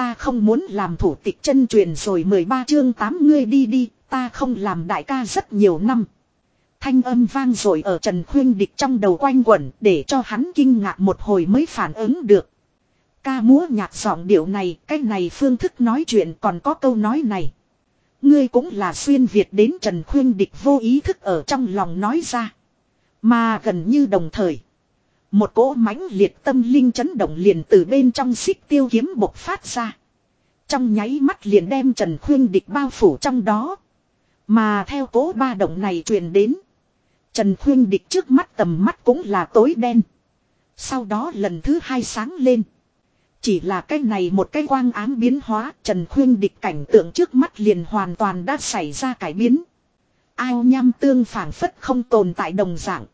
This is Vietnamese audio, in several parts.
Ta không muốn làm thủ tịch chân truyền rồi 13 chương 8 ngươi đi đi, ta không làm đại ca rất nhiều năm. Thanh âm vang rồi ở Trần Khuyên Địch trong đầu quanh quẩn để cho hắn kinh ngạc một hồi mới phản ứng được. Ca múa nhạc giọng điệu này, cái này phương thức nói chuyện còn có câu nói này. Ngươi cũng là xuyên Việt đến Trần Khuyên Địch vô ý thức ở trong lòng nói ra. Mà gần như đồng thời. Một cỗ mãnh liệt tâm linh chấn động liền từ bên trong xích tiêu kiếm bộc phát ra. Trong nháy mắt liền đem Trần Khuyên Địch bao phủ trong đó. Mà theo cỗ ba động này truyền đến. Trần Khuyên Địch trước mắt tầm mắt cũng là tối đen. Sau đó lần thứ hai sáng lên. Chỉ là cái này một cái quang ám biến hóa, Trần Khuyên Địch cảnh tượng trước mắt liền hoàn toàn đã xảy ra cải biến. Ao nham tương phảng phất không tồn tại đồng dạng.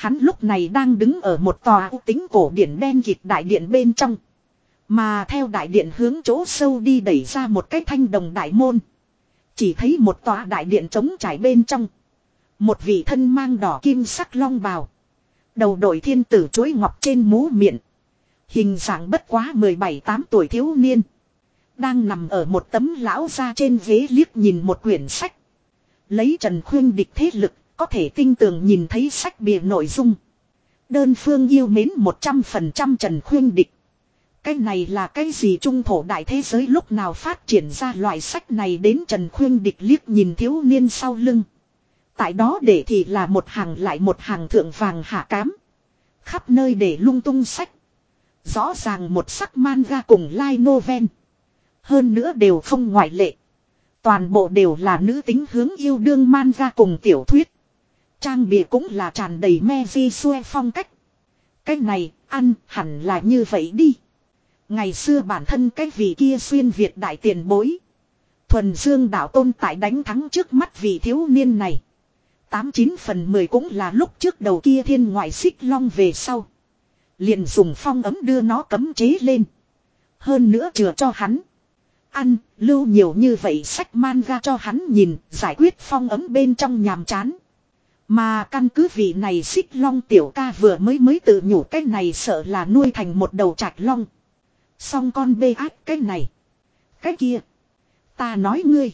Hắn lúc này đang đứng ở một tòa tính cổ điển đen kịt đại điện bên trong. Mà theo đại điện hướng chỗ sâu đi đẩy ra một cái thanh đồng đại môn. Chỉ thấy một tòa đại điện trống trải bên trong. Một vị thân mang đỏ kim sắc long bào. Đầu đội thiên tử chuối ngọc trên mũ miệng. Hình dạng bất quá 17-8 tuổi thiếu niên. Đang nằm ở một tấm lão ra trên ghế liếc nhìn một quyển sách. Lấy Trần Khuyên địch thế lực, có thể tinh tường nhìn thấy sách bìa nội dung. Đơn phương yêu mến 100% Trần Khuyên địch. Cái này là cái gì trung thổ đại thế giới lúc nào phát triển ra loại sách này đến Trần Khuyên địch liếc nhìn thiếu niên sau lưng. Tại đó để thì là một hàng lại một hàng thượng vàng hạ cám. Khắp nơi để lung tung sách. Rõ ràng một sắc manga cùng like novel. Hơn nữa đều không ngoại lệ. Toàn bộ đều là nữ tính hướng yêu đương manga cùng tiểu thuyết. Trang bìa cũng là tràn đầy me di xuê phong cách. Cái này, ăn, hẳn là như vậy đi. Ngày xưa bản thân cái vị kia xuyên Việt đại tiền bối. Thuần Dương đạo tôn tại đánh thắng trước mắt vị thiếu niên này. Tám chín phần mười cũng là lúc trước đầu kia thiên ngoại xích long về sau. Liền dùng phong ấm đưa nó cấm chế lên. Hơn nữa chừa cho hắn. Ăn, lưu nhiều như vậy sách manga cho hắn nhìn, giải quyết phong ấm bên trong nhàm chán. Mà căn cứ vị này xích long tiểu ca vừa mới mới tự nhủ cái này sợ là nuôi thành một đầu trạch long. Xong con bê ác cái này. Cái kia. Ta nói ngươi.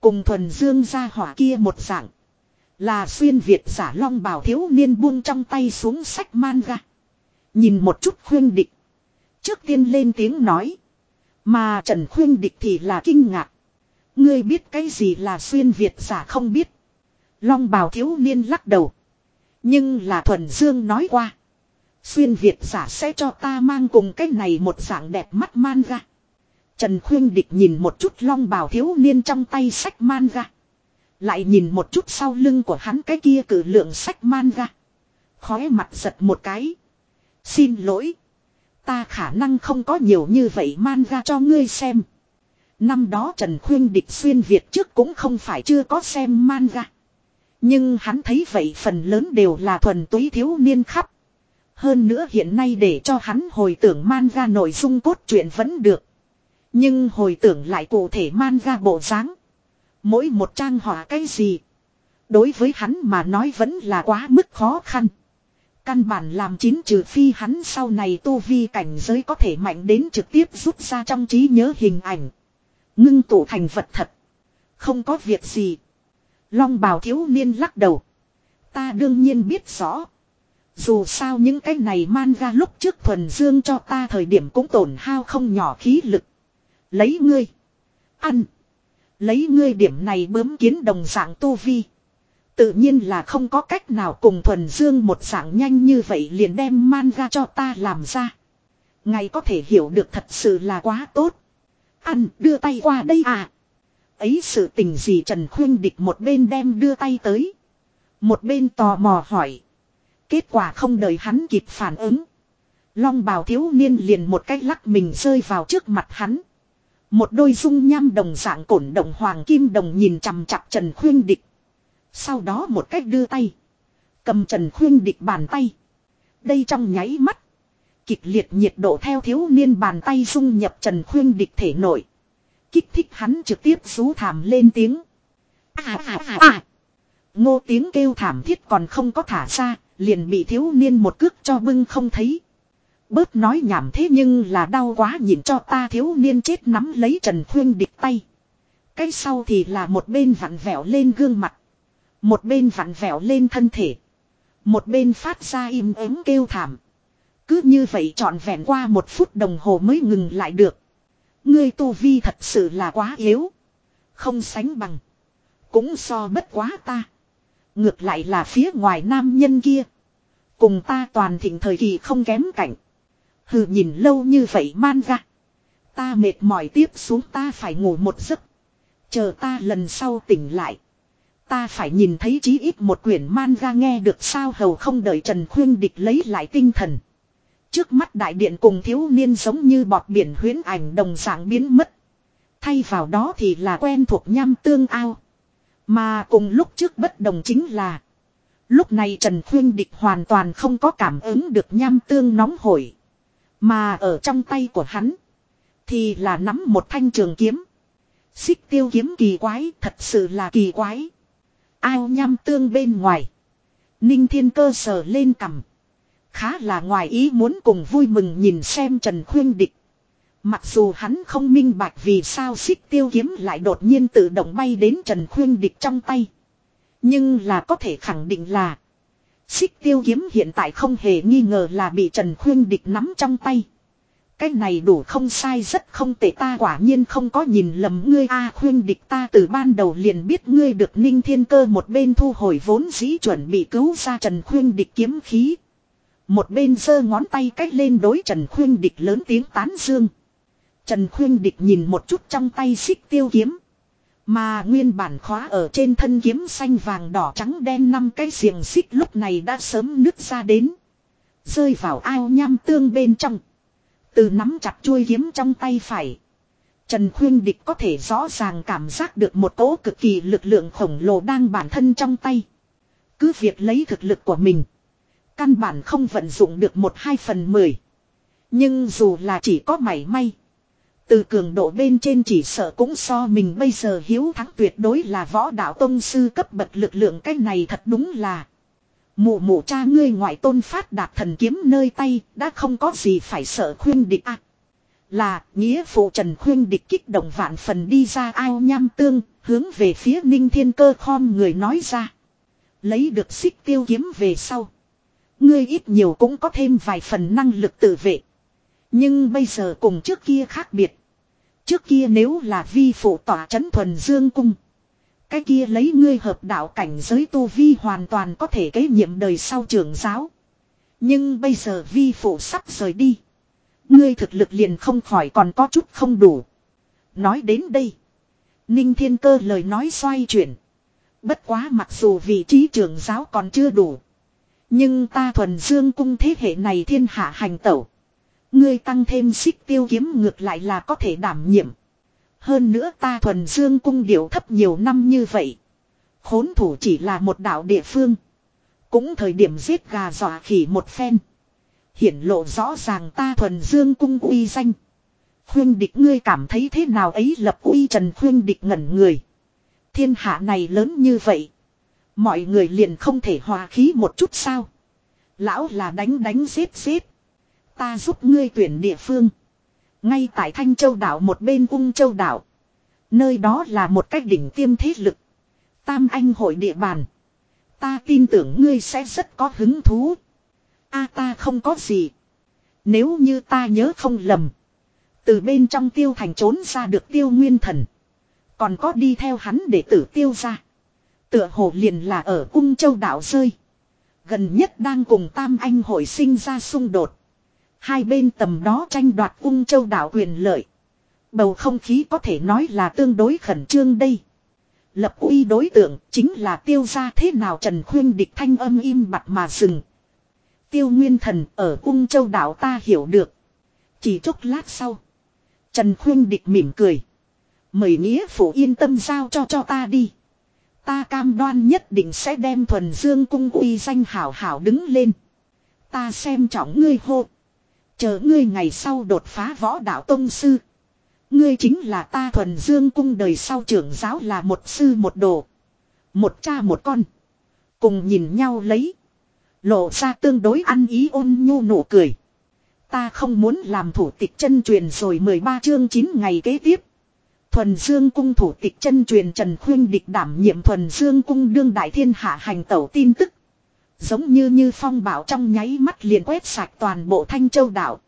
Cùng thuần dương ra hỏa kia một dạng. Là xuyên Việt giả long bảo thiếu niên buông trong tay xuống sách man ra. Nhìn một chút khuyên địch. Trước tiên lên tiếng nói. Mà Trần khuyên địch thì là kinh ngạc. Ngươi biết cái gì là xuyên Việt giả không biết. Long bào thiếu niên lắc đầu. Nhưng là thuần dương nói qua. Xuyên Việt giả sẽ cho ta mang cùng cái này một dạng đẹp mắt man ra. Trần khuyên địch nhìn một chút long bào thiếu niên trong tay sách man ra. Lại nhìn một chút sau lưng của hắn cái kia cử lượng sách man ra. Mặt giật một cái. Xin lỗi. Ta khả năng không có nhiều như vậy man ra cho ngươi xem. Năm đó Trần Khuyên địch xuyên Việt trước cũng không phải chưa có xem man ra. Nhưng hắn thấy vậy phần lớn đều là thuần túy thiếu niên khắp. Hơn nữa hiện nay để cho hắn hồi tưởng man ra nội dung cốt truyện vẫn được. Nhưng hồi tưởng lại cụ thể man ra bộ dáng Mỗi một trang họa cái gì. Đối với hắn mà nói vẫn là quá mức khó khăn. Căn bản làm chín trừ phi hắn sau này tu vi cảnh giới có thể mạnh đến trực tiếp rút ra trong trí nhớ hình ảnh. Ngưng tụ thành vật thật. Không có việc gì. Long bào thiếu niên lắc đầu. Ta đương nhiên biết rõ. Dù sao những cái này man ra lúc trước thuần dương cho ta thời điểm cũng tổn hao không nhỏ khí lực. Lấy ngươi. Ăn. Lấy ngươi điểm này bướm kiến đồng dạng tu vi. Tự nhiên là không có cách nào cùng thuần dương một dạng nhanh như vậy liền đem man ra cho ta làm ra. Ngài có thể hiểu được thật sự là quá tốt. Ăn, đưa tay qua đây à. Ấy sự tình gì Trần Khuyên Địch một bên đem đưa tay tới. Một bên tò mò hỏi. Kết quả không đợi hắn kịp phản ứng. Long bào thiếu niên liền một cách lắc mình rơi vào trước mặt hắn. Một đôi dung nham đồng dạng cổn đồng hoàng kim đồng nhìn chằm chặp Trần Khuyên Địch. Sau đó một cách đưa tay. Cầm Trần Khuyên Địch bàn tay. Đây trong nháy mắt. Kịch liệt nhiệt độ theo thiếu niên bàn tay dung nhập Trần Khuyên Địch thể nội. Kích thích hắn trực tiếp rú thảm lên tiếng. À à à à. Ngô tiếng kêu thảm thiết còn không có thả ra, liền bị thiếu niên một cước cho bưng không thấy. Bớt nói nhảm thế nhưng là đau quá nhìn cho ta thiếu niên chết nắm lấy Trần Khuyên địch tay. Cái sau thì là một bên vặn vẹo lên gương mặt. Một bên vặn vẹo lên thân thể. Một bên phát ra im ắng kêu thảm. Cứ như vậy trọn vẹn qua một phút đồng hồ mới ngừng lại được. Ngươi tu vi thật sự là quá yếu. Không sánh bằng. Cũng so bất quá ta. Ngược lại là phía ngoài nam nhân kia. Cùng ta toàn thịnh thời kỳ không kém cảnh. Hừ, nhìn lâu như vậy man ra. Ta mệt mỏi tiếp xuống ta phải ngủ một giấc. Chờ ta lần sau tỉnh lại. Ta phải nhìn thấy chí ít một quyển man ra nghe được sao hầu không đợi Trần Khuyên Địch lấy lại tinh thần. Trước mắt đại điện cùng thiếu niên giống như bọt biển huyến ảnh đồng dạng biến mất. Thay vào đó thì là quen thuộc nham tương ao. Mà cùng lúc trước bất đồng chính là. Lúc này Trần Khuyên Địch hoàn toàn không có cảm ứng được nham tương nóng hổi. Mà ở trong tay của hắn. Thì là nắm một thanh trường kiếm. Xích tiêu kiếm kỳ quái, thật sự là kỳ quái. Ao nham tương bên ngoài. Ninh thiên cơ sở lên cầm. Khá là ngoài ý muốn cùng vui mừng nhìn xem Trần Khuyên Địch. Mặc dù hắn không minh bạch vì sao xích tiêu kiếm lại đột nhiên tự động bay đến Trần Khuyên Địch trong tay. Nhưng là có thể khẳng định là. Xích tiêu kiếm hiện tại không hề nghi ngờ là bị Trần Khuyên Địch nắm trong tay. Cái này đủ không sai, rất không tệ, ta quả nhiên không có nhìn lầm ngươi a khuyên địch, ta từ ban đầu liền biết ngươi được ninh thiên cơ một bên thu hồi vốn dĩ chuẩn bị cứu ra trần khuyên địch kiếm khí. Một bên giơ ngón tay cách lên đối trần khuyên địch lớn tiếng tán dương. Trần khuyên địch nhìn một chút trong tay xích tiêu kiếm. Mà nguyên bản khóa ở trên thân kiếm xanh vàng đỏ trắng đen năm cái xiềng xích lúc này đã sớm nứt ra đến. Rơi vào ao nham tương bên trong. Từ nắm chặt chuôi kiếm trong tay phải. Trần Khuyên Địch có thể rõ ràng cảm giác được một cỗ cực kỳ lực lượng khổng lồ đang bản thân trong tay. Cứ việc lấy thực lực của mình. Căn bản không vận dụng được một hai phần mười. Nhưng dù là chỉ có mảy may. Từ cường độ bên trên chỉ sợ cũng so mình bây giờ hiếu thắng tuyệt đối là võ đạo tông sư cấp bậc lực lượng cái này thật đúng là. Mụ mụ cha ngươi ngoại tôn phát đạt thần kiếm nơi tay, đã không có gì phải sợ khuyên địch à. Là, nghĩa phụ trần khuyên địch kích động vạn phần đi ra ao nham tương, hướng về phía ninh thiên cơ khom người nói ra. Lấy được xích tiêu kiếm về sau. Ngươi ít nhiều cũng có thêm vài phần năng lực tự vệ. Nhưng bây giờ cùng trước kia khác biệt. Trước kia nếu là vi phụ tỏa chấn thuần dương cung. Cái kia lấy ngươi hợp đạo cảnh giới tu vi hoàn toàn có thể kế nhiệm đời sau trưởng giáo. Nhưng bây giờ vi phụ sắp rời đi. Ngươi thực lực liền không khỏi còn có chút không đủ. Nói đến đây. Ninh thiên cơ lời nói xoay chuyển. Bất quá mặc dù vị trí trưởng giáo còn chưa đủ. Nhưng ta thuần dương cung thế hệ này thiên hạ hành tẩu. Ngươi tăng thêm xích tiêu kiếm ngược lại là có thể đảm nhiệm. Hơn nữa ta thuần dương cung điệu thấp nhiều năm như vậy. Khốn thủ chỉ là một đạo địa phương. Cũng thời điểm giết gà dọa khỉ một phen. Hiển lộ rõ ràng ta thuần dương cung uy danh. Khuyên địch ngươi cảm thấy thế nào ấy lập uy trần khuyên địch ngẩn người. Thiên hạ này lớn như vậy. Mọi người liền không thể hòa khí một chút sao. Lão là đánh đánh giết giết. Ta giúp ngươi tuyển địa phương. Ngay tại Thanh Châu đảo một bên Ung Châu đảo. Nơi đó là một cách đỉnh tiêm thế lực. Tam Anh hội địa bàn. Ta tin tưởng ngươi sẽ rất có hứng thú. A ta không có gì. Nếu như ta nhớ không lầm. Từ bên trong tiêu thành trốn ra được tiêu nguyên thần. Còn có đi theo hắn để tử tiêu ra. Tựa hồ liền là ở cung châu đảo rơi. Gần nhất đang cùng Tam Anh hội sinh ra xung đột. Hai bên tầm đó tranh đoạt cung châu đảo quyền lợi. Bầu không khí có thể nói là tương đối khẩn trương đây. Lập uy đối tượng chính là tiêu gia thế nào Trần Khuyên địch thanh âm im bặt mà dừng. Tiêu Nguyên Thần ở cung châu đảo ta hiểu được. Chỉ chốc lát sau. Trần Khuyên địch mỉm cười. Mời nghĩa phụ yên tâm giao cho cho ta đi. Ta cam đoan nhất định sẽ đem thuần dương cung uy danh hảo hảo đứng lên. Ta xem trọng ngươi hộ. Chờ ngươi ngày sau đột phá võ đạo tông sư. Ngươi chính là ta thuần dương cung đời sau trưởng giáo là một sư một đồ. Một cha một con. Cùng nhìn nhau lấy. Lộ ra tương đối ăn ý ôn nhu nụ cười. Ta không muốn làm thủ tịch chân truyền rồi 13 chương 9 ngày kế tiếp. Thuần Dương cung thủ tịch chân truyền Trần Khuyên địch đảm nhiệm Thuần Dương cung đương đại thiên hạ hành tẩu tin tức. Giống như như phong bảo trong nháy mắt liền quét sạch toàn bộ Thanh Châu đảo.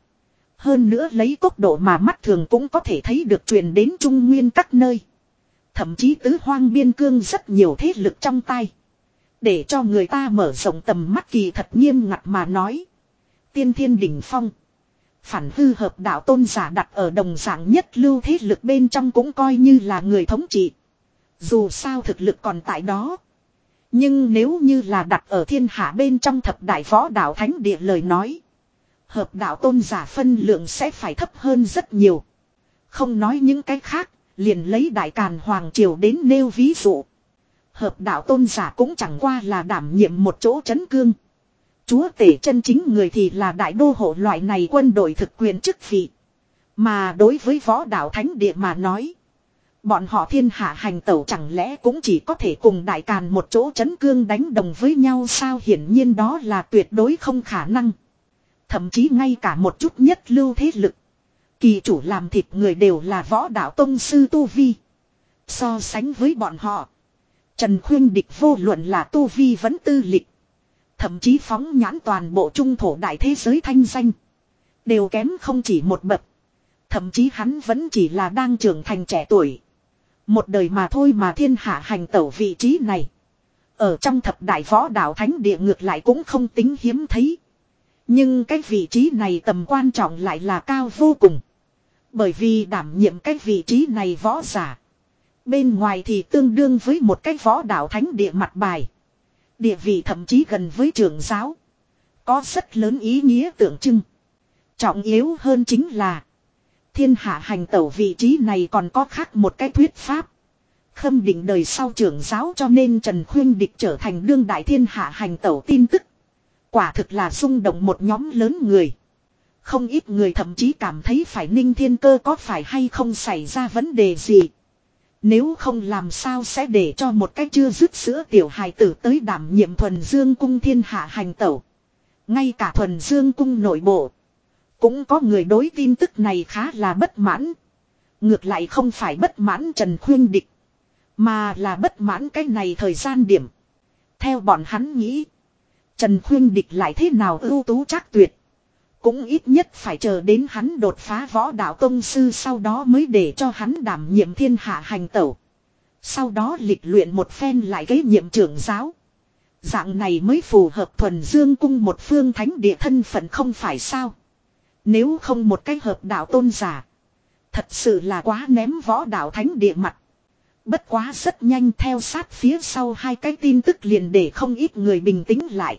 Hơn nữa lấy tốc độ mà mắt thường cũng có thể thấy được truyền đến Trung Nguyên các nơi. Thậm chí tứ hoang biên cương rất nhiều thế lực trong tay. Để cho người ta mở rộng tầm mắt kỳ thật nghiêm ngặt mà nói. Tiên thiên đỉnh phong. Phản hư hợp đạo tôn giả đặt ở đồng dạng nhất lưu thế lực bên trong cũng coi như là người thống trị. Dù sao thực lực còn tại đó. Nhưng nếu như là đặt ở thiên hạ bên trong thập đại võ đạo thánh địa lời nói. Hợp đạo tôn giả phân lượng sẽ phải thấp hơn rất nhiều. Không nói những cái khác, liền lấy đại càn hoàng triều đến nêu ví dụ. Hợp đạo tôn giả cũng chẳng qua là đảm nhiệm một chỗ chấn cương. Chúa tể chân chính người thì là đại đô hộ loại này quân đội thực quyền chức vị. Mà đối với võ đạo thánh địa mà nói. Bọn họ thiên hạ hành tẩu chẳng lẽ cũng chỉ có thể cùng đại càn một chỗ chấn cương đánh đồng với nhau sao hiển nhiên đó là tuyệt đối không khả năng. Thậm chí ngay cả một chút nhất lưu thế lực. Kỳ chủ làm thịt người đều là võ đạo tông sư Tu Vi. So sánh với bọn họ. Trần Khuyên Địch vô luận là Tu Vi vẫn tư lịch. Thậm chí phóng nhãn toàn bộ trung thổ đại thế giới thanh danh. Đều kém không chỉ một bậc. Thậm chí hắn vẫn chỉ là đang trưởng thành trẻ tuổi. Một đời mà thôi mà thiên hạ hành tẩu vị trí này. Ở trong thập đại võ đạo thánh địa ngược lại cũng không tính hiếm thấy. Nhưng cái vị trí này tầm quan trọng lại là cao vô cùng. Bởi vì đảm nhiệm cái vị trí này võ giả. Bên ngoài thì tương đương với một cái võ đạo thánh địa mặt bài. Địa vị thậm chí gần với trưởng giáo. Có rất lớn ý nghĩa tượng trưng. Trọng yếu hơn chính là. Thiên hạ hành tẩu vị trí này còn có khác một cái thuyết pháp. Khâm định đời sau trưởng giáo cho nên Trần Khuyên Địch trở thành đương đại thiên hạ hành tẩu tin tức. Quả thực là xung động một nhóm lớn người. Không ít người thậm chí cảm thấy phải ninh thiên cơ có phải hay không xảy ra vấn đề gì. Nếu không làm sao sẽ để cho một cách chưa dứt sữa tiểu hài tử tới đảm nhiệm thuần dương cung thiên hạ hành tẩu. Ngay cả thuần dương cung nội bộ. Cũng có người đối tin tức này khá là bất mãn. Ngược lại không phải bất mãn Trần Khuyên Địch. Mà là bất mãn cái này thời gian điểm. Theo bọn hắn nghĩ. Trần Khuyên Địch lại thế nào ưu tú chắc tuyệt. Cũng ít nhất phải chờ đến hắn đột phá võ đạo tông sư sau đó mới để cho hắn đảm nhiệm thiên hạ hành tẩu. Sau đó lịch luyện một phen lại cái nhiệm trưởng giáo. Dạng này mới phù hợp thuần dương cung một phương thánh địa thân phận không phải sao. Nếu không một cái hợp đạo tôn giả. Thật sự là quá ném võ đạo thánh địa mặt. Bất quá rất nhanh theo sát phía sau hai cái tin tức liền để không ít người bình tĩnh lại.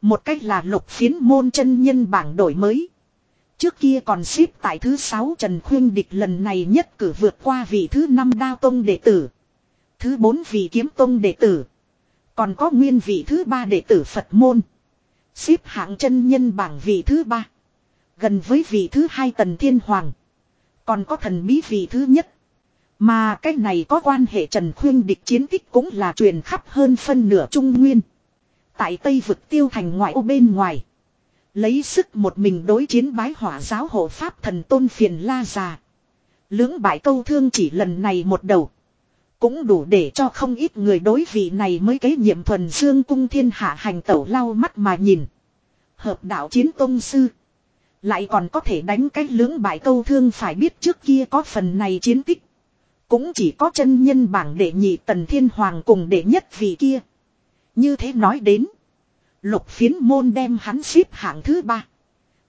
Một cách là lục phiến môn chân nhân bảng đổi mới. Trước kia còn xếp tại thứ 6 Trần Khuyên Địch lần này nhất cử vượt qua vị thứ 5 Đao Tông đệ tử. Thứ 4 vị Kiếm Tông đệ tử. Còn có nguyên vị thứ 3 đệ tử Phật môn. Xếp hạng chân nhân bảng vị thứ 3. Gần với vị thứ 2 Tần Thiên Hoàng. Còn có thần bí vị thứ nhất. Mà cái này có quan hệ Trần Khuyên Địch chiến tích cũng là truyền khắp hơn phân nửa Trung Nguyên. Tại Tây vực tiêu thành ngoại ô bên ngoài. Lấy sức một mình đối chiến bái hỏa giáo hộ pháp thần tôn phiền la già. Lưỡng bại câu thương chỉ lần này một đầu. Cũng đủ để cho không ít người đối vị này mới kế nhiệm thuần dương cung thiên hạ hành tẩu lau mắt mà nhìn. Hợp đạo chiến tôn sư. Lại còn có thể đánh cái lưỡng bại câu thương phải biết trước kia có phần này chiến tích. Cũng chỉ có chân nhân bảng đệ nhị tần thiên hoàng cùng đệ nhất vị kia. Như thế nói đến. Lục phiến môn đem hắn xếp hạng thứ ba.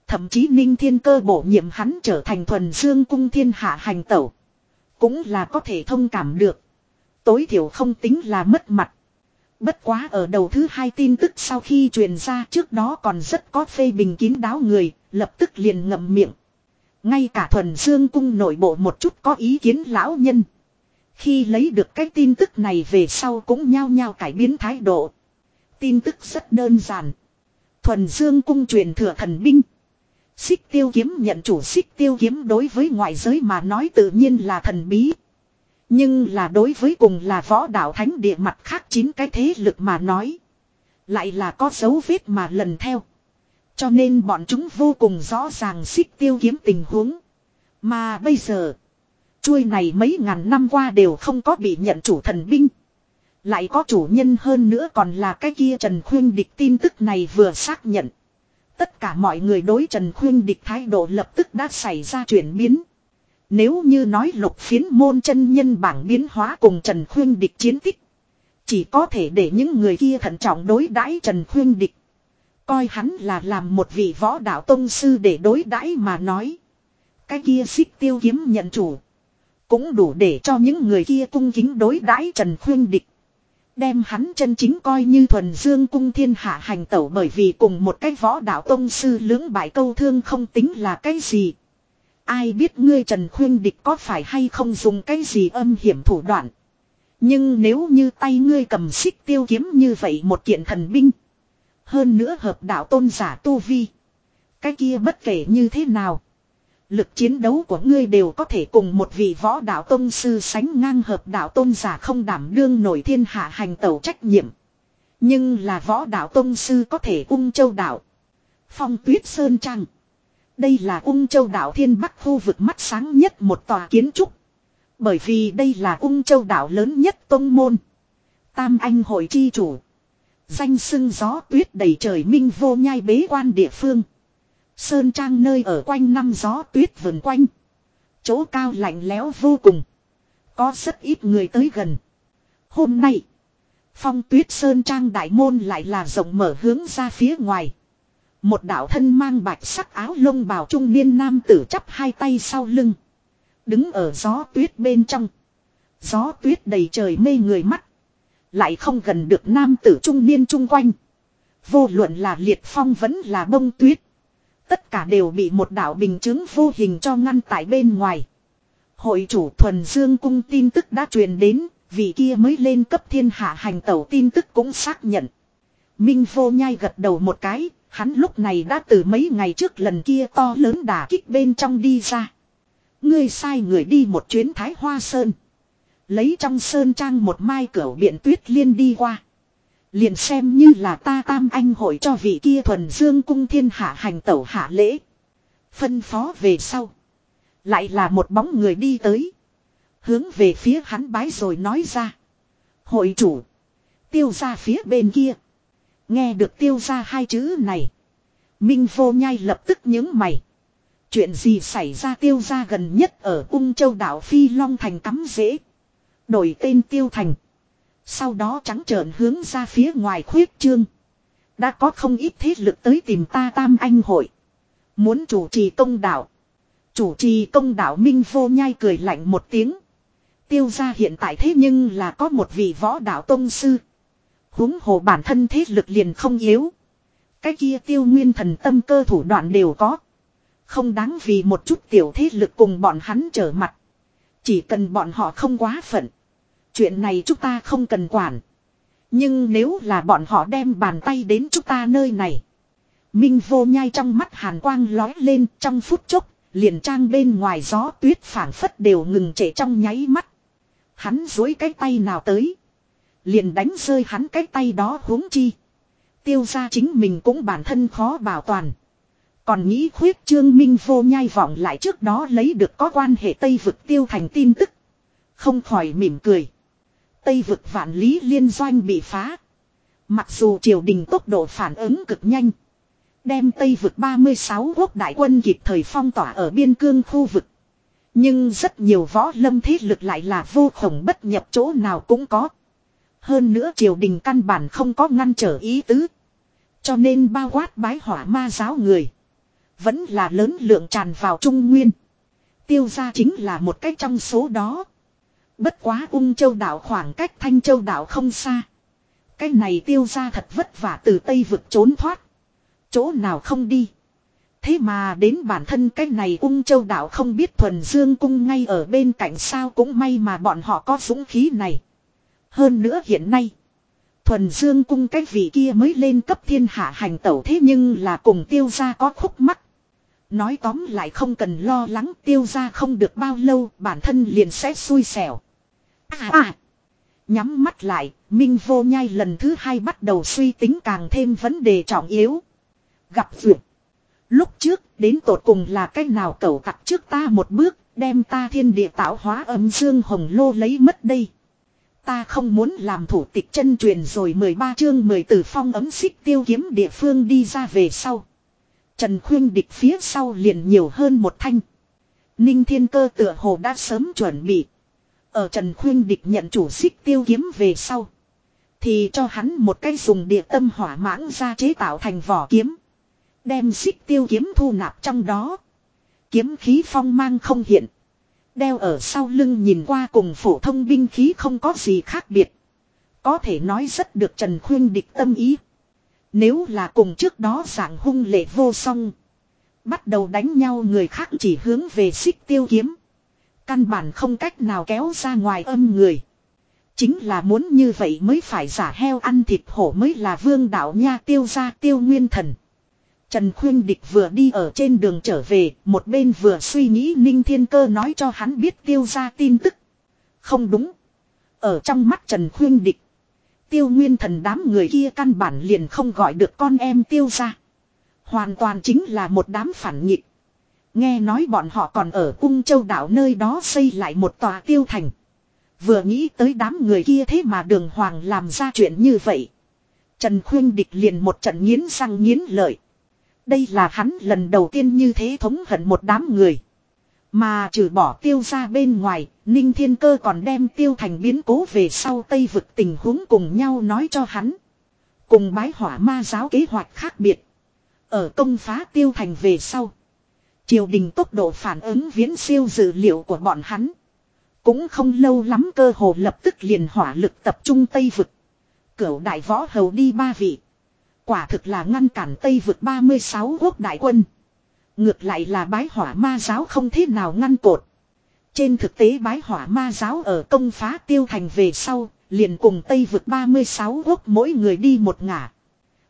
Thậm chí ninh thiên cơ bổ nhiệm hắn trở thành thuần dương cung thiên hạ hành tẩu. Cũng là có thể thông cảm được. Tối thiểu không tính là mất mặt. Bất quá ở đầu thứ hai tin tức sau khi truyền ra trước đó còn rất có phê bình kín đáo người, lập tức liền ngậm miệng. Ngay cả thuần dương cung nội bộ một chút có ý kiến lão nhân. Khi lấy được cái tin tức này về sau cũng nhao nhao cải biến thái độ. Tin tức rất đơn giản. Thuần Dương cung truyền thừa thần binh. Xích tiêu kiếm nhận chủ xích tiêu kiếm đối với ngoại giới mà nói tự nhiên là thần bí. Nhưng là đối với cùng là võ đạo thánh địa mặt khác chín cái thế lực mà nói. Lại là có dấu vết mà lần theo. Cho nên bọn chúng vô cùng rõ ràng xích tiêu kiếm tình huống. Mà bây giờ, chuôi này mấy ngàn năm qua đều không có bị nhận chủ thần binh. Lại có chủ nhân hơn nữa còn là cái kia Trần Khuyên Địch tin tức này vừa xác nhận. Tất cả mọi người đối Trần Khuyên Địch thái độ lập tức đã xảy ra chuyển biến. Nếu như nói lục phiến môn chân nhân bảng biến hóa cùng Trần Khuyên Địch chiến tích. Chỉ có thể để những người kia thận trọng đối đãi Trần Khuyên Địch. Coi hắn là làm một vị võ đạo tông sư để đối đãi mà nói. Cái kia xích tiêu kiếm nhận chủ. Cũng đủ để cho những người kia cung kính đối đãi Trần Khuyên Địch. Đem hắn chân chính coi như thuần dương cung thiên hạ hành tẩu bởi vì cùng một cái võ đạo tông sư lưỡng bại câu thương không tính là cái gì. Ai biết ngươi Trần Khuyên Địch có phải hay không dùng cái gì âm hiểm thủ đoạn. Nhưng nếu như tay ngươi cầm xích tiêu kiếm như vậy một kiện thần binh. Hơn nữa hợp đạo tôn giả tu vi. Cái kia bất kể như thế nào. Lực chiến đấu của ngươi đều có thể cùng một vị võ đạo tôn sư sánh ngang hợp đạo tôn giả không đảm đương nổi thiên hạ hành tẩu trách nhiệm. Nhưng là võ đạo tôn sư có thể ung châu đạo. Phong tuyết sơn trăng. Đây là ung châu đạo thiên bắc khu vực mắt sáng nhất một tòa kiến trúc. Bởi vì đây là ung châu đạo lớn nhất tôn môn. Tam anh hội chi chủ. Danh sưng gió tuyết đầy trời minh vô nhai bế quan địa phương. Sơn trang nơi ở quanh năm gió tuyết vần quanh. Chỗ cao lạnh lẽo vô cùng. Có rất ít người tới gần. Hôm nay. Phong tuyết sơn trang đại môn lại là rộng mở hướng ra phía ngoài. Một đạo thân mang bạch sắc áo lông bào trung niên nam tử chắp hai tay sau lưng. Đứng ở gió tuyết bên trong. Gió tuyết đầy trời mê người mắt. Lại không gần được nam tử trung niên chung quanh. Vô luận là liệt phong vẫn là bông tuyết. Tất cả đều bị một đạo bình chứng vô hình cho ngăn tại bên ngoài. Hội chủ thuần dương cung tin tức đã truyền đến, vì kia mới lên cấp thiên hạ hành tẩu tin tức cũng xác nhận. Minh vô nhai gật đầu một cái, hắn lúc này đã từ mấy ngày trước lần kia to lớn đả kích bên trong đi ra. Ngươi sai người đi một chuyến thái hoa sơn. Lấy trong sơn trang một mai cửa biện tuyết liên đi qua. Liền xem như là ta tam anh hội cho vị kia thuần dương cung thiên hạ hành tẩu hạ lễ. Phân phó về sau. Lại là một bóng người đi tới. Hướng về phía hắn bái rồi nói ra. Hội chủ. Tiêu ra phía bên kia. Nghe được tiêu ra hai chữ này. Minh vô nhai lập tức những mày. Chuyện gì xảy ra tiêu ra gần nhất ở ung châu đảo Phi Long Thành cắm dễ. Đổi tên tiêu thành. Sau đó trắng trợn hướng ra phía ngoài khuyết trương. Đã có không ít thế lực tới tìm ta tam anh hội. Muốn chủ trì công đạo. Chủ trì công đạo Minh vô nhai cười lạnh một tiếng. Tiêu gia hiện tại thế nhưng là có một vị võ đạo tông sư. huống hồ bản thân thế lực liền không yếu. Cái kia tiêu nguyên thần tâm cơ thủ đoạn đều có. Không đáng vì một chút tiểu thế lực cùng bọn hắn trở mặt. Chỉ cần bọn họ không quá phận. Chuyện này chúng ta không cần quản. Nhưng nếu là bọn họ đem bàn tay đến chúng ta nơi này. Minh vô nhai trong mắt hàn quang lói lên trong phút chốc. Liền trang bên ngoài gió tuyết phảng phất đều ngừng trễ trong nháy mắt. Hắn dối cái tay nào tới. Liền đánh rơi hắn cái tay đó huống chi. Tiêu ra chính mình cũng bản thân khó bảo toàn. Còn nghĩ khuyết trương minh vô nhai vọng lại trước đó lấy được có quan hệ Tây vực tiêu thành tin tức. Không khỏi mỉm cười. Tây vực vạn lý liên doanh bị phá. Mặc dù triều đình tốc độ phản ứng cực nhanh. Đem Tây vực 36 quốc đại quân kịp thời phong tỏa ở biên cương khu vực. Nhưng rất nhiều võ lâm thế lực lại là vô khổng bất nhập chỗ nào cũng có. Hơn nữa triều đình căn bản không có ngăn trở ý tứ. Cho nên bao quát bái hỏa ma giáo người. Vẫn là lớn lượng tràn vào Trung Nguyên. Tiêu gia chính là một cách trong số đó. Bất quá ung châu đảo khoảng cách thanh châu đảo không xa. Cái này tiêu ra thật vất vả từ Tây vực trốn thoát. Chỗ nào không đi. Thế mà đến bản thân cái này ung châu đảo không biết thuần dương cung ngay ở bên cạnh sao cũng may mà bọn họ có dũng khí này. Hơn nữa hiện nay. Thuần dương cung cái vị kia mới lên cấp thiên hạ hành tẩu thế nhưng là cùng tiêu ra có khúc mắc. Nói tóm lại không cần lo lắng, tiêu ra không được bao lâu, bản thân liền sẽ xui xẻo. À à. Nhắm mắt lại, Minh vô nhai lần thứ hai bắt đầu suy tính càng thêm vấn đề trọng yếu. Gặp duyệt. Lúc trước, đến tột cùng là cách nào cẩu tặc trước ta một bước, đem ta thiên địa tạo hóa âm dương hồng lô lấy mất đây. Ta không muốn làm thủ tịch chân truyền rồi 13 chương 10 từ phong ấm xích tiêu kiếm địa phương đi ra về sau. Trần Khuyên địch phía sau liền nhiều hơn một thanh. Ninh Thiên Cơ tựa hồ đã sớm chuẩn bị. Ở Trần Khuyên địch nhận chủ xích tiêu kiếm về sau. Thì cho hắn một cái dùng địa tâm hỏa mãng ra chế tạo thành vỏ kiếm. Đem xích tiêu kiếm thu nạp trong đó. Kiếm khí phong mang không hiện. Đeo ở sau lưng nhìn qua cùng phổ thông binh khí không có gì khác biệt. Có thể nói rất được Trần Khuyên địch tâm ý. Nếu là cùng trước đó dạng hung lệ vô song. Bắt đầu đánh nhau người khác chỉ hướng về xích tiêu kiếm. Căn bản không cách nào kéo ra ngoài âm người. Chính là muốn như vậy mới phải giả heo ăn thịt hổ mới là vương đạo nha tiêu ra tiêu nguyên thần. Trần Khuyên Địch vừa đi ở trên đường trở về, một bên vừa suy nghĩ Ninh Thiên Cơ nói cho hắn biết tiêu ra tin tức. Không đúng. Ở trong mắt Trần Khuyên Địch, tiêu nguyên thần đám người kia căn bản liền không gọi được con em tiêu ra. Hoàn toàn chính là một đám phản nghịch. Nghe nói bọn họ còn ở cung châu đảo nơi đó xây lại một tòa tiêu thành. Vừa nghĩ tới đám người kia thế mà đường hoàng làm ra chuyện như vậy. Trần Khuyên Địch liền một trận nghiến răng nghiến lợi. Đây là hắn lần đầu tiên như thế thống hận một đám người. Mà trừ bỏ tiêu ra bên ngoài, Ninh Thiên Cơ còn đem tiêu thành biến cố về sau Tây vực tình huống cùng nhau nói cho hắn. Cùng bái hỏa ma giáo kế hoạch khác biệt. Ở công phá tiêu thành về sau. Triều đình tốc độ phản ứng viễn siêu dữ liệu của bọn hắn. Cũng không lâu lắm cơ hồ lập tức liền hỏa lực tập trung Tây vực. Cửu đại võ hầu đi ba vị. Quả thực là ngăn cản Tây vực 36 quốc đại quân. Ngược lại là bái hỏa ma giáo không thế nào ngăn cột. Trên thực tế bái hỏa ma giáo ở công phá tiêu thành về sau, liền cùng Tây vực 36 quốc mỗi người đi một ngả.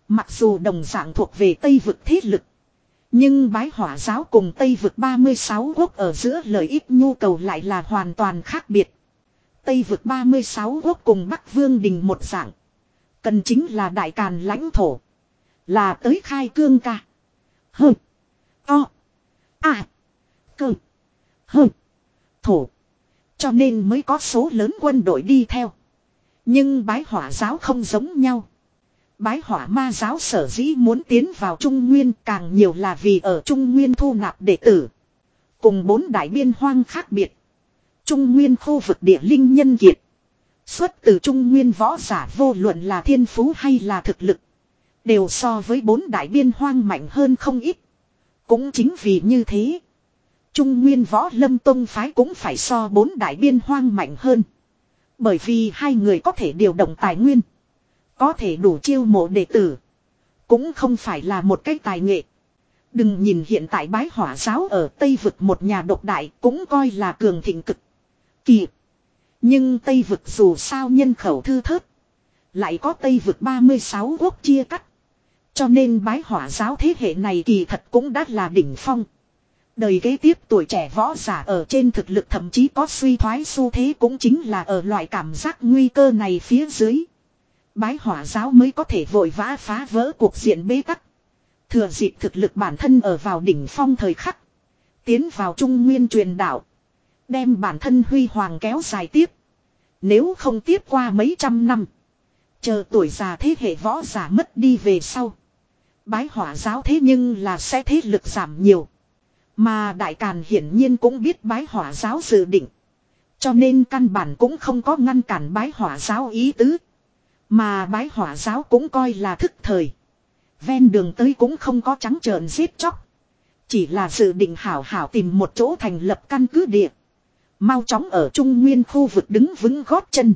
Mặc dù đồng dạng thuộc về Tây vực thế lực. Nhưng bái hỏa giáo cùng Tây vực 36 quốc ở giữa lợi ích nhu cầu lại là hoàn toàn khác biệt. Tây vực 36 quốc cùng Bắc Vương Đình một dạng. Cần chính là đại càn lãnh thổ. Là tới khai cương ca. Hừ, To. À. Cơ. hừ, Thổ. Cho nên mới có số lớn quân đội đi theo. Nhưng bái hỏa giáo không giống nhau. Bái hỏa ma giáo sở dĩ muốn tiến vào Trung Nguyên, càng nhiều là vì ở Trung Nguyên thu nạp đệ tử. Cùng bốn đại biên hoang khác biệt. Trung Nguyên khu vực địa linh nhân kiệt. Xuất từ Trung Nguyên võ giả vô luận là thiên phú hay là thực lực. Đều so với bốn đại biên hoang mạnh hơn không ít. Cũng chính vì như thế. Trung Nguyên võ lâm tông phái cũng phải so bốn đại biên hoang mạnh hơn. Bởi vì hai người có thể điều động tài nguyên. Có thể đủ chiêu mộ đệ tử. Cũng không phải là một cái tài nghệ. Đừng nhìn hiện tại bái hỏa giáo ở Tây vực một nhà độc đại cũng coi là cường thịnh cực. Kỳ. Nhưng Tây vực dù sao nhân khẩu thư thớt. Lại có Tây vực 36 quốc chia cắt. Cho nên bái hỏa giáo thế hệ này kỳ thật cũng đã là đỉnh phong. Đời kế tiếp tuổi trẻ võ giả ở trên thực lực thậm chí có suy thoái xu thế cũng chính là ở loại cảm giác nguy cơ này phía dưới. Bái hỏa giáo mới có thể vội vã phá vỡ cuộc diện bế tắc. Thừa dịp thực lực bản thân ở vào đỉnh phong thời khắc. Tiến vào trung nguyên truyền đạo. Đem bản thân huy hoàng kéo dài tiếp. Nếu không tiếp qua mấy trăm năm. Chờ tuổi già thế hệ võ giả mất đi về sau. Bái hỏa giáo thế nhưng là sẽ thế lực giảm nhiều. Mà Đại Càn hiển nhiên cũng biết bái hỏa giáo dự định. Cho nên căn bản cũng không có ngăn cản bái hỏa giáo ý tứ. Mà bái hỏa giáo cũng coi là thức thời. Ven đường tới cũng không có trắng trợn giết chóc. Chỉ là dự định hảo hảo tìm một chỗ thành lập căn cứ địa. Mau chóng ở trung nguyên khu vực đứng vững gót chân.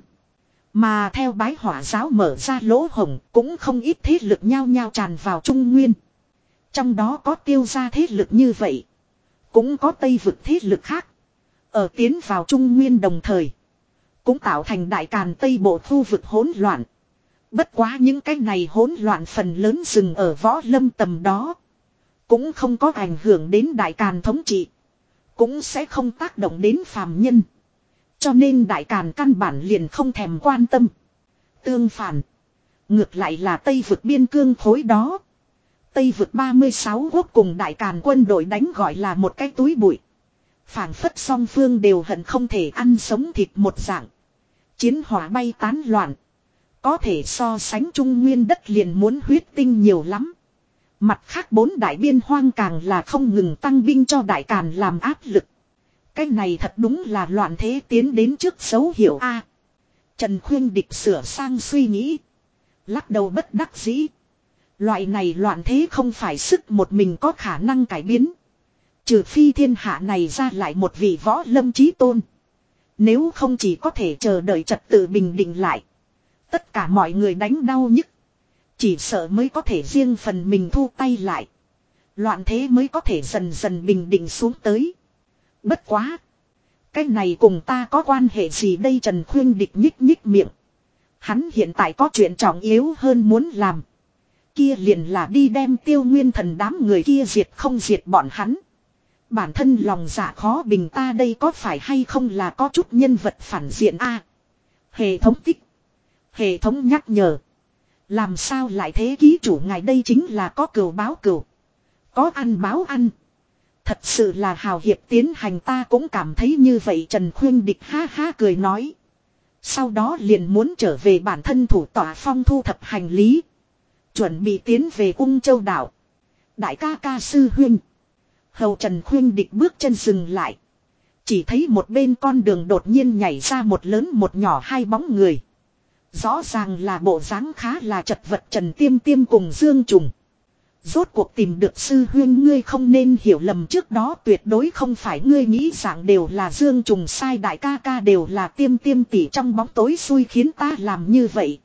Mà theo bái hỏa giáo mở ra lỗ hồng cũng không ít thế lực nhao nhao tràn vào Trung Nguyên. Trong đó có tiêu gia thế lực như vậy. Cũng có Tây vực thế lực khác. Ở tiến vào Trung Nguyên đồng thời. Cũng tạo thành đại càn Tây bộ khu vực hỗn loạn. Bất quá những cái này hỗn loạn phần lớn dừng ở võ lâm tầm đó. Cũng không có ảnh hưởng đến đại càn thống trị. Cũng sẽ không tác động đến phàm nhân. Cho nên đại càn căn bản liền không thèm quan tâm. Tương phản. Ngược lại là Tây vực biên cương khối đó. Tây vực 36 quốc cùng đại càn quân đội đánh gọi là một cái túi bụi. phảng phất song phương đều hận không thể ăn sống thịt một dạng. Chiến hỏa bay tán loạn. Có thể so sánh trung nguyên đất liền muốn huyết tinh nhiều lắm. Mặt khác bốn đại biên hoang càng là không ngừng tăng binh cho đại càn làm áp lực. Cái này thật đúng là loạn thế tiến đến trước dấu hiệu A. Trần Khuyên Địch sửa sang suy nghĩ. Lắc đầu bất đắc dĩ. Loại này loạn thế không phải sức một mình có khả năng cải biến. Trừ phi thiên hạ này ra lại một vị võ lâm trí tôn. Nếu không chỉ có thể chờ đợi trật tự bình định lại. Tất cả mọi người đánh đau nhức. Chỉ sợ mới có thể riêng phần mình thu tay lại. Loạn thế mới có thể dần dần bình định xuống tới. Bất quá. Cái này cùng ta có quan hệ gì đây Trần Khuyên địch nhích nhích miệng. Hắn hiện tại có chuyện trọng yếu hơn muốn làm. Kia liền là đi đem tiêu nguyên thần đám người kia diệt không diệt bọn hắn. Bản thân lòng dạ khó bình ta đây có phải hay không là có chút nhân vật phản diện a Hệ thống tích. Hệ thống nhắc nhở. Làm sao lại thế ký chủ ngài đây chính là có cừu báo cừu. Có ăn báo ăn. Thật sự là hào hiệp tiến hành ta cũng cảm thấy như vậy Trần Khuyên Địch ha ha cười nói. Sau đó liền muốn trở về bản thân thủ tỏa phong thu thập hành lý. Chuẩn bị tiến về ung châu đảo. Đại ca ca sư huynh. Hầu Trần Khuyên Địch bước chân dừng lại. Chỉ thấy một bên con đường đột nhiên nhảy ra một lớn một nhỏ hai bóng người. Rõ ràng là bộ dáng khá là chật vật Trần Tiêm Tiêm cùng Dương Trùng. Rốt cuộc tìm được sư huyên ngươi không nên hiểu lầm trước đó tuyệt đối không phải ngươi nghĩ rằng đều là Dương Trùng sai đại ca ca đều là tiêm tiêm tỉ trong bóng tối xui khiến ta làm như vậy.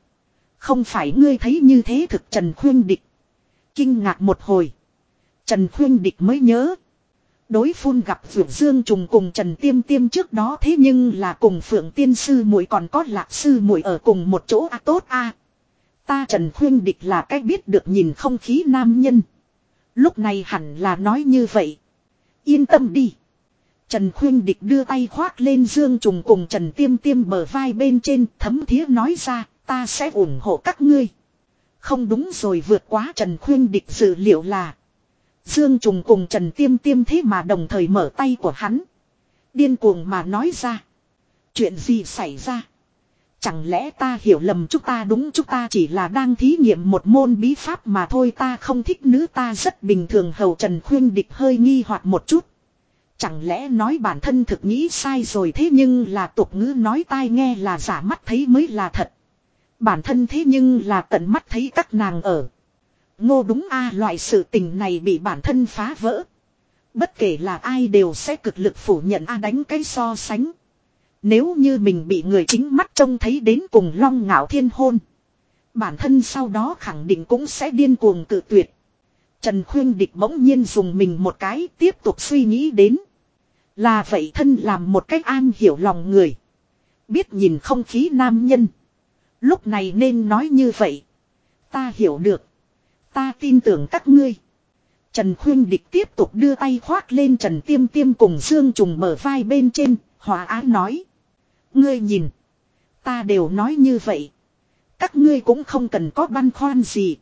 Không phải ngươi thấy như thế thực Trần Khuyên Địch. Kinh ngạc một hồi. Trần Khuyên Địch mới nhớ. Đối phun gặp Phượng Dương trùng cùng Trần Tiêm Tiêm trước đó thế nhưng là cùng Phượng Tiên Sư muội còn có Lạc Sư muội ở cùng một chỗ a tốt a. Ta Trần Khuyên Địch là cách biết được nhìn không khí nam nhân. Lúc này hẳn là nói như vậy. Yên tâm đi. Trần Khuyên Địch đưa tay khoác lên Dương Trùng cùng Trần Tiêm Tiêm bờ vai bên trên, thấm thía nói ra, ta sẽ ủng hộ các ngươi. Không đúng rồi, vượt quá Trần Khuyên Địch dự liệu là Dương Trùng cùng Trần Tiêm Tiêm thế mà đồng thời mở tay của hắn. Điên cuồng mà nói ra. Chuyện gì xảy ra? Chẳng lẽ ta hiểu lầm chúng ta đúng chúng ta chỉ là đang thí nghiệm một môn bí pháp mà thôi ta không thích nữ ta rất bình thường hầu Trần Khuyên Địch hơi nghi hoặc một chút. Chẳng lẽ nói bản thân thực nghĩ sai rồi thế nhưng là tục ngữ nói tai nghe là giả mắt thấy mới là thật. Bản thân thế nhưng là tận mắt thấy các nàng ở. Ngô đúng a, loại sự tình này bị bản thân phá vỡ. Bất kể là ai đều sẽ cực lực phủ nhận a đánh cái so sánh. Nếu như mình bị người chính mắt trông thấy đến cùng long ngạo thiên hôn. Bản thân sau đó khẳng định cũng sẽ điên cuồng tự tuyệt. Trần Khuyên Địch bỗng nhiên dùng mình một cái tiếp tục suy nghĩ đến. Là vậy thân làm một cách an hiểu lòng người. Biết nhìn không khí nam nhân. Lúc này nên nói như vậy. Ta hiểu được. Ta tin tưởng các ngươi. Trần Khuyên Địch tiếp tục đưa tay khoác lên Trần Tiêm Tiêm cùng Dương Trùng mở vai bên trên, hòa Á nói. Ngươi nhìn. Ta đều nói như vậy. Các ngươi cũng không cần có băn khoăn gì.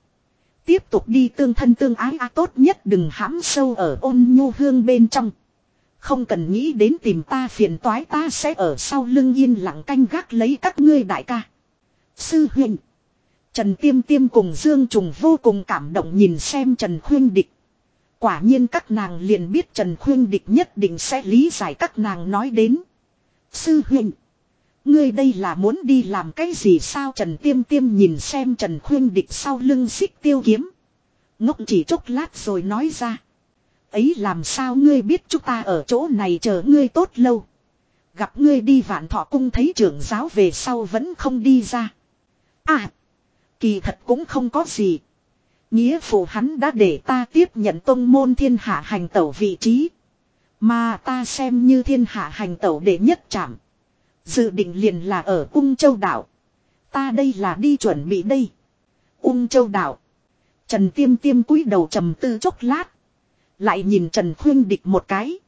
Tiếp tục đi tương thân tương ái á tốt nhất đừng hãm sâu ở ôn nhu hương bên trong. Không cần nghĩ đến tìm ta phiền toái ta sẽ ở sau lưng yên lặng canh gác lấy các ngươi đại ca. Sư huynh. Trần Tiêm Tiêm cùng Dương Trùng vô cùng cảm động nhìn xem Trần Khuyên Địch. Quả nhiên các nàng liền biết Trần Khuyên Địch nhất định sẽ lý giải các nàng nói đến. Sư huynh. Ngươi đây là muốn đi làm cái gì sao Trần Tiêm Tiêm nhìn xem Trần Khuyên Địch sau lưng xích tiêu kiếm. Ngốc chỉ chốc lát rồi nói ra. Ấy làm sao ngươi biết chúng ta ở chỗ này chờ ngươi tốt lâu. Gặp ngươi đi vạn thọ cung thấy trưởng giáo về sau vẫn không đi ra. À. Kỳ thật cũng không có gì. Nghĩa phụ hắn đã để ta tiếp nhận tông môn thiên hạ hành tẩu vị trí. Mà ta xem như thiên hạ hành tẩu để nhất chạm. Dự định liền là ở ung châu đảo. Ta đây là đi chuẩn bị đây. Ung châu đảo. Trần tiêm tiêm cúi đầu trầm tư chốc lát. Lại nhìn Trần khuyên địch một cái.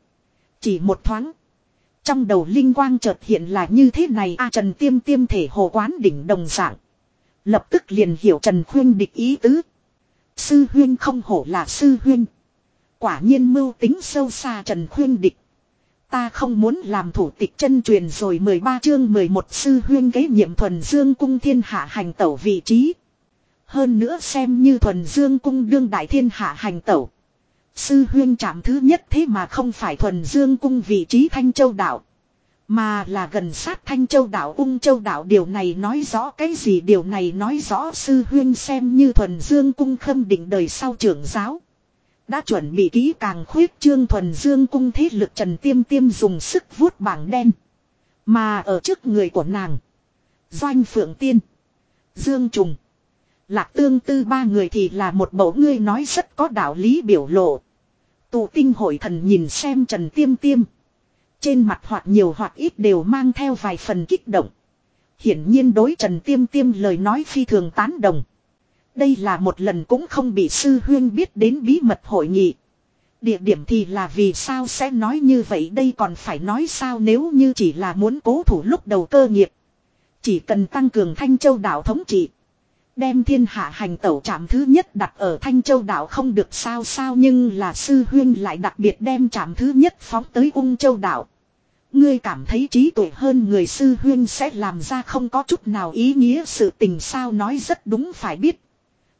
Chỉ một thoáng. Trong đầu linh quang chợt hiện là như thế này a Trần tiêm tiêm thể hồ quán đỉnh đồng dạng. Lập tức liền hiểu Trần Khuyên địch ý tứ. Sư huyên không hổ là sư huyên. Quả nhiên mưu tính sâu xa Trần Khuyên Địch. Ta không muốn làm thủ tịch chân truyền rồi 13 chương 11 sư huyên kế nhiệm thuần dương cung thiên hạ hành tẩu vị trí. Hơn nữa xem như thuần dương cung đương đại thiên hạ hành tẩu. Sư huyên chạm thứ nhất thế mà không phải thuần dương cung vị trí thanh châu đạo. Mà là gần sát thanh châu đạo ung châu đạo điều này nói rõ cái gì điều này nói rõ sư huyên xem như thuần dương cung khâm định đời sau trưởng giáo. Đã chuẩn bị kỹ càng khuyết trương thuần dương cung thế lực trần tiêm tiêm dùng sức vuốt bảng đen. Mà ở trước người của nàng. Doanh Phượng Tiên. Dương Trùng. Lạc tương tư, ba người thì là một mẫu ngươi nói rất có đạo lý biểu lộ. Tụ tinh hội thần nhìn xem Trần Tiêm Tiêm. Trên mặt hoặc nhiều hoặc ít đều mang theo vài phần kích động. Hiển nhiên đối Trần Tiêm Tiêm lời nói phi thường tán đồng. Đây là một lần cũng không bị sư huyên biết đến bí mật hội nghị. Địa điểm thì là vì sao sẽ nói như vậy đây còn phải nói sao nếu như chỉ là muốn cố thủ lúc đầu cơ nghiệp. Chỉ cần tăng cường Thanh Châu đảo thống trị. Đem thiên hạ hành tẩu trạm thứ nhất đặt ở Thanh Châu đảo không được sao sao nhưng là sư huyên lại đặc biệt đem trạm thứ nhất phóng tới ung châu đảo. Ngươi cảm thấy trí tuệ hơn người sư huyên sẽ làm ra không có chút nào ý nghĩa sự tình sao nói rất đúng phải biết.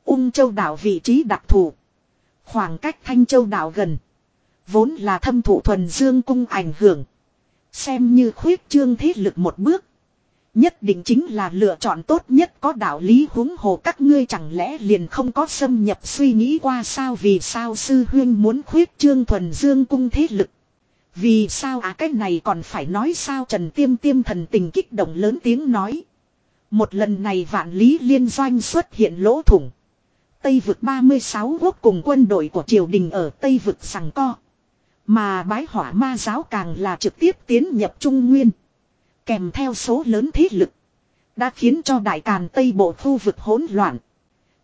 Ung châu đảo vị trí đặc thù. Khoảng cách Thanh Châu đảo gần. Vốn là thâm thụ thuần dương cung ảnh hưởng. Xem như khuyết trương thế lực một bước. Nhất định chính là lựa chọn tốt nhất có đạo lý huống hồ các ngươi chẳng lẽ liền không có xâm nhập suy nghĩ qua sao vì sao sư huyên muốn khuyết trương thuần dương cung thế lực. Vì sao à cái này còn phải nói sao Trần Tiêm Tiêm thần tình kích động lớn tiếng nói. Một lần này vạn lý liên doanh xuất hiện lỗ thủng. Tây vực 36 quốc cùng quân đội của triều đình ở Tây vực sằng co. Mà bái hỏa ma giáo càng là trực tiếp tiến nhập Trung Nguyên. Kèm theo số lớn thế lực. Đã khiến cho đại càn Tây bộ khu vực hỗn loạn.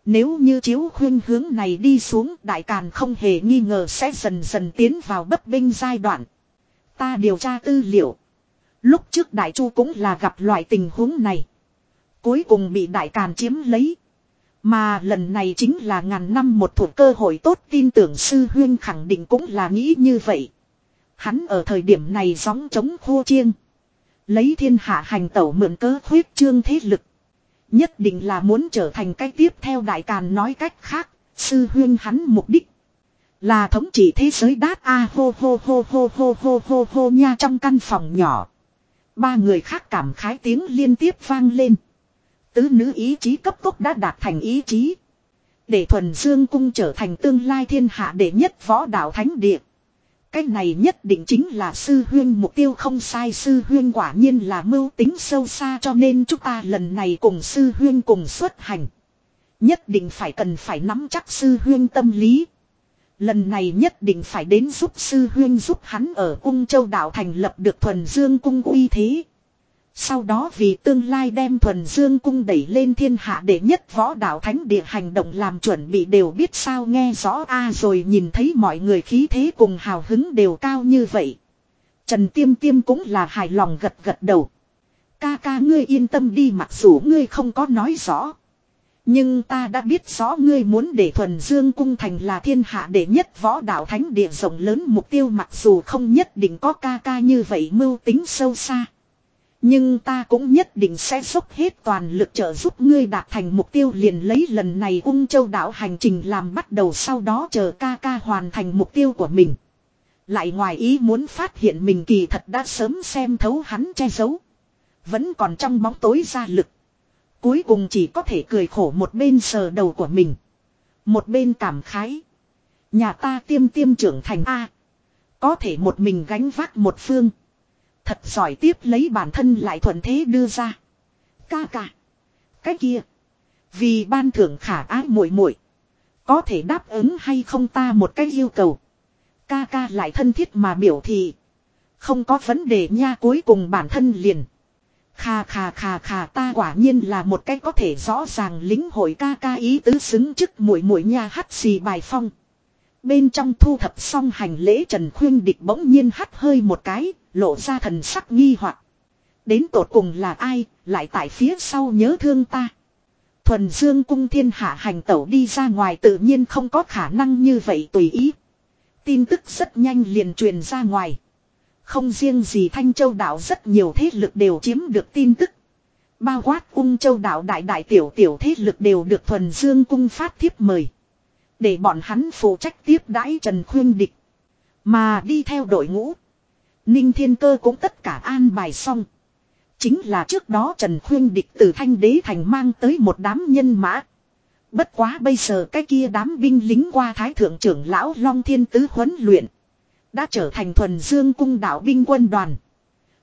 Nếu như chiếu khuyên hướng này đi xuống, đại càn không hề nghi ngờ sẽ dần dần tiến vào bất binh giai đoạn. Ta điều tra tư liệu. Lúc trước đại chu cũng là gặp loại tình huống này. Cuối cùng bị đại càn chiếm lấy. Mà lần này chính là ngàn năm một thuộc cơ hội tốt, tin tưởng sư huyên khẳng định cũng là nghĩ như vậy. Hắn ở thời điểm này gióng chống khô chiêng. Lấy thiên hạ hành tẩu mượn cớ khuyết trương thế lực. Nhất định là muốn trở thành cái tiếp theo đại càn nói cách khác, sư huyên hắn mục đích. Là thống trị thế giới đát a hô hô hô hô hô hô hô hô nha trong căn phòng nhỏ. Ba người khác cảm khái tiếng liên tiếp vang lên. Tứ nữ ý chí cấp tốc đã đạt thành ý chí. Để thuần dương cung trở thành tương lai thiên hạ đệ nhất võ đạo thánh địa. Cái này nhất định chính là sư huyên mục tiêu không sai, sư huyên quả nhiên là mưu tính sâu xa, cho nên chúng ta lần này cùng sư huyên cùng xuất hành. Nhất định phải cần phải nắm chắc sư huyên tâm lý. Lần này nhất định phải đến giúp sư huyên giúp hắn ở cung châu đạo thành lập được thuần dương cung uy thế. Sau đó vì tương lai đem thuần dương cung đẩy lên thiên hạ để nhất võ đạo thánh địa hành động làm chuẩn bị đều biết sao nghe rõ a à rồi nhìn thấy mọi người khí thế cùng hào hứng đều cao như vậy. Trần Tiêm Tiêm cũng là hài lòng gật gật đầu. Ca ca ngươi yên tâm đi mặc dù ngươi không có nói rõ. Nhưng ta đã biết rõ ngươi muốn để thuần dương cung thành là thiên hạ đệ nhất võ đạo thánh địa rộng lớn mục tiêu mặc dù không nhất định có ca ca như vậy mưu tính sâu xa. Nhưng ta cũng nhất định sẽ dốc hết toàn lực trợ giúp ngươi đạt thành mục tiêu liền lấy lần này ung châu đảo hành trình làm bắt đầu sau đó chờ ca ca hoàn thành mục tiêu của mình. Lại ngoài ý muốn phát hiện mình kỳ thật đã sớm xem thấu hắn che giấu. Vẫn còn trong bóng tối ra lực. Cuối cùng chỉ có thể cười khổ một bên sờ đầu của mình. Một bên cảm khái. Nhà ta tiêm tiêm trưởng thành A. Có thể một mình gánh vác một phương. Thật giỏi tiếp lấy bản thân lại thuận thế đưa ra. Ca ca. Cái kia. Vì ban thưởng khả ái muội muội Có thể đáp ứng hay không ta một cái yêu cầu. Ca ca lại thân thiết mà biểu thị. Không có vấn đề nha cuối cùng bản thân liền. Khà khà khà khà ta quả nhiên là một cái có thể rõ ràng lính hội ca ca ý tứ xứng chức muội muội nha hắt xì bài phong. Bên trong thu thập xong hành lễ Trần Khuyên Địch bỗng nhiên hắt hơi một cái, lộ ra thần sắc nghi hoặc. Đến tột cùng là ai, lại tại phía sau nhớ thương ta. Thuần Dương cung thiên hạ hành tẩu đi ra ngoài tự nhiên không có khả năng như vậy tùy ý. Tin tức rất nhanh liền truyền ra ngoài. Không riêng gì Thanh Châu đảo rất nhiều thế lực đều chiếm được tin tức. Bao quát ung châu đảo đại đại tiểu tiểu thế lực đều được thuần dương cung phát thiếp mời. Để bọn hắn phụ trách tiếp đãi Trần Khuyên Địch. Mà đi theo đội ngũ. Ninh Thiên Cơ cũng tất cả an bài xong. Chính là trước đó Trần Khuyên Địch từ Thanh Đế Thành mang tới một đám nhân mã. Bất quá bây giờ cái kia đám binh lính qua Thái Thượng trưởng Lão Long Thiên Tứ huấn luyện. Đã trở thành thuần dương cung đạo binh quân đoàn.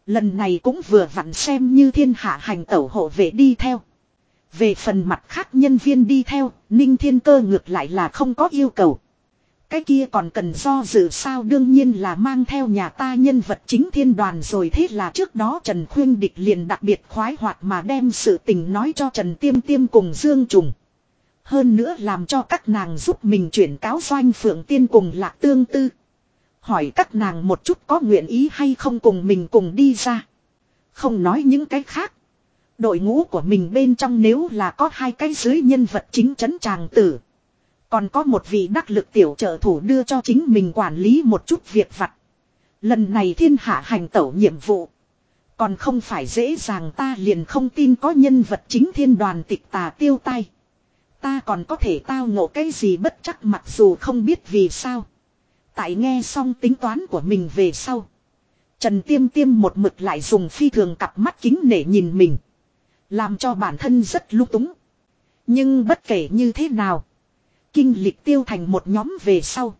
Lần này cũng vừa vặn xem như thiên hạ hành tẩu hộ vệ đi theo. Về phần mặt khác nhân viên đi theo, Ninh Thiên Cơ ngược lại là không có yêu cầu. Cái kia còn cần do dự sao đương nhiên là mang theo nhà ta nhân vật chính thiên đoàn rồi thế là trước đó Trần Khuyên Địch liền đặc biệt khoái hoạt mà đem sự tình nói cho Trần Tiêm Tiêm cùng Dương Trùng. Hơn nữa làm cho các nàng giúp mình chuyển cáo doanh phượng tiên cùng lạc tương tư. Hỏi các nàng một chút có nguyện ý hay không cùng mình cùng đi ra. Không nói những cái khác. Đội ngũ của mình bên trong nếu là có hai cái dưới nhân vật chính chấn tràng tử. Còn có một vị đắc lực tiểu trợ thủ đưa cho chính mình quản lý một chút việc vặt. Lần này thiên hạ hành tẩu nhiệm vụ. Còn không phải dễ dàng ta liền không tin có nhân vật chính thiên đoàn tịch tà tiêu tay. Ta còn có thể tao ngộ cái gì bất chắc mặc dù không biết vì sao. Tại nghe xong tính toán của mình về sau. Trần Tiêm Tiêm một mực lại dùng phi thường cặp mắt kính nể nhìn mình. Làm cho bản thân rất lung túng. Nhưng bất kể như thế nào. Kinh lịch tiêu thành một nhóm về sau.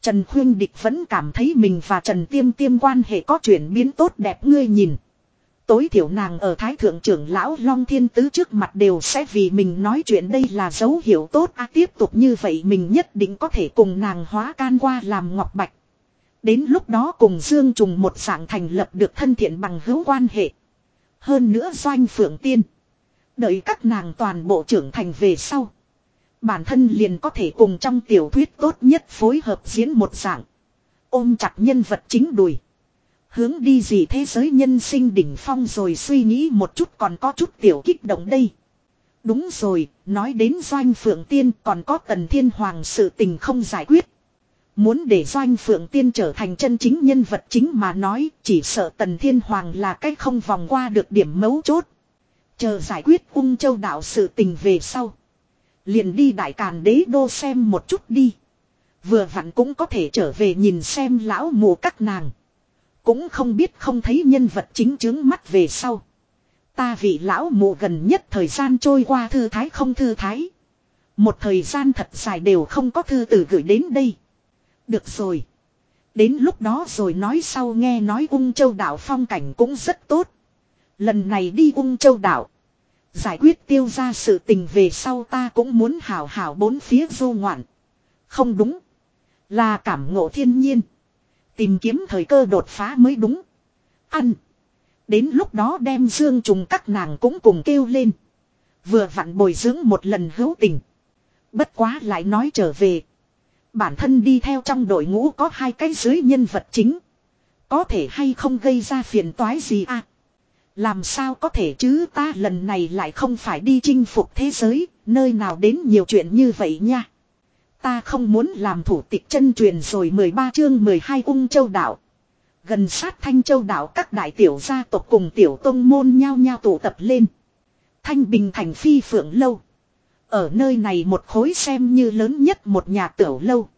Trần Khuyên Địch vẫn cảm thấy mình và Trần Tiêm Tiêm quan hệ có chuyển biến tốt đẹp ngươi nhìn. Tối thiểu nàng ở Thái Thượng trưởng Lão Long Thiên Tứ trước mặt đều sẽ vì mình nói chuyện đây là dấu hiệu tốt a tiếp tục như vậy mình nhất định có thể cùng nàng hóa can qua làm ngọc bạch. Đến lúc đó cùng Dương Trùng một dạng thành lập được thân thiện bằng hữu quan hệ. Hơn nữa doanh phượng tiên. Đợi các nàng toàn bộ trưởng thành về sau. Bản thân liền có thể cùng trong tiểu thuyết tốt nhất phối hợp diễn một dạng. Ôm chặt nhân vật chính đùi. Hướng đi gì thế giới nhân sinh đỉnh phong rồi suy nghĩ một chút còn có chút tiểu kích động đây. Đúng rồi, nói đến Doanh Phượng Tiên còn có Tần Thiên Hoàng sự tình không giải quyết. Muốn để Doanh Phượng Tiên trở thành chân chính nhân vật chính mà nói chỉ sợ Tần Thiên Hoàng là cách không vòng qua được điểm mấu chốt. Chờ giải quyết ung châu đạo sự tình về sau. Liền đi đại càn đế đô xem một chút đi. Vừa vặn cũng có thể trở về nhìn xem lão mù các nàng. Cũng không biết không thấy nhân vật chính chứng mắt về sau. Ta vị lão mù gần nhất thời gian trôi qua thư thái không thư thái. Một thời gian thật dài đều không có thư từ gửi đến đây. Được rồi. Đến lúc đó rồi nói sau nghe nói ung châu đảo phong cảnh cũng rất tốt. Lần này đi ung châu đảo. Giải quyết tiêu ra sự tình về sau ta cũng muốn hào hào bốn phía du ngoạn. Không đúng. Là cảm ngộ thiên nhiên. Tìm kiếm thời cơ đột phá mới đúng. Ăn. Đến lúc đó đem dương trùng các nàng cũng cùng kêu lên. Vừa vặn bồi dưỡng một lần hữu tình. Bất quá lại nói trở về. Bản thân đi theo trong đội ngũ có hai cái dưới nhân vật chính. Có thể hay không gây ra phiền toái gì à? Làm sao có thể chứ ta lần này lại không phải đi chinh phục thế giới, nơi nào đến nhiều chuyện như vậy nha. Ta không muốn làm thủ tịch chân truyền rồi 13 chương 12 ung châu đảo. Gần sát thanh châu đảo các đại tiểu gia tộc cùng tiểu tông môn nhau nhau tụ tập lên. Thanh Bình thành phi phượng lâu. Ở nơi này một khối xem như lớn nhất một nhà tiểu lâu.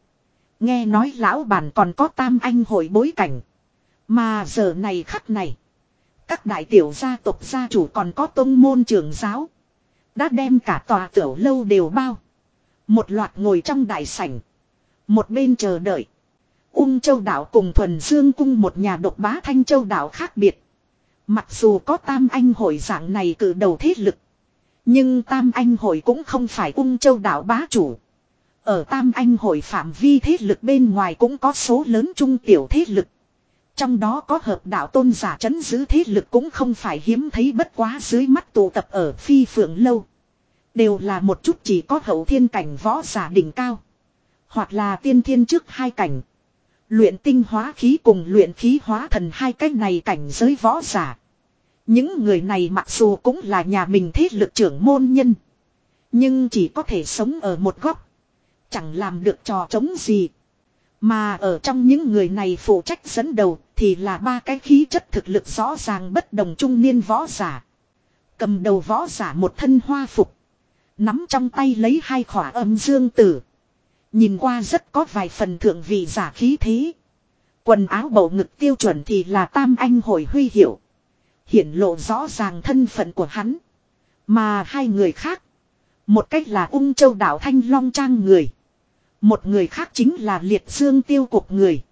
Nghe nói lão bản còn có tam anh hội bối cảnh. Mà giờ này khắc này. Các đại tiểu gia tộc gia chủ còn có tông môn trưởng giáo. Đã đem cả tòa tiểu lâu đều bao. Một loạt ngồi trong đại sảnh. Một bên chờ đợi. Ung châu đảo cùng thuần dương cung một nhà độc bá thanh châu đảo khác biệt. Mặc dù có tam anh hội dạng này cử đầu thế lực. Nhưng tam anh hội cũng không phải ung châu đảo bá chủ. Ở tam anh hội phạm vi thế lực bên ngoài cũng có số lớn trung tiểu thế lực. Trong đó có hợp đạo tôn giả chấn giữ thế lực cũng không phải hiếm thấy bất quá dưới mắt tụ tập ở phi phượng lâu. Đều là một chút chỉ có hậu thiên cảnh võ giả đỉnh cao. Hoặc là tiên thiên trước hai cảnh. Luyện tinh hóa khí cùng luyện khí hóa thần hai cách này cảnh giới võ giả. Những người này mặc dù cũng là nhà mình thế lực trưởng môn nhân. Nhưng chỉ có thể sống ở một góc. Chẳng làm được trò chống gì. Mà ở trong những người này phụ trách dẫn đầu thì là ba cái khí chất thực lực rõ ràng bất đồng trung niên võ giả. Cầm đầu võ giả một thân hoa phục. Nắm trong tay lấy hai khỏa âm dương tử. Nhìn qua rất có vài phần thượng vị giả khí thế. Quần áo bầu ngực tiêu chuẩn thì là tam anh hồi huy hiệu. Hiển lộ rõ ràng thân phận của hắn. Mà hai người khác. Một cách là ung châu đảo Thanh Long Trang người. Một người khác chính là liệt dương tiêu cục người.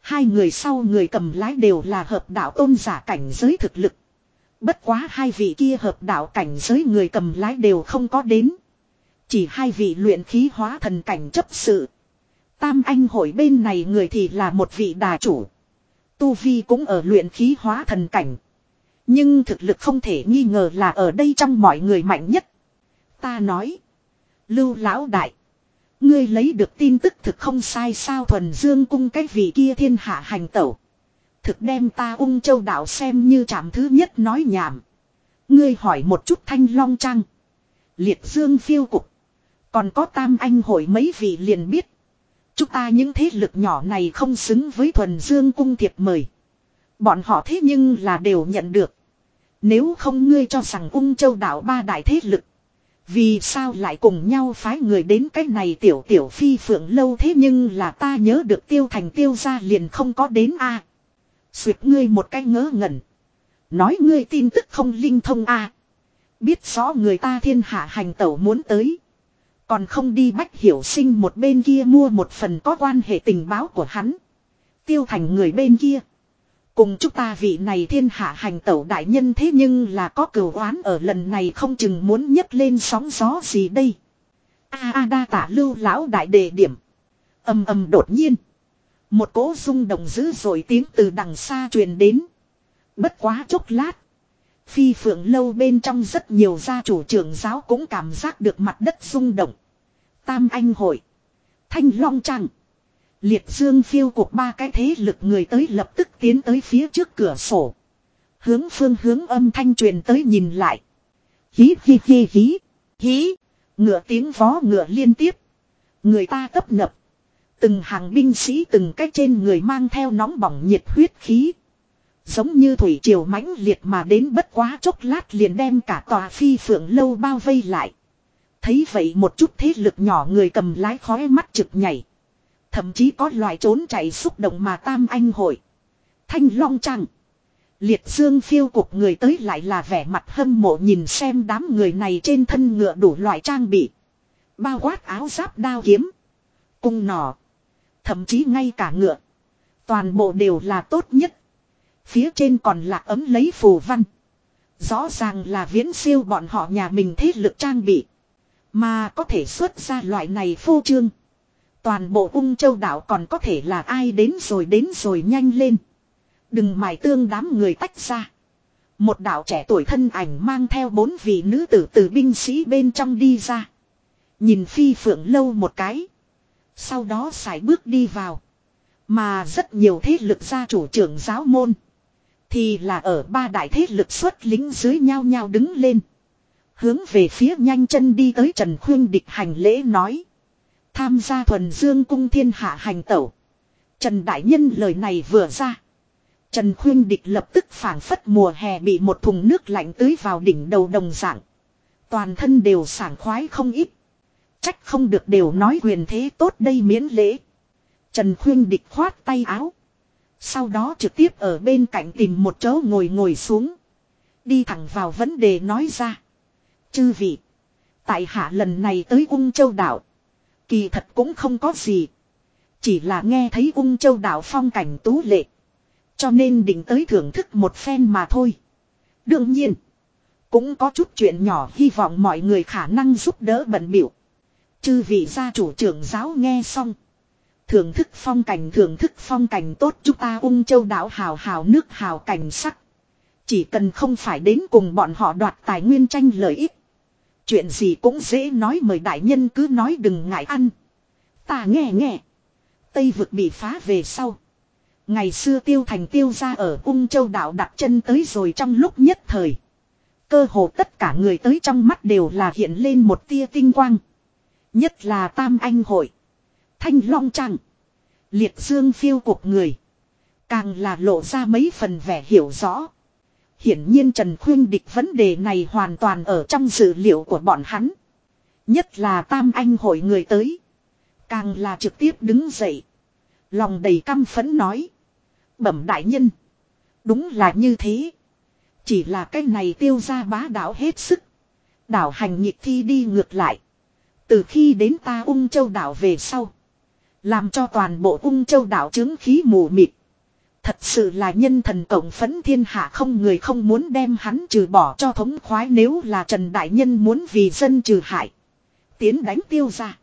Hai người sau người cầm lái đều là hợp đạo tôn giả cảnh giới thực lực. Bất quá hai vị kia hợp đạo cảnh giới người cầm lái đều không có đến. Chỉ hai vị luyện khí hóa thần cảnh chấp sự. Tam anh hội bên này người thì là một vị đà chủ. Tu Vi cũng ở luyện khí hóa thần cảnh. Nhưng thực lực không thể nghi ngờ là ở đây trong mọi người mạnh nhất. Ta nói. Lưu lão đại. Ngươi lấy được tin tức thực không sai sao thuần dương cung cái vị kia thiên hạ hành tẩu. Thực đem ta ung châu đảo xem như trạm thứ nhất nói nhảm. Ngươi hỏi một chút thanh long trăng. Liệt dương phiêu cục. Còn có tam anh hội mấy vị liền biết. Chúng ta những thế lực nhỏ này không xứng với thuần dương cung thiệp mời. Bọn họ thế nhưng là đều nhận được. Nếu không ngươi cho rằng ung châu đảo ba đại thế lực. Vì sao lại cùng nhau phái người đến cái này tiểu tiểu phi phượng lâu thế nhưng là ta nhớ được tiêu thành tiêu ra liền không có đến a à. Xuyệt ngươi một cái ngớ ngẩn. Nói ngươi tin tức không linh thông a Biết rõ người ta thiên hạ hành tẩu muốn tới. Còn không đi bách hiểu sinh một bên kia mua một phần có quan hệ tình báo của hắn. Tiêu thành người bên kia. Cùng chúng ta vị này thiên hạ hành tẩu đại nhân thế nhưng là có cửu oán ở lần này không chừng muốn nhấc lên sóng gió gì đây. A a đa tả lưu lão đại đề điểm. ầm ầm đột nhiên. Một cỗ rung động dữ dội tiếng từ đằng xa truyền đến. Bất quá chốc lát. Phi phượng lâu bên trong rất nhiều gia chủ trưởng giáo cũng cảm giác được mặt đất rung động. Tam anh hội. Thanh long trăng. Liệt dương phiêu cuộc ba cái thế lực người tới lập tức tiến tới phía trước cửa sổ. Hướng phương hướng âm thanh truyền tới nhìn lại. Hí hí hí hí. Hí. Ngựa tiếng vó ngựa liên tiếp. Người ta tấp nập. Từng hàng binh sĩ từng cách trên người mang theo nóng bỏng nhiệt huyết khí. Giống như thủy triều mãnh liệt mà đến bất quá chốc lát liền đem cả tòa phi phượng lâu bao vây lại. Thấy vậy một chút thế lực nhỏ người cầm lái khói mắt trực nhảy. Thậm chí có loại trốn chạy xúc động mà tam anh hội. Thanh long trăng. Liệt dương phiêu cuộc người tới lại là vẻ mặt hâm mộ nhìn xem đám người này trên thân ngựa đủ loại trang bị. Bao quát áo giáp đao kiếm. Cung nỏ. Thậm chí ngay cả ngựa. Toàn bộ đều là tốt nhất. Phía trên còn là ấm lấy phù văn. Rõ ràng là viễn siêu bọn họ nhà mình thế lực trang bị. Mà có thể xuất ra loại này phô trương. Toàn bộ ung châu đảo còn có thể là ai đến rồi đến rồi nhanh lên. Đừng mài tương đám người tách ra. Một đạo trẻ tuổi thân ảnh mang theo bốn vị nữ tử từ binh sĩ bên trong đi ra. Nhìn phi phượng lâu một cái. Sau đó xài bước đi vào. Mà rất nhiều thế lực gia chủ trưởng giáo môn. Thì là ở ba đại thế lực xuất lính dưới nhau nhau đứng lên. Hướng về phía nhanh chân đi tới Trần Khuyên địch hành lễ nói. Tham gia thuần dương cung thiên hạ hành tẩu. Trần Đại Nhân lời này vừa ra. Trần Khuyên Địch lập tức phảng phất mùa hè bị một thùng nước lạnh tưới vào đỉnh đầu đồng dạng. Toàn thân đều sảng khoái không ít. Trách không được đều nói quyền thế tốt đây miễn lễ. Trần Khuyên Địch khoát tay áo. Sau đó trực tiếp ở bên cạnh tìm một chỗ ngồi ngồi xuống. Đi thẳng vào vấn đề nói ra. Chư vị. Tại hạ lần này tới ung châu đảo. Kỳ thật cũng không có gì. Chỉ là nghe thấy ung châu đảo phong cảnh tú lệ. Cho nên định tới thưởng thức một phen mà thôi. Đương nhiên. Cũng có chút chuyện nhỏ hy vọng mọi người khả năng giúp đỡ bận biểu. Chư vị gia chủ trưởng giáo nghe xong. Thưởng thức phong cảnh, thưởng thức phong cảnh tốt chúng ta ung châu đảo hào hào nước hào cảnh sắc. Chỉ cần không phải đến cùng bọn họ đoạt tài nguyên tranh lợi ích. Chuyện gì cũng dễ nói mời đại nhân cứ nói đừng ngại ăn. Ta nghe nghe. Tây vực bị phá về sau. Ngày xưa tiêu thành tiêu ra ở ung châu đảo đặt chân tới rồi trong lúc nhất thời. Cơ hồ tất cả người tới trong mắt đều là hiện lên một tia tinh quang. Nhất là tam anh hội. Thanh long trăng. Liệt dương phiêu cuộc người. Càng là lộ ra mấy phần vẻ hiểu rõ. Hiển nhiên Trần Khuyên Địch vấn đề này hoàn toàn ở trong dữ liệu của bọn hắn. Nhất là tam anh hội người tới. Càng là trực tiếp đứng dậy. Lòng đầy căm phẫn nói. Bẩm đại nhân. Đúng là như thế. Chỉ là cái này tiêu ra bá đạo hết sức. Đảo hành nhịp thi đi ngược lại. Từ khi đến ta ung châu đảo về sau. Làm cho toàn bộ ung châu đảo chứng khí mù mịt. Thật sự là nhân thần cộng phấn thiên hạ không người không muốn đem hắn trừ bỏ cho thống khoái nếu là Trần Đại Nhân muốn vì dân trừ hại. Tiến đánh tiêu ra.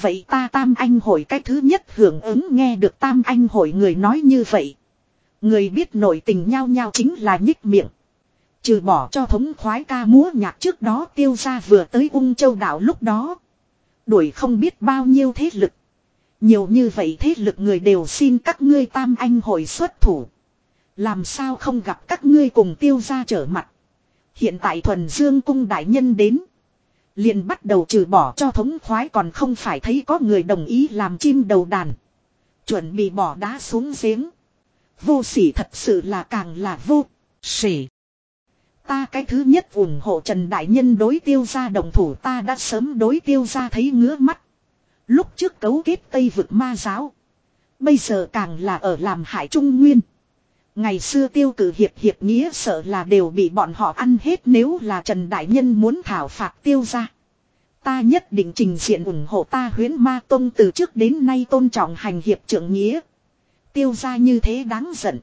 Vậy ta tam anh hội cái thứ nhất hưởng ứng nghe được tam anh hội người nói như vậy. Người biết nổi tình nhau nhau chính là nhích miệng. Trừ bỏ cho thống khoái ca múa nhạc trước đó tiêu ra vừa tới ung châu đảo lúc đó. Đuổi không biết bao nhiêu thế lực. Nhiều như vậy thế lực người đều xin các ngươi tam anh hội xuất thủ. Làm sao không gặp các ngươi cùng tiêu ra trở mặt. Hiện tại thuần dương cung đại nhân đến. liền bắt đầu trừ bỏ cho thống khoái còn không phải thấy có người đồng ý làm chim đầu đàn. Chuẩn bị bỏ đá xuống giếng. Vô sỉ thật sự là càng là vô sỉ. Ta cái thứ nhất ủng hộ Trần Đại Nhân đối tiêu ra đồng thủ, ta đã sớm đối tiêu ra thấy ngứa mắt. Lúc trước cấu kết Tây vực ma giáo. Bây giờ càng là ở làm hại Trung Nguyên. Ngày xưa tiêu cử hiệp hiệp nghĩa sợ là đều bị bọn họ ăn hết nếu là Trần Đại Nhân muốn thảo phạt tiêu ra. Ta nhất định trình diện ủng hộ ta huyến ma tôn từ trước đến nay tôn trọng hành hiệp trưởng nghĩa. Tiêu ra như thế đáng giận.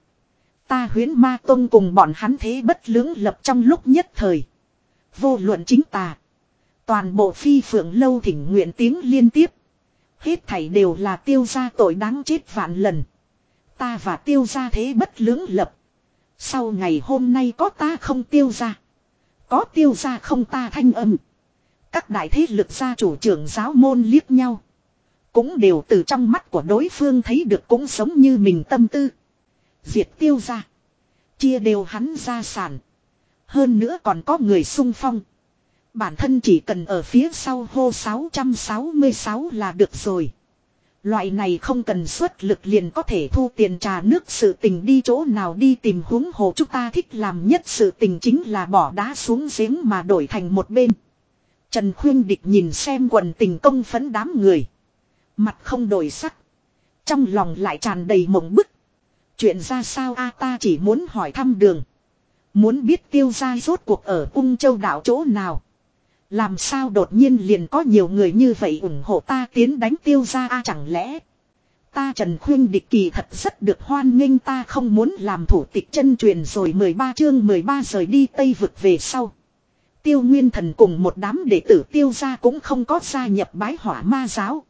Ta huyến ma tôn cùng bọn hắn thế bất lưỡng lập trong lúc nhất thời. Vô luận chính tà. Toàn bộ phi phượng lâu thỉnh nguyện tiếng liên tiếp. Hết thảy đều là tiêu gia tội đáng chết vạn lần. Ta và tiêu gia thế bất lưỡng lập. Sau ngày hôm nay có ta không tiêu gia, Có tiêu gia không ta thanh âm. Các đại thế lực gia chủ trưởng giáo môn liếc nhau. Cũng đều từ trong mắt của đối phương thấy được cũng sống như mình tâm tư. Diệt tiêu gia, Chia đều hắn gia sản. Hơn nữa còn có người sung phong. Bản thân chỉ cần ở phía sau hô 666 là được rồi. Loại này không cần xuất lực liền có thể thu tiền trà nước sự tình đi chỗ nào đi tìm huống hồ chúng ta thích làm nhất sự tình chính là bỏ đá xuống giếng mà đổi thành một bên. Trần Khuyên Địch nhìn xem quần tình công phấn đám người. Mặt không đổi sắc. Trong lòng lại tràn đầy mộng bức. Chuyện ra sao a ta chỉ muốn hỏi thăm đường. Muốn biết tiêu gia rốt cuộc ở ung châu đảo chỗ nào. Làm sao đột nhiên liền có nhiều người như vậy ủng hộ ta tiến đánh tiêu gia a chẳng lẽ. Ta Trần Khuyên địch kỳ thật rất được hoan nghênh ta không muốn làm thủ tịch chân truyền rồi 13 chương 13 rời đi Tây vực về sau. Tiêu Nguyên Thần cùng một đám đệ tử tiêu gia cũng không có gia nhập bái hỏa ma giáo.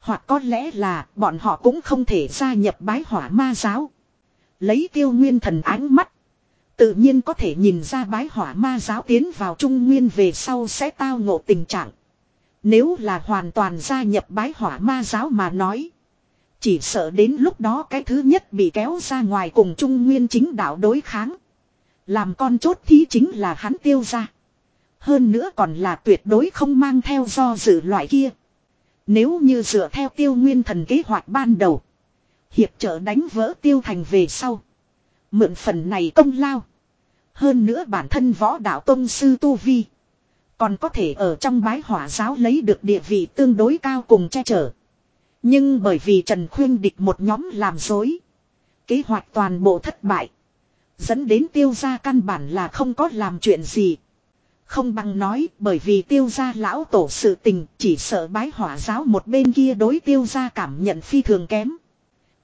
Hoặc có lẽ là bọn họ cũng không thể gia nhập bái hỏa ma giáo. Lấy tiêu nguyên thần ánh mắt. Tự nhiên có thể nhìn ra bái hỏa ma giáo tiến vào trung nguyên về sau sẽ tao ngộ tình trạng. Nếu là hoàn toàn gia nhập bái hỏa ma giáo mà nói. Chỉ sợ đến lúc đó cái thứ nhất bị kéo ra ngoài cùng trung nguyên chính đạo đối kháng. Làm con chốt thí chính là hắn tiêu ra. Hơn nữa còn là tuyệt đối không mang theo do dự loại kia. Nếu như dựa theo tiêu nguyên thần kế hoạch ban đầu. Hiệp trợ đánh vỡ tiêu thành về sau. Mượn phần này công lao. Hơn nữa bản thân võ đạo tông sư Tu Vi. Còn có thể ở trong bái hỏa giáo lấy được địa vị tương đối cao cùng che chở. Nhưng bởi vì Trần Khuyên địch một nhóm làm dối. Kế hoạch toàn bộ thất bại. Dẫn đến tiêu gia căn bản là không có làm chuyện gì. Không bằng nói, bởi vì tiêu gia lão tổ sự tình, chỉ sợ bái hỏa giáo một bên kia đối tiêu gia cảm nhận phi thường kém.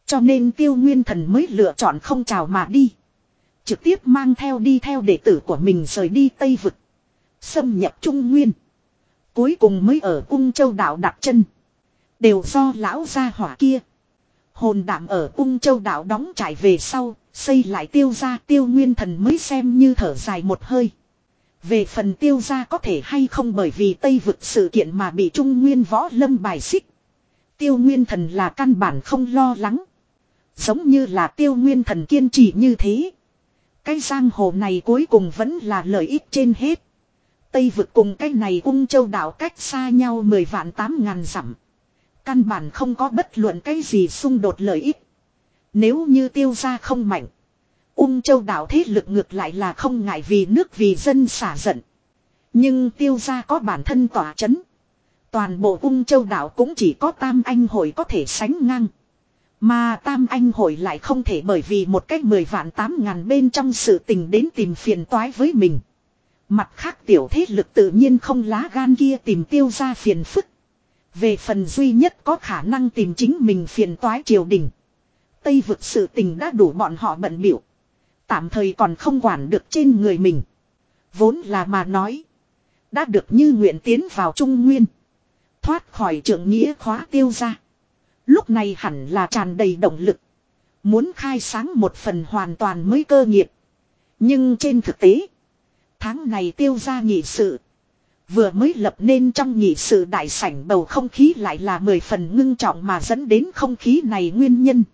Cho nên tiêu nguyên thần mới lựa chọn không chào mà đi. Trực tiếp mang theo đi theo đệ tử của mình rời đi Tây Vực. Xâm nhập Trung Nguyên. Cuối cùng mới ở Ung Châu Đảo đặt chân. Đều do lão gia hỏa kia. Hồn đảm ở Ung Châu Đảo đóng trải về sau, xây lại tiêu ra tiêu nguyên thần mới xem như thở dài một hơi. Về phần tiêu ra có thể hay không bởi vì Tây vực sự kiện mà bị Trung Nguyên võ lâm bài xích. Tiêu Nguyên thần là căn bản không lo lắng. Giống như là tiêu nguyên thần kiên trì như thế. Cái giang hồ này cuối cùng vẫn là lợi ích trên hết. Tây vực cùng cái này ung châu đảo cách xa nhau 10 vạn 8 ngàn dặm. Căn bản không có bất luận cái gì xung đột lợi ích. Nếu như tiêu gia không mạnh. Ung châu đảo thế lực ngược lại là không ngại vì nước vì dân xả giận. Nhưng tiêu gia có bản thân tỏa chấn. Toàn bộ ung châu đảo cũng chỉ có tam anh hội có thể sánh ngang. Mà tam anh hội lại không thể bởi vì một cách mười vạn tám ngàn bên trong sự tình đến tìm phiền toái với mình. Mặt khác tiểu thế lực tự nhiên không lá gan kia tìm tiêu ra phiền phức. Về phần duy nhất có khả năng tìm chính mình phiền toái triều đình. Tây vực sự tình đã đủ bọn họ bận biểu. Tạm thời còn không quản được trên người mình. Vốn là mà nói. Đã được như nguyện tiến vào Trung Nguyên. Thoát khỏi trưởng nghĩa khóa tiêu ra. Lúc này hẳn là tràn đầy động lực. Muốn khai sáng một phần hoàn toàn mới cơ nghiệp. Nhưng trên thực tế. Tháng này tiêu ra nghị sự. Vừa mới lập nên trong nhị sự đại sảnh bầu không khí lại là mười phần ngưng trọng mà dẫn đến không khí này nguyên nhân.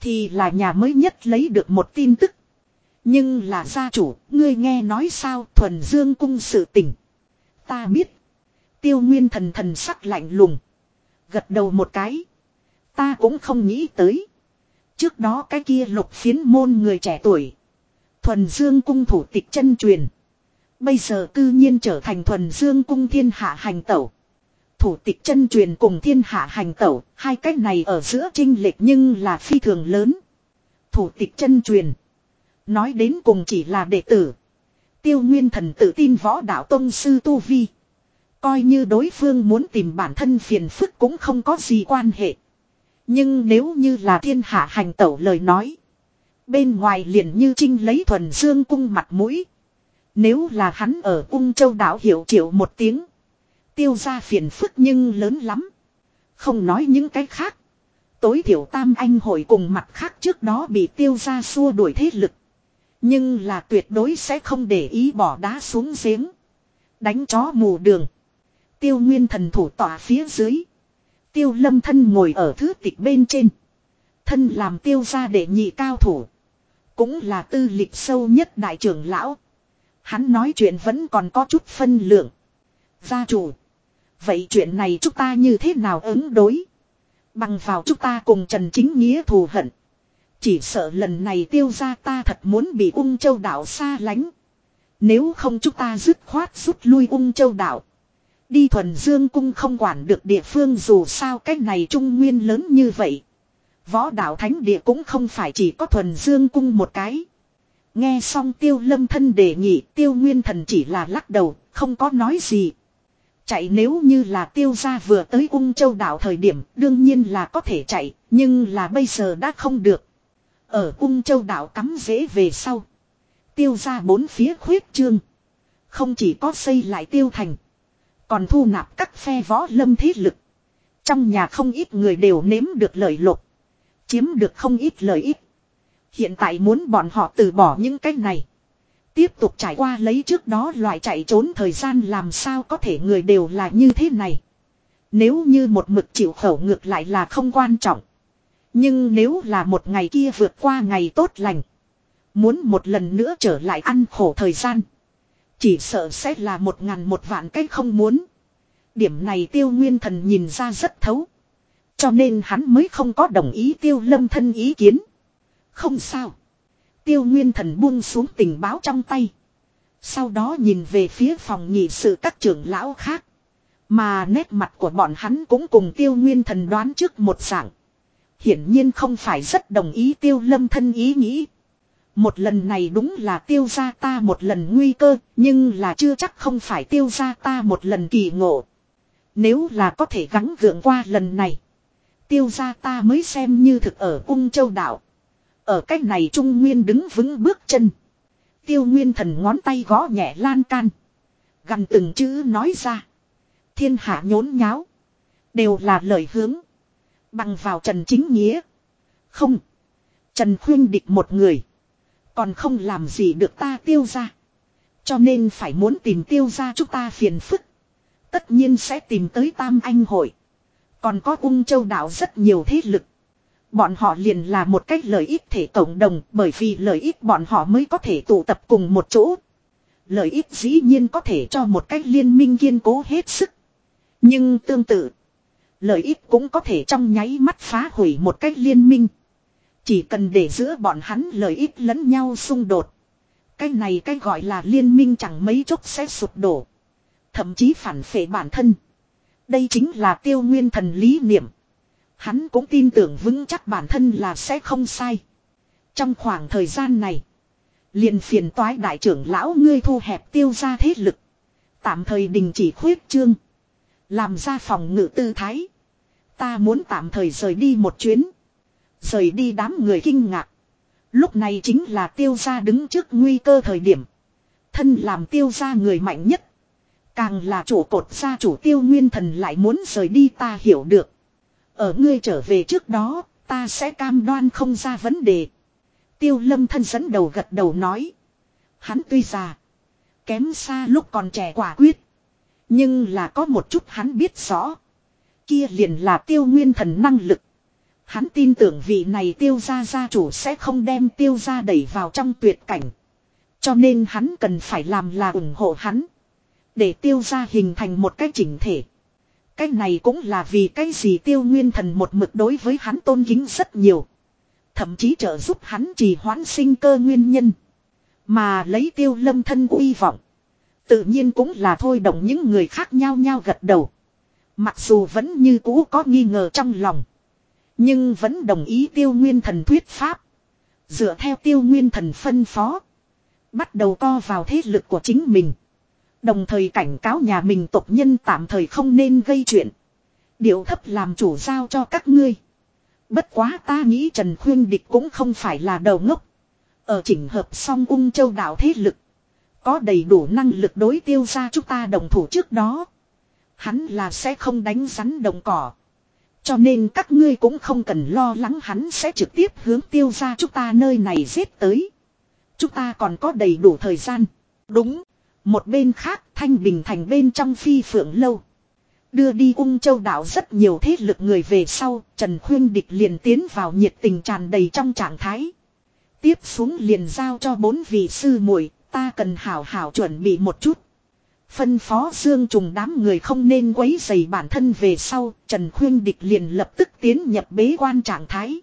Thì là nhà mới nhất lấy được một tin tức. Nhưng là gia chủ, ngươi nghe nói sao thuần dương cung sự tỉnh Ta biết. Tiêu nguyên thần thần sắc lạnh lùng. Gật đầu một cái. Ta cũng không nghĩ tới. Trước đó cái kia lục phiến môn người trẻ tuổi. Thuần dương cung thủ tịch chân truyền. Bây giờ cư nhiên trở thành thuần dương cung thiên hạ hành tẩu. Thủ tịch chân truyền cùng thiên hạ hành tẩu, hai cách này ở giữa trinh lệch nhưng là phi thường lớn. Thủ tịch chân truyền. Nói đến cùng chỉ là đệ tử. Tiêu Nguyên Thần tự tin võ đạo tông sư Tu Vi. Coi như đối phương muốn tìm bản thân phiền phức cũng không có gì quan hệ. Nhưng nếu như là thiên hạ hành tẩu lời nói. Bên ngoài liền như trinh lấy thuần dương cung mặt mũi. Nếu là hắn ở ung châu đảo hiểu triệu một tiếng. Tiêu ra phiền phức nhưng lớn lắm. Không nói những cái khác. Tối thiểu tam anh hội cùng mặt khác trước đó bị tiêu ra xua đuổi thế lực. Nhưng là tuyệt đối sẽ không để ý bỏ đá xuống giếng. Đánh chó mù đường. Tiêu nguyên thần thủ tỏa phía dưới. Tiêu lâm thân ngồi ở thứ tịch bên trên. Thân làm tiêu gia đệ nhị cao thủ. Cũng là tư lịch sâu nhất đại trưởng lão. Hắn nói chuyện vẫn còn có chút phân lượng. Gia chủ. Vậy chuyện này chúng ta như thế nào ứng đối? Bằng vào chúng ta cùng Trần Chính Nghĩa thù hận. Chỉ sợ lần này tiêu ra ta thật muốn bị ung châu đảo xa lánh. Nếu không chúng ta dứt khoát rút lui ung châu đảo. Đi thuần dương cung không quản được địa phương dù sao cách này trung nguyên lớn như vậy. Võ đạo thánh địa cũng không phải chỉ có thuần dương cung một cái. Nghe xong tiêu lâm thân đề nghị tiêu nguyên thần chỉ là lắc đầu, không có nói gì. Chạy nếu như là tiêu gia vừa tới ung châu đảo thời điểm đương nhiên là có thể chạy, nhưng là bây giờ đã không được. Ở ung châu đảo cắm dễ về sau. Tiêu gia bốn phía khuyết trương. Không chỉ có xây lại tiêu thành. Còn thu nạp các phe võ lâm thế lực. Trong nhà không ít người đều nếm được lợi lộc. Chiếm được không ít lợi ích. Hiện tại muốn bọn họ từ bỏ những cái này. Tiếp tục trải qua lấy trước đó loại chạy trốn thời gian làm sao có thể người đều là như thế này. Nếu như một mực chịu khẩu ngược lại là không quan trọng. Nhưng nếu là một ngày kia vượt qua ngày tốt lành. Muốn một lần nữa trở lại ăn khổ thời gian. Chỉ sợ sẽ là một ngàn một vạn cách không muốn. Điểm này tiêu nguyên thần nhìn ra rất thấu. Cho nên hắn mới không có đồng ý tiêu lâm thân ý kiến. Không sao. Tiêu nguyên thần buông xuống tình báo trong tay. Sau đó nhìn về phía phòng nghị sự các trưởng lão khác. Mà nét mặt của bọn hắn cũng cùng tiêu nguyên thần đoán trước một dạng. Hiển nhiên không phải rất đồng ý tiêu lâm thân ý nghĩ. Một lần này đúng là tiêu ra ta một lần nguy cơ, nhưng là chưa chắc không phải tiêu ra ta một lần kỳ ngộ. Nếu là có thể gắng gượng qua lần này. Tiêu ra ta mới xem như thực ở ung châu đảo. Ở cách này Trung Nguyên đứng vững bước chân. Tiêu Nguyên thần ngón tay gõ nhẹ lan can. Gần từng chữ nói ra. Thiên hạ nhốn nháo. Đều là lời hướng. Bằng vào Trần Chính Nghĩa. Không. Trần Khuyên địch một người. Còn không làm gì được ta tiêu ra. Cho nên phải muốn tìm tiêu ra chúng ta phiền phức. Tất nhiên sẽ tìm tới Tam Anh hội. Còn có ung châu đảo rất nhiều thế lực. Bọn họ liền là một cách lợi ích thể cộng đồng bởi vì lợi ích bọn họ mới có thể tụ tập cùng một chỗ. Lợi ích dĩ nhiên có thể cho một cách liên minh kiên cố hết sức. Nhưng tương tự, lợi ích cũng có thể trong nháy mắt phá hủy một cách liên minh. Chỉ cần để giữa bọn hắn lợi ích lẫn nhau xung đột. Cái này cái gọi là liên minh chẳng mấy chốc sẽ sụp đổ. Thậm chí phản phệ bản thân. Đây chính là tiêu nguyên thần lý niệm. Hắn cũng tin tưởng vững chắc bản thân là sẽ không sai. Trong khoảng thời gian này. liền phiền toái đại trưởng lão ngươi thu hẹp tiêu ra thế lực. Tạm thời đình chỉ khuyết trương. Làm ra phòng ngự tư thái. Ta muốn tạm thời rời đi một chuyến. Rời đi đám người kinh ngạc. Lúc này chính là tiêu gia đứng trước nguy cơ thời điểm. Thân làm tiêu gia người mạnh nhất. Càng là chủ cột gia chủ tiêu nguyên thần lại muốn rời đi ta hiểu được. Ở ngươi trở về trước đó, ta sẽ cam đoan không ra vấn đề. Tiêu lâm thân dẫn đầu gật đầu nói. Hắn tuy già. Kém xa lúc còn trẻ quả quyết. Nhưng là có một chút hắn biết rõ. Kia liền là tiêu nguyên thần năng lực. Hắn tin tưởng vị này tiêu gia gia chủ sẽ không đem tiêu gia đẩy vào trong tuyệt cảnh. Cho nên hắn cần phải làm là ủng hộ hắn. Để tiêu gia hình thành một cái chỉnh thể. Cái này cũng là vì cái gì tiêu nguyên thần một mực đối với hắn tôn kính rất nhiều. Thậm chí trợ giúp hắn trì hoãn sinh cơ nguyên nhân. Mà lấy tiêu lâm thân uy vọng. Tự nhiên cũng là thôi động những người khác nhau nhau gật đầu. Mặc dù vẫn như cũ có nghi ngờ trong lòng. Nhưng vẫn đồng ý tiêu nguyên thần thuyết pháp. Dựa theo tiêu nguyên thần phân phó. Bắt đầu co vào thế lực của chính mình. Đồng thời cảnh cáo nhà mình tộc nhân tạm thời không nên gây chuyện. điều thấp làm chủ giao cho các ngươi. Bất quá ta nghĩ Trần Khuyên Địch cũng không phải là đầu ngốc. Ở chỉnh hợp song ung châu đảo thế lực. Có đầy đủ năng lực đối tiêu ra chúng ta đồng thủ trước đó. Hắn là sẽ không đánh rắn đồng cỏ. Cho nên các ngươi cũng không cần lo lắng hắn sẽ trực tiếp hướng tiêu ra chúng ta nơi này giết tới. Chúng ta còn có đầy đủ thời gian. Đúng. Một bên khác thanh bình thành bên trong phi phượng lâu. Đưa đi ung châu đảo rất nhiều thế lực người về sau, Trần Khuyên Địch liền tiến vào nhiệt tình tràn đầy trong trạng thái. Tiếp xuống liền giao cho bốn vị sư muội ta cần hảo hảo chuẩn bị một chút. Phân phó Dương Trùng đám người không nên quấy dày bản thân về sau, Trần Khuyên Địch liền lập tức tiến nhập bế quan trạng thái.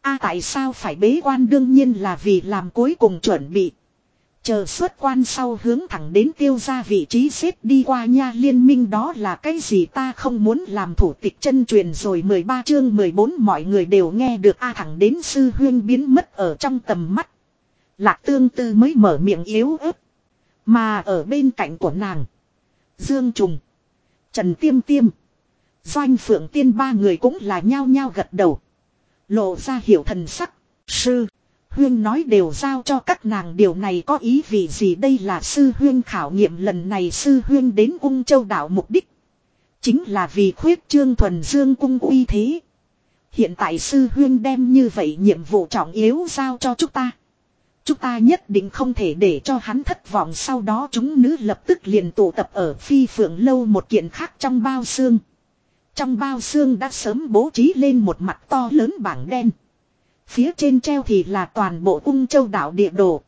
a à, tại sao phải bế quan đương nhiên là vì làm cuối cùng chuẩn bị. Chờ xuất quan sau hướng thẳng đến tiêu ra vị trí xếp đi qua nha liên minh đó là cái gì ta không muốn làm thủ tịch chân truyền rồi 13 chương 14 mọi người đều nghe được a à, thẳng đến sư huyên biến mất ở trong tầm mắt. Lạc tương tư mới mở miệng yếu ớt. Mà ở bên cạnh của nàng. Dương Trùng. Trần Tiêm Tiêm. Doanh Phượng Tiên ba người cũng là nhao nhao gật đầu. Lộ ra hiểu thần sắc. Sư. Huyên nói đều giao cho các nàng điều này có ý vì gì đây là sư huyên khảo nghiệm lần này sư huyên đến ung châu đảo mục đích. Chính là vì khuyết trương thuần dương cung uy thế. Hiện tại sư huyên đem như vậy nhiệm vụ trọng yếu giao cho chúng ta. Chúng ta nhất định không thể để cho hắn thất vọng sau đó chúng nữ lập tức liền tụ tập ở phi phượng lâu một kiện khác trong bao xương. Trong bao xương đã sớm bố trí lên một mặt to lớn bảng đen. Phía trên treo thì là toàn bộ ung châu đảo địa đồ.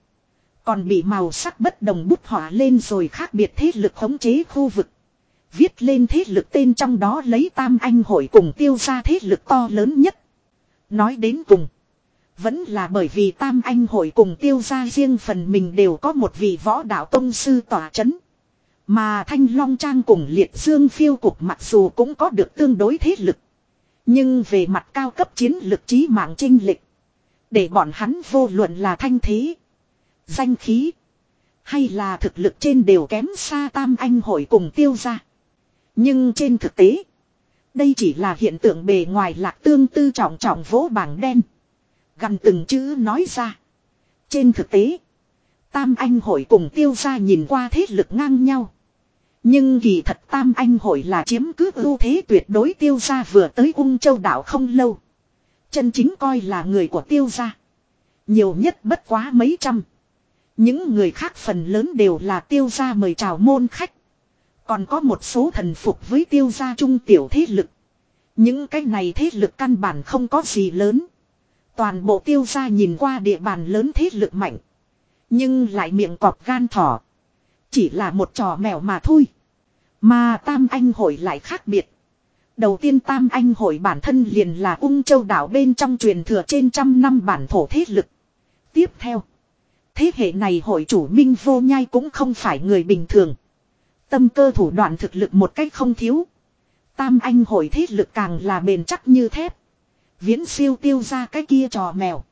Còn bị màu sắc bất đồng bút họa lên rồi khác biệt thế lực khống chế khu vực. Viết lên thế lực tên trong đó lấy tam anh hội cùng tiêu ra thế lực to lớn nhất. Nói đến cùng. Vẫn là bởi vì tam anh hội cùng tiêu gia riêng phần mình đều có một vị võ đạo tông sư tỏa chấn. Mà Thanh Long Trang cùng Liệt Dương phiêu cục mặc dù cũng có được tương đối thế lực. Nhưng về mặt cao cấp chiến lực trí mạng trinh lịch. Để bọn hắn vô luận là thanh thế. Danh khí. Hay là thực lực trên đều kém xa tam anh hội cùng tiêu ra. Nhưng trên thực tế. Đây chỉ là hiện tượng bề ngoài lạc tương tư trọng trọng vỗ bảng đen. Gần từng chữ nói ra. Trên thực tế. Tam anh hội cùng tiêu ra nhìn qua thế lực ngang nhau. Nhưng kỳ thật Tam Anh hội là chiếm cứ ưu thế tuyệt đối tiêu gia vừa tới ung châu đảo không lâu. Chân chính coi là người của tiêu gia. Nhiều nhất bất quá mấy trăm. Những người khác phần lớn đều là tiêu gia mời chào môn khách. Còn có một số thần phục với tiêu gia trung tiểu thế lực. Những cái này thế lực căn bản không có gì lớn. Toàn bộ tiêu gia nhìn qua địa bàn lớn thế lực mạnh. Nhưng lại miệng cọp gan thỏ. Chỉ là một trò mèo mà thôi. Mà Tam Anh hội lại khác biệt. Đầu tiên Tam Anh hội bản thân liền là ung châu đảo bên trong truyền thừa trên trăm năm bản thổ thế lực. Tiếp theo. Thế hệ này hội chủ Minh Vô Nhai cũng không phải người bình thường. Tâm cơ thủ đoạn thực lực một cách không thiếu. Tam Anh hội thế lực càng là bền chắc như thép. Viễn siêu tiêu ra cái kia trò mèo.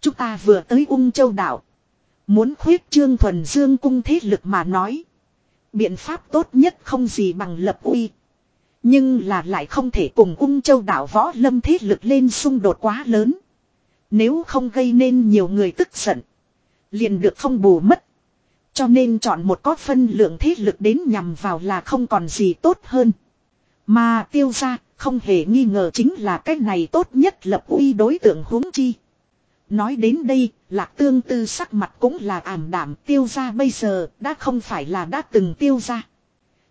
Chúng ta vừa tới ung châu đảo. Muốn khuyết trương thuần dương cung thế lực mà nói. Biện pháp tốt nhất không gì bằng lập uy. Nhưng là lại không thể cùng ung châu đảo võ lâm thế lực lên xung đột quá lớn. Nếu không gây nên nhiều người tức giận. Liền được không bù mất. Cho nên chọn một có phân lượng thế lực đến nhằm vào là không còn gì tốt hơn. Mà tiêu ra không hề nghi ngờ chính là cái này tốt nhất lập uy đối tượng huống chi. Nói đến đây, lạc tương tư sắc mặt cũng là ảm đảm tiêu ra bây giờ đã không phải là đã từng tiêu ra.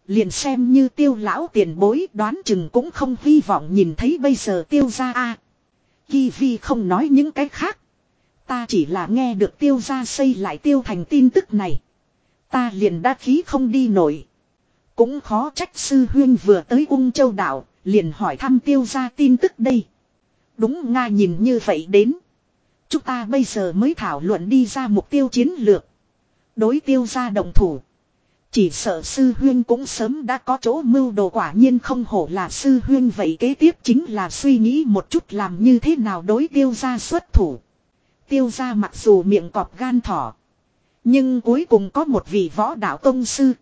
Liền xem như tiêu lão tiền bối đoán chừng cũng không hy vọng nhìn thấy bây giờ tiêu ra a. À, Vi không nói những cái khác. Ta chỉ là nghe được tiêu ra xây lại tiêu thành tin tức này. Ta liền đa khí không đi nổi. Cũng khó trách sư huyên vừa tới ung châu đảo, liền hỏi thăm tiêu ra tin tức đây. Đúng Nga nhìn như vậy đến. Chúng ta bây giờ mới thảo luận đi ra mục tiêu chiến lược. Đối tiêu ra đồng thủ. Chỉ sợ sư huyên cũng sớm đã có chỗ mưu đồ quả nhiên không hổ là sư huyên vậy kế tiếp chính là suy nghĩ một chút làm như thế nào đối tiêu ra xuất thủ. Tiêu ra mặc dù miệng cọp gan thỏ. Nhưng cuối cùng có một vị võ đạo tông sư.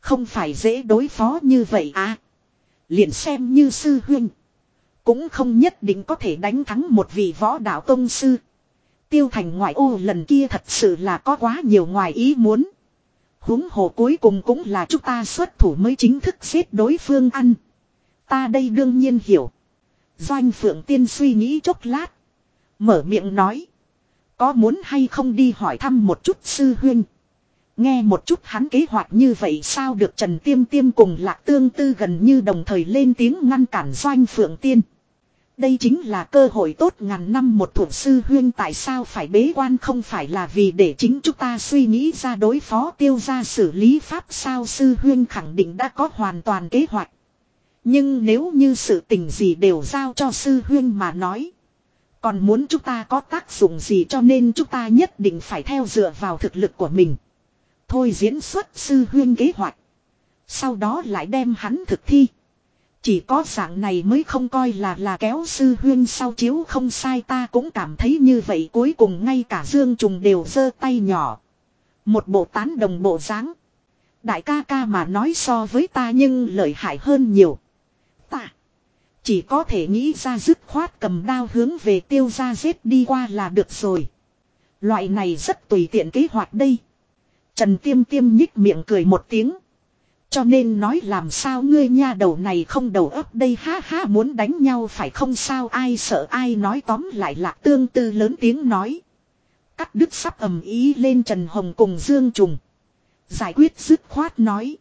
Không phải dễ đối phó như vậy à. Liền xem như sư huynh Cũng không nhất định có thể đánh thắng một vị võ đạo tông sư. Tiêu thành ngoại ô lần kia thật sự là có quá nhiều ngoài ý muốn. huống hồ cuối cùng cũng là chúng ta xuất thủ mới chính thức giết đối phương ăn. Ta đây đương nhiên hiểu. Doanh Phượng Tiên suy nghĩ chốc lát. Mở miệng nói. Có muốn hay không đi hỏi thăm một chút sư huynh. Nghe một chút hắn kế hoạch như vậy sao được Trần Tiêm Tiêm cùng Lạc Tương Tư gần như đồng thời lên tiếng ngăn cản Doanh Phượng Tiên. Đây chính là cơ hội tốt ngàn năm một thuộc sư huyên tại sao phải bế quan không phải là vì để chính chúng ta suy nghĩ ra đối phó tiêu ra xử lý pháp sao sư huyên khẳng định đã có hoàn toàn kế hoạch. Nhưng nếu như sự tình gì đều giao cho sư huyên mà nói. Còn muốn chúng ta có tác dụng gì cho nên chúng ta nhất định phải theo dựa vào thực lực của mình. Thôi diễn xuất sư huyên kế hoạch. Sau đó lại đem hắn thực thi. Chỉ có dạng này mới không coi là là kéo sư huyên sau chiếu không sai ta cũng cảm thấy như vậy cuối cùng ngay cả Dương Trùng đều giơ tay nhỏ. Một bộ tán đồng bộ dáng Đại ca ca mà nói so với ta nhưng lợi hại hơn nhiều. Ta chỉ có thể nghĩ ra dứt khoát cầm đao hướng về tiêu ra giết đi qua là được rồi. Loại này rất tùy tiện kế hoạch đây. Trần Tiêm Tiêm nhích miệng cười một tiếng. Cho nên nói làm sao ngươi nha đầu này không đầu óc đây ha ha muốn đánh nhau phải không sao ai sợ ai nói tóm lại là tương tư lớn tiếng nói. Cắt đứt sắp ầm ý lên Trần Hồng cùng Dương Trùng. Giải quyết dứt khoát nói.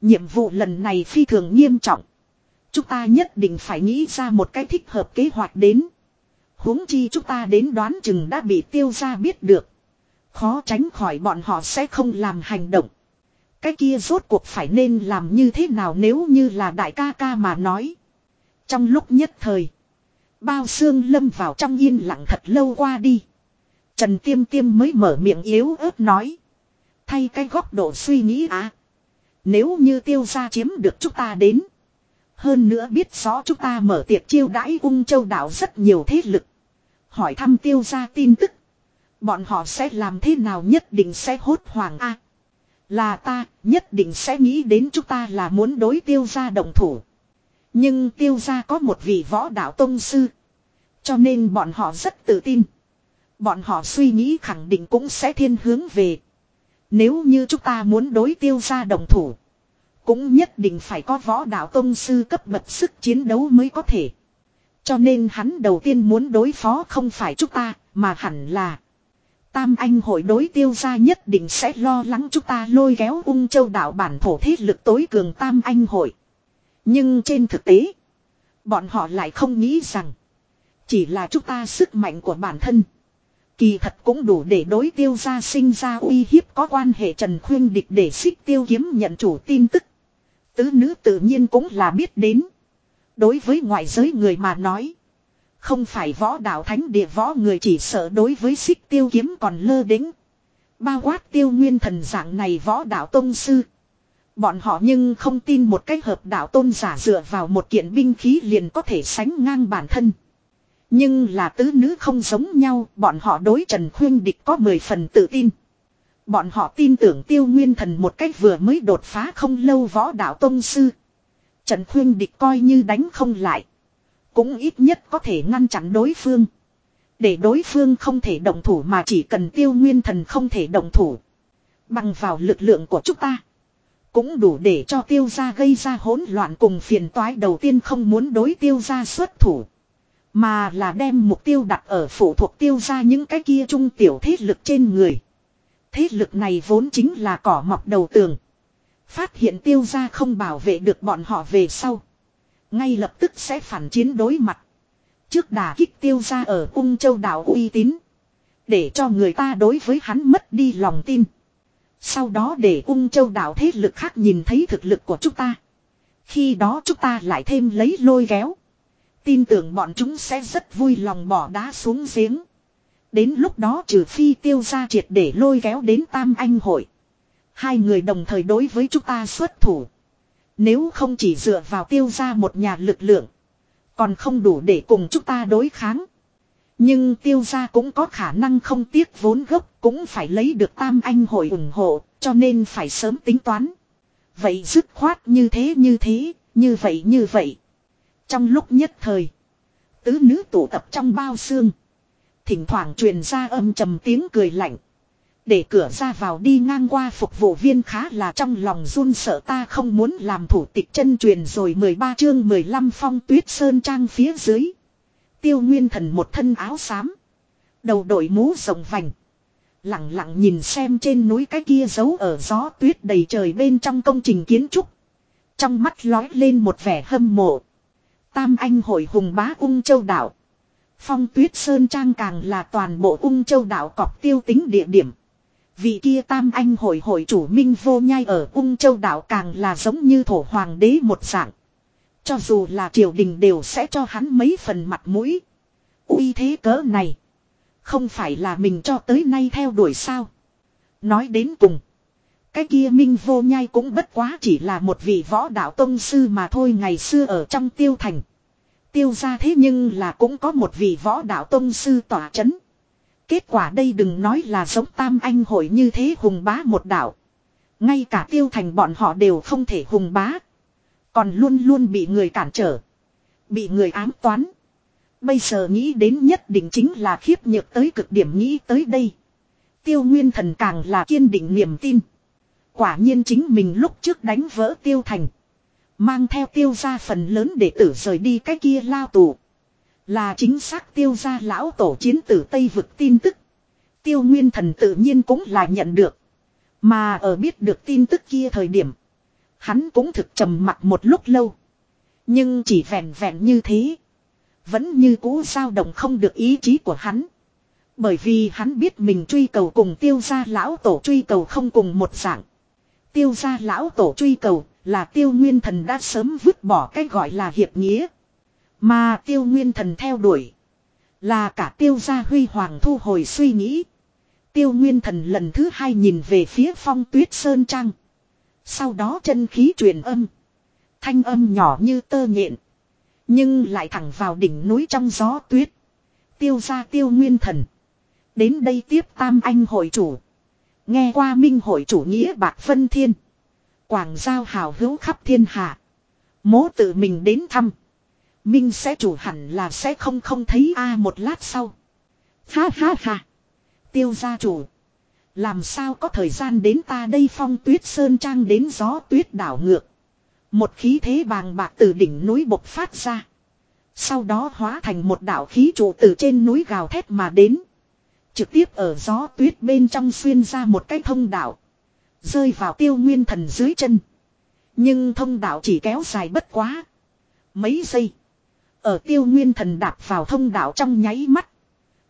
Nhiệm vụ lần này phi thường nghiêm trọng. Chúng ta nhất định phải nghĩ ra một cái thích hợp kế hoạch đến. huống chi chúng ta đến đoán chừng đã bị tiêu ra biết được. Khó tránh khỏi bọn họ sẽ không làm hành động. Cái kia rốt cuộc phải nên làm như thế nào nếu như là đại ca ca mà nói. Trong lúc nhất thời. Bao xương lâm vào trong yên lặng thật lâu qua đi. Trần Tiêm Tiêm mới mở miệng yếu ớt nói. Thay cái góc độ suy nghĩ à. Nếu như tiêu gia chiếm được chúng ta đến. Hơn nữa biết rõ chúng ta mở tiệc chiêu đãi ung châu đảo rất nhiều thế lực. Hỏi thăm tiêu gia tin tức. Bọn họ sẽ làm thế nào nhất định sẽ hốt hoảng a Là ta nhất định sẽ nghĩ đến chúng ta là muốn đối tiêu gia đồng thủ. Nhưng tiêu gia có một vị võ đạo tông sư. Cho nên bọn họ rất tự tin. Bọn họ suy nghĩ khẳng định cũng sẽ thiên hướng về. Nếu như chúng ta muốn đối tiêu gia đồng thủ. Cũng nhất định phải có võ đạo tông sư cấp bậc sức chiến đấu mới có thể. Cho nên hắn đầu tiên muốn đối phó không phải chúng ta, mà hẳn là Tam Anh hội đối tiêu gia nhất định sẽ lo lắng chúng ta lôi kéo ung châu đảo bản thổ thế lực tối cường Tam Anh hội. Nhưng trên thực tế, Bọn họ lại không nghĩ rằng. Chỉ là chúng ta sức mạnh của bản thân. Kỳ thật cũng đủ để đối tiêu gia sinh ra uy hiếp có quan hệ Trần Khuyên Địch để xích tiêu kiếm nhận chủ tin tức. Tứ nữ tự nhiên cũng là biết đến. Đối với ngoại giới người mà nói. Không phải võ đạo thánh địa võ người chỉ sợ đối với xích tiêu kiếm còn lơ đính. Bao quát tiêu nguyên thần dạng này võ đạo tôn sư. Bọn họ nhưng không tin một cách hợp đạo tôn giả dựa vào một kiện binh khí liền có thể sánh ngang bản thân. Nhưng là tứ nữ không giống nhau, bọn họ đối Trần Khuyên Địch có 10 phần tự tin. Bọn họ tin tưởng tiêu nguyên thần một cách vừa mới đột phá không lâu võ đạo tôn sư. Trần Khuyên Địch coi như đánh không lại. Cũng ít nhất có thể ngăn chặn đối phương. Để đối phương không thể động thủ mà chỉ cần tiêu nguyên thần không thể động thủ. Bằng vào lực lượng của chúng ta. Cũng đủ để cho tiêu gia gây ra hỗn loạn cùng phiền toái đầu tiên không muốn đối tiêu gia xuất thủ. Mà là đem mục tiêu đặt ở phụ thuộc tiêu gia những cái kia trung tiểu thế lực trên người. Thế lực này vốn chính là cỏ mọc đầu tường. Phát hiện tiêu gia không bảo vệ được bọn họ về sau. Ngay lập tức sẽ phản chiến đối mặt. Trước đà kích tiêu gia ở ung châu đảo uy tín. Để cho người ta đối với hắn mất đi lòng tin. Sau đó để ung châu đảo thế lực khác nhìn thấy thực lực của chúng ta. Khi đó chúng ta lại thêm lấy lôi kéo. Tin tưởng bọn chúng sẽ rất vui lòng bỏ đá xuống giếng. Đến lúc đó trừ phi tiêu ra triệt để lôi kéo đến tam anh hội. Hai người đồng thời đối với chúng ta xuất thủ. Nếu không chỉ dựa vào tiêu ra một nhà lực lượng. Còn không đủ để cùng chúng ta đối kháng. Nhưng tiêu gia cũng có khả năng không tiếc vốn gốc cũng phải lấy được tam anh hội ủng hộ cho nên phải sớm tính toán. Vậy dứt khoát như thế như thế, như vậy như vậy. Trong lúc nhất thời, tứ nữ tụ tập trong bao xương. Thỉnh thoảng truyền ra âm trầm tiếng cười lạnh. Để cửa ra vào đi ngang qua phục vụ viên khá là trong lòng run sợ ta không muốn làm thủ tịch chân truyền rồi 13 chương 15 phong tuyết sơn trang phía dưới. Tiêu Nguyên Thần một thân áo xám. Đầu đội mũ rồng vành. Lặng lặng nhìn xem trên núi cái kia giấu ở gió tuyết đầy trời bên trong công trình kiến trúc. Trong mắt lói lên một vẻ hâm mộ. Tam Anh hội hùng bá ung châu đảo. Phong tuyết sơn trang càng là toàn bộ ung châu đảo cọc tiêu tính địa điểm. Vị kia tam anh hội hội chủ minh vô nhai ở ung châu đảo càng là giống như thổ hoàng đế một dạng. Cho dù là triều đình đều sẽ cho hắn mấy phần mặt mũi. uy thế cỡ này. Không phải là mình cho tới nay theo đuổi sao. Nói đến cùng. Cái kia minh vô nhai cũng bất quá chỉ là một vị võ đạo tông sư mà thôi ngày xưa ở trong tiêu thành. Tiêu ra thế nhưng là cũng có một vị võ đạo tông sư tỏa chấn. Kết quả đây đừng nói là giống tam anh hội như thế hùng bá một đạo. Ngay cả tiêu thành bọn họ đều không thể hùng bá. Còn luôn luôn bị người cản trở. Bị người ám toán. Bây giờ nghĩ đến nhất định chính là khiếp nhược tới cực điểm nghĩ tới đây. Tiêu nguyên thần càng là kiên định niềm tin. Quả nhiên chính mình lúc trước đánh vỡ tiêu thành. Mang theo tiêu ra phần lớn để tử rời đi cái kia lao tù. Là chính xác tiêu ra lão tổ chiến tử Tây vực tin tức. Tiêu nguyên thần tự nhiên cũng là nhận được. Mà ở biết được tin tức kia thời điểm. Hắn cũng thực trầm mặt một lúc lâu. Nhưng chỉ vẹn vẹn như thế. Vẫn như cũ dao động không được ý chí của hắn. Bởi vì hắn biết mình truy cầu cùng tiêu gia lão tổ truy cầu không cùng một dạng. Tiêu gia lão tổ truy cầu là tiêu nguyên thần đã sớm vứt bỏ cái gọi là hiệp nghĩa. Mà tiêu nguyên thần theo đuổi. Là cả tiêu gia huy hoàng thu hồi suy nghĩ. Tiêu nguyên thần lần thứ hai nhìn về phía phong tuyết sơn trang. Sau đó chân khí truyền âm. Thanh âm nhỏ như tơ nhện. Nhưng lại thẳng vào đỉnh núi trong gió tuyết. Tiêu ra tiêu nguyên thần. Đến đây tiếp tam anh hội chủ. Nghe qua minh hội chủ nghĩa bạc phân thiên. Quảng giao hào hữu khắp thiên hạ. Mố tự mình đến thăm. Minh sẽ chủ hẳn là sẽ không không thấy a một lát sau. Ha ha ha. Tiêu gia chủ. Làm sao có thời gian đến ta đây phong tuyết sơn trang đến gió tuyết đảo ngược. Một khí thế bàng bạc từ đỉnh núi bộc phát ra. Sau đó hóa thành một đảo khí trụ từ trên núi gào thét mà đến. Trực tiếp ở gió tuyết bên trong xuyên ra một cái thông đạo. Rơi vào tiêu nguyên thần dưới chân. Nhưng thông đạo chỉ kéo dài bất quá. Mấy giây. Ở tiêu nguyên thần đạp vào thông đạo trong nháy mắt.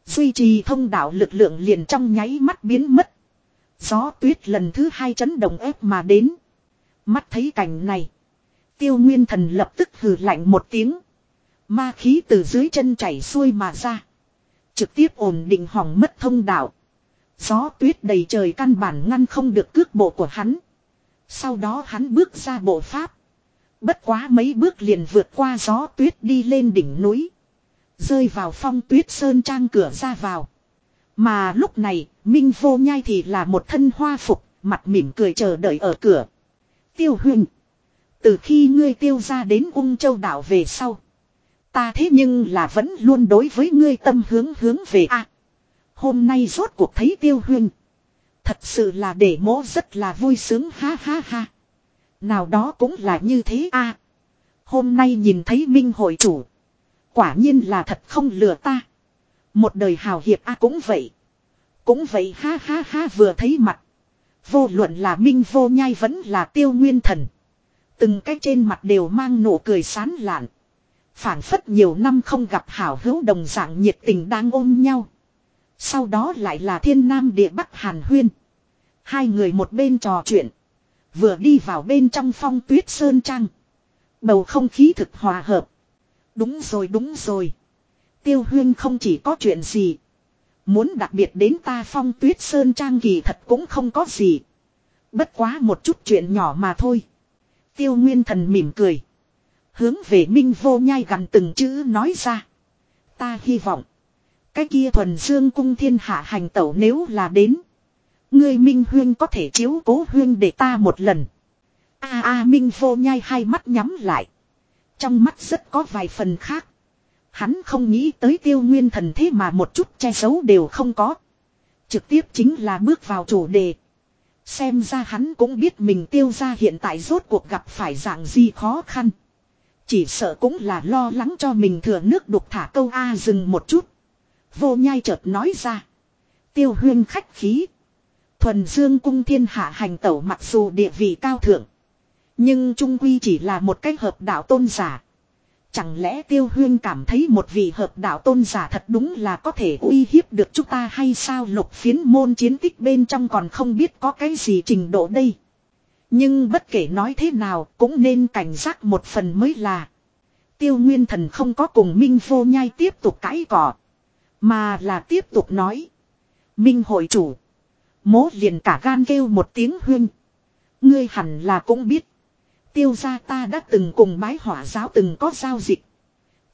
Duy trì thông đạo lực lượng liền trong nháy mắt biến mất. Gió tuyết lần thứ hai chấn động ép mà đến. Mắt thấy cảnh này. Tiêu nguyên thần lập tức hừ lạnh một tiếng. Ma khí từ dưới chân chảy xuôi mà ra. Trực tiếp ổn định hỏng mất thông đạo. Gió tuyết đầy trời căn bản ngăn không được cước bộ của hắn. Sau đó hắn bước ra bộ pháp. Bất quá mấy bước liền vượt qua gió tuyết đi lên đỉnh núi. Rơi vào phong tuyết sơn trang cửa ra vào. Mà lúc này, Minh vô nhai thì là một thân hoa phục, mặt mỉm cười chờ đợi ở cửa. Tiêu huynh. Từ khi ngươi tiêu ra đến ung châu đảo về sau. Ta thế nhưng là vẫn luôn đối với ngươi tâm hướng hướng về a. hôm nay rốt cuộc thấy tiêu huynh. Thật sự là để mỗ rất là vui sướng ha ha ha. Nào đó cũng là như thế a. À, hôm nay nhìn thấy minh hội chủ. Quả nhiên là thật không lừa ta. Một đời hào hiệp a cũng vậy. Cũng vậy ha ha ha vừa thấy mặt. Vô luận là minh vô nhai vẫn là tiêu nguyên thần. Từng cái trên mặt đều mang nụ cười sán lạn. phảng phất nhiều năm không gặp hảo hữu đồng dạng nhiệt tình đang ôm nhau. Sau đó lại là thiên nam địa bắc hàn huyên. Hai người một bên trò chuyện. Vừa đi vào bên trong phong tuyết sơn trăng. Bầu không khí thực hòa hợp. Đúng rồi đúng rồi. Tiêu huyên không chỉ có chuyện gì. Muốn đặc biệt đến ta phong tuyết sơn trang kỳ thật cũng không có gì. Bất quá một chút chuyện nhỏ mà thôi. Tiêu nguyên thần mỉm cười. Hướng về minh vô nhai gần từng chữ nói ra. Ta hy vọng. Cái kia thuần dương cung thiên hạ hành tẩu nếu là đến. Ngươi minh huyên có thể chiếu cố huyên để ta một lần. A à, a à, minh vô nhai hai mắt nhắm lại. Trong mắt rất có vài phần khác. Hắn không nghĩ tới tiêu nguyên thần thế mà một chút che giấu đều không có. Trực tiếp chính là bước vào chủ đề. Xem ra hắn cũng biết mình tiêu ra hiện tại rốt cuộc gặp phải dạng gì khó khăn. Chỉ sợ cũng là lo lắng cho mình thừa nước đục thả câu A à, dừng một chút. Vô nhai chợt nói ra. Tiêu huyên khách khí. Thuần dương cung thiên hạ hành tẩu mặc dù địa vị cao thượng. Nhưng trung quy chỉ là một cách hợp đạo tôn giả. Chẳng lẽ tiêu huyên cảm thấy một vị hợp đạo tôn giả thật đúng là có thể uy hiếp được chúng ta hay sao lục phiến môn chiến tích bên trong còn không biết có cái gì trình độ đây. Nhưng bất kể nói thế nào, cũng nên cảnh giác một phần mới là. Tiêu nguyên thần không có cùng Minh vô nhai tiếp tục cãi cỏ. Mà là tiếp tục nói. Minh hội chủ. Mố liền cả gan kêu một tiếng huyên. Ngươi hẳn là cũng biết. Tiêu gia ta đã từng cùng bái hỏa giáo từng có giao dịch.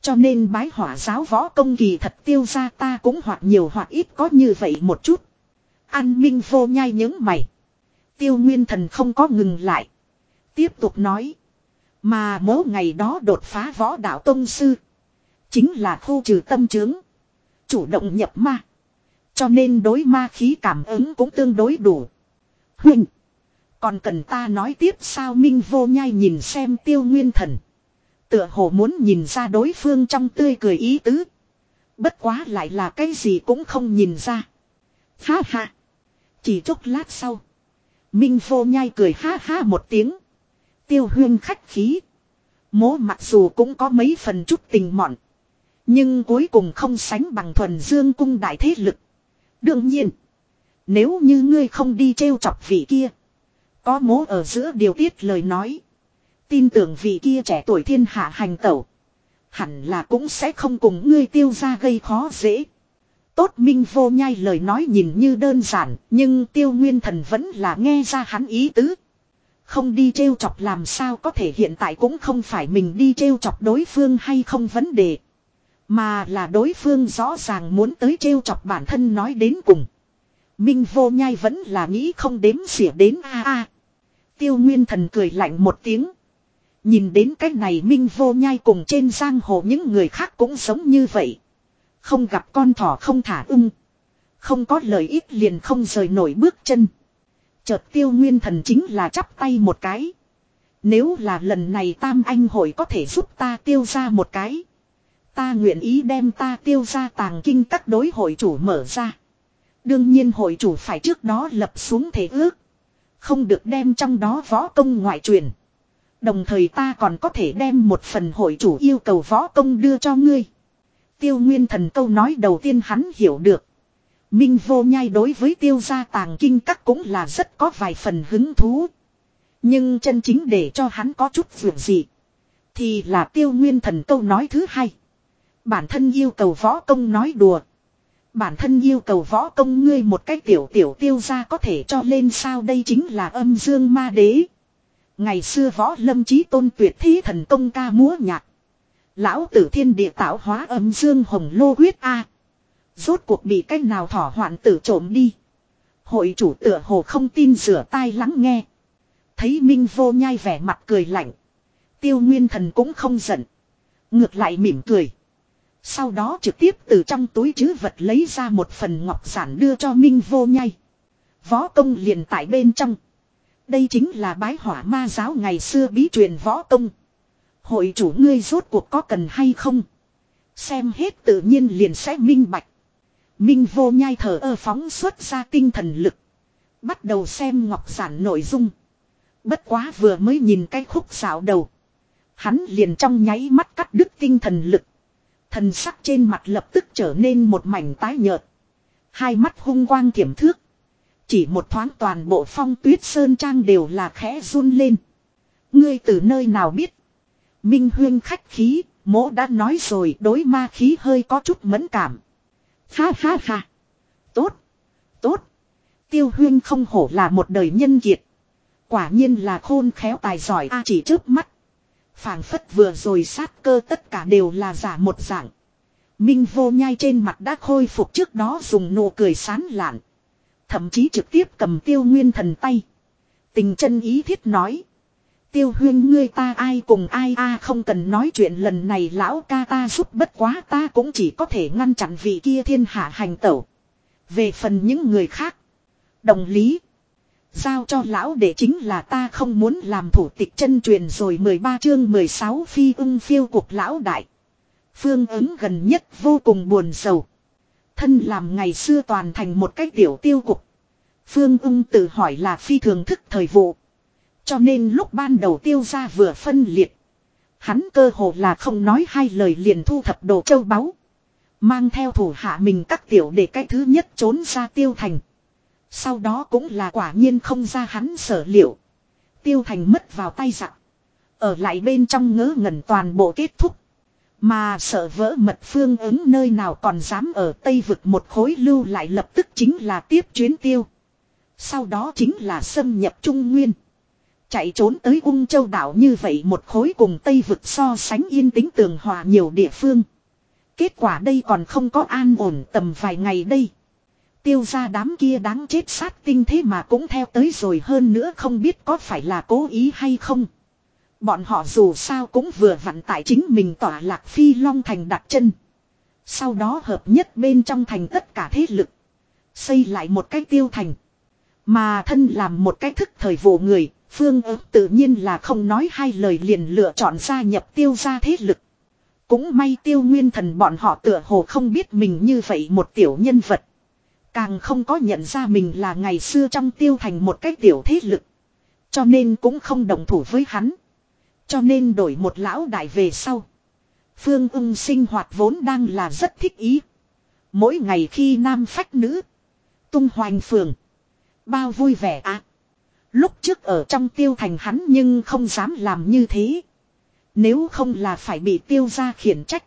Cho nên bái hỏa giáo võ công kỳ thật tiêu gia ta cũng hoặc nhiều hoặc ít có như vậy một chút. An minh vô nhai những mày. Tiêu nguyên thần không có ngừng lại. Tiếp tục nói. Mà mỗi ngày đó đột phá võ đạo tông sư. Chính là khu trừ tâm trướng. Chủ động nhập ma. Cho nên đối ma khí cảm ứng cũng tương đối đủ. Huynh. Còn cần ta nói tiếp sao Minh vô nhai nhìn xem tiêu nguyên thần. Tựa hồ muốn nhìn ra đối phương trong tươi cười ý tứ. Bất quá lại là cái gì cũng không nhìn ra. Ha ha. Chỉ chốc lát sau. Minh vô nhai cười ha ha một tiếng. Tiêu huyên khách khí. Mố mặc dù cũng có mấy phần chút tình mọn. Nhưng cuối cùng không sánh bằng thuần dương cung đại thế lực. Đương nhiên. Nếu như ngươi không đi trêu chọc vị kia. Có mố ở giữa điều tiết lời nói. Tin tưởng vị kia trẻ tuổi thiên hạ hành tẩu. Hẳn là cũng sẽ không cùng ngươi tiêu ra gây khó dễ. Tốt minh vô nhai lời nói nhìn như đơn giản, nhưng tiêu nguyên thần vẫn là nghe ra hắn ý tứ. Không đi trêu chọc làm sao có thể hiện tại cũng không phải mình đi trêu chọc đối phương hay không vấn đề. Mà là đối phương rõ ràng muốn tới trêu chọc bản thân nói đến cùng. Minh vô nhai vẫn là nghĩ không đếm xỉa đến a a. Tiêu Nguyên Thần cười lạnh một tiếng. Nhìn đến cách này Minh Vô Nhai cùng trên giang hồ những người khác cũng sống như vậy. Không gặp con thỏ không thả ưng. Không có lời ít liền không rời nổi bước chân. Chợt Tiêu Nguyên Thần chính là chắp tay một cái. Nếu là lần này Tam Anh hội có thể giúp ta tiêu ra một cái. Ta nguyện ý đem ta tiêu ra tàng kinh các đối hội chủ mở ra. Đương nhiên hội chủ phải trước đó lập xuống thể ước. Không được đem trong đó võ công ngoại truyền. Đồng thời ta còn có thể đem một phần hội chủ yêu cầu võ công đưa cho ngươi. Tiêu nguyên thần câu nói đầu tiên hắn hiểu được. Minh vô nhai đối với tiêu gia tàng kinh các cũng là rất có vài phần hứng thú. Nhưng chân chính để cho hắn có chút vượt gì. Thì là tiêu nguyên thần câu nói thứ hai. Bản thân yêu cầu võ công nói đùa. Bản thân yêu cầu võ công ngươi một cách tiểu tiểu tiêu ra có thể cho lên sao đây chính là âm dương ma đế. Ngày xưa võ lâm chí tôn tuyệt thí thần công ca múa nhạc. Lão tử thiên địa tạo hóa âm dương hồng lô huyết A. Rốt cuộc bị cách nào thỏ hoạn tử trộm đi. Hội chủ tựa hồ không tin rửa tai lắng nghe. Thấy Minh vô nhai vẻ mặt cười lạnh. Tiêu nguyên thần cũng không giận. Ngược lại mỉm cười. Sau đó trực tiếp từ trong túi chứ vật lấy ra một phần ngọc giản đưa cho Minh vô nhai. Võ công liền tại bên trong. Đây chính là bái hỏa ma giáo ngày xưa bí truyền võ công. Hội chủ ngươi rốt cuộc có cần hay không? Xem hết tự nhiên liền sẽ minh bạch. Minh vô nhai thở ơ phóng xuất ra tinh thần lực. Bắt đầu xem ngọc giản nội dung. Bất quá vừa mới nhìn cái khúc xạo đầu. Hắn liền trong nháy mắt cắt đứt tinh thần lực. Thần sắc trên mặt lập tức trở nên một mảnh tái nhợt. Hai mắt hung quang kiểm thước. Chỉ một thoáng toàn bộ phong tuyết sơn trang đều là khẽ run lên. Ngươi từ nơi nào biết? Minh huyên khách khí, mỗ đã nói rồi đối ma khí hơi có chút mẫn cảm. Ha ha ha. Tốt. Tốt. Tiêu huyên không hổ là một đời nhân kiệt. Quả nhiên là khôn khéo tài giỏi a chỉ trước mắt phảng phất vừa rồi sát cơ tất cả đều là giả một dạng. Minh vô nhai trên mặt đã khôi phục trước đó dùng nụ cười sán lạn. Thậm chí trực tiếp cầm tiêu nguyên thần tay. Tình chân ý thiết nói. Tiêu huyên ngươi ta ai cùng ai a à không cần nói chuyện lần này lão ca ta giúp bất quá ta cũng chỉ có thể ngăn chặn vị kia thiên hạ hành tẩu. Về phần những người khác. Đồng lý. Giao cho lão để chính là ta không muốn làm thủ tịch chân truyền rồi 13 chương 16 phi ưng phiêu cuộc lão đại. Phương ứng gần nhất vô cùng buồn sầu. Thân làm ngày xưa toàn thành một cách tiểu tiêu cục. Phương ưng tự hỏi là phi thường thức thời vụ. Cho nên lúc ban đầu tiêu ra vừa phân liệt. Hắn cơ hồ là không nói hai lời liền thu thập đồ châu báu. Mang theo thủ hạ mình các tiểu để cái thứ nhất trốn ra tiêu thành. Sau đó cũng là quả nhiên không ra hắn sở liệu. Tiêu thành mất vào tay giặc. Ở lại bên trong ngớ ngẩn toàn bộ kết thúc. Mà sợ vỡ mật phương ứng nơi nào còn dám ở Tây vực một khối lưu lại lập tức chính là tiếp chuyến tiêu. Sau đó chính là xâm nhập Trung Nguyên. Chạy trốn tới ung châu đảo như vậy một khối cùng Tây vực so sánh yên tĩnh tường hòa nhiều địa phương. Kết quả đây còn không có an ổn tầm vài ngày đây. Tiêu ra đám kia đáng chết sát tinh thế mà cũng theo tới rồi hơn nữa không biết có phải là cố ý hay không. Bọn họ dù sao cũng vừa vặn tại chính mình tỏa lạc phi long thành đặt chân. Sau đó hợp nhất bên trong thành tất cả thế lực. Xây lại một cái tiêu thành. Mà thân làm một cái thức thời vụ người, phương ước tự nhiên là không nói hai lời liền lựa chọn gia nhập tiêu ra thế lực. Cũng may tiêu nguyên thần bọn họ tựa hồ không biết mình như vậy một tiểu nhân vật. Càng không có nhận ra mình là ngày xưa trong tiêu thành một cái tiểu thế lực. Cho nên cũng không đồng thủ với hắn. Cho nên đổi một lão đại về sau. Phương ung sinh hoạt vốn đang là rất thích ý. Mỗi ngày khi nam phách nữ. Tung hoành phường. Bao vui vẻ ạ. À. Lúc trước ở trong tiêu thành hắn nhưng không dám làm như thế. Nếu không là phải bị tiêu ra khiển trách.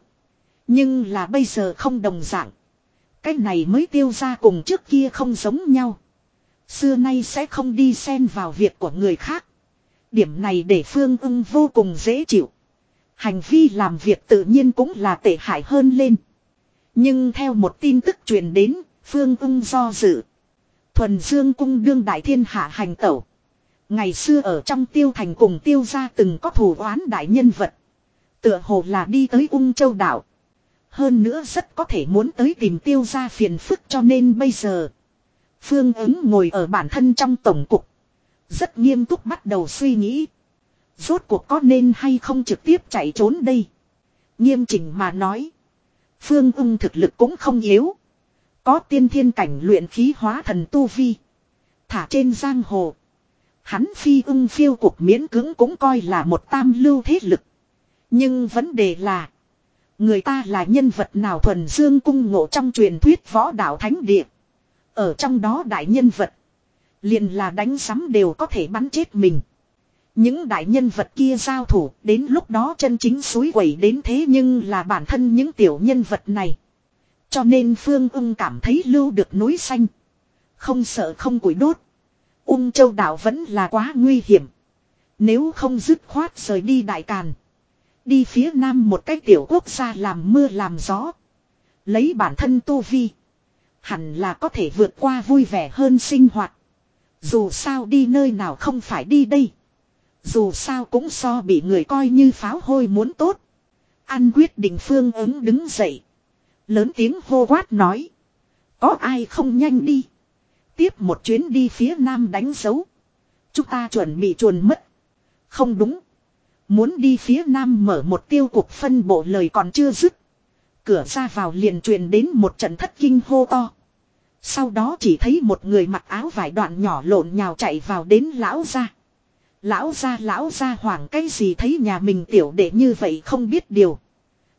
Nhưng là bây giờ không đồng dạng. Cái này mới tiêu ra cùng trước kia không giống nhau. Xưa nay sẽ không đi xen vào việc của người khác. Điểm này để Phương ưng vô cùng dễ chịu. Hành vi làm việc tự nhiên cũng là tệ hại hơn lên. Nhưng theo một tin tức truyền đến, Phương ưng do dự. Thuần Dương cung đương đại thiên hạ hành tẩu. Ngày xưa ở trong tiêu thành cùng tiêu gia từng có thủ oán đại nhân vật. Tựa hồ là đi tới ung châu đảo. Hơn nữa rất có thể muốn tới tìm tiêu ra phiền phức cho nên bây giờ. Phương ứng ngồi ở bản thân trong tổng cục. Rất nghiêm túc bắt đầu suy nghĩ. Rốt cuộc có nên hay không trực tiếp chạy trốn đây. Nghiêm chỉnh mà nói. Phương ung thực lực cũng không yếu. Có tiên thiên cảnh luyện khí hóa thần tu vi. Thả trên giang hồ. Hắn phi ưng phiêu cuộc miễn cưỡng cũng coi là một tam lưu thế lực. Nhưng vấn đề là. Người ta là nhân vật nào thuần dương cung ngộ trong truyền thuyết võ đạo thánh địa. Ở trong đó đại nhân vật. Liền là đánh sắm đều có thể bắn chết mình. Những đại nhân vật kia giao thủ, đến lúc đó chân chính suối quẩy đến thế nhưng là bản thân những tiểu nhân vật này. Cho nên Phương ung cảm thấy lưu được núi xanh. Không sợ không củi đốt. Ung châu đảo vẫn là quá nguy hiểm. Nếu không dứt khoát rời đi đại càn. Đi phía nam một cái tiểu quốc gia làm mưa làm gió. Lấy bản thân tu vi. Hẳn là có thể vượt qua vui vẻ hơn sinh hoạt. Dù sao đi nơi nào không phải đi đây. Dù sao cũng so bị người coi như pháo hôi muốn tốt. an quyết định phương ứng đứng dậy. Lớn tiếng hô quát nói. Có ai không nhanh đi. Tiếp một chuyến đi phía nam đánh dấu. Chúng ta chuẩn bị chuồn mất. Không đúng. Muốn đi phía nam mở một tiêu cục phân bộ lời còn chưa dứt. Cửa ra vào liền truyền đến một trận thất kinh hô to. Sau đó chỉ thấy một người mặc áo vải đoạn nhỏ lộn nhào chạy vào đến lão ra. Lão ra lão ra hoảng cái gì thấy nhà mình tiểu đệ như vậy không biết điều.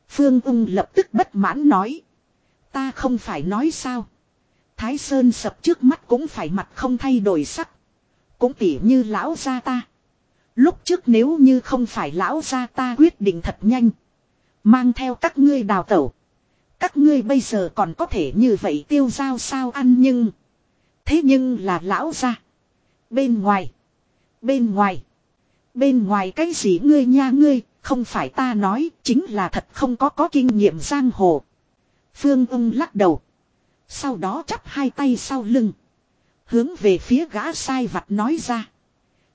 Phương ung lập tức bất mãn nói. Ta không phải nói sao. Thái Sơn sập trước mắt cũng phải mặt không thay đổi sắc. Cũng tỉ như lão gia ta. Lúc trước nếu như không phải lão gia ta quyết định thật nhanh. Mang theo các ngươi đào tẩu. Các ngươi bây giờ còn có thể như vậy tiêu giao sao ăn nhưng. Thế nhưng là lão gia. Bên ngoài. Bên ngoài. Bên ngoài cái gì ngươi nha ngươi, không phải ta nói, chính là thật không có có kinh nghiệm giang hồ. Phương ung lắc đầu. Sau đó chắp hai tay sau lưng. Hướng về phía gã sai vặt nói ra.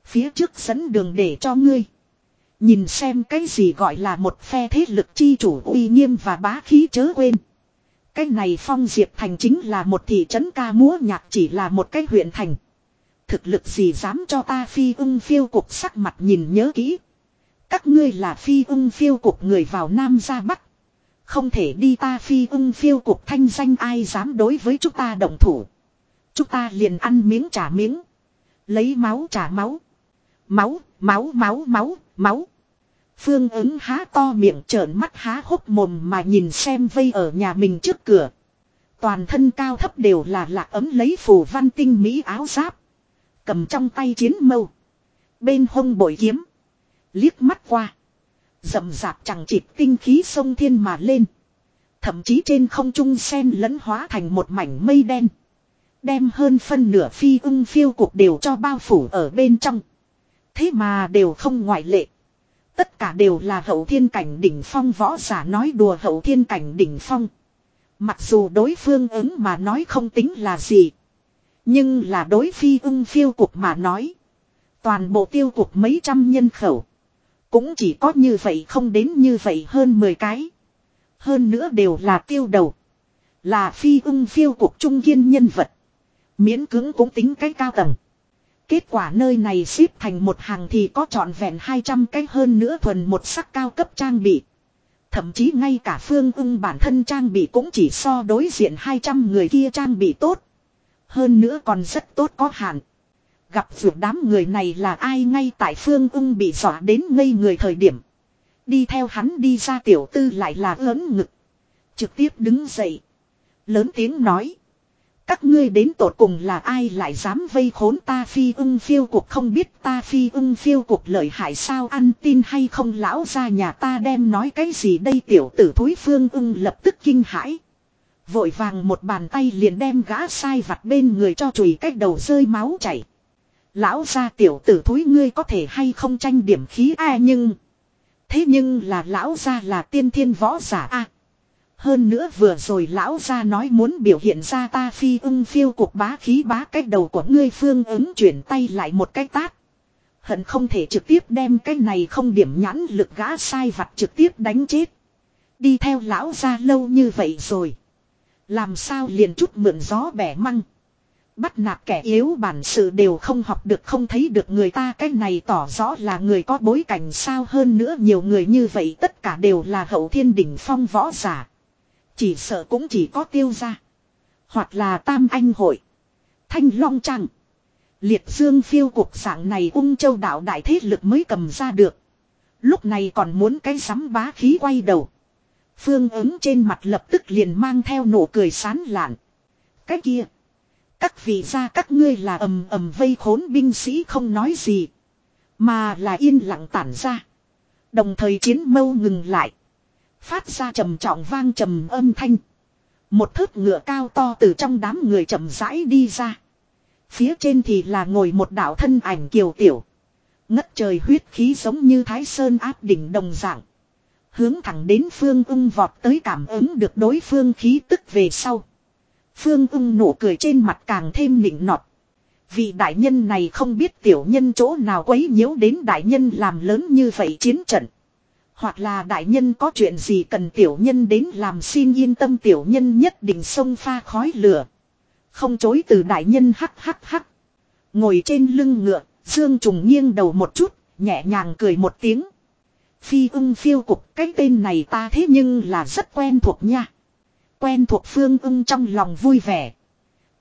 Phía trước dẫn đường để cho ngươi. Nhìn xem cái gì gọi là một phe thế lực chi chủ uy nghiêm và bá khí chớ quên. Cái này phong diệp thành chính là một thị trấn ca múa nhạc chỉ là một cái huyện thành. Thực lực gì dám cho ta phi ưng phiêu cục sắc mặt nhìn nhớ kỹ. Các ngươi là phi ưng phiêu cục người vào Nam ra Bắc. Không thể đi ta phi ưng phiêu cục thanh danh ai dám đối với chúng ta động thủ. Chúng ta liền ăn miếng trả miếng. Lấy máu trả máu. Máu, máu, máu, máu, máu. Phương ứng há to miệng trợn mắt há hốc mồm mà nhìn xem vây ở nhà mình trước cửa. Toàn thân cao thấp đều là lạc ấm lấy phù văn tinh mỹ áo giáp. Cầm trong tay chiến mâu. Bên hông bội kiếm. Liếc mắt qua. Dậm dạp chẳng chịt tinh khí sông thiên mà lên. Thậm chí trên không trung sen lẫn hóa thành một mảnh mây đen. Đem hơn phân nửa phi ưng phiêu cục đều cho bao phủ ở bên trong. Thế mà đều không ngoại lệ. Tất cả đều là hậu thiên cảnh đỉnh phong võ giả nói đùa hậu thiên cảnh đỉnh phong. Mặc dù đối phương ứng mà nói không tính là gì. Nhưng là đối phi ưng phiêu cục mà nói. Toàn bộ tiêu cục mấy trăm nhân khẩu. Cũng chỉ có như vậy không đến như vậy hơn 10 cái. Hơn nữa đều là tiêu đầu. Là phi ưng phiêu cục trung kiên nhân vật. Miễn cứng cũng tính cái cao tầng. Kết quả nơi này xếp thành một hàng thì có trọn vẹn 200 cái hơn nữa thuần một sắc cao cấp trang bị. Thậm chí ngay cả phương ưng bản thân trang bị cũng chỉ so đối diện 200 người kia trang bị tốt. Hơn nữa còn rất tốt có hạn. Gặp vượt đám người này là ai ngay tại phương ung bị dọa đến ngây người thời điểm. Đi theo hắn đi ra tiểu tư lại là lớn ngực. Trực tiếp đứng dậy. Lớn tiếng nói. Các ngươi đến tột cùng là ai lại dám vây khốn ta phi ưng phiêu cuộc không biết ta phi ưng phiêu cuộc lợi hại sao ăn tin hay không lão ra nhà ta đem nói cái gì đây tiểu tử thúi phương ưng lập tức kinh hãi. Vội vàng một bàn tay liền đem gã sai vặt bên người cho chùi cách đầu rơi máu chảy. Lão gia tiểu tử thúi ngươi có thể hay không tranh điểm khí a nhưng. Thế nhưng là lão gia là tiên thiên võ giả a. Hơn nữa vừa rồi lão gia nói muốn biểu hiện ra ta phi ưng phiêu cuộc bá khí bá cách đầu của ngươi phương ứng chuyển tay lại một cái tát. Hận không thể trực tiếp đem cái này không điểm nhãn lực gã sai vặt trực tiếp đánh chết. Đi theo lão gia lâu như vậy rồi. Làm sao liền chút mượn gió bẻ măng. Bắt nạt kẻ yếu bản sự đều không học được không thấy được người ta cái này tỏ rõ là người có bối cảnh sao hơn nữa nhiều người như vậy tất cả đều là hậu thiên đỉnh phong võ giả. Chỉ sợ cũng chỉ có tiêu ra. Hoặc là tam anh hội. Thanh long trăng. Liệt dương phiêu cuộc dạng này ung châu đạo đại thế lực mới cầm ra được. Lúc này còn muốn cái sắm bá khí quay đầu. Phương ứng trên mặt lập tức liền mang theo nụ cười sán lạn. Cái kia. Các vị gia các ngươi là ầm ầm vây khốn binh sĩ không nói gì. Mà là yên lặng tản ra. Đồng thời chiến mâu ngừng lại. Phát ra trầm trọng vang trầm âm thanh. Một thớt ngựa cao to từ trong đám người chậm rãi đi ra. Phía trên thì là ngồi một đạo thân ảnh kiều tiểu. Ngất trời huyết khí giống như thái sơn áp đỉnh đồng dạng. Hướng thẳng đến phương ung vọt tới cảm ứng được đối phương khí tức về sau. Phương ung nụ cười trên mặt càng thêm nịnh nọt. Vì đại nhân này không biết tiểu nhân chỗ nào quấy nhiễu đến đại nhân làm lớn như vậy chiến trận. Hoặc là đại nhân có chuyện gì cần tiểu nhân đến làm xin yên tâm tiểu nhân nhất định sông pha khói lửa. Không chối từ đại nhân hắc hắc hắc. Ngồi trên lưng ngựa, Dương Trùng nghiêng đầu một chút, nhẹ nhàng cười một tiếng. Phi ưng phiêu cục cái tên này ta thế nhưng là rất quen thuộc nha. Quen thuộc phương ưng trong lòng vui vẻ.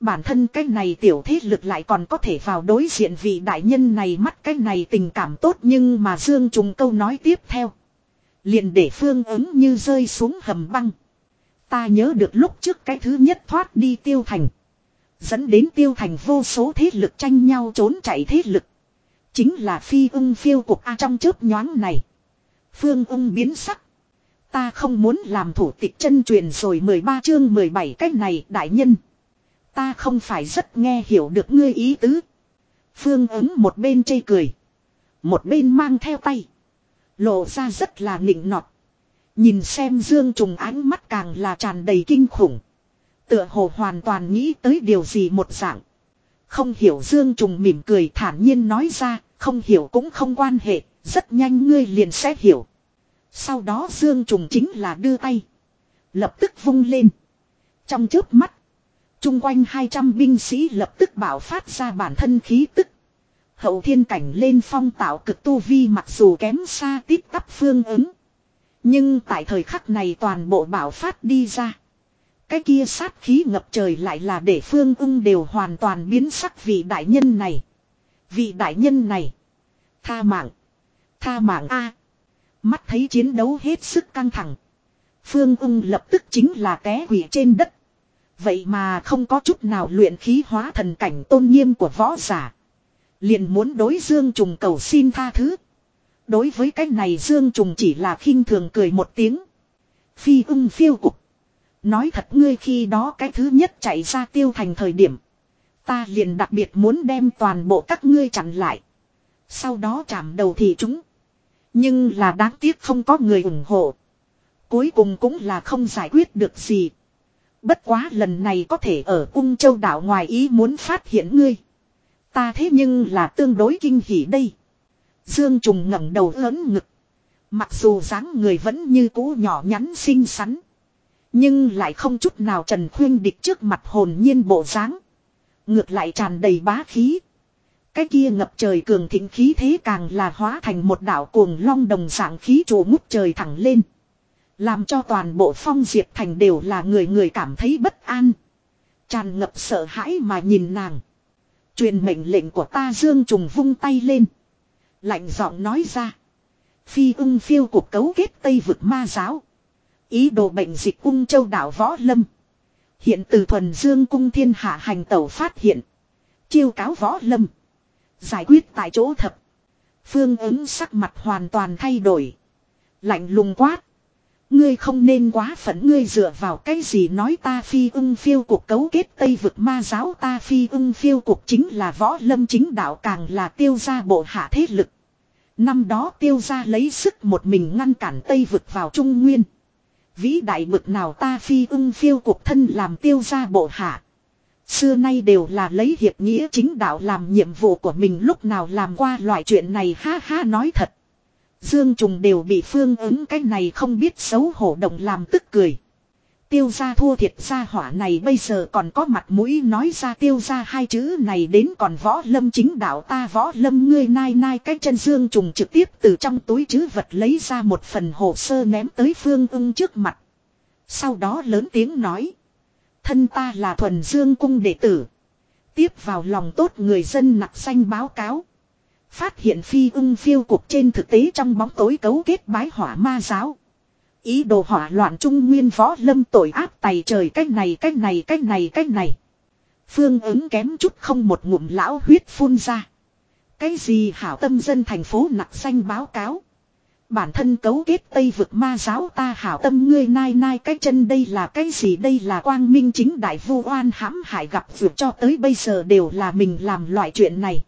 Bản thân cái này tiểu thế lực lại còn có thể vào đối diện vị đại nhân này mắt cái này tình cảm tốt nhưng mà Dương Trùng câu nói tiếp theo. Liền để phương ứng như rơi xuống hầm băng. Ta nhớ được lúc trước cái thứ nhất thoát đi tiêu thành. Dẫn đến tiêu thành vô số thế lực tranh nhau trốn chạy thế lực. Chính là phi ưng phiêu cục A trong chớp nhoáng này. Phương ưng biến sắc. Ta không muốn làm thủ tịch chân truyền rồi 13 chương 17 cách này, đại nhân. Ta không phải rất nghe hiểu được ngươi ý tứ. Phương ứng một bên chây cười. Một bên mang theo tay. Lộ ra rất là nịnh nọt. Nhìn xem Dương Trùng ánh mắt càng là tràn đầy kinh khủng. Tựa hồ hoàn toàn nghĩ tới điều gì một dạng. Không hiểu Dương Trùng mỉm cười thản nhiên nói ra, không hiểu cũng không quan hệ, rất nhanh ngươi liền sẽ hiểu. Sau đó Dương Trùng chính là đưa tay. Lập tức vung lên. Trong chớp mắt. Trung quanh 200 binh sĩ lập tức bảo phát ra bản thân khí tức. Hậu thiên cảnh lên phong tạo cực tu vi mặc dù kém xa tít tắp phương ứng. Nhưng tại thời khắc này toàn bộ bảo phát đi ra. Cái kia sát khí ngập trời lại là để phương ung đều hoàn toàn biến sắc vì đại nhân này. Vị đại nhân này. Tha mạng. Tha mạng A. Mắt thấy chiến đấu hết sức căng thẳng. Phương ung lập tức chính là té quỷ trên đất. Vậy mà không có chút nào luyện khí hóa thần cảnh tôn nghiêm của võ giả. Liền muốn đối Dương Trùng cầu xin tha thứ. Đối với cái này Dương Trùng chỉ là khinh thường cười một tiếng. Phi ung phiêu cục. Nói thật ngươi khi đó cái thứ nhất chạy ra tiêu thành thời điểm. Ta liền đặc biệt muốn đem toàn bộ các ngươi chặn lại. Sau đó chạm đầu thì chúng. Nhưng là đáng tiếc không có người ủng hộ. Cuối cùng cũng là không giải quyết được gì. Bất quá lần này có thể ở cung châu đảo ngoài ý muốn phát hiện ngươi. Ta thế nhưng là tương đối kinh hỉ đây. Dương Trùng ngẩng đầu lớn ngực. Mặc dù dáng người vẫn như cũ nhỏ nhắn xinh xắn. Nhưng lại không chút nào Trần Khuyên địch trước mặt hồn nhiên bộ dáng Ngược lại tràn đầy bá khí. Cái kia ngập trời cường thịnh khí thế càng là hóa thành một đảo cuồng long đồng dạng khí trụ ngút trời thẳng lên. Làm cho toàn bộ phong diệt thành đều là người người cảm thấy bất an. Tràn ngập sợ hãi mà nhìn nàng. Truyền mệnh lệnh của ta Dương Trùng vung tay lên. Lạnh giọng nói ra. Phi ưng phiêu cuộc cấu kết Tây vực ma giáo. Ý đồ bệnh dịch cung châu đảo Võ Lâm. Hiện từ thuần dương cung thiên hạ hành tẩu phát hiện. Chiêu cáo Võ Lâm. Giải quyết tại chỗ thập. Phương ứng sắc mặt hoàn toàn thay đổi. Lạnh lùng quát. Ngươi không nên quá phẫn ngươi dựa vào cái gì nói ta phi ưng phiêu cuộc cấu kết Tây vực ma giáo ta phi ưng phiêu cuộc chính là võ lâm chính đạo càng là tiêu gia bộ hạ thế lực. Năm đó tiêu gia lấy sức một mình ngăn cản Tây vực vào Trung Nguyên. Vĩ đại bực nào ta phi ưng phiêu cuộc thân làm tiêu gia bộ hạ. Xưa nay đều là lấy hiệp nghĩa chính đạo làm nhiệm vụ của mình, lúc nào làm qua loại chuyện này, ha ha nói thật. Dương Trùng đều bị phương ứng cái này không biết xấu hổ động làm tức cười. Tiêu gia thua thiệt gia hỏa này bây giờ còn có mặt mũi nói ra tiêu gia hai chữ này đến còn võ lâm chính đạo ta võ lâm ngươi nai nai cái chân Dương Trùng trực tiếp từ trong túi chứ vật lấy ra một phần hồ sơ ném tới phương ưng trước mặt. Sau đó lớn tiếng nói. Thân ta là thuần Dương cung đệ tử. Tiếp vào lòng tốt người dân nặc xanh báo cáo. Phát hiện phi ưng phiêu cục trên thực tế trong bóng tối cấu kết bái hỏa ma giáo. Ý đồ hỏa loạn trung nguyên võ lâm tội áp tày trời cách này cách này cách này cách này. Phương ứng kém chút không một ngụm lão huyết phun ra. Cái gì hảo tâm dân thành phố nặc xanh báo cáo. Bản thân cấu kết Tây vực ma giáo ta hảo tâm ngươi nai nai cái chân đây là cái gì đây là quang minh chính đại vu oan hãm hại gặp vượt cho tới bây giờ đều là mình làm loại chuyện này.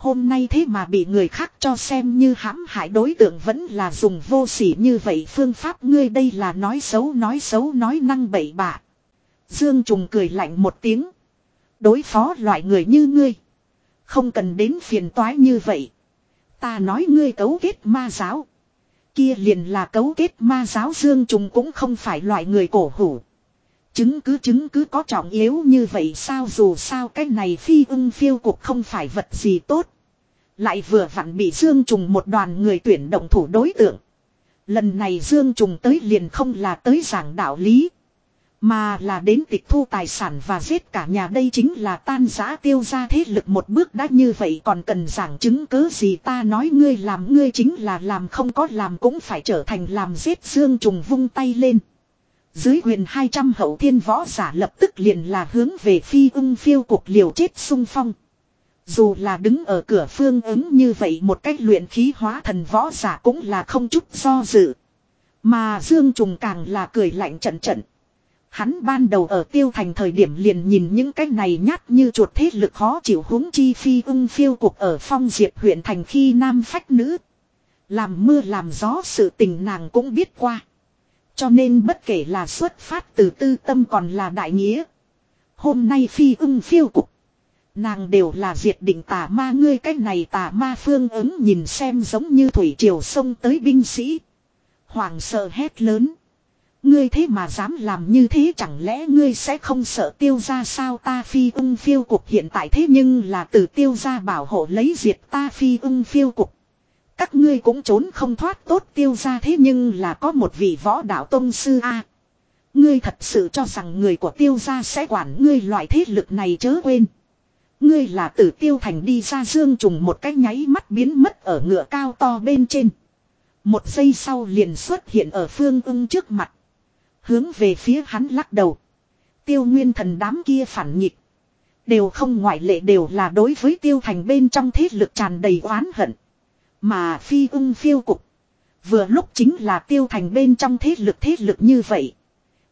Hôm nay thế mà bị người khác cho xem như hãm hại đối tượng vẫn là dùng vô sỉ như vậy phương pháp ngươi đây là nói xấu nói xấu, nói năng bậy bạ. Dương Trùng cười lạnh một tiếng. Đối phó loại người như ngươi. Không cần đến phiền toái như vậy. Ta nói ngươi cấu kết ma giáo. Kia liền là cấu kết ma giáo, Dương Trùng cũng không phải loại người cổ hủ. Chứng cứ chứng cứ có trọng yếu như vậy sao dù sao cái này phi ưng phiêu cục không phải vật gì tốt. Lại vừa vặn bị Dương Trùng một đoàn người tuyển động thủ đối tượng. Lần này Dương Trùng tới liền không là tới giảng đạo lý. Mà là đến tịch thu tài sản và giết cả nhà đây chính là tan giã tiêu ra thế lực một bước đã như vậy, còn cần giảng chứng cứ gì ta nói ngươi làm, ngươi chính là làm không có làm cũng phải trở thành làm giết Dương Trùng vung tay lên. Dưới quyền 200 hậu thiên võ giả lập tức liền là hướng về phi ưng phiêu cuộc liều chết sung phong. Dù là đứng ở cửa phương ứng như vậy một cách luyện khí hóa thần võ giả cũng là không chút do dự. Mà Dương Trùng càng là cười lạnh trận trận. Hắn ban đầu ở tiêu thành thời điểm liền nhìn những cái này nhát như chuột thế lực khó chịu huống chi phi ưng phiêu cuộc ở phong diệp huyện thành khi nam phách nữ. Làm mưa làm gió sự tình nàng cũng biết qua. Cho nên bất kể là xuất phát từ tư tâm còn là đại nghĩa. Hôm nay phi ưng phiêu cục. Nàng đều là diệt định tà ma ngươi cách này tà ma phương ứng nhìn xem giống như thủy triều sông tới binh sĩ. Hoàng sợ hét lớn. Ngươi thế mà dám làm như thế chẳng lẽ ngươi sẽ không sợ tiêu ra sao ta phi ung phiêu cục hiện tại thế nhưng là từ tiêu ra bảo hộ lấy diệt ta phi ung phiêu cục. Các ngươi cũng trốn không thoát tốt tiêu ra thế nhưng là có một vị võ đạo tông sư A. Ngươi thật sự cho rằng người của tiêu gia sẽ quản ngươi loại thế lực này chớ quên. Ngươi là tử tiêu thành đi ra dương trùng một cái nháy mắt biến mất ở ngựa cao to bên trên. Một giây sau liền xuất hiện ở phương ưng trước mặt. Hướng về phía hắn lắc đầu. Tiêu nguyên thần đám kia phản nhịp. Đều không ngoại lệ đều là đối với tiêu thành bên trong thế lực tràn đầy oán hận. Mà phi ưng phiêu cục. Vừa lúc chính là tiêu thành bên trong thế lực thế lực như vậy.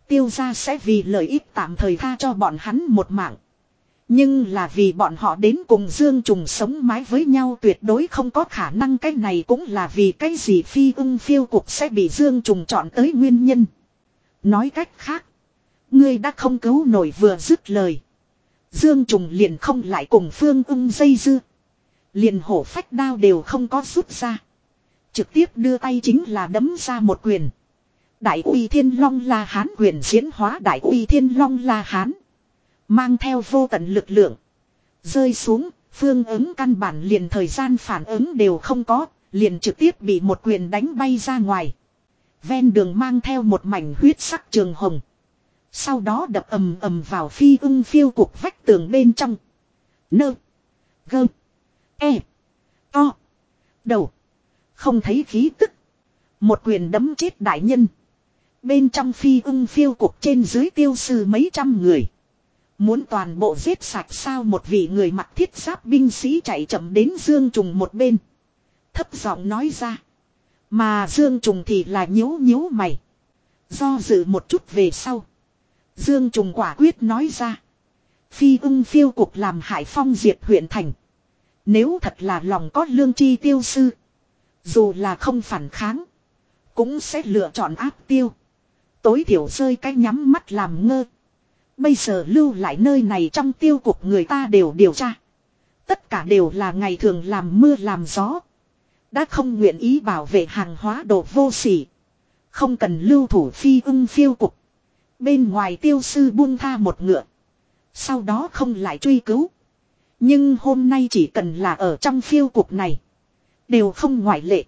Tiêu ra sẽ vì lợi ích tạm thời tha cho bọn hắn một mạng. Nhưng là vì bọn họ đến cùng Dương Trùng sống mái với nhau tuyệt đối không có khả năng cái này cũng là vì cái gì phi ưng phiêu cục sẽ bị Dương Trùng chọn tới nguyên nhân. Nói cách khác. Ngươi đã không cứu nổi vừa dứt lời. Dương Trùng liền không lại cùng phương ưng dây dưa. Liền hổ phách đao đều không có rút ra. Trực tiếp đưa tay chính là đấm ra một quyền. Đại uy thiên long la hán quyền diễn hóa đại uy thiên long la hán. Mang theo vô tận lực lượng. Rơi xuống, phương ứng căn bản liền thời gian phản ứng đều không có, liền trực tiếp bị một quyền đánh bay ra ngoài. Ven đường mang theo một mảnh huyết sắc trường hồng. Sau đó đập ầm ầm vào phi ưng phiêu cục vách tường bên trong. Nơ. Gơ. E. To. Đầu. Không thấy khí tức. Một quyền đấm chết đại nhân. Bên trong phi ưng phiêu cục trên dưới tiêu sư mấy trăm người. Muốn toàn bộ giết sạch sao một vị người mặc thiết giáp binh sĩ chạy chậm đến Dương Trùng một bên. Thấp giọng nói ra. Mà Dương Trùng thì là nhíu nhíu mày. Do dự một chút về sau. Dương Trùng quả quyết nói ra. Phi ưng phiêu cục làm hải phong diệt huyện thành. Nếu thật là lòng có lương chi tiêu sư. Dù là không phản kháng. Cũng sẽ lựa chọn áp tiêu. Tối thiểu rơi cái nhắm mắt làm ngơ. Bây giờ lưu lại nơi này trong tiêu cục người ta đều điều tra. Tất cả đều là ngày thường làm mưa làm gió. Đã không nguyện ý bảo vệ hàng hóa đồ vô sỉ. Không cần lưu thủ phi ưng phiêu cục. Bên ngoài tiêu sư buông tha một ngựa. Sau đó không lại truy cứu. Nhưng hôm nay chỉ cần là ở trong phiêu cục này. Đều không ngoại lệ.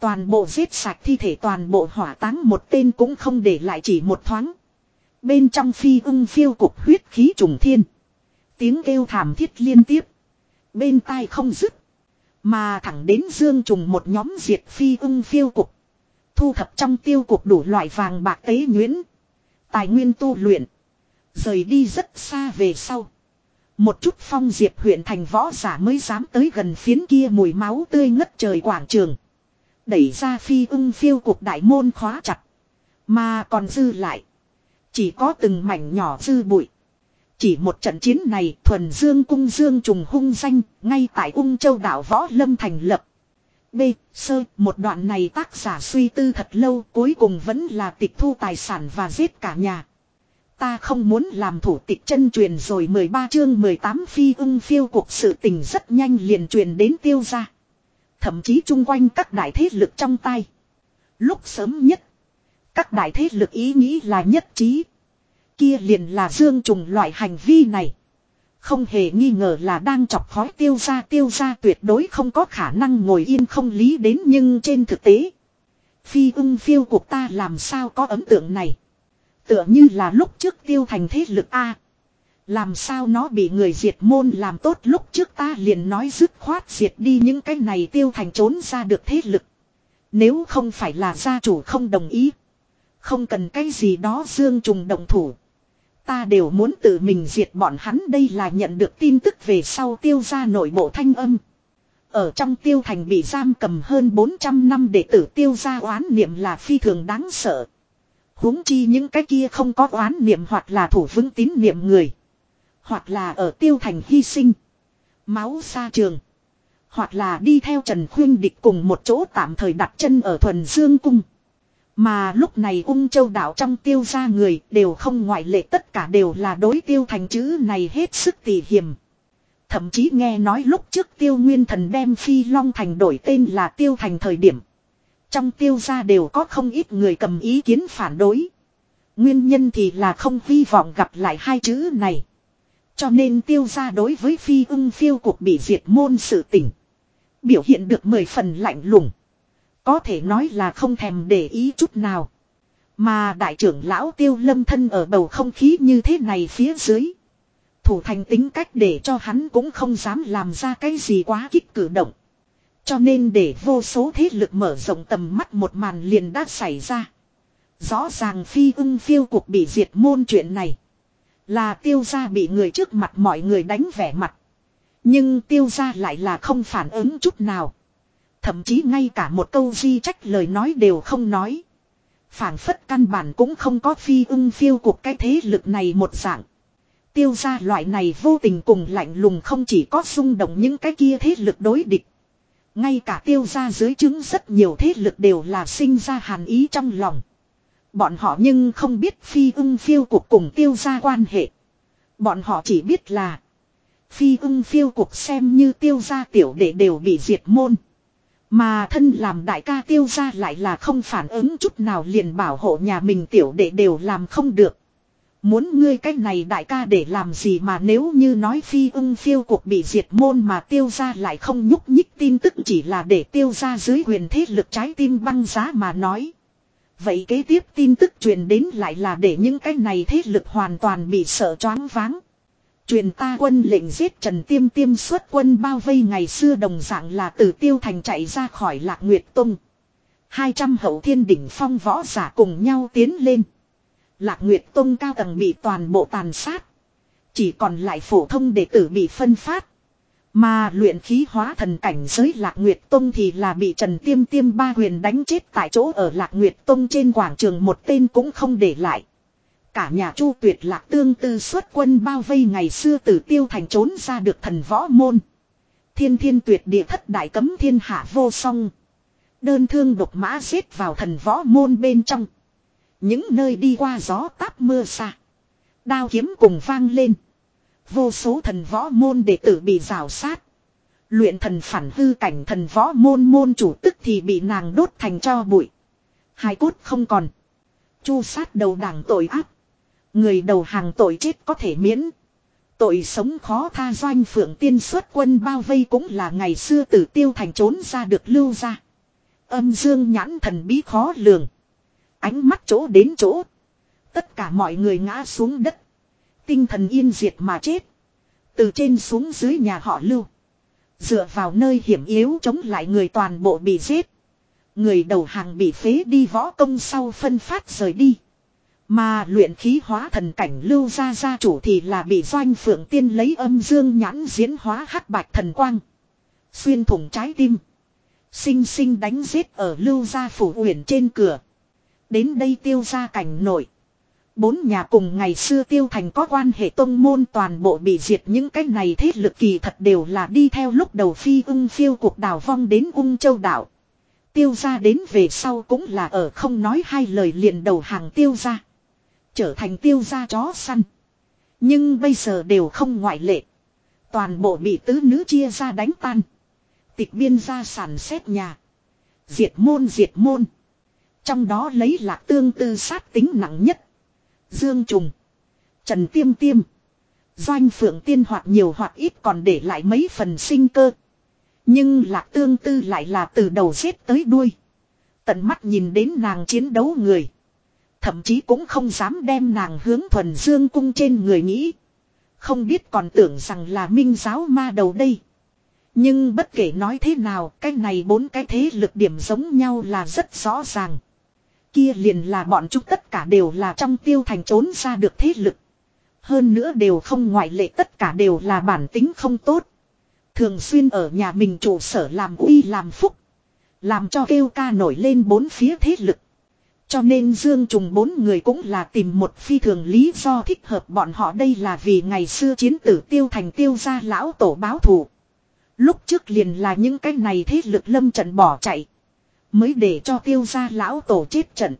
Toàn bộ giết sạch thi thể toàn bộ hỏa táng một tên cũng không để lại chỉ một thoáng. Bên trong phi ưng phiêu cục huyết khí trùng thiên. Tiếng kêu thảm thiết liên tiếp. Bên tai không dứt. Mà thẳng đến dương trùng một nhóm diệt phi ưng phiêu cục. Thu thập trong tiêu cục đủ loại vàng bạc tế nhuyễn. Tài nguyên tu luyện. Rời đi rất xa về sau. Một chút phong diệp huyện thành võ giả mới dám tới gần phiến kia mùi máu tươi ngất trời quảng trường. Đẩy ra phi ưng phiêu cục đại môn khóa chặt. Mà còn dư lại. Chỉ có từng mảnh nhỏ dư bụi. Chỉ một trận chiến này thuần dương cung dương trùng hung danh ngay tại ung châu đảo võ lâm thành lập. B. Sơ, một đoạn này tác giả suy tư thật lâu cuối cùng vẫn là tịch thu tài sản và giết cả nhà. Ta không muốn làm thủ tịch chân truyền rồi 13 chương 18 phi ưng phiêu cuộc sự tình rất nhanh liền truyền đến tiêu gia. Thậm chí chung quanh các đại thế lực trong tay. Lúc sớm nhất, các đại thế lực ý nghĩ là nhất trí. Kia liền là dương trùng loại hành vi này. Không hề nghi ngờ là đang chọc khói tiêu ra tiêu ra tuyệt đối không có khả năng ngồi yên không lý đến nhưng trên thực tế. Phi ưng phiêu cuộc ta làm sao có ấn tượng này. Tựa như là lúc trước tiêu thành thế lực A. Làm sao nó bị người diệt môn làm tốt lúc trước ta liền nói dứt khoát diệt đi những cái này tiêu thành trốn ra được thế lực. Nếu không phải là gia chủ không đồng ý. Không cần cái gì đó dương trùng động thủ. Ta đều muốn tự mình diệt bọn hắn đây là nhận được tin tức về sau tiêu ra nội bộ thanh âm. Ở trong tiêu thành bị giam cầm hơn 400 năm để tử tiêu ra oán niệm là phi thường đáng sợ huống chi những cái kia không có oán niệm hoặc là thủ vững tín niệm người. Hoặc là ở tiêu thành hy sinh. Máu xa trường. Hoặc là đi theo Trần Khuyên Địch cùng một chỗ tạm thời đặt chân ở thuần dương cung. Mà lúc này ung châu đảo trong tiêu gia người đều không ngoại lệ, tất cả đều là đối tiêu thành chữ này hết sức tỉ hiểm. Thậm chí nghe nói lúc trước tiêu nguyên thần đem phi long thành đổi tên là tiêu thành thời điểm. Trong tiêu gia đều có không ít người cầm ý kiến phản đối. Nguyên nhân thì là không hy vọng gặp lại hai chữ này. Cho nên tiêu gia đối với phi ưng phiêu cuộc bị diệt môn sự tỉnh. Biểu hiện được mười phần lạnh lùng. Có thể nói là không thèm để ý chút nào. Mà đại trưởng lão tiêu lâm thân ở bầu không khí như thế này phía dưới. Thủ thành tính cách để cho hắn cũng không dám làm ra cái gì quá kích cử động. Cho nên để vô số thế lực mở rộng tầm mắt một màn liền đã xảy ra. Rõ ràng phi ưng phiêu cuộc bị diệt môn chuyện này. Là tiêu gia bị người trước mặt mọi người đánh vẻ mặt. Nhưng tiêu gia lại là không phản ứng chút nào. Thậm chí ngay cả một câu di trách lời nói đều không nói. phản phất căn bản cũng không có phi ưng phiêu cuộc cái thế lực này một dạng. Tiêu gia loại này vô tình cùng lạnh lùng không chỉ có xung động những cái kia thế lực đối địch. Ngay cả tiêu gia dưới chứng rất nhiều thế lực đều là sinh ra hàn ý trong lòng. Bọn họ nhưng không biết phi ưng phiêu cuộc cùng tiêu gia quan hệ. Bọn họ chỉ biết là, phi ưng phiêu cuộc xem như tiêu gia tiểu đệ đều bị diệt môn. Mà thân làm đại ca tiêu gia lại là không phản ứng chút nào liền bảo hộ nhà mình tiểu đệ đều làm không được. Muốn ngươi cách này đại ca để làm gì mà nếu như nói phi ưng phiêu cuộc bị diệt môn mà tiêu gia lại không nhúc nhích tin tức chỉ là để tiêu gia dưới quyền thế lực trái tim băng giá mà nói. Vậy kế tiếp tin tức truyền đến lại là để những cái này thế lực hoàn toàn bị sợ choáng váng. Truyền ta quân lệnh giết Trần Tiêm Tiêm xuất quân bao vây ngày xưa đồng dạng là từ Tiêu Thành chạy ra khỏi Lạc Nguyệt Tông. 200 hậu thiên đỉnh phong võ giả cùng nhau tiến lên. Lạc Nguyệt Tông cao tầng bị toàn bộ tàn sát. Chỉ còn lại phổ thông đệ tử bị phân phát. Mà luyện khí hóa thần cảnh giới Lạc Nguyệt Tông thì là bị Trần Tiêm Tiêm ba huyền đánh chết tại chỗ ở Lạc Nguyệt Tông trên quảng trường một tên cũng không để lại. Cả nhà chu tuyệt lạc tương tư xuất quân bao vây ngày xưa từ tiêu thành trốn ra được thần võ môn. Thiên thiên tuyệt địa thất đại cấm thiên hạ vô song. Đơn thương độc mã xếp vào thần võ môn bên trong. Những nơi đi qua gió táp mưa xa. Đao kiếm cùng vang lên. Vô số thần võ môn đệ tử bị rào sát. Luyện thần phản hư cảnh thần võ môn môn chủ tức thì bị nàng đốt thành cho bụi. Hai cốt không còn. Chu sát đầu đảng tội ác. Người đầu hàng tội chết có thể miễn. Tội sống khó tha doanh phượng tiên xuất quân bao vây cũng là ngày xưa tử tiêu thành trốn ra được lưu ra. Âm dương nhãn thần bí khó lường. Ánh mắt chỗ đến chỗ. Tất cả mọi người ngã xuống đất. Tinh thần yên diệt mà chết. Từ trên xuống dưới nhà họ lưu. Dựa vào nơi hiểm yếu chống lại người toàn bộ bị giết. Người đầu hàng bị phế đi võ công sau phân phát rời đi. Mà luyện khí hóa thần cảnh lưu ra gia chủ thì là bị doanh phượng tiên lấy âm dương nhãn diễn hóa hắc bạch thần quang. Xuyên thủng trái tim. Sinh sinh đánh giết ở lưu gia phủ uyển trên cửa. Đến đây tiêu ra cảnh nổi. Bốn nhà cùng ngày xưa tiêu thành có quan hệ tông môn toàn bộ bị diệt, những cái này thế lực kỳ thật đều là đi theo lúc đầu phi ung phiêu cuộc đảo vong đến ung châu đảo. Tiêu ra đến về sau cũng là ở không nói hai lời liền đầu hàng tiêu ra. Trở thành tiêu ra chó săn. Nhưng bây giờ đều không ngoại lệ. Toàn bộ bị tứ nữ chia ra đánh tan. Tịch biên ra sản xét nhà. Diệt môn diệt môn. Trong đó lấy lạc tương tư sát tính nặng nhất. Dương Trùng. Trần Tiêm Tiêm. Doanh Phượng Tiên hoặc nhiều hoặc ít còn để lại mấy phần sinh cơ. Nhưng lạc tương tư lại là từ đầu giết tới đuôi. Tận mắt nhìn đến nàng chiến đấu người. Thậm chí cũng không dám đem nàng hướng thuần dương cung trên người nghĩ. Không biết còn tưởng rằng là minh giáo ma đầu đây. Nhưng bất kể nói thế nào, cái này bốn cái thế lực điểm giống nhau là rất rõ ràng. Kia liền là bọn chúng tất cả đều là trong tiêu thành trốn ra được thế lực. Hơn nữa đều không ngoại lệ, tất cả đều là bản tính không tốt. Thường xuyên ở nhà mình trụ sở làm uy, làm phúc. Làm cho kêu ca nổi lên bốn phía thế lực. Cho nên Dương Trùng bốn người cũng là tìm một phi thường lý do thích hợp bọn họ đây là vì ngày xưa chiến tử tiêu thành tiêu gia lão tổ báo thù. Lúc trước liền là những cái này thế lực lâm trận bỏ chạy. Mới để cho tiêu gia lão tổ chết trận.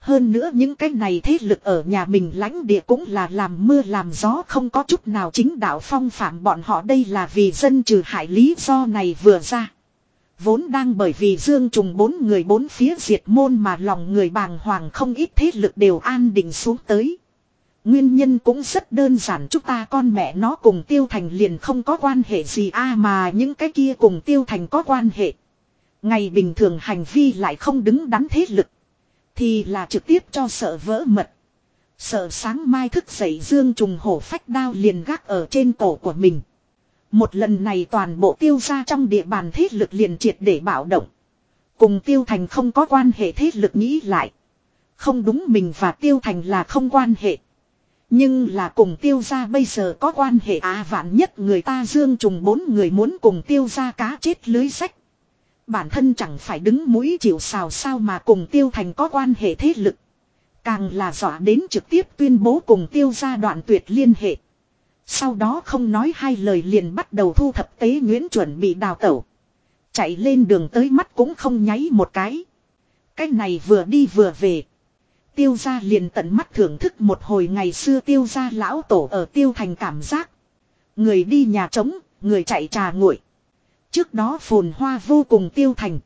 Hơn nữa những cái này thế lực ở nhà mình lãnh địa cũng là làm mưa làm gió không có chút nào chính đạo phong phạm bọn họ đây là vì dân trừ hại lý do này vừa ra. Vốn đang bởi vì dương trùng bốn người bốn phía diệt môn mà lòng người bàng hoàng không ít thế lực đều an định xuống tới. Nguyên nhân cũng rất đơn giản, chúng ta con mẹ nó cùng tiêu thành liền không có quan hệ gì a mà những cái kia cùng tiêu thành có quan hệ. Ngày bình thường hành vi lại không đứng đắn thế lực. Thì là trực tiếp cho sợ vỡ mật. Sợ sáng mai thức dậy dương trùng hổ phách đao liền gác ở trên cổ của mình. Một lần này toàn bộ tiêu ra trong địa bàn thế lực liền triệt để bảo động. Cùng tiêu thành không có quan hệ thế lực nghĩ lại. Không đúng mình và tiêu thành là không quan hệ. Nhưng là cùng tiêu ra bây giờ có quan hệ à vạn nhất người ta dương trùng bốn người muốn cùng tiêu ra cá chết lưới sách. Bản thân chẳng phải đứng mũi chịu xào sao mà cùng tiêu thành có quan hệ thế lực. Càng là dọa đến trực tiếp tuyên bố cùng tiêu ra đoạn tuyệt liên hệ. Sau đó không nói hai lời liền bắt đầu thu thập tế nguyễn chuẩn bị đào tẩu. Chạy lên đường tới mắt cũng không nháy một cái. Cái này vừa đi vừa về. Tiêu gia liền tận mắt thưởng thức một hồi ngày xưa tiêu gia lão tổ ở tiêu thành cảm giác. Người đi nhà trống, người chạy trà nguội. Trước đó phồn hoa vô cùng tiêu thành.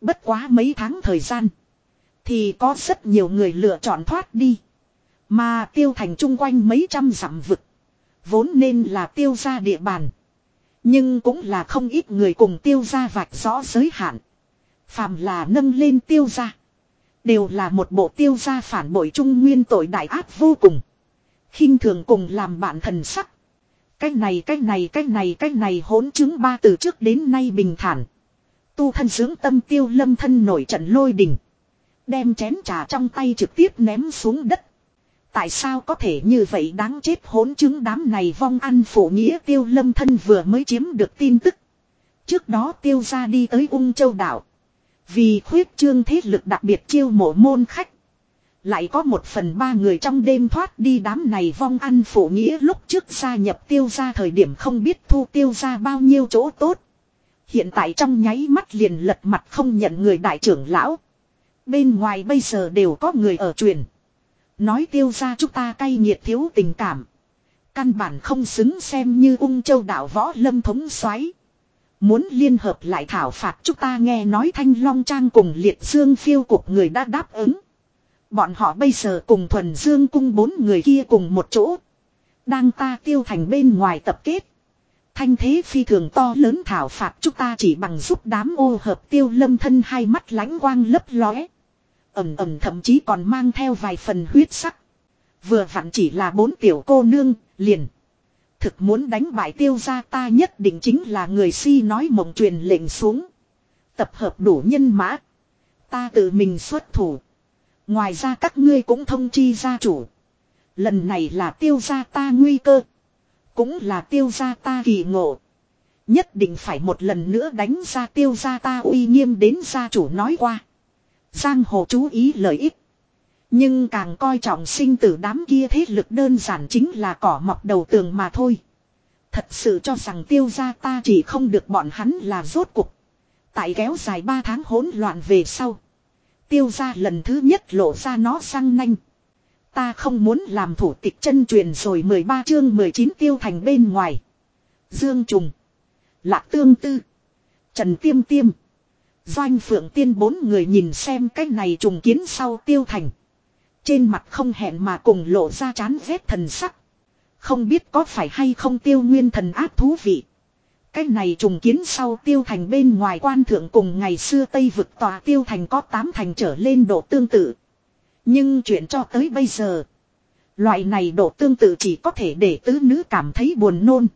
Bất quá mấy tháng thời gian. Thì có rất nhiều người lựa chọn thoát đi. Mà tiêu thành chung quanh mấy trăm dặm vực. Vốn nên là tiêu gia địa bàn. Nhưng cũng là không ít người cùng tiêu gia vạch rõ giới hạn. Phàm là nâng lên tiêu gia. Đều là một bộ tiêu gia phản bội trung nguyên tội đại ác vô cùng. khinh thường cùng làm bạn thần sắc. Cái này cái này cái này cái này hỗn chứng ba từ trước đến nay bình thản. Tu thân dưỡng tâm tiêu lâm thân nổi trận lôi đình. Đem chén trà trong tay trực tiếp ném xuống đất. Tại sao có thể như vậy đáng chết hỗn chứng đám này vong ăn phụ nghĩa tiêu lâm thân vừa mới chiếm được tin tức. Trước đó tiêu ra đi tới ung châu đảo. Vì khuyết trương thế lực đặc biệt chiêu mộ môn khách. Lại có một phần ba người trong đêm thoát đi đám này vong ăn phụ nghĩa lúc trước gia nhập tiêu ra thời điểm không biết thu tiêu ra bao nhiêu chỗ tốt. Hiện tại trong nháy mắt liền lật mặt không nhận người đại trưởng lão. Bên ngoài bây giờ đều có người ở truyền. Nói tiêu ra chúng ta cay nghiệt thiếu tình cảm. Căn bản không xứng xem như ung châu đạo võ lâm thống xoáy. Muốn liên hợp lại thảo phạt chúng ta nghe nói thanh long trang cùng liệt dương phiêu cuộc người đã đáp ứng. Bọn họ bây giờ cùng thuần dương cung bốn người kia cùng một chỗ. Đang ta tiêu thành bên ngoài tập kết. Thanh thế phi thường to lớn thảo phạt chúng ta chỉ bằng giúp đám ô hợp tiêu lâm thân hai mắt lánh quang lấp lóe. Ẩm ẩm thậm chí còn mang theo vài phần huyết sắc. Vừa vặn chỉ là bốn tiểu cô nương, liền. Thực muốn đánh bại tiêu gia ta nhất định chính là người si nói mộng truyền lệnh xuống. Tập hợp đủ nhân mã. Ta tự mình xuất thủ. Ngoài ra các ngươi cũng thông chi gia chủ. Lần này là tiêu gia ta nguy cơ. Cũng là tiêu gia ta kỳ ngộ. Nhất định phải một lần nữa đánh ra tiêu gia ta uy nghiêm đến gia chủ nói qua. Giang hồ chú ý lợi ích. Nhưng càng coi trọng sinh tử đám kia thế lực đơn giản chính là cỏ mọc đầu tường mà thôi. Thật sự cho rằng tiêu gia ta chỉ không được bọn hắn là rốt cục. Tại kéo dài 3 tháng hỗn loạn về sau. Tiêu gia lần thứ nhất lộ ra nó sang nanh. Ta không muốn làm thủ tịch chân truyền rồi 13 chương 19 tiêu thành bên ngoài. Dương Trùng. Lạc Tương Tư. Trần Tiêm Tiêm. Doanh Phượng Tiên bốn người nhìn xem cái này trùng kiến sau tiêu thành. Trên mặt không hẹn mà cùng lộ ra chán ghét thần sắc. Không biết có phải hay không tiêu nguyên thần áp thú vị. Cái này trùng kiến sau tiêu thành bên ngoài quan thượng cùng ngày xưa Tây vực tòa tiêu thành có tám thành trở lên độ tương tự. Nhưng chuyện cho tới bây giờ. Loại này độ tương tự chỉ có thể để tứ nữ cảm thấy buồn nôn.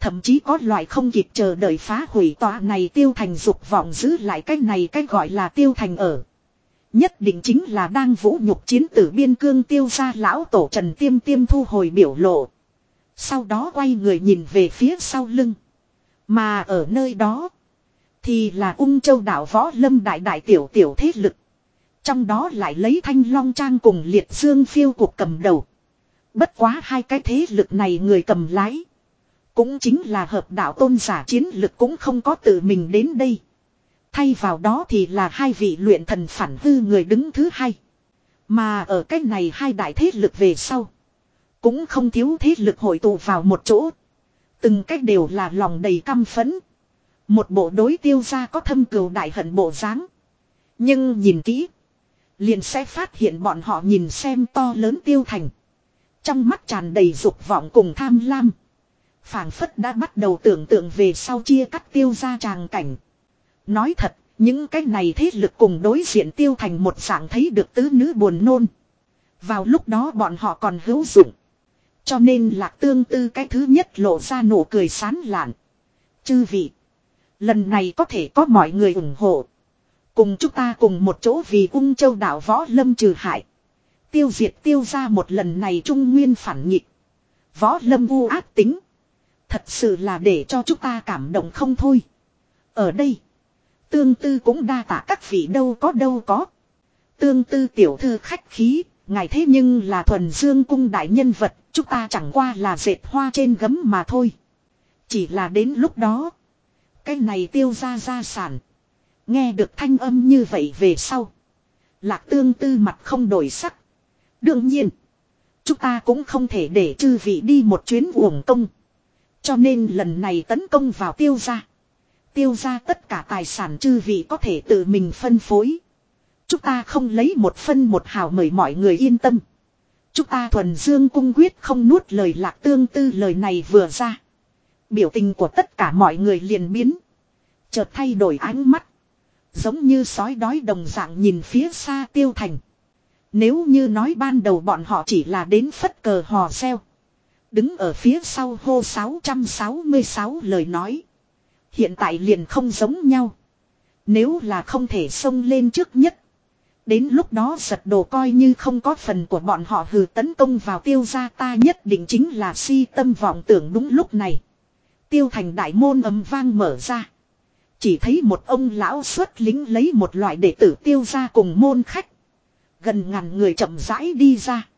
Thậm chí có loại không kịp chờ đợi phá hủy tòa này tiêu thành dục vọng giữ lại cái này cái gọi là tiêu thành ở. Nhất định chính là đang vũ nhục chiến tử biên cương tiêu ra lão tổ trần tiêm tiêm thu hồi biểu lộ. Sau đó quay người nhìn về phía sau lưng. Mà ở nơi đó. Thì là ung châu đảo võ lâm đại đại tiểu tiểu thế lực. Trong đó lại lấy thanh long trang cùng liệt dương phiêu cuộc cầm đầu. Bất quá hai cái thế lực này người cầm lái. Cũng chính là hợp đạo tôn giả chiến lực cũng không có tự mình đến đây. Thay vào đó thì là hai vị luyện thần phản hư người đứng thứ hai. Mà ở cách này hai đại thế lực về sau. Cũng không thiếu thế lực hội tụ vào một chỗ. Từng cách đều là lòng đầy căm phấn. Một bộ đối tiêu ra có thâm cừu đại hận bộ dáng. Nhưng nhìn kỹ. Liền sẽ phát hiện bọn họ nhìn xem to lớn tiêu thành. Trong mắt tràn đầy dục vọng cùng tham lam. phảng phất đã bắt đầu tưởng tượng về sau chia cắt tiêu ra tràng cảnh. Nói thật, những cái này thế lực cùng đối diện tiêu thành một dạng thấy được tứ nữ buồn nôn. Vào lúc đó bọn họ còn hữu dụng. Cho nên lạc tương tư cái thứ nhất lộ ra nụ cười sán lạn. Chư vị. Lần này có thể có mọi người ủng hộ. Cùng chúng ta cùng một chỗ vì ung châu đảo võ lâm trừ hại. Tiêu diệt tiêu ra một lần này trung nguyên phản nghịch. Võ lâm u ác tính. Thật sự là để cho chúng ta cảm động không thôi. Ở đây. Tương tư cũng đa tạ các vị đâu có đâu có. Tương tư tiểu thư khách khí, ngài thế nhưng là thuần dương cung đại nhân vật, chúng ta chẳng qua là dệt hoa trên gấm mà thôi. Chỉ là đến lúc đó, cái này tiêu ra gia sản. Nghe được thanh âm như vậy về sau. Lạc tương tư mặt không đổi sắc. Đương nhiên, chúng ta cũng không thể để chư vị đi một chuyến uổng công. Cho nên lần này tấn công vào tiêu gia tiêu ra tất cả tài sản chư vị có thể tự mình phân phối. Chúng ta không lấy một phân một hào mời mọi người yên tâm. Chúng ta thuần dương cung quyết không nuốt lời lạc tương tư lời này vừa ra. Biểu tình của tất cả mọi người liền biến. Chợt thay đổi ánh mắt. Giống như sói đói đồng dạng nhìn phía xa tiêu thành. Nếu như nói ban đầu bọn họ chỉ là đến phất cờ hò xeo. Đứng ở phía sau hô 666 lời nói. Hiện tại liền không giống nhau. Nếu là không thể xông lên trước nhất. Đến lúc đó giật đồ coi như không có phần của bọn họ hừ tấn công vào tiêu gia ta nhất định chính là si tâm vọng tưởng đúng lúc này. Tiêu thành đại môn ấm vang mở ra. Chỉ thấy một ông lão xuất lính lấy một loại đệ tử tiêu gia cùng môn khách. Gần ngàn người chậm rãi đi ra.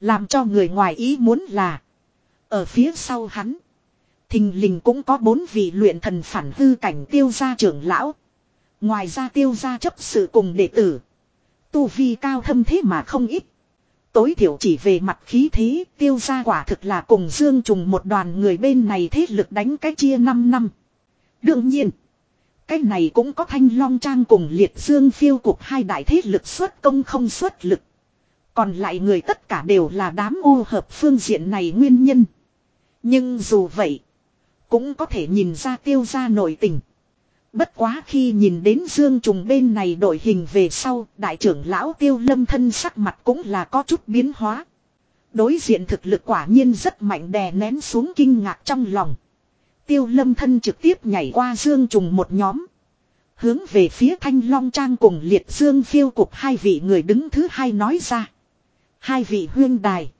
Làm cho người ngoài ý muốn là. Ở phía sau hắn. Thình lình cũng có bốn vị luyện thần phản hư cảnh tiêu gia trưởng lão. Ngoài ra tiêu gia chấp sự cùng đệ tử. Tu vi cao thâm thế mà không ít. Tối thiểu chỉ về mặt khí thế, tiêu gia quả thực là cùng dương trùng một đoàn người bên này thế lực đánh cái chia 5 năm. Đương nhiên. Cái này cũng có thanh long trang cùng liệt dương phiêu cục hai đại thế lực xuất công không xuất lực. Còn lại người tất cả đều là đám ô hợp phương diện này nguyên nhân. Nhưng dù vậy. Cũng có thể nhìn ra tiêu ra nội tình. Bất quá khi nhìn đến Dương Trùng bên này đội hình về sau, đại trưởng lão tiêu lâm thân sắc mặt cũng là có chút biến hóa. Đối diện thực lực quả nhiên rất mạnh đè nén xuống kinh ngạc trong lòng. Tiêu lâm thân trực tiếp nhảy qua dương trùng một nhóm. Hướng về phía thanh long trang cùng liệt dương phiêu cục hai vị người đứng thứ hai nói ra. Hai vị huyên đài.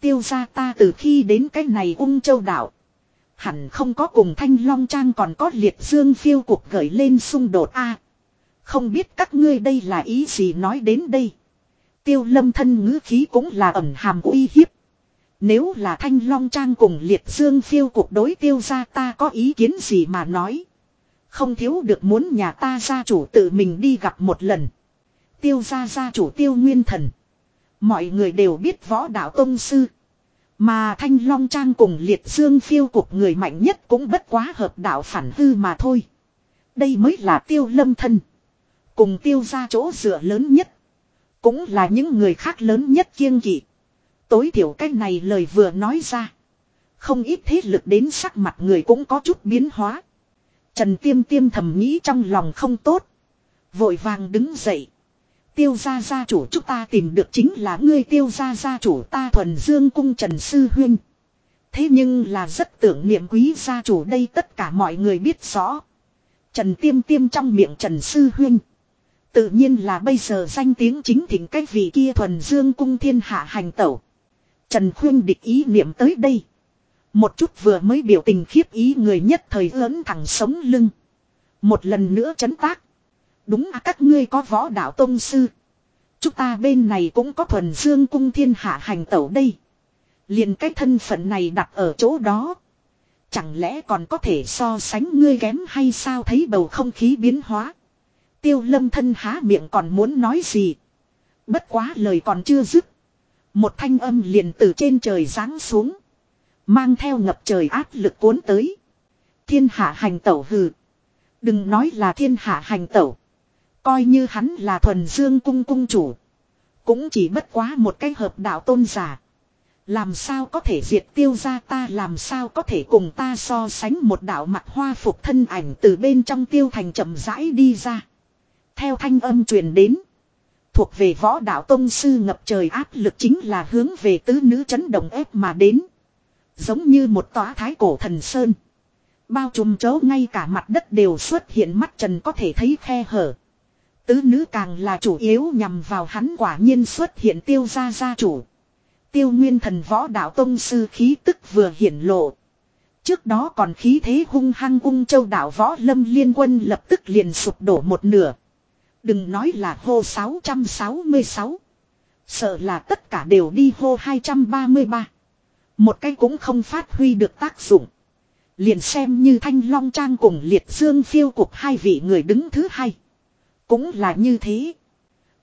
Tiêu ra ta từ khi đến cái này ung châu đảo. Hẳn không có cùng thanh long trang còn có liệt dương phiêu cuộc gởi lên xung đột a Không biết các ngươi đây là ý gì nói đến đây. Tiêu lâm thân ngữ khí cũng là ẩn hàm uy hiếp. Nếu là thanh long trang cùng liệt dương phiêu cuộc đối tiêu ra ta có ý kiến gì mà nói. Không thiếu được muốn nhà ta gia chủ tự mình đi gặp một lần. Tiêu ra gia chủ tiêu nguyên thần. Mọi người đều biết võ đạo tông sư. Mà thanh long trang cùng liệt dương phiêu cục người mạnh nhất cũng bất quá hợp đạo phản hư mà thôi. Đây mới là tiêu lâm thân. Cùng tiêu ra chỗ dựa lớn nhất. Cũng là những người khác lớn nhất kiêng kỵ. Tối thiểu cái này lời vừa nói ra. Không ít thế lực đến sắc mặt người cũng có chút biến hóa. Trần Tiêm Tiêm thầm nghĩ trong lòng không tốt. Vội vàng đứng dậy. Tiêu gia gia chủ chúng ta tìm được chính là ngươi tiêu gia gia chủ ta thuần dương cung Trần Sư Huyên. Thế nhưng là rất tưởng niệm quý gia chủ đây tất cả mọi người biết rõ. Trần Tiêm Tiêm trong miệng Trần Sư Huyên. Tự nhiên là bây giờ danh tiếng chính thỉnh cái vị kia thuần dương cung thiên hạ hành tẩu. Trần Khuyên địch ý niệm tới đây. Một chút vừa mới biểu tình khiếp ý người nhất thời lớn thẳng sống lưng. Một lần nữa chấn tác. Đúng à các ngươi có võ đạo tông sư. Chúng ta bên này cũng có thuần dương cung thiên hạ hành tẩu đây. liền cái thân phận này đặt ở chỗ đó. Chẳng lẽ còn có thể so sánh ngươi kém hay sao thấy bầu không khí biến hóa. Tiêu lâm thân há miệng còn muốn nói gì. Bất quá lời còn chưa dứt. Một thanh âm liền từ trên trời giáng xuống. Mang theo ngập trời áp lực cuốn tới. Thiên hạ hành tẩu hừ. Đừng nói là thiên hạ hành tẩu. Coi như hắn là thuần dương cung cung chủ. Cũng chỉ bất quá một cái hợp đạo tôn giả. Làm sao có thể diệt tiêu ra ta, làm sao có thể cùng ta so sánh một đạo mặt hoa phục thân ảnh từ bên trong tiêu thành chậm rãi đi ra. Theo thanh âm truyền đến. Thuộc về võ đạo tông sư ngập trời áp lực chính là hướng về tứ nữ chấn động ép mà đến. Giống như một tòa thái cổ thần sơn. Bao trùm chấu ngay cả mặt đất đều xuất hiện mắt trần có thể thấy khe hở. Tứ nữ càng là chủ yếu nhằm vào hắn quả nhiên xuất hiện tiêu gia gia chủ. Tiêu nguyên thần võ đạo tông sư khí tức vừa hiển lộ. Trước đó còn khí thế hung hăng ung châu đạo võ lâm liên quân lập tức liền sụp đổ một nửa. Đừng nói là hô 666. Sợ là tất cả đều đi hô 233. Một cái cũng không phát huy được tác dụng. Liền xem như thanh long trang cùng liệt dương phiêu cục hai vị người đứng thứ hai. Cũng là như thế.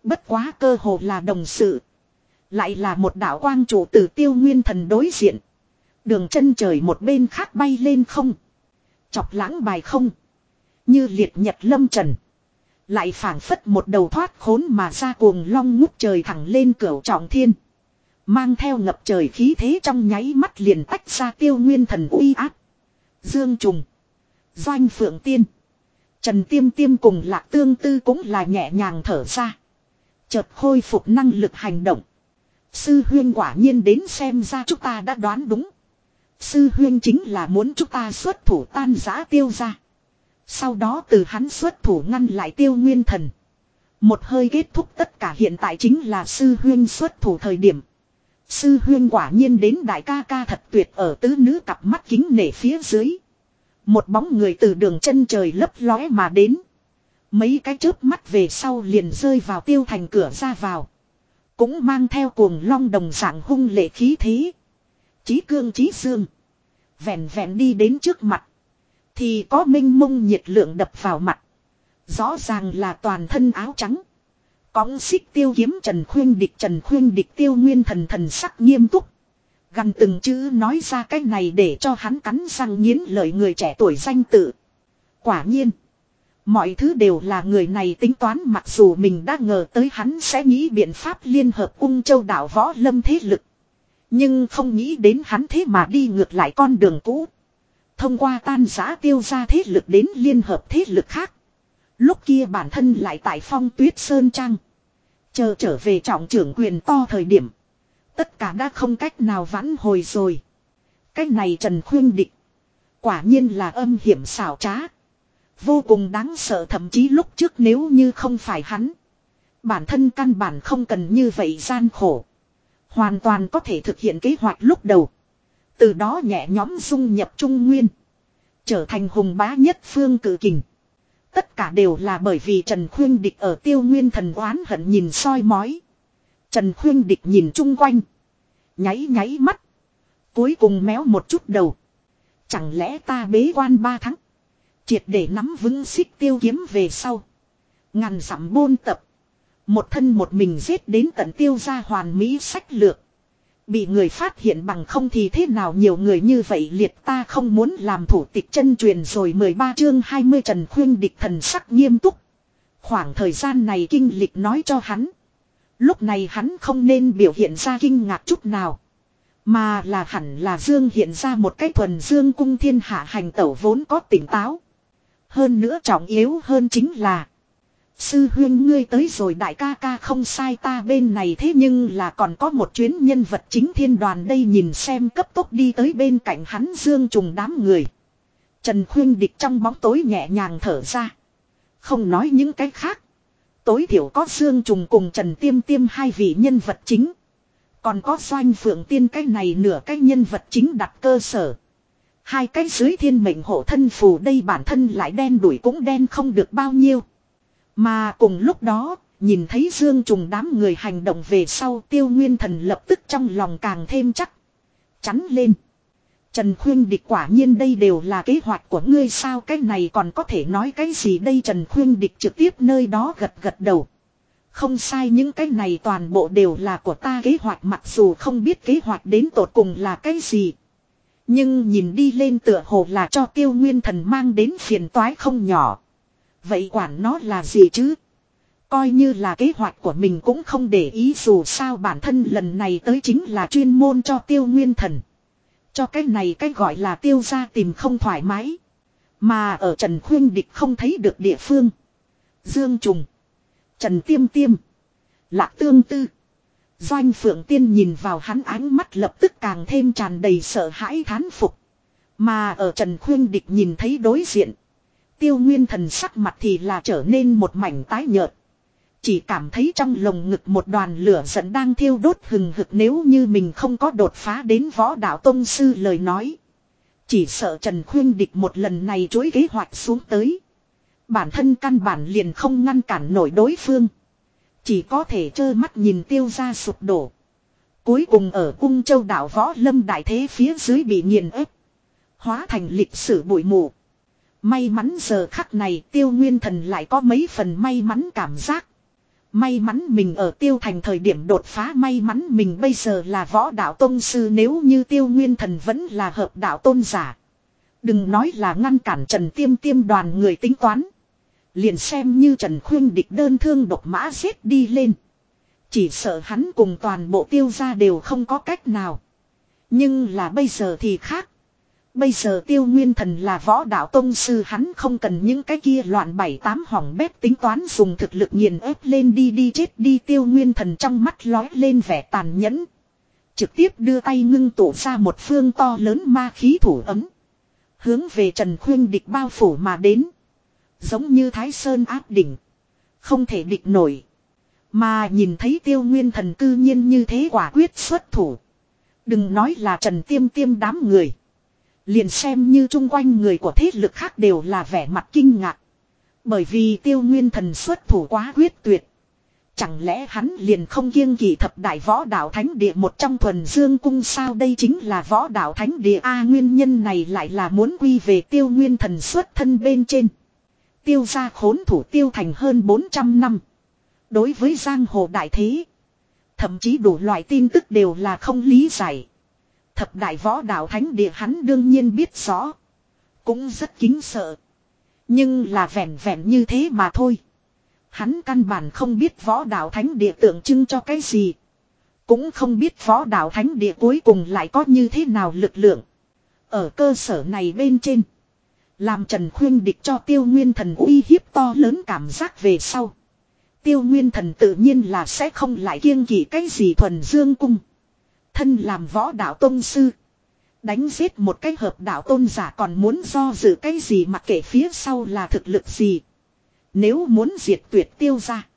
Bất quá cơ hồ là đồng sự. Lại là một đạo quang chủ tử tiêu nguyên thần đối diện. Đường chân trời một bên khác bay lên không. Chọc lãng bài không. Như liệt nhật lâm trần. Lại phảng phất một đầu thoát khốn mà ra cuồng long ngút trời thẳng lên cửa trọng thiên. Mang theo ngập trời khí thế trong nháy mắt liền tách ra tiêu nguyên thần uy áp. Dương trùng. Doanh phượng tiên. Trần tiêm tiêm cùng lạc tương tư cũng là nhẹ nhàng thở ra. Chợt khôi phục năng lực hành động. Sư huyên quả nhiên đến xem ra chúng ta đã đoán đúng. Sư huyên chính là muốn chúng ta xuất thủ tan giã tiêu ra. Sau đó từ hắn xuất thủ ngăn lại tiêu nguyên thần. Một hơi kết thúc tất cả hiện tại chính là sư huyên xuất thủ thời điểm. Sư huyên quả nhiên đến đại ca ca thật tuyệt ở tứ nữ cặp mắt kính nể phía dưới. Một bóng người từ đường chân trời lấp lóe mà đến. Mấy cái chớp mắt về sau liền rơi vào tiêu thành cửa ra vào. Cũng mang theo cuồng long đồng dạng hung lệ khí thế. Chí cương chí dương. Vẹn vẹn đi đến trước mặt. Thì có minh mông nhiệt lượng đập vào mặt. Rõ ràng là toàn thân áo trắng. Cóng xích tiêu kiếm Trần Khuyên địch, Trần Khuyên địch tiêu nguyên thần thần sắc nghiêm túc. Gần từng chữ nói ra cái này để cho hắn cắn răng nghiến lời người trẻ tuổi danh tự. Quả nhiên. Mọi thứ đều là người này tính toán mặc dù mình đã ngờ tới hắn sẽ nghĩ biện pháp liên hợp ung châu đảo võ lâm thế lực. Nhưng không nghĩ đến hắn thế mà đi ngược lại con đường cũ. Thông qua tan giã tiêu ra thế lực đến liên hợp thế lực khác. Lúc kia bản thân lại tại phong tuyết sơn trang. Chờ trở về trọng trưởng quyền to thời điểm. Tất cả đã không cách nào vãn hồi rồi. Cách này Trần Khuyên Địch. Quả nhiên là âm hiểm xảo trá. Vô cùng đáng sợ thậm chí lúc trước nếu như không phải hắn. Bản thân căn bản không cần như vậy gian khổ. Hoàn toàn có thể thực hiện kế hoạch lúc đầu. Từ đó nhẹ nhóm dung nhập Trung Nguyên. Trở thành hùng bá nhất phương cử kình. Tất cả đều là bởi vì Trần Khuyên Địch ở tiêu nguyên thần oán hận nhìn soi mói. Trần Khuyên Địch nhìn chung quanh. Nháy nháy mắt. Cuối cùng méo một chút đầu. Chẳng lẽ ta bế quan ba tháng. Triệt để nắm vững xích tiêu kiếm về sau. Ngàn dặm bôn tập. Một thân một mình giết đến tận tiêu ra hoàn mỹ sách lược. Bị người phát hiện bằng không thì thế nào nhiều người như vậy liệt ta không muốn làm thủ tịch chân truyền rồi 13 chương 20 Trần Khuyên địch thần sắc nghiêm túc. Khoảng thời gian này kinh lịch nói cho hắn. Lúc này hắn không nên biểu hiện ra kinh ngạc chút nào. Mà là hẳn là Dương hiện ra một cái thuần Dương cung thiên hạ hành tẩu vốn có tỉnh táo. Hơn nữa trọng yếu hơn chính là. Sư huyên ngươi tới rồi đại ca ca không sai ta bên này thế nhưng là còn có một chuyến nhân vật chính thiên đoàn đây nhìn xem cấp tốc đi tới bên cạnh hắn dương trùng đám người. Trần khuyên địch trong bóng tối nhẹ nhàng thở ra. Không nói những cái khác. Tối thiểu có dương trùng cùng Trần Tiêm Tiêm hai vị nhân vật chính. Còn có doanh phượng tiên cái này nửa cái nhân vật chính đặt cơ sở. Hai cái dưới thiên mệnh hộ thân phù đây bản thân lại đen đuổi cũng đen không được bao nhiêu. Mà cùng lúc đó, nhìn thấy Dương Trùng đám người hành động về sau tiêu nguyên thần lập tức trong lòng càng thêm chắc. Chắn lên. Trần Khuyên Địch quả nhiên đây đều là kế hoạch của ngươi sao cái này còn có thể nói cái gì đây Trần Khuyên Địch trực tiếp nơi đó gật gật đầu. Không sai, những cái này toàn bộ đều là của ta kế hoạch, mặc dù không biết kế hoạch đến tột cùng là cái gì. Nhưng nhìn đi lên tựa hồ là cho tiêu nguyên thần mang đến phiền toái không nhỏ. Vậy quản nó là gì chứ? Coi như là kế hoạch của mình cũng không để ý dù sao bản thân lần này tới chính là chuyên môn cho tiêu nguyên thần. Cho cái này cái gọi là tiêu ra tìm không thoải mái. Mà ở Trần Khuyên Địch không thấy được địa phương. Dương Trùng. Trần Tiêm Tiêm. Lạc Tương Tư. Doanh Phượng Tiên nhìn vào hắn ánh mắt lập tức càng thêm tràn đầy sợ hãi thán phục. Mà ở Trần Khuyên Địch nhìn thấy đối diện. Tiêu nguyên thần sắc mặt thì là trở nên một mảnh tái nhợt. Chỉ cảm thấy trong lồng ngực một đoàn lửa giận đang thiêu đốt hừng hực nếu như mình không có đột phá đến võ đạo tông sư lời nói. Chỉ sợ Trần Khuyên Địch một lần này chối kế hoạch xuống tới. Bản thân căn bản liền không ngăn cản nổi đối phương. Chỉ có thể trơ mắt nhìn tiêu ra sụp đổ. Cuối cùng ở cung châu đảo võ lâm đại thế phía dưới bị nghiền ép. Hóa thành lịch sử bụi mù. May mắn giờ khắc này tiêu nguyên thần lại có mấy phần may mắn cảm giác. May mắn mình ở tiêu thành thời điểm đột phá, may mắn mình bây giờ là võ đạo tôn sư, nếu như tiêu nguyên thần vẫn là hợp đạo tôn giả. Đừng nói là ngăn cản Trần Tiêm Tiêm đoàn người tính toán. Liền xem như Trần Khuyên địch đơn thương độc mã giết đi lên. Chỉ sợ hắn cùng toàn bộ tiêu gia đều không có cách nào. Nhưng là bây giờ thì khác. Bây giờ tiêu nguyên thần là võ đạo tông sư, hắn không cần những cái kia loạn bảy tám hỏng bếp tính toán dùng thực lực nghiền ép lên đi đi chết đi tiêu nguyên thần trong mắt lói lên vẻ tàn nhẫn. Trực tiếp đưa tay ngưng tụ ra một phương to lớn ma khí thủ ấm. Hướng về Trần Khuyên địch bao phủ mà đến. Giống như Thái Sơn áp đỉnh. Không thể địch nổi. Mà nhìn thấy tiêu nguyên thần cư nhiên như thế quả quyết xuất thủ. Đừng nói là Trần Tiêm Tiêm đám người. Liền xem như chung quanh người của thế lực khác đều là vẻ mặt kinh ngạc. Bởi vì tiêu nguyên thần xuất thủ quá quyết tuyệt. Chẳng lẽ hắn liền không kiêng kỳ thập đại võ đạo thánh địa một trong thuần dương cung sao đây chính là võ đạo thánh địa A, nguyên nhân này lại là muốn quy về tiêu nguyên thần xuất thân bên trên. Tiêu gia khốn thủ tiêu thành hơn 400 năm. Đối với giang hồ đại thế. Thậm chí đủ loại tin tức đều là không lý giải. Thập đại võ đạo thánh địa hắn đương nhiên biết rõ. Cũng rất kính sợ. Nhưng là vẹn vẹn như thế mà thôi. Hắn căn bản không biết võ đạo thánh địa tượng trưng cho cái gì. Cũng không biết võ đạo thánh địa cuối cùng lại có như thế nào lực lượng. Ở cơ sở này bên trên. Làm Trần Khuyên địch cho tiêu nguyên thần uy hiếp to lớn cảm giác về sau. Tiêu nguyên thần tự nhiên là sẽ không lại kiêng kỵ cái gì thuần dương cung. Thân làm võ đạo tôn sư. Đánh giết một cái hợp đạo tôn giả còn muốn do dự cái gì mà kể phía sau là thực lực gì. Nếu muốn diệt tuyệt tiêu ra.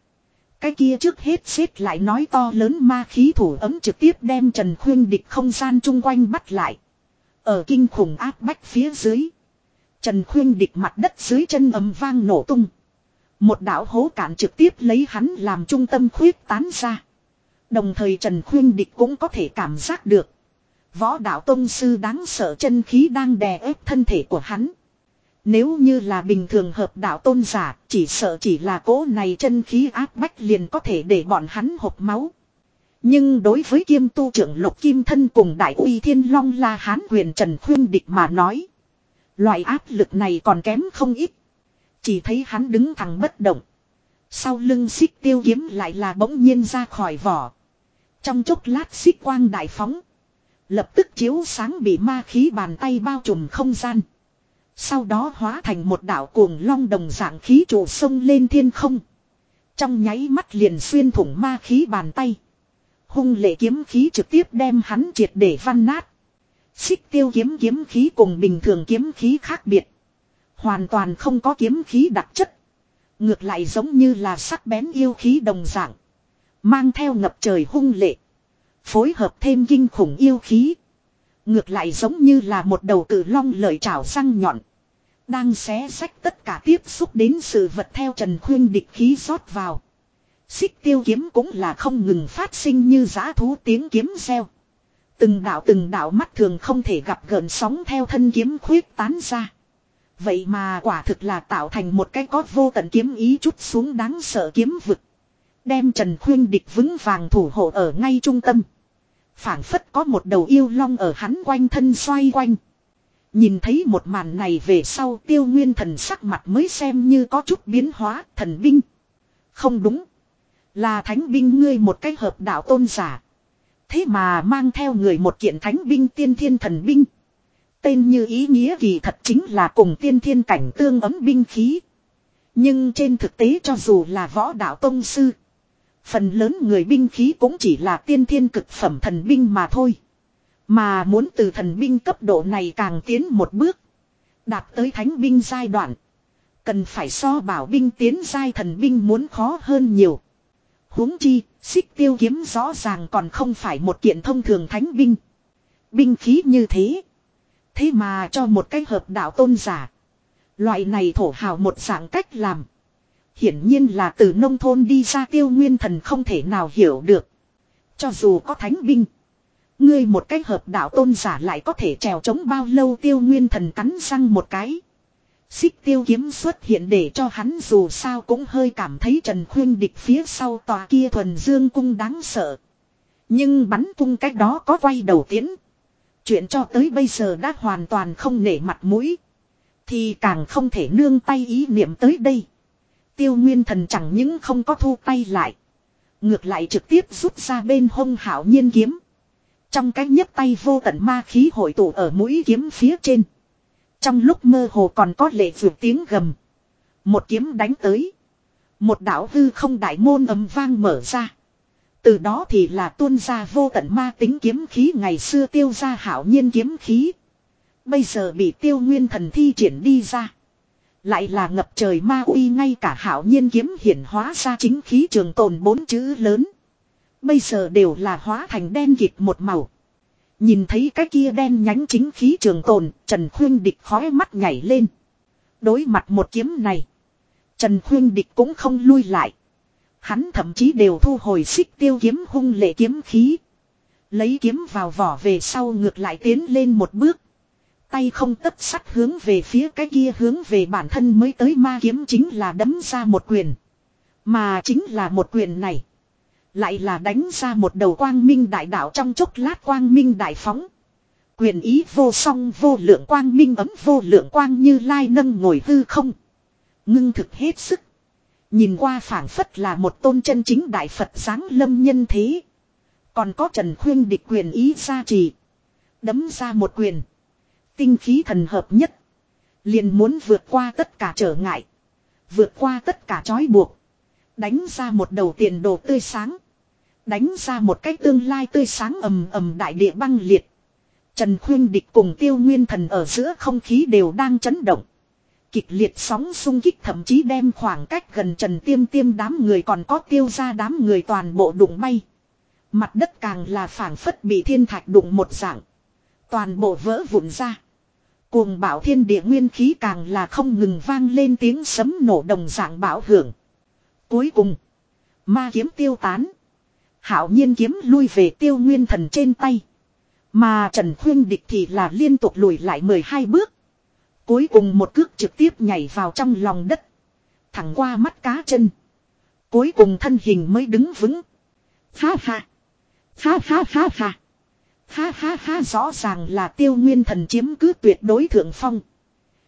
Cái kia trước hết xếp lại nói to lớn ma khí thủ ấm trực tiếp đem Trần Khuyên địch không gian chung quanh bắt lại. Ở kinh khủng áp bách phía dưới. Trần Khuyên địch mặt đất dưới chân ầm vang nổ tung. Một đảo hố cạn trực tiếp lấy hắn làm trung tâm khuyết tán ra. Đồng thời Trần Khuyên địch cũng có thể cảm giác được. Võ đạo tông sư đáng sợ chân khí đang đè ép thân thể của hắn. Nếu như là bình thường hợp đạo tôn giả, chỉ sợ chỉ là cố này chân khí áp bách liền có thể để bọn hắn hộp máu. Nhưng đối với kiêm tu trưởng lục kim thân cùng đại uy thiên long la hán quyền trần khuyên địch mà nói. Loại áp lực này còn kém không ít. Chỉ thấy hắn đứng thẳng bất động. Sau lưng xích tiêu kiếm lại là bỗng nhiên ra khỏi vỏ. Trong chốc lát xích quang đại phóng. Lập tức chiếu sáng bị ma khí bàn tay bao trùm không gian. Sau đó hóa thành một đảo cuồng long đồng dạng khí trụ sông lên thiên không. Trong nháy mắt liền xuyên thủng ma khí bàn tay. Hung lệ kiếm khí trực tiếp đem hắn triệt để văn nát. Xích tiêu kiếm kiếm khí cùng bình thường kiếm khí khác biệt. Hoàn toàn không có kiếm khí đặc chất. Ngược lại giống như là sắc bén yêu khí đồng dạng. Mang theo ngập trời hung lệ. Phối hợp thêm kinh khủng yêu khí. Ngược lại giống như là một đầu cử long lợi trảo răng nhọn. Đang xé sách tất cả tiếp xúc đến sự vật theo Trần Khuyên địch khí rót vào. Xích tiêu kiếm cũng là không ngừng phát sinh như giá thú tiếng kiếm reo. Từng đạo từng đạo mắt thường không thể gặp gợn sóng theo thân kiếm khuyết tán ra. Vậy mà quả thực là tạo thành một cái có vô tận kiếm ý chút xuống đáng sợ kiếm vực. Đem Trần Khuyên địch vững vàng thủ hộ ở ngay trung tâm. phảng phất có một đầu yêu long ở hắn quanh thân xoay quanh. Nhìn thấy một màn này về sau tiêu nguyên thần sắc mặt mới xem như có chút biến hóa, thần binh. Không đúng. Là thánh binh ngươi một cái hợp đạo tôn giả. Thế mà mang theo người một kiện thánh binh tiên thiên thần binh. Tên như ý nghĩa kỳ thật chính là cùng tiên thiên cảnh tương ấm binh khí. Nhưng trên thực tế cho dù là võ đạo tôn sư. Phần lớn người binh khí cũng chỉ là tiên thiên cực phẩm thần binh mà thôi. Mà muốn từ thần binh cấp độ này càng tiến một bước. Đạt tới thánh binh giai đoạn. Cần phải so bảo binh tiến giai thần binh muốn khó hơn nhiều. huống chi, xích tiêu kiếm rõ ràng còn không phải một kiện thông thường thánh binh. Binh khí như thế. Thế mà cho một cái hợp đạo tôn giả. Loại này thổ hào một dạng cách làm. Hiển nhiên là từ nông thôn đi ra tiêu nguyên thần không thể nào hiểu được. Cho dù có thánh binh. Ngươi một cách hợp đạo tôn giả lại có thể trèo chống bao lâu tiêu nguyên thần cắn răng một cái. Xích tiêu kiếm xuất hiện để cho hắn dù sao cũng hơi cảm thấy Trần Khuyên địch phía sau tòa kia thuần dương cung đáng sợ. Nhưng bắn cung cách đó có quay đầu tiến. Chuyện cho tới bây giờ đã hoàn toàn không nể mặt mũi. Thì càng không thể nương tay ý niệm tới đây. Tiêu nguyên thần chẳng những không có thu tay lại. Ngược lại trực tiếp rút ra bên hông hảo nhiên kiếm. Trong cái nhấp tay vô tận ma khí hội tụ ở mũi kiếm phía trên. Trong lúc mơ hồ còn có lệ vượt tiếng gầm. Một kiếm đánh tới. Một đảo hư không đại môn ấm vang mở ra. Từ đó thì là tuôn ra vô tận ma tính kiếm khí ngày xưa tiêu ra hảo nhiên kiếm khí. Bây giờ bị tiêu nguyên thần thi triển đi ra. Lại là ngập trời ma uy ngay cả hảo nhiên kiếm hiển hóa ra chính khí trường tồn bốn chữ lớn. Bây giờ đều là hóa thành đen kịt một màu. Nhìn thấy cái kia đen nhánh chính khí trường tồn, Trần Khuyên Địch khói mắt nhảy lên. Đối mặt một kiếm này, Trần Khuyên Địch cũng không lui lại. Hắn thậm chí đều thu hồi xích tiêu kiếm hung lệ kiếm khí. Lấy kiếm vào vỏ về sau ngược lại tiến lên một bước. Tay không tất sắt hướng về phía cái kia hướng về bản thân mới tới ma kiếm chính là đấm ra một quyền. Mà chính là một quyền này. Lại là đánh ra một đầu quang minh đại đạo trong chốc lát quang minh đại phóng. Quyền ý vô song vô lượng quang minh ấm vô lượng quang như lai nâng ngồi hư không. Ngưng thực hết sức. Nhìn qua phảng phất là một tôn chân chính đại Phật sáng lâm nhân thế. Còn có Trần Khuyên địch quyền ý gia trì. Đấm ra một quyền. Tinh khí thần hợp nhất. Liền muốn vượt qua tất cả trở ngại. Vượt qua tất cả trói buộc. Đánh ra một đầu tiền đồ tươi sáng. Đánh ra một cái tương lai tươi sáng ầm ầm đại địa băng liệt. Trần Khuyên Địch cùng Tiêu Nguyên Thần ở giữa không khí đều đang chấn động. Kịch liệt sóng xung kích thậm chí đem khoảng cách gần Trần Tiêm Tiêm đám người còn có tiêu ra đám người toàn bộ đụng bay. Mặt đất càng là phảng phất bị thiên thạch đụng một dạng. Toàn bộ vỡ vụn ra. Cuồng bảo thiên địa nguyên khí càng là không ngừng vang lên tiếng sấm nổ đồng dạng bảo hưởng. Cuối cùng. Ma kiếm tiêu tán. Hảo nhiên kiếm lui về tiêu nguyên thần trên tay. Mà Trần Khuyên Địch thì là liên tục lùi lại 12 bước. Cuối cùng một cước trực tiếp nhảy vào trong lòng đất. Thẳng qua mắt cá chân. Cuối cùng thân hình mới đứng vững. Ha ha. Ha ha ha ha. Ha ha ha rõ ràng là tiêu nguyên thần chiếm cứ tuyệt đối thượng phong.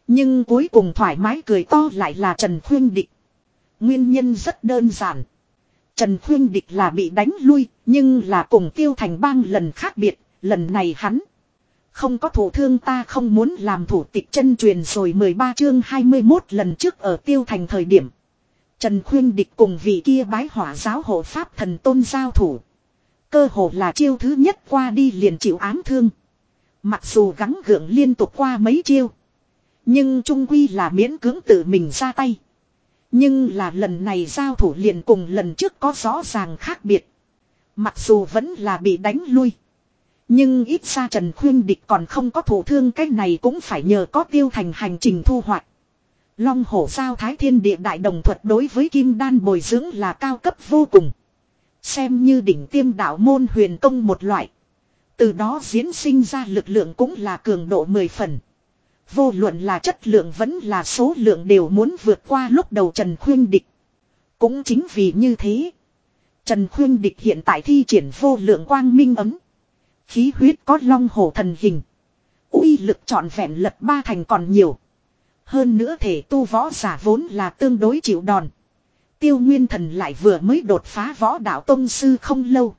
Nhưng cuối cùng thoải mái cười to lại là Trần Khuyên Địch. Nguyên nhân rất đơn giản. Trần Khuyên Địch là bị đánh lui, nhưng là cùng tiêu thành bang lần khác biệt, lần này hắn. Không có thủ thương ta không muốn làm thủ tịch chân truyền rồi 13 chương 21 lần trước ở tiêu thành thời điểm. Trần Khuyên Địch cùng vị kia bái hỏa giáo hộ pháp thần tôn giao thủ. Cơ hồ là chiêu thứ nhất qua đi liền chịu ám thương. Mặc dù gắng gượng liên tục qua mấy chiêu. Nhưng trung quy là miễn cưỡng tự mình ra tay. Nhưng là lần này giao thủ liền cùng lần trước có rõ ràng khác biệt. Mặc dù vẫn là bị đánh lui. Nhưng ít ra Trần Khuyên Địch còn không có thủ thương, cái này cũng phải nhờ có tiêu thành hành trình thu hoạch. Long hổ sao thái thiên địa đại đồng thuật đối với kim đan bồi dưỡng là cao cấp vô cùng. Xem như đỉnh tiêm đạo môn huyền công một loại. Từ đó diễn sinh ra lực lượng cũng là cường độ 10 phần. Vô luận là chất lượng vẫn là số lượng đều muốn vượt qua lúc đầu Trần Khuyên Địch. Cũng chính vì như thế. Trần Khuyên Địch hiện tại thi triển vô lượng quang minh ấm. Khí huyết có long hổ thần hình. uy lực trọn vẹn lật ba thành còn nhiều. Hơn nữa thể tu võ giả vốn là tương đối chịu đòn. Tiêu Nguyên Thần lại vừa mới đột phá võ đạo tông sư không lâu.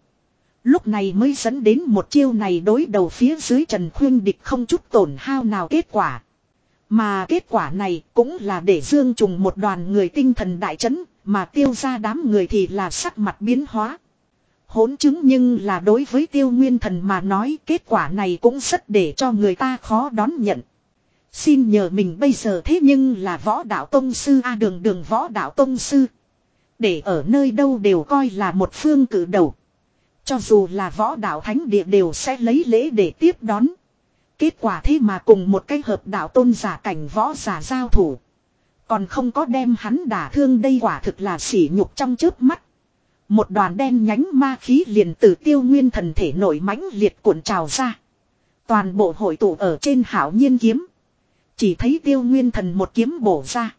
Lúc này mới dẫn đến một chiêu này đối đầu phía dưới Trần Khuyên Địch không chút tổn hao nào kết quả. Mà kết quả này cũng là để dương trùng một đoàn người tinh thần đại chấn, mà tiêu ra đám người thì là sắc mặt biến hóa. Hỗn chứng nhưng là đối với tiêu nguyên thần mà nói kết quả này cũng rất để cho người ta khó đón nhận. Xin nhờ mình bây giờ thế nhưng là võ đạo tông sư A đường đường võ đạo tông sư. Để ở nơi đâu đều coi là một phương cử đầu. Cho dù là võ đạo thánh địa đều sẽ lấy lễ để tiếp đón. Kết quả thế mà cùng một cái hợp đạo tôn giả cảnh võ giả giao thủ. Còn không có đem hắn đả thương đây quả thực là sỉ nhục trong chớp mắt. Một đoàn đen nhánh ma khí liền từ tiêu nguyên thần thể nổi mãnh liệt cuộn trào ra. Toàn bộ hội tụ ở trên hảo nhiên kiếm. Chỉ thấy tiêu nguyên thần một kiếm bổ ra.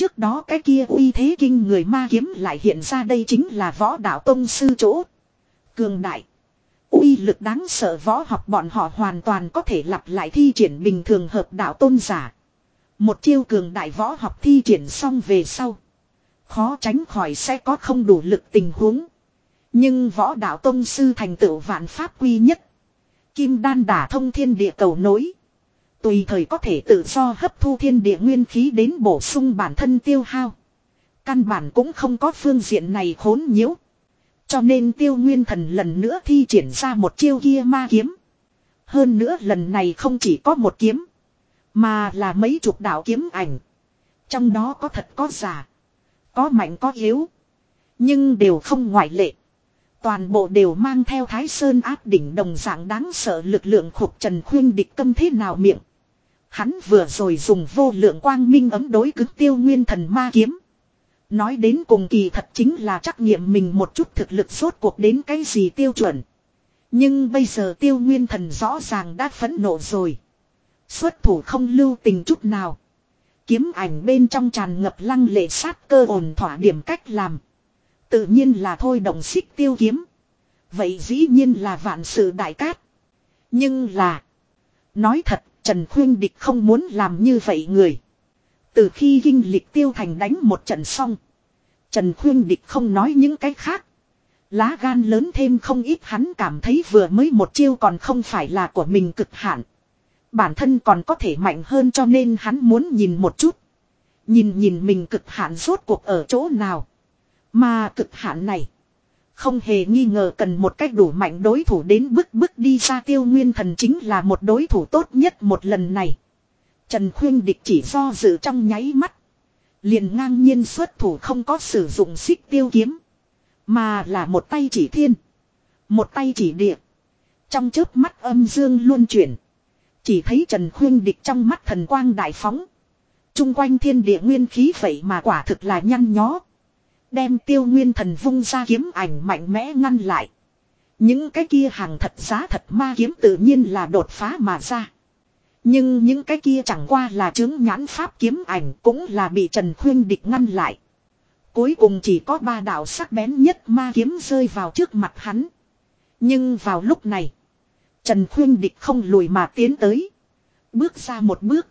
Trước đó cái kia uy thế kinh người ma kiếm lại hiện ra đây chính là võ đạo tông sư chỗ. Cường đại. uy lực đáng sợ võ học bọn họ hoàn toàn có thể lặp lại thi triển bình thường hợp đạo tôn giả. Một chiêu cường đại võ học thi triển xong về sau. Khó tránh khỏi sẽ có không đủ lực tình huống. Nhưng võ đạo tông sư thành tựu vạn pháp quy nhất. Kim đan đả thông thiên địa cầu nối. Tùy thời có thể tự do hấp thu thiên địa nguyên khí đến bổ sung bản thân tiêu hao. Căn bản cũng không có phương diện này khốn nhiễu. Cho nên tiêu nguyên thần lần nữa thi triển ra một chiêu kia ma kiếm. Hơn nữa lần này không chỉ có một kiếm. Mà là mấy chục đạo kiếm ảnh. Trong đó có thật có giả. Có mạnh có yếu. Nhưng đều không ngoại lệ. Toàn bộ đều mang theo thái sơn áp đỉnh đồng dạng đáng sợ lực lượng khục trần khuyên địch câm thế nào miệng. Hắn vừa rồi dùng vô lượng quang minh ấm đối cứng tiêu nguyên thần ma kiếm. Nói đến cùng kỳ thật chính là trắc nghiệm mình một chút thực lực suốt cuộc đến cái gì tiêu chuẩn. Nhưng bây giờ tiêu nguyên thần rõ ràng đã phẫn nộ rồi. Xuất thủ không lưu tình chút nào. Kiếm ảnh bên trong tràn ngập lăng lệ sát cơ ổn thỏa điểm cách làm. Tự nhiên là thôi động xích tiêu kiếm. Vậy dĩ nhiên là vạn sự đại cát. Nhưng là. Nói thật Trần Khuyên Địch không muốn làm như vậy người. Từ khi kinh lịch tiêu thành đánh một trận xong. Trần Khuyên Địch không nói những cái khác. Lá gan lớn thêm không ít hắn cảm thấy vừa mới một chiêu còn không phải là của mình cực hạn. Bản thân còn có thể mạnh hơn cho nên hắn muốn nhìn một chút. Nhìn nhìn mình cực hạn rốt cuộc ở chỗ nào. Mà cực hạn này. Không hề nghi ngờ cần một cách đủ mạnh đối thủ đến bức bức đi ra tiêu nguyên thần chính là một đối thủ tốt nhất một lần này. Trần Khuyên Địch chỉ do dự trong nháy mắt. Liền ngang nhiên xuất thủ không có sử dụng xích tiêu kiếm. Mà là một tay chỉ thiên. Một tay chỉ địa. Trong chớp mắt âm dương luôn chuyển. Chỉ thấy Trần Khuyên Địch trong mắt thần quang đại phóng. Trung quanh thiên địa nguyên khí vậy mà quả thực là nhăn nhó. Đem tiêu nguyên thần vung ra kiếm ảnh mạnh mẽ ngăn lại. Những cái kia hàng thật giá thật ma kiếm tự nhiên là đột phá mà ra. Nhưng những cái kia chẳng qua là chứng nhãn pháp kiếm ảnh cũng là bị Trần Khuyên Địch ngăn lại. Cuối cùng chỉ có ba đạo sắc bén nhất ma kiếm rơi vào trước mặt hắn. Nhưng vào lúc này, Trần Khuyên Địch không lùi mà tiến tới. Bước ra một bước.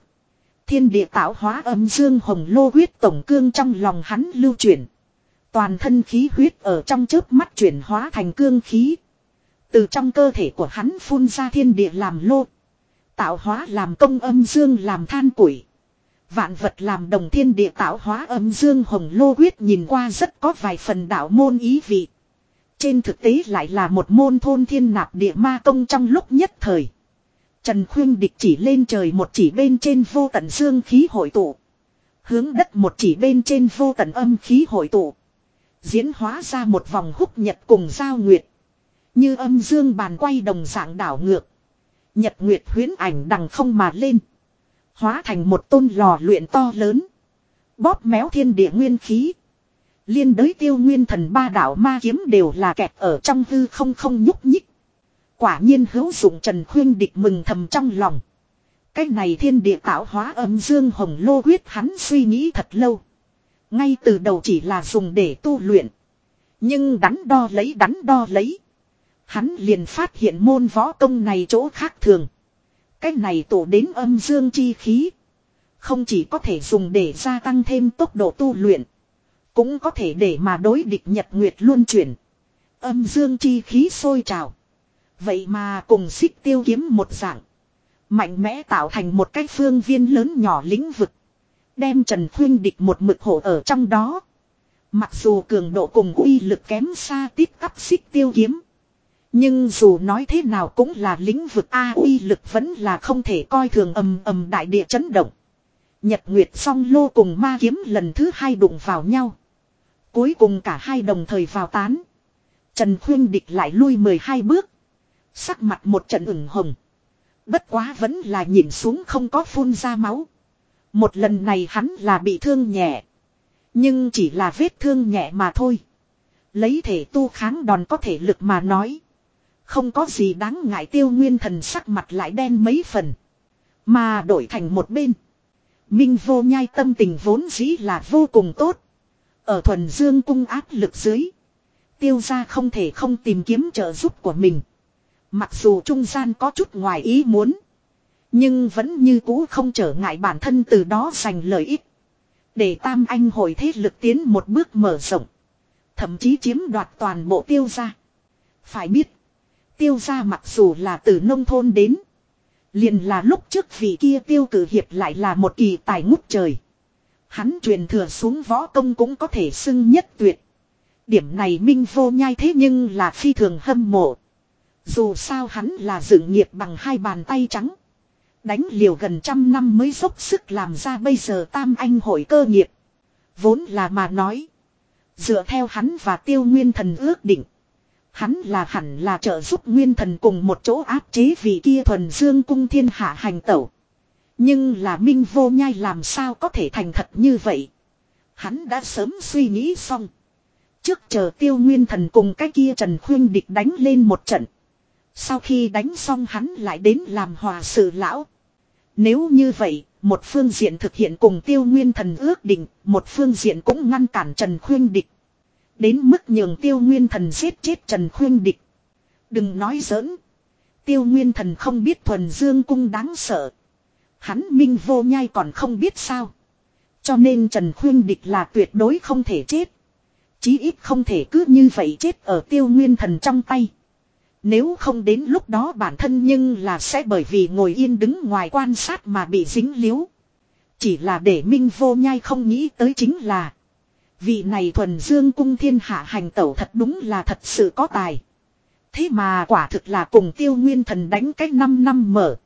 Thiên địa tạo hóa âm dương hồng lô huyết tổng cương trong lòng hắn lưu chuyển. Toàn thân khí huyết ở trong chớp mắt chuyển hóa thành cương khí. Từ trong cơ thể của hắn phun ra thiên địa làm lô. Tạo hóa làm công âm dương làm than củi. Vạn vật làm đồng thiên địa tạo hóa âm dương hồng lô huyết nhìn qua rất có vài phần đạo môn ý vị. Trên thực tế lại là một môn thôn thiên nạp địa ma công trong lúc nhất thời. Trần Khuyên địch chỉ lên trời một chỉ bên trên vô tận dương khí hội tụ. Hướng đất một chỉ bên trên vô tận âm khí hội tụ. Diễn hóa ra một vòng húc nhật cùng giao nguyệt. Như âm dương bàn quay đồng dạng đảo ngược. Nhật nguyệt huyến ảnh đằng không mà lên. Hóa thành một tôn lò luyện to lớn. Bóp méo thiên địa nguyên khí. Liên đới tiêu nguyên thần ba đảo ma kiếm đều là kẹt ở trong hư không không nhúc nhích. Quả nhiên hữu dụng Trần Khuyên địch mừng thầm trong lòng. Cái này thiên địa tạo hóa âm dương hồng lô huyết hắn suy nghĩ thật lâu. Ngay từ đầu chỉ là dùng để tu luyện. Nhưng đắn đo lấy, đắn đo lấy. Hắn liền phát hiện môn võ công này chỗ khác thường. Cái này tổ đến âm dương chi khí. Không chỉ có thể dùng để gia tăng thêm tốc độ tu luyện. Cũng có thể để mà đối địch nhật nguyệt luôn chuyển. Âm dương chi khí sôi trào. Vậy mà cùng xích tiêu kiếm một dạng. Mạnh mẽ tạo thành một cái phương viên lớn nhỏ lĩnh vực. Đem Trần Khuyên địch một mực hộ ở trong đó. Mặc dù cường độ cùng uy lực kém xa tiếp cắp xích tiêu kiếm. Nhưng dù nói thế nào cũng là lĩnh vực A uy lực vẫn là không thể coi thường ầm ầm đại địa chấn động. Nhật Nguyệt song lô cùng ma kiếm lần thứ hai đụng vào nhau. Cuối cùng cả hai đồng thời vào tán. Trần Khuyên địch lại lui 12 bước. Sắc mặt một trận ửng hồng. Bất quá vẫn là nhìn xuống không có phun ra máu. Một lần này hắn là bị thương nhẹ. Nhưng chỉ là vết thương nhẹ mà thôi. Lấy thể tu kháng đòn có thể lực mà nói. Không có gì đáng ngại tiêu nguyên thần sắc mặt lại đen mấy phần. Mà đổi thành một bên. Minh vô nhai tâm tình vốn dĩ là vô cùng tốt. Ở thuần dương cung áp lực dưới. Tiêu ra không thể không tìm kiếm trợ giúp của mình. Mặc dù trung gian có chút ngoài ý muốn. Nhưng vẫn như cũ không trở ngại bản thân từ đó giành lợi ích. Để tam anh hồi thế lực tiến một bước mở rộng. Thậm chí chiếm đoạt toàn bộ tiêu gia. Phải biết. Tiêu gia mặc dù là từ nông thôn đến. liền là lúc trước vị kia tiêu cử hiệp lại là một kỳ tài ngút trời. Hắn truyền thừa xuống võ công cũng có thể xưng nhất tuyệt. Điểm này minh vô nhai thế nhưng là phi thường hâm mộ. Dù sao hắn là dự nghiệp bằng hai bàn tay trắng. Đánh liều gần trăm năm mới dốc sức làm ra bây giờ tam anh hội cơ nghiệp. Vốn là mà nói. Dựa theo hắn và tiêu nguyên thần ước định. Hắn là hẳn là trợ giúp nguyên thần cùng một chỗ áp chế vị kia thuần dương cung thiên hạ hành tẩu. Nhưng là minh vô nhai làm sao có thể thành thật như vậy. Hắn đã sớm suy nghĩ xong. Trước chờ tiêu nguyên thần cùng cái kia Trần Khuyên địch đánh lên một trận. Sau khi đánh xong hắn lại đến làm hòa sự lão. Nếu như vậy, một phương diện thực hiện cùng tiêu nguyên thần ước định, một phương diện cũng ngăn cản Trần Khuyên Địch. Đến mức nhường tiêu nguyên thần giết chết Trần Khuyên Địch. Đừng nói giỡn. Tiêu nguyên thần không biết thuần dương cung đáng sợ. Hắn minh vô nhai còn không biết sao. Cho nên Trần Khuyên Địch là tuyệt đối không thể chết. Chí ít không thể cứ như vậy chết ở tiêu nguyên thần trong tay. Nếu không đến lúc đó bản thân nhưng là sẽ bởi vì ngồi yên đứng ngoài quan sát mà bị dính liếu. Chỉ là để Minh Vô Nhai không nghĩ tới chính là. Vị này thuần dương cung thiên hạ hành tẩu thật đúng là thật sự có tài. Thế mà quả thực là cùng tiêu nguyên thần đánh cách 5 năm mở.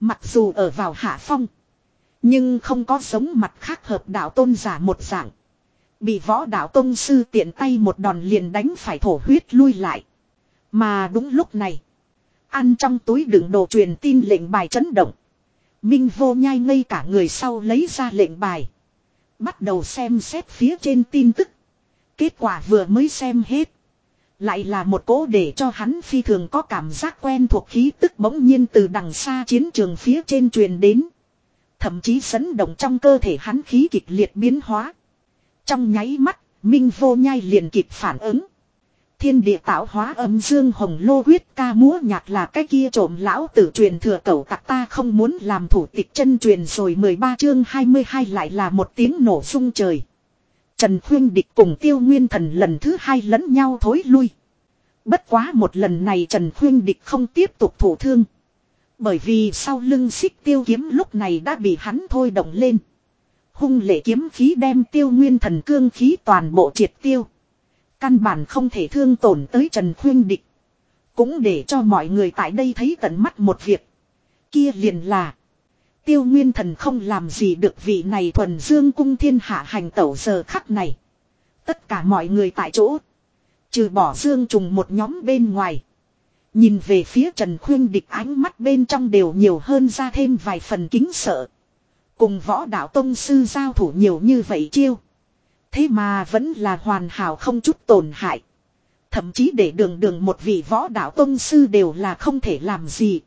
Mặc dù ở vào hạ phong. Nhưng không có giống mặt khác hợp đạo tôn giả một dạng. Bị võ đạo tôn sư tiện tay một đòn liền đánh phải thổ huyết lui lại. Mà đúng lúc này. Ăn trong túi đựng đồ truyền tin lệnh bài chấn động. Minh vô nhai ngây cả người sau lấy ra lệnh bài. Bắt đầu xem xét phía trên tin tức. Kết quả vừa mới xem hết. Lại là một cố để cho hắn phi thường có cảm giác quen thuộc khí tức bỗng nhiên từ đằng xa chiến trường phía trên truyền đến. Thậm chí sấn động trong cơ thể hắn khí kịch liệt biến hóa. Trong nháy mắt, Minh vô nhai liền kịp phản ứng. Thiên địa tạo hóa âm dương hồng lô huyết ca múa nhạc là cái kia trộm lão tử truyền thừa cầu tặc ta không muốn làm thủ tịch chân truyền rồi 13 chương 22 lại là một tiếng nổ sung trời. Trần Khuyên Địch cùng Tiêu Nguyên Thần lần thứ hai lẫn nhau thối lui. Bất quá một lần này Trần Khuyên Địch không tiếp tục thủ thương. Bởi vì sau lưng xích tiêu kiếm lúc này đã bị hắn thôi động lên. Hung lệ kiếm khí đem tiêu nguyên thần cương khí toàn bộ triệt tiêu. Căn bản không thể thương tổn tới Trần Khuyên Địch. Cũng để cho mọi người tại đây thấy tận mắt một việc. Kia liền là. Tiêu Nguyên Thần không làm gì được vị này thuần dương cung thiên hạ hành tẩu giờ khắc này. Tất cả mọi người tại chỗ. Trừ bỏ dương trùng một nhóm bên ngoài. Nhìn về phía Trần Khuyên địch ánh mắt bên trong đều nhiều hơn ra thêm vài phần kính sợ. Cùng võ đạo tông sư giao thủ nhiều như vậy chiêu. Thế mà vẫn là hoàn hảo không chút tổn hại. Thậm chí để đường đường một vị võ đạo tôn sư đều là không thể làm gì.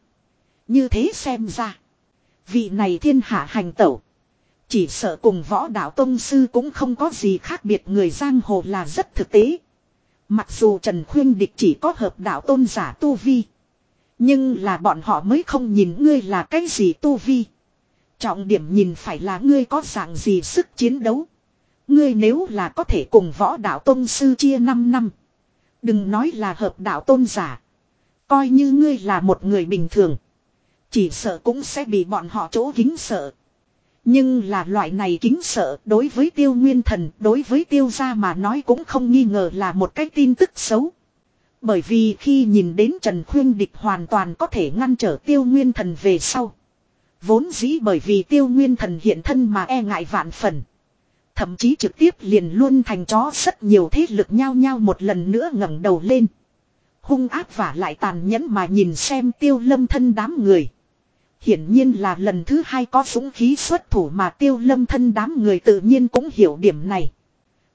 Như thế xem ra. Vị này thiên hạ hành tẩu. Chỉ sợ cùng võ đạo tôn sư cũng không có gì khác biệt người giang hồ là rất thực tế. Mặc dù Trần Khuyên Địch chỉ có hợp đạo tôn giả tu vi. Nhưng là bọn họ mới không nhìn ngươi là cái gì tu vi. Trọng điểm nhìn phải là ngươi có dạng gì sức chiến đấu. Ngươi nếu là có thể cùng võ đạo tôn sư chia 5 năm. Đừng nói là hợp đạo tôn giả. Coi như ngươi là một người bình thường. Chỉ sợ cũng sẽ bị bọn họ chỗ kính sợ. Nhưng là loại này kính sợ đối với tiêu nguyên thần, đối với tiêu gia mà nói cũng không nghi ngờ là một cái tin tức xấu. Bởi vì khi nhìn đến Trần Khuyên Địch hoàn toàn có thể ngăn trở tiêu nguyên thần về sau. Vốn dĩ bởi vì tiêu nguyên thần hiện thân mà e ngại vạn phần. Thậm chí trực tiếp liền luôn thành chó rất nhiều thế lực nhao nhao một lần nữa ngẩng đầu lên. Hung ác và lại tàn nhẫn mà nhìn xem tiêu lâm thân đám người. Hiển nhiên là lần thứ hai có súng khí xuất thủ mà tiêu lâm thân đám người tự nhiên cũng hiểu điểm này.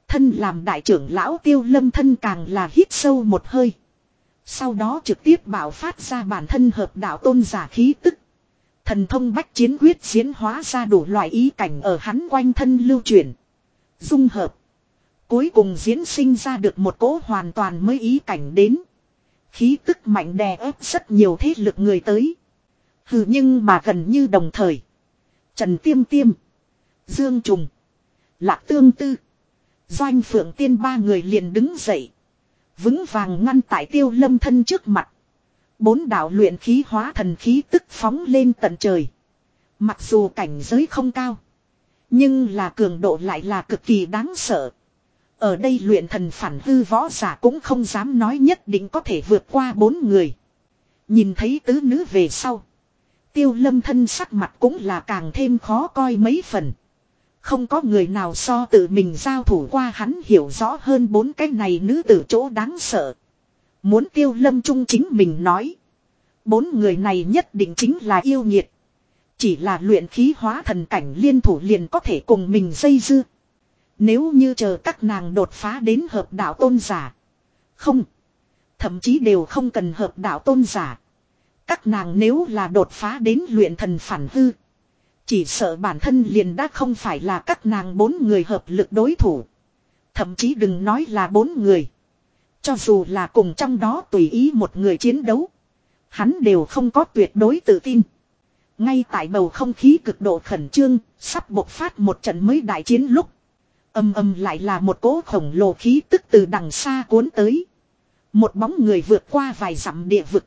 Thân làm đại trưởng lão tiêu lâm thân càng là hít sâu một hơi. Sau đó trực tiếp bảo phát ra bản thân hợp đạo tôn giả khí tức. Thần thông bách chiến quyết diễn hóa ra đủ loại ý cảnh ở hắn quanh thân lưu chuyển. Dung hợp. Cuối cùng diễn sinh ra được một cỗ hoàn toàn mới ý cảnh đến. Khí tức mạnh đè ép rất nhiều thế lực người tới. Hừ nhưng mà gần như đồng thời. Trần Tiêm Tiêm. Dương Trùng. Lạc Tương Tư. Doanh Phượng Tiên ba người liền đứng dậy. Vững vàng ngăn tại tiêu lâm thân trước mặt. Bốn đạo luyện khí hóa thần khí tức phóng lên tận trời. Mặc dù cảnh giới không cao. Nhưng là cường độ lại là cực kỳ đáng sợ. Ở đây luyện thần phản hư võ giả cũng không dám nói nhất định có thể vượt qua bốn người. Nhìn thấy tứ nữ về sau. Tiêu lâm thân sắc mặt cũng là càng thêm khó coi mấy phần. Không có người nào so tự mình giao thủ qua hắn hiểu rõ hơn bốn cái này nữ tử chỗ đáng sợ. Muốn tiêu lâm trung chính mình nói. Bốn người này nhất định chính là yêu nhiệt. Chỉ là luyện khí hóa thần cảnh liên thủ liền có thể cùng mình dây dưa. Nếu như chờ các nàng đột phá đến hợp đạo tôn giả. Không. Thậm chí đều không cần hợp đạo tôn giả. Các nàng nếu là đột phá đến luyện thần phản hư. Chỉ sợ bản thân liền đã không phải là các nàng bốn người hợp lực đối thủ. Thậm chí đừng nói là bốn người. Cho dù là cùng trong đó tùy ý một người chiến đấu. Hắn đều không có tuyệt đối tự tin. Ngay tại bầu không khí cực độ khẩn trương, sắp bộc phát một trận mới đại chiến lúc. Âm âm lại là một cỗ khổng lồ khí tức từ đằng xa cuốn tới. Một bóng người vượt qua vài dặm địa vực.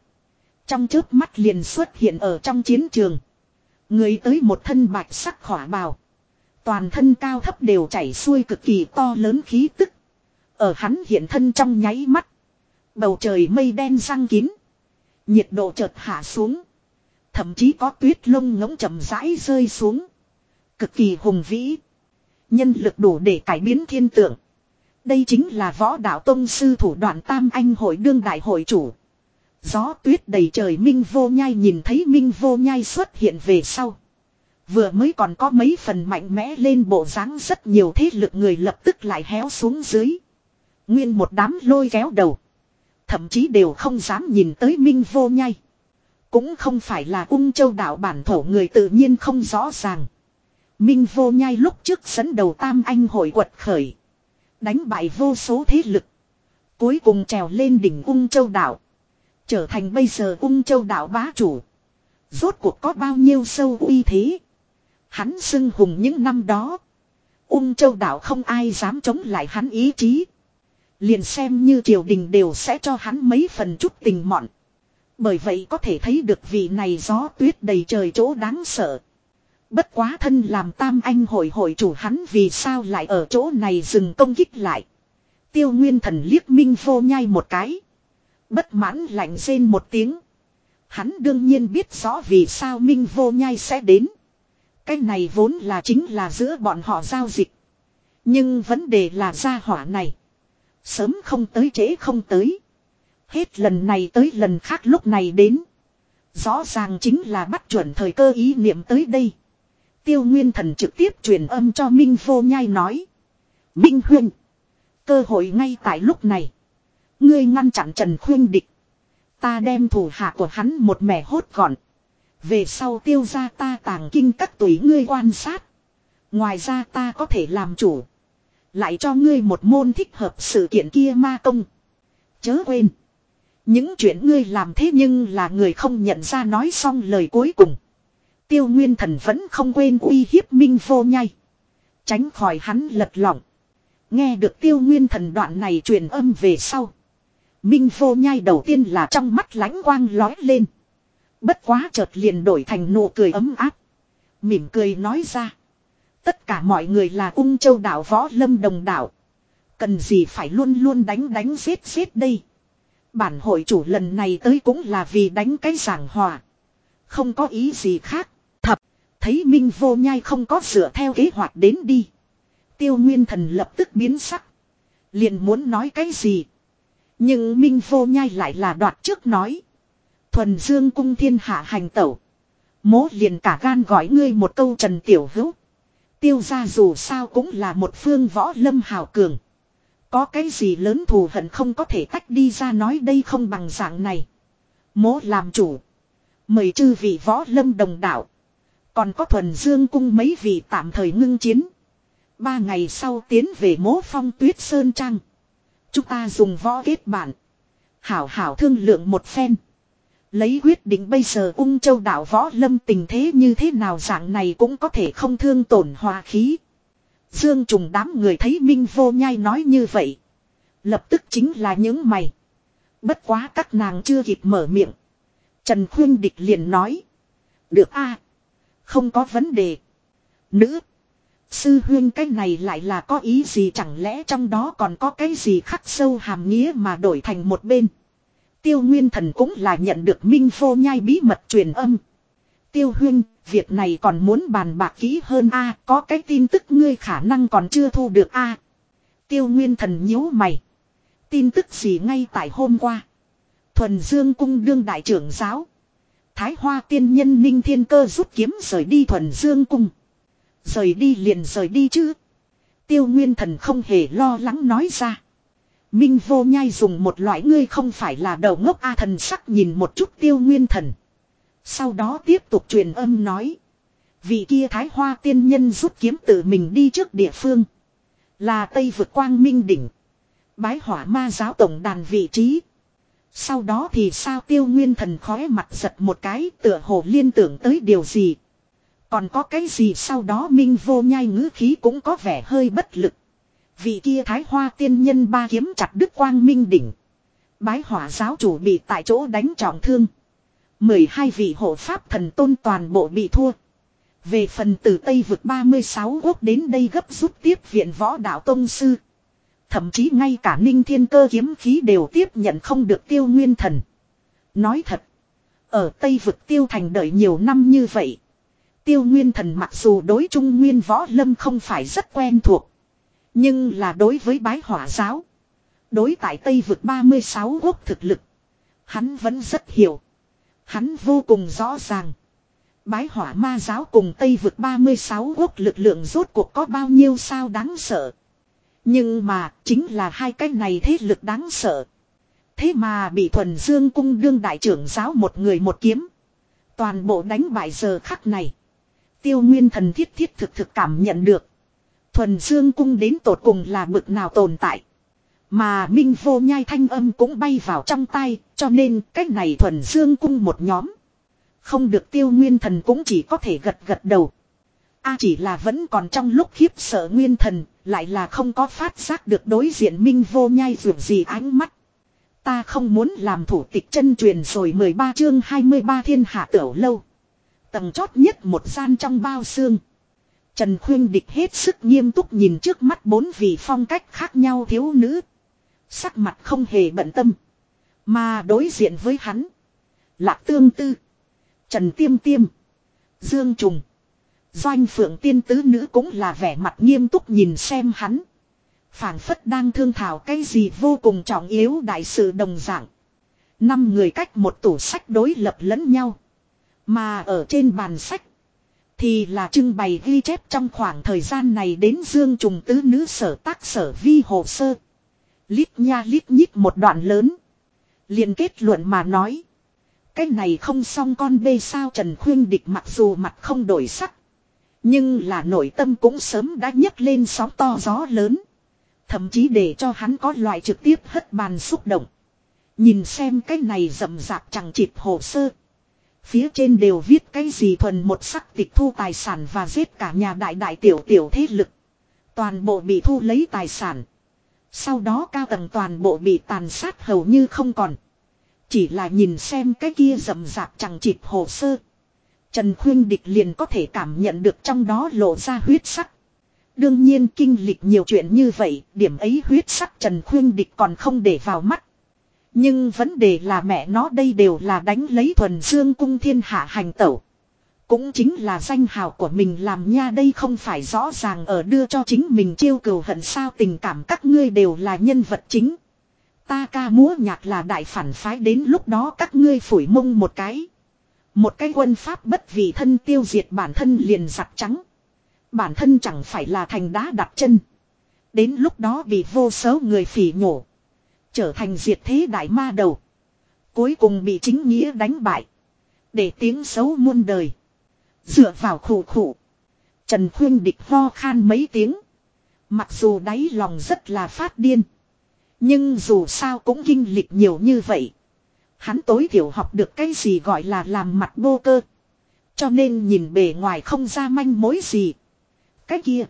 Trong chớp mắt liền xuất hiện ở trong chiến trường. Người tới một thân bạch sắc khỏa bào. Toàn thân cao thấp đều chảy xuôi cực kỳ to lớn khí tức. Ở hắn hiện thân trong nháy mắt. Bầu trời mây đen răng kín. Nhiệt độ chợt hạ xuống. Thậm chí có tuyết lông ngỗng chậm rãi rơi xuống. Cực kỳ hùng vĩ. Nhân lực đủ để cải biến thiên tượng. Đây chính là võ đạo tông sư thủ đoạn tam anh hội đương đại hội chủ. Gió tuyết đầy trời Minh Vô Nhai nhìn thấy Minh Vô Nhai xuất hiện về sau. Vừa mới còn có mấy phần mạnh mẽ lên bộ dáng rất nhiều thế lực người lập tức lại héo xuống dưới. Nguyên một đám lôi kéo đầu. Thậm chí đều không dám nhìn tới Minh Vô Nhai. Cũng không phải là ung châu đạo bản thổ người tự nhiên không rõ ràng. Minh Vô Nhai lúc trước dẫn đầu tam anh hội quật khởi. Đánh bại vô số thế lực. Cuối cùng trèo lên đỉnh ung châu đạo. Trở thành bây giờ ung châu đạo bá chủ. Rốt cuộc có bao nhiêu sâu uy thế. Hắn xưng hùng những năm đó. Ung châu đạo không ai dám chống lại hắn ý chí. Liền xem như triều đình đều sẽ cho hắn mấy phần chút tình mọn. Bởi vậy có thể thấy được vị này gió tuyết đầy trời chỗ đáng sợ. Bất quá thân làm tam anh hội hội chủ hắn vì sao lại ở chỗ này dừng công kích lại. Tiêu nguyên thần liếc minh vô nhai một cái. Bất mãn lạnh rên một tiếng. Hắn đương nhiên biết rõ vì sao minh vô nhai sẽ đến. Cái này vốn là chính là giữa bọn họ giao dịch. Nhưng vấn đề là gia hỏa này. Sớm không tới trễ không tới. Hết lần này tới lần khác lúc này đến. Rõ ràng chính là bắt chuẩn thời cơ ý niệm tới đây. Tiêu Nguyên Thần trực tiếp truyền âm cho Minh Vô Nhai nói. Minh Huynh. Cơ hội ngay tại lúc này. Ngươi ngăn chặn Trần Khuyên địch. Ta đem thủ hạ của hắn một mẻ hốt gọn. Về sau tiêu ra ta tàng kinh các tùy ngươi quan sát. Ngoài ra ta có thể làm chủ. Lại cho ngươi một môn thích hợp sự kiện kia ma công. Chớ quên. Những chuyện ngươi làm thế nhưng là người không nhận ra nói xong lời cuối cùng. Tiêu Nguyên Thần vẫn không quên uy hiếp Minh Vô Nhai. Tránh khỏi hắn lật lỏng. Nghe được Tiêu Nguyên Thần đoạn này truyền âm về sau. Minh Vô Nhai đầu tiên là trong mắt lánh quang lói lên. Bất quá chợt liền đổi thành nụ cười ấm áp. Mỉm cười nói ra. Tất cả mọi người là ung châu đảo võ lâm đồng đảo. Cần gì phải luôn luôn đánh đánh giết giết đây. Bản hội chủ lần này tới cũng là vì đánh cái giảng hòa. Không có ý gì khác. Thập, thấy Minh vô nhai không có dựa theo kế hoạch đến đi. Tiêu Nguyên Thần lập tức biến sắc. Liền muốn nói cái gì. Nhưng Minh vô nhai lại là đoạt trước nói. Thuần Dương cung thiên hạ hành tẩu. Mố liền cả gan gọi ngươi một câu trần tiểu hữu. Tiêu ra dù sao cũng là một phương võ lâm hào cường. Có cái gì lớn thù hận không có thể tách đi ra nói đây không bằng dạng này. Mố làm chủ. Mời chư vị võ lâm đồng đạo. Còn có thuần dương cung mấy vị tạm thời ngưng chiến. Ba ngày sau tiến về mố phong tuyết sơn trang. Chúng ta dùng võ kết bản. Hảo hảo thương lượng một phen. Lấy quyết định bây giờ ung châu đảo võ lâm tình thế như thế nào dạng này cũng có thể không thương tổn hòa khí. Dương trùng đám người thấy Minh vô nhai nói như vậy. Lập tức chính là những mày. Bất quá các nàng chưa kịp mở miệng. Trần Khuyên Địch liền nói. Được a, Không có vấn đề. Nữ. Sư huyên cái này lại là có ý gì chẳng lẽ trong đó còn có cái gì khắc sâu hàm nghĩa mà đổi thành một bên. Tiêu Nguyên Thần cũng là nhận được Minh Phô Nhai bí mật truyền âm. Tiêu Huyên, việc này còn muốn bàn bạc kỹ hơn a có cái tin tức ngươi khả năng còn chưa thu được a Tiêu Nguyên Thần nhíu mày. Tin tức gì ngay tại hôm qua. Thuần Dương Cung đương đại trưởng giáo. Thái Hoa tiên nhân Ninh Thiên Cơ rút kiếm rời đi Thuần Dương Cung. Rời đi liền rời đi chứ. Tiêu Nguyên Thần không hề lo lắng nói ra. Minh vô nhai dùng một loại ngươi không phải là đầu ngốc A thần sắc nhìn một chút tiêu nguyên thần. Sau đó tiếp tục truyền âm nói. Vị kia thái hoa tiên nhân rút kiếm tự mình đi trước địa phương. Là Tây vượt quang minh đỉnh. Bái hỏa ma giáo tổng đàn vị trí. Sau đó thì sao tiêu nguyên thần khói mặt giật một cái tựa hồ liên tưởng tới điều gì. Còn có cái gì sau đó minh vô nhai ngữ khí cũng có vẻ hơi bất lực. Vị kia thái hoa tiên nhân ba kiếm chặt đức quang minh đỉnh. Bái hỏa giáo chủ bị tại chỗ đánh trọng thương. 12 vị hộ pháp thần tôn toàn bộ bị thua. Về phần từ Tây vực 36 quốc đến đây gấp rút tiếp viện võ đạo tông sư. Thậm chí ngay cả ninh thiên cơ kiếm khí đều tiếp nhận không được tiêu nguyên thần. Nói thật. Ở Tây vực tiêu thành đợi nhiều năm như vậy. Tiêu nguyên thần mặc dù đối trung nguyên võ lâm không phải rất quen thuộc. Nhưng là đối với bái hỏa giáo. Đối tại Tây vực 36 quốc thực lực. Hắn vẫn rất hiểu. Hắn vô cùng rõ ràng. Bái hỏa ma giáo cùng Tây vực 36 quốc lực lượng rốt cuộc có bao nhiêu sao đáng sợ. Nhưng mà, chính là hai cái này thế lực đáng sợ. Thế mà bị thuần dương cung đương đại trưởng giáo một người một kiếm. Toàn bộ đánh bại giờ khắc này. Tiêu nguyên thần thiết thiết thực thực cảm nhận được. Thuần dương cung đến tột cùng là bực nào tồn tại. Mà Minh vô nhai thanh âm cũng bay vào trong tay, cho nên cách này thuần dương cung một nhóm. Không được tiêu nguyên thần cũng chỉ có thể gật gật đầu. A chỉ là vẫn còn trong lúc khiếp sợ nguyên thần, lại là không có phát giác được đối diện Minh vô nhai vượt gì ánh mắt. Ta không muốn làm thủ tịch chân truyền rồi 13 chương 23 thiên hạ tiểu lâu. Tầng chót nhất một gian trong bao xương. Trần Khuyên Địch hết sức nghiêm túc nhìn trước mắt bốn vị phong cách khác nhau thiếu nữ. Sắc mặt không hề bận tâm. Mà đối diện với hắn. Lạc Tương Tư. Trần Tiêm Tiêm. Dương Trùng. Doanh Phượng Tiên Tứ Nữ cũng là vẻ mặt nghiêm túc nhìn xem hắn phảng phất đang thương thảo cái gì vô cùng trọng yếu đại sự đồng dạng. Năm người cách một tủ sách đối lập lẫn nhau. Mà ở trên bàn sách. Thì là trưng bày ghi chép trong khoảng thời gian này đến dương trùng tứ nữ sở tác sở vi hồ sơ. Lít nha lít nhít một đoạn lớn. liền kết luận mà nói. Cái này không xong con bê sao Trần Khuyên Địch mặc dù mặt không đổi sắc. Nhưng là nội tâm cũng sớm đã nhấc lên sóng to gió lớn. Thậm chí để cho hắn có loại trực tiếp hất bàn xúc động. Nhìn xem cái này rậm rạp chẳng chịp hồ sơ. Phía trên đều viết cái gì thuần một sắc tịch thu tài sản và giết cả nhà đại đại tiểu tiểu thế lực. Toàn bộ bị thu lấy tài sản. Sau đó cao tầng toàn bộ bị tàn sát hầu như không còn. Chỉ là nhìn xem cái kia rầm rạp chẳng chịp hồ sơ. Trần Khuyên Địch liền có thể cảm nhận được trong đó lộ ra huyết sắc. Đương nhiên kinh lịch nhiều chuyện như vậy, điểm ấy huyết sắc Trần Khuyên Địch còn không để vào mắt. Nhưng vấn đề là mẹ nó đây đều là đánh lấy thuần dương cung thiên hạ hành tẩu. Cũng chính là danh hào của mình làm nha đây không phải rõ ràng ở đưa cho chính mình chiêu cừu hận sao tình cảm các ngươi đều là nhân vật chính. Ta ca múa nhạc là đại phản phái đến lúc đó các ngươi phủi mông một cái. Một cái quân pháp bất vì thân tiêu diệt bản thân liền giặc trắng. Bản thân chẳng phải là thành đá đặt chân. Đến lúc đó bị vô số người phỉ nhổ. Trở thành diệt thế đại ma đầu. Cuối cùng bị chính nghĩa đánh bại. Để tiếng xấu muôn đời. Dựa vào khổ khổ. Trần Khuyên địch ho khan mấy tiếng. Mặc dù đáy lòng rất là phát điên. Nhưng dù sao cũng kinh lịch nhiều như vậy. Hắn tối thiểu học được cái gì gọi là làm mặt vô cơ. Cho nên nhìn bề ngoài không ra manh mối gì. Cái kia.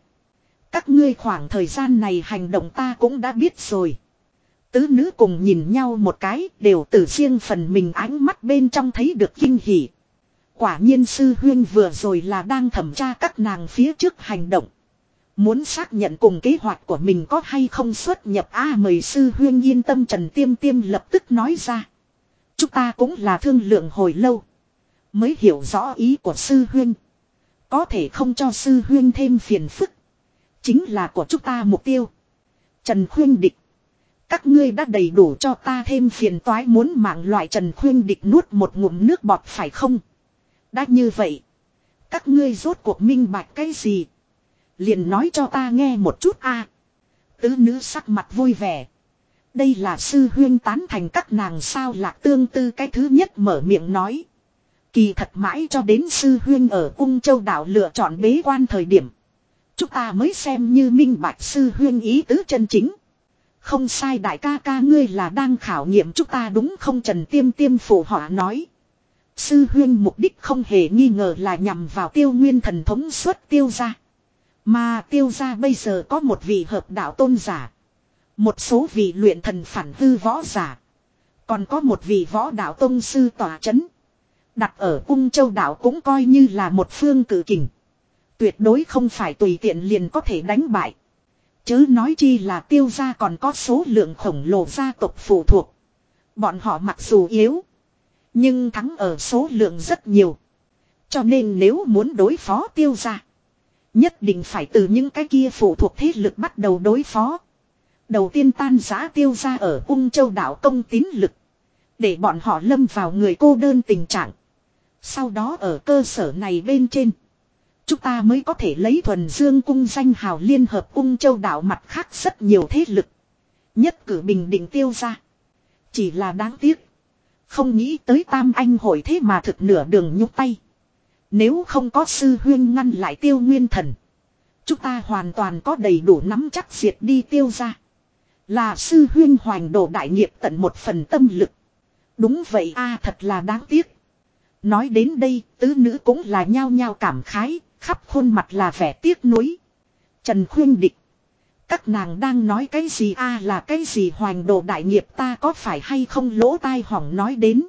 Các ngươi khoảng thời gian này hành động ta cũng đã biết rồi. Tứ nữ cùng nhìn nhau một cái đều từ riêng phần mình ánh mắt bên trong thấy được kinh hỉ. Quả nhiên sư huyên vừa rồi là đang thẩm tra các nàng phía trước hành động. Muốn xác nhận cùng kế hoạch của mình có hay không xuất nhập a, mời sư huyên yên tâm, Trần Tiêm Tiêm lập tức nói ra. Chúng ta cũng là thương lượng hồi lâu. Mới hiểu rõ ý của sư huyên. Có thể không cho sư huyên thêm phiền phức. Chính là của chúng ta mục tiêu. Trần Khuyên Địch. Các ngươi đã đầy đủ cho ta thêm phiền toái muốn mạng loại Trần Khuyên Địch nuốt một ngụm nước bọt phải không? Đã như vậy. Các ngươi rốt cuộc minh bạch cái gì? Liền nói cho ta nghe một chút a. Tứ nữ sắc mặt vui vẻ. Đây là sư huyên tán thành các nàng sao lạc tương tư cái thứ nhất mở miệng nói. Kỳ thật mãi cho đến sư huyên ở cung châu đảo lựa chọn bế quan thời điểm. Chúng ta mới xem như minh bạch sư huyên ý tứ chân chính. Không sai đại ca ca ngươi là đang khảo nghiệm chúng ta đúng không Trần Tiêm Tiêm phụ họa nói. Sư huyên mục đích không hề nghi ngờ là nhằm vào tiêu nguyên thần thống suất tiêu gia, Mà tiêu gia bây giờ có một vị hợp đạo tôn giả. Một số vị luyện thần phản hư võ giả. Còn có một vị võ đạo tôn sư tỏa chấn. Đặt ở cung châu đảo cũng coi như là một phương cử kình. Tuyệt đối không phải tùy tiện liền có thể đánh bại. Chớ nói chi là tiêu gia còn có số lượng khổng lồ gia tộc phụ thuộc. Bọn họ mặc dù yếu. Nhưng thắng ở số lượng rất nhiều. Cho nên nếu muốn đối phó tiêu gia. Nhất định phải từ những cái kia phụ thuộc thế lực bắt đầu đối phó. Đầu tiên tan giá tiêu gia ở ung châu đảo công tín lực. Để bọn họ lâm vào người cô đơn tình trạng. Sau đó ở cơ sở này bên trên. Chúng ta mới có thể lấy thuần dương cung danh hào liên hợp Ung châu đảo mặt khác rất nhiều thế lực. Nhất cử bình định tiêu ra. Chỉ là đáng tiếc. Không nghĩ tới tam anh hội thế mà thực nửa đường nhúc tay. Nếu không có sư huyên ngăn lại tiêu nguyên thần. Chúng ta hoàn toàn có đầy đủ nắm chắc diệt đi tiêu ra. Là sư huyên hoành đồ đại nghiệp tận một phần tâm lực. Đúng vậy a thật là đáng tiếc. Nói đến đây, tứ nữ cũng là nhao nhao cảm khái, khắp khuôn mặt là vẻ tiếc nuối. Trần khuyên địch. Các nàng đang nói cái gì a là cái gì hoành đồ đại nghiệp ta có phải hay không lỗ tai hỏng nói đến.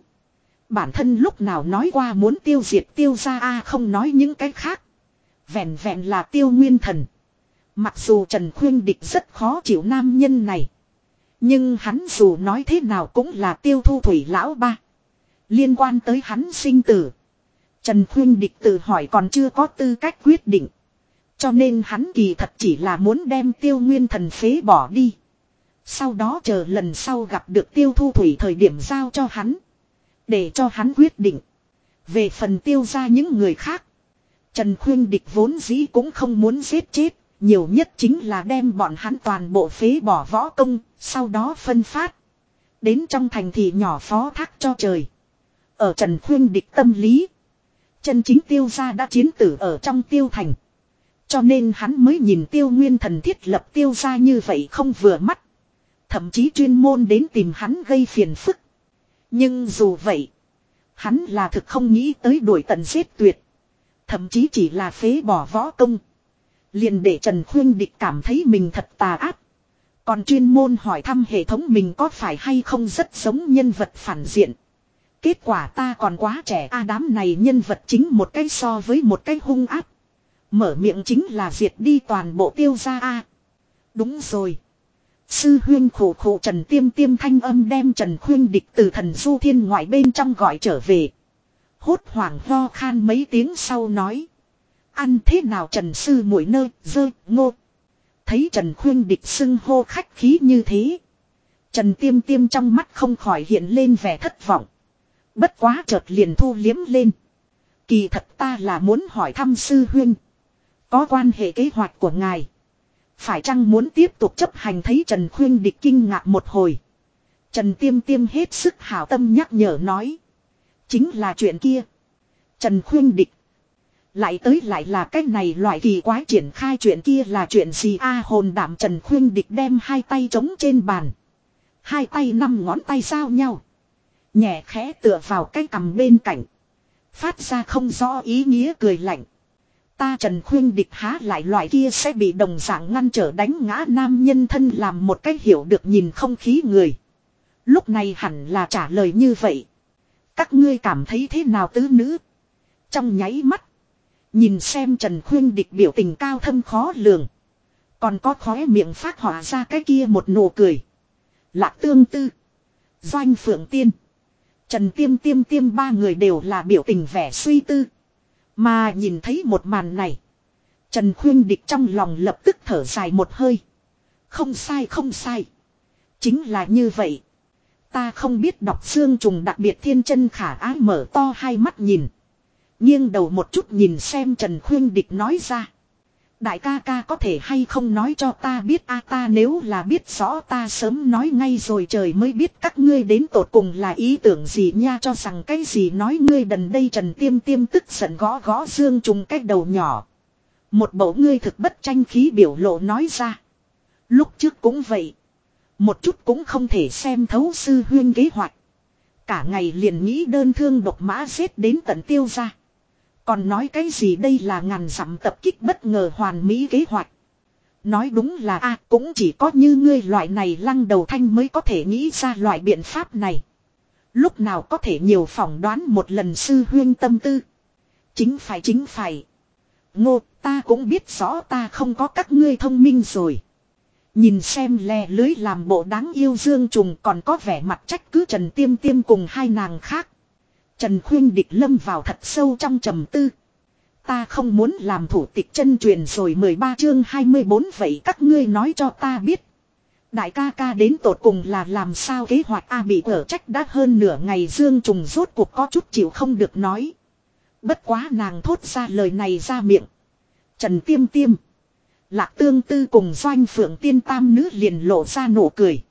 Bản thân lúc nào nói qua muốn tiêu diệt tiêu ra a không nói những cái khác. Vẹn vẹn là tiêu nguyên thần. Mặc dù Trần Khuyên Địch rất khó chịu nam nhân này. Nhưng hắn dù nói thế nào cũng là tiêu thu thủy lão ba. Liên quan tới hắn sinh tử. Trần Khuyên Địch tự hỏi còn chưa có tư cách quyết định. Cho nên hắn kỳ thật chỉ là muốn đem tiêu nguyên thần phế bỏ đi. Sau đó chờ lần sau gặp được tiêu thu thủy thời điểm giao cho hắn. Để cho hắn quyết định. Về phần tiêu ra những người khác. Trần Khuyên Địch vốn dĩ cũng không muốn giết chết. Nhiều nhất chính là đem bọn hắn toàn bộ phế bỏ võ công. Sau đó phân phát. Đến trong thành thị nhỏ phó thác cho trời. Ở Trần Khuyên Địch tâm lý. Chân chính tiêu ra đã chiến tử ở trong tiêu thành. Cho nên hắn mới nhìn tiêu nguyên thần thiết lập tiêu ra như vậy không vừa mắt. Thậm chí chuyên môn đến tìm hắn gây phiền phức. Nhưng dù vậy. Hắn là thực không nghĩ tới đuổi tận giết tuyệt. Thậm chí chỉ là phế bỏ võ công. Liền để Trần Khuyên Địch cảm thấy mình thật tà ác. Còn chuyên môn hỏi thăm hệ thống mình có phải hay không rất giống nhân vật phản diện. Kết quả ta còn quá trẻ, a đám này nhân vật chính một cái so với một cái hung áp. Mở miệng chính là diệt đi toàn bộ tiêu gia a. Đúng rồi. Sư huyên khổ khổ Trần Tiêm Tiêm thanh âm đem Trần Khuyên địch từ thần du thiên ngoại bên trong gọi trở về. Hốt hoảng ho khan mấy tiếng sau nói. Ăn thế nào Trần Sư mũi nơi, dơ, ngô. Thấy Trần Khuyên địch xưng hô khách khí như thế. Trần Tiêm Tiêm trong mắt không khỏi hiện lên vẻ thất vọng. Bất quá chợt liền thu liếm lên. Kỳ thật ta là muốn hỏi thăm sư huyên. Có quan hệ kế hoạch của ngài. Phải chăng muốn tiếp tục chấp hành thấy Trần Khuyên địch kinh ngạc một hồi. Trần Tiêm Tiêm hết sức hảo tâm nhắc nhở nói. Chính là chuyện kia. Trần Khuyên địch. Lại tới lại là cái này loại kỳ quái triển khai chuyện kia là chuyện gì a hồn đảm Trần Khuyên địch đem hai tay trống trên bàn. Hai tay năm ngón tay giao nhau. Nhẹ khẽ tựa vào cái cầm bên cạnh. Phát ra không rõ ý nghĩa cười lạnh. Ta Trần Khuyên địch há lại loại kia sẽ bị đồng dạng ngăn trở đánh ngã nam nhân thân làm một cách hiểu được nhìn không khí người. Lúc này hẳn là trả lời như vậy. Các ngươi cảm thấy thế nào tứ nữ? Trong nháy mắt. Nhìn xem Trần Khuyên địch biểu tình cao thâm khó lường. Còn có khóe miệng phát họa ra cái kia một nụ cười. Lạc tương tư. Doanh phượng tiên. Trần Tiêm Tiêm Tiêm ba người đều là biểu tình vẻ suy tư. Mà nhìn thấy một màn này. Trần Khuyên Địch trong lòng lập tức thở dài một hơi. Không sai không sai. Chính là như vậy. Ta không biết đọc xương trùng đặc biệt thiên chân khả ái mở to hai mắt nhìn. Nghiêng đầu một chút nhìn xem Trần Khuyên Địch nói ra. Đại ca ca có thể hay không nói cho ta biết a, ta nếu là biết rõ, ta sớm nói ngay rồi trời mới biết các ngươi đến tột cùng là ý tưởng gì nha cho rằng cái gì nói ngươi đần đây trần tiêm tiêm tức giận gõ gõ dương trùng cái đầu nhỏ. Một bộ ngươi thực bất tranh khí biểu lộ nói ra. Lúc trước cũng vậy. Một chút cũng không thể xem thấu sư huyên kế hoạch. Cả ngày liền nghĩ đơn thương độc mã xếp đến tận tiêu ra. Còn nói cái gì đây là ngàn dặm tập kích bất ngờ hoàn mỹ kế hoạch. Nói đúng là a cũng chỉ có như ngươi loại này lăng đầu thanh mới có thể nghĩ ra loại biện pháp này. Lúc nào có thể nhiều phỏng đoán một lần sư huyên tâm tư. Chính phải chính phải. Ngô, ta cũng biết rõ ta không có các ngươi thông minh rồi. Nhìn xem lè lưới làm bộ đáng yêu dương trùng còn có vẻ mặt trách cứ Trần Tiêm Tiêm cùng hai nàng khác. Trần Khuyên địch lâm vào thật sâu trong trầm tư. Ta không muốn làm thủ tịch chân truyền rồi 13 chương 24 vậy các ngươi nói cho ta biết. Đại ca ca đến tột cùng là làm sao kế hoạch A bị ở trách đã hơn nửa ngày Dương Trùng rốt cuộc có chút chịu không được nói. Bất quá nàng thốt ra lời này ra miệng. Trần Tiêm Tiêm. Lạc Tương Tư cùng Doanh Phượng Tiên Tam Nữ liền lộ ra nụ cười.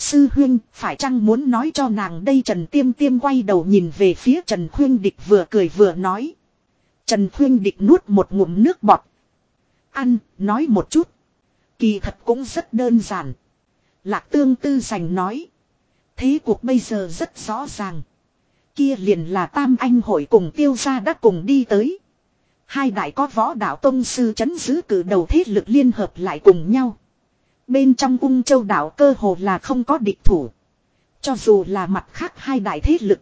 Sư huyên phải chăng muốn nói cho nàng đây Trần Tiêm Tiêm quay đầu nhìn về phía Trần Khuyên Địch vừa cười vừa nói. Trần Khuyên Địch nuốt một ngụm nước bọt. Ăn, nói một chút. Kỳ thật cũng rất đơn giản. Lạc Tương Tư giành nói. Thế cuộc bây giờ rất rõ ràng. Kia liền là Tam Anh hội cùng tiêu gia đã cùng đi tới. Hai đại có võ đạo tông sư chấn giữ cử đầu thế lực liên hợp lại cùng nhau. Bên trong ung châu đảo cơ hồ là không có địch thủ. Cho dù là mặt khác hai đại thế lực.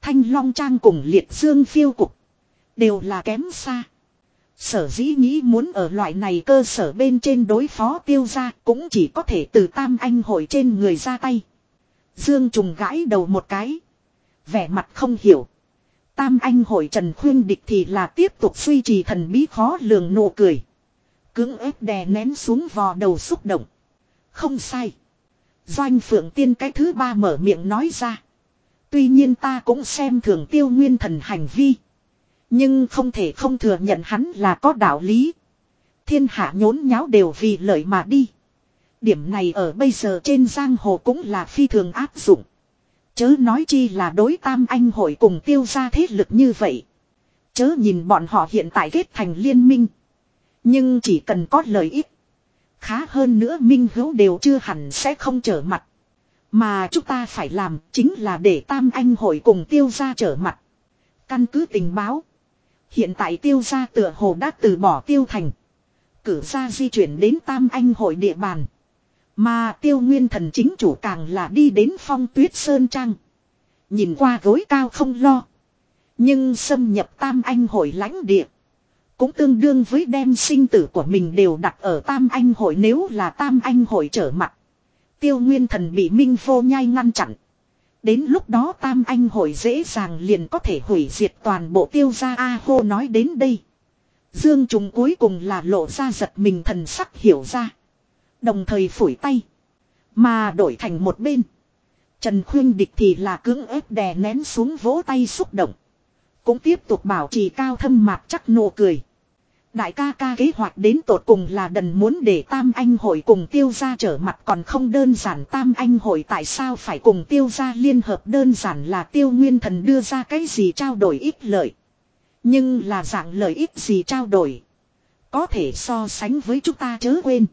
Thanh Long Trang cùng Liệt Dương phiêu cục. Đều là kém xa. Sở dĩ nghĩ muốn ở loại này cơ sở bên trên đối phó tiêu ra cũng chỉ có thể từ tam anh hội trên người ra tay. Dương trùng gãi đầu một cái. Vẻ mặt không hiểu. Tam anh hội trần khuyên địch thì là tiếp tục suy trì thần bí khó lường nụ cười. Cưỡng ép đè nén xuống vò đầu xúc động. Không sai. Doanh phượng tiên cái thứ ba mở miệng nói ra. Tuy nhiên ta cũng xem thường tiêu nguyên thần hành vi. Nhưng không thể không thừa nhận hắn là có đạo lý. Thiên hạ nhốn nháo đều vì lợi mà đi. Điểm này ở bây giờ trên giang hồ cũng là phi thường áp dụng. Chớ nói chi là đối tam anh hội cùng tiêu ra thế lực như vậy. Chớ nhìn bọn họ hiện tại kết thành liên minh. Nhưng chỉ cần có lợi ích. Khá hơn nữa minh hữu đều chưa hẳn sẽ không trở mặt. Mà chúng ta phải làm chính là để tam anh hội cùng tiêu ra trở mặt. Căn cứ tình báo. Hiện tại tiêu gia tựa hồ đã từ bỏ tiêu thành. Cử gia di chuyển đến Tam Anh hội địa bàn. Mà tiêu nguyên thần chính chủ càng là đi đến phong tuyết sơn trang. Nhìn qua gối cao không lo. Nhưng xâm nhập Tam Anh hội lãnh địa. Cũng tương đương với đem sinh tử của mình đều đặt ở Tam Anh hội nếu là Tam Anh hội trở mặt. Tiêu nguyên thần bị Minh Vô Nhai ngăn chặn. Đến lúc đó tam anh hội dễ dàng liền có thể hủy diệt toàn bộ tiêu gia A hô nói đến đây. Dương trùng cuối cùng là lộ ra giật mình thần sắc hiểu ra. Đồng thời phủi tay. Mà đổi thành một bên. Trần khuyên địch thì là cưỡng ép đè nén xuống vỗ tay xúc động. Cũng tiếp tục bảo trì cao thâm mạc chắc nụ cười. Đại ca ca kế hoạch đến tột cùng là đần muốn để Tam Anh hội cùng tiêu gia trở mặt còn không đơn giản Tam Anh hội tại sao phải cùng tiêu gia liên hợp đơn giản là tiêu nguyên thần đưa ra cái gì trao đổi ít lợi. Nhưng là dạng lợi ích gì trao đổi. Có thể so sánh với chúng ta chớ quên.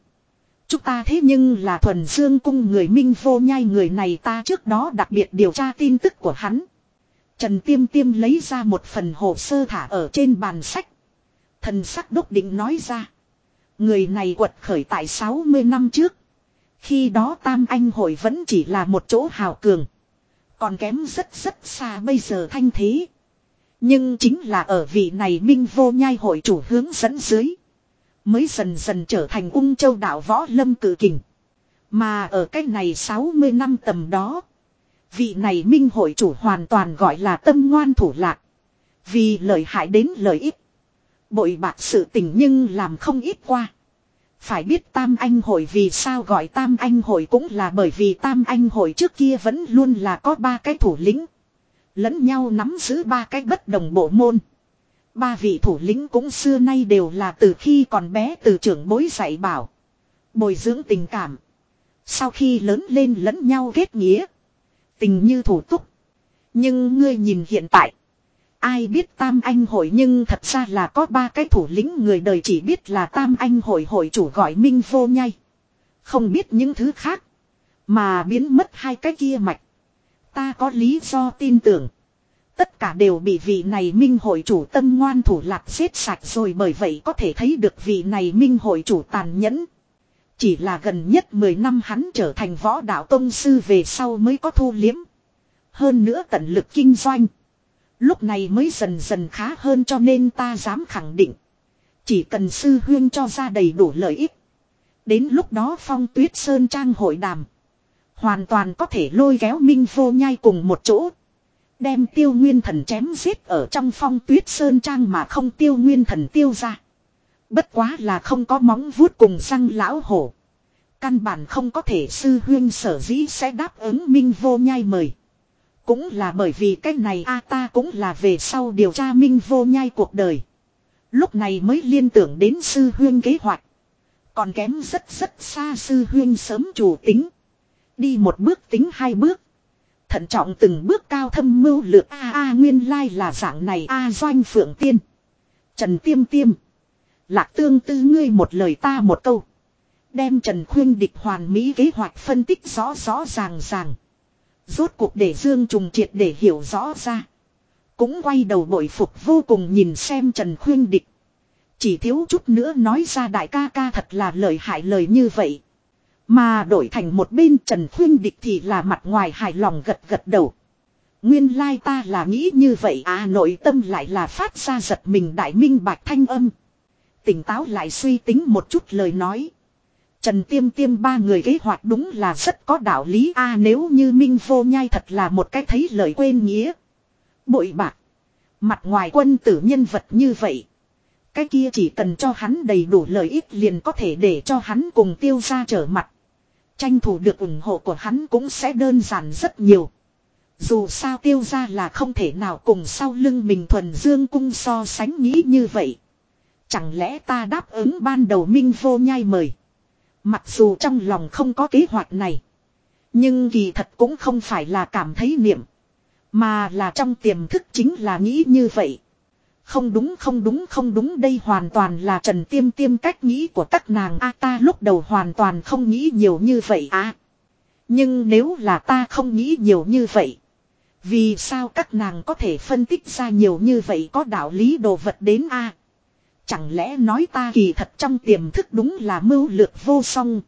Chúng ta thế nhưng là thuần dương cung người minh vô nhai người này ta trước đó đặc biệt điều tra tin tức của hắn. Trần Tiêm Tiêm lấy ra một phần hồ sơ thả ở trên bàn sách. Thần sắc đốc định nói ra. Người này quật khởi tại 60 năm trước. Khi đó Tam Anh hội vẫn chỉ là một chỗ hào cường. Còn kém rất rất xa bây giờ thanh thế. Nhưng chính là ở vị này minh vô nhai hội chủ hướng dẫn dưới. Mới dần dần trở thành ung châu đạo võ lâm cử kình. Mà ở cách này 60 năm tầm đó. Vị này minh hội chủ hoàn toàn gọi là tâm ngoan thủ lạc. Vì lợi hại đến lợi ích. Bội bạc sự tình nhưng làm không ít qua. Phải biết Tam Anh hội vì sao gọi Tam Anh hội cũng là bởi vì Tam Anh hội trước kia vẫn luôn là có ba cái thủ lĩnh. Lẫn nhau nắm giữ ba cái bất đồng bộ môn. Ba vị thủ lĩnh cũng xưa nay đều là từ khi còn bé từ trưởng bối dạy bảo. Bồi dưỡng tình cảm. Sau khi lớn lên lẫn nhau kết nghĩa. Tình như thủ túc. Nhưng ngươi nhìn hiện tại. Ai biết Tam Anh hội nhưng thật ra là có ba cái thủ lĩnh người đời chỉ biết là Tam Anh hội hội chủ gọi Minh Vô Nhai. Không biết những thứ khác. Mà biến mất hai cái kia mạch. Ta có lý do tin tưởng. Tất cả đều bị vị này Minh hội chủ tâm ngoan thủ lạc xếp sạch rồi bởi vậy có thể thấy được vị này Minh hội chủ tàn nhẫn. Chỉ là gần nhất 10 năm hắn trở thành võ đạo tông sư về sau mới có thu liếm. Hơn nữa tận lực kinh doanh. Lúc này mới dần dần khá hơn cho nên ta dám khẳng định. Chỉ cần sư huyên cho ra đầy đủ lợi ích. Đến lúc đó phong tuyết sơn trang hội đàm. Hoàn toàn có thể lôi kéo minh vô nhai cùng một chỗ. Đem tiêu nguyên thần chém giết ở trong phong tuyết sơn trang mà không tiêu nguyên thần tiêu ra. Bất quá là không có móng vuốt cùng răng lão hổ. Căn bản không có thể sư huyên sở dĩ sẽ đáp ứng minh vô nhai mời. Cũng là bởi vì cái này a ta cũng là về sau điều tra minh vô nhai cuộc đời. Lúc này mới liên tưởng đến sư huyên kế hoạch. Còn kém rất rất xa sư huyên sớm chủ tính. Đi một bước tính hai bước. Thận trọng từng bước cao thâm mưu lược a a nguyên lai là dạng này a doanh phượng tiên. Trần tiêm tiêm. Lạc tương tư ngươi một lời ta một câu. Đem Trần Khuyên địch hoàn mỹ kế hoạch phân tích rõ rõ ràng ràng. Rốt cuộc để Dương Trùng triệt để hiểu rõ ra. Cũng quay đầu bội phục vô cùng nhìn xem Trần Khuyên địch. Chỉ thiếu chút nữa nói ra đại ca ca thật là lời hại lời như vậy. Mà đổi thành một bên Trần Khuyên địch thì là mặt ngoài hài lòng gật gật đầu. Nguyên lai ta là nghĩ như vậy à nội tâm lại là phát ra giật mình đại minh bạch thanh âm. Tỉnh táo lại suy tính một chút lời nói. Trần Tiêm Tiêm ba người kế hoạch đúng là rất có đạo lý a, nếu như Minh Vô Nhai thật là một cái thấy lời quên nghĩa. Bội bạc. Mặt ngoài quân tử nhân vật như vậy. Cái kia chỉ cần cho hắn đầy đủ lợi ích liền có thể để cho hắn cùng tiêu ra trở mặt. Tranh thủ được ủng hộ của hắn cũng sẽ đơn giản rất nhiều. Dù sao tiêu ra là không thể nào cùng sau lưng mình thuần dương cung so sánh nghĩ như vậy. Chẳng lẽ ta đáp ứng ban đầu Minh Vô Nhai mời. Mặc dù trong lòng không có kế hoạch này. Nhưng kỳ thật cũng không phải là cảm thấy niệm. Mà là trong tiềm thức chính là nghĩ như vậy. Không đúng không đúng không đúng, đây hoàn toàn là trần tiêm tiêm cách nghĩ của các nàng a, ta lúc đầu hoàn toàn không nghĩ nhiều như vậy à. Nhưng nếu là ta không nghĩ nhiều như vậy. Vì sao các nàng có thể phân tích ra nhiều như vậy có đạo lý đồ vật đến a Chẳng lẽ nói ta kỳ thật trong tiềm thức đúng là mưu lược vô song.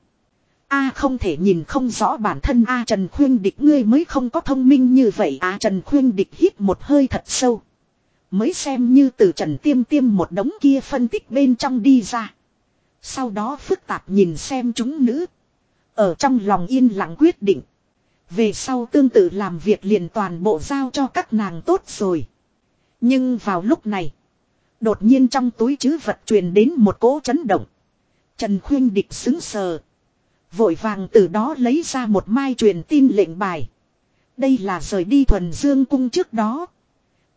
A không thể nhìn không rõ bản thân A Trần Khuyên Địch ngươi mới không có thông minh như vậy A Trần Khuyên Địch hít một hơi thật sâu. Mới xem như từ Trần Tiêm Tiêm một đống kia phân tích bên trong đi ra. Sau đó phức tạp nhìn xem chúng nữ. Ở trong lòng yên lặng quyết định. Về sau tương tự làm việc liền toàn bộ giao cho các nàng tốt rồi. Nhưng vào lúc này. Đột nhiên trong túi chứ vật truyền đến một cỗ chấn động. Trần Khuyên Địch xứng sờ. Vội vàng từ đó lấy ra một mai truyền tin lệnh bài. Đây là rời đi thuần dương cung trước đó.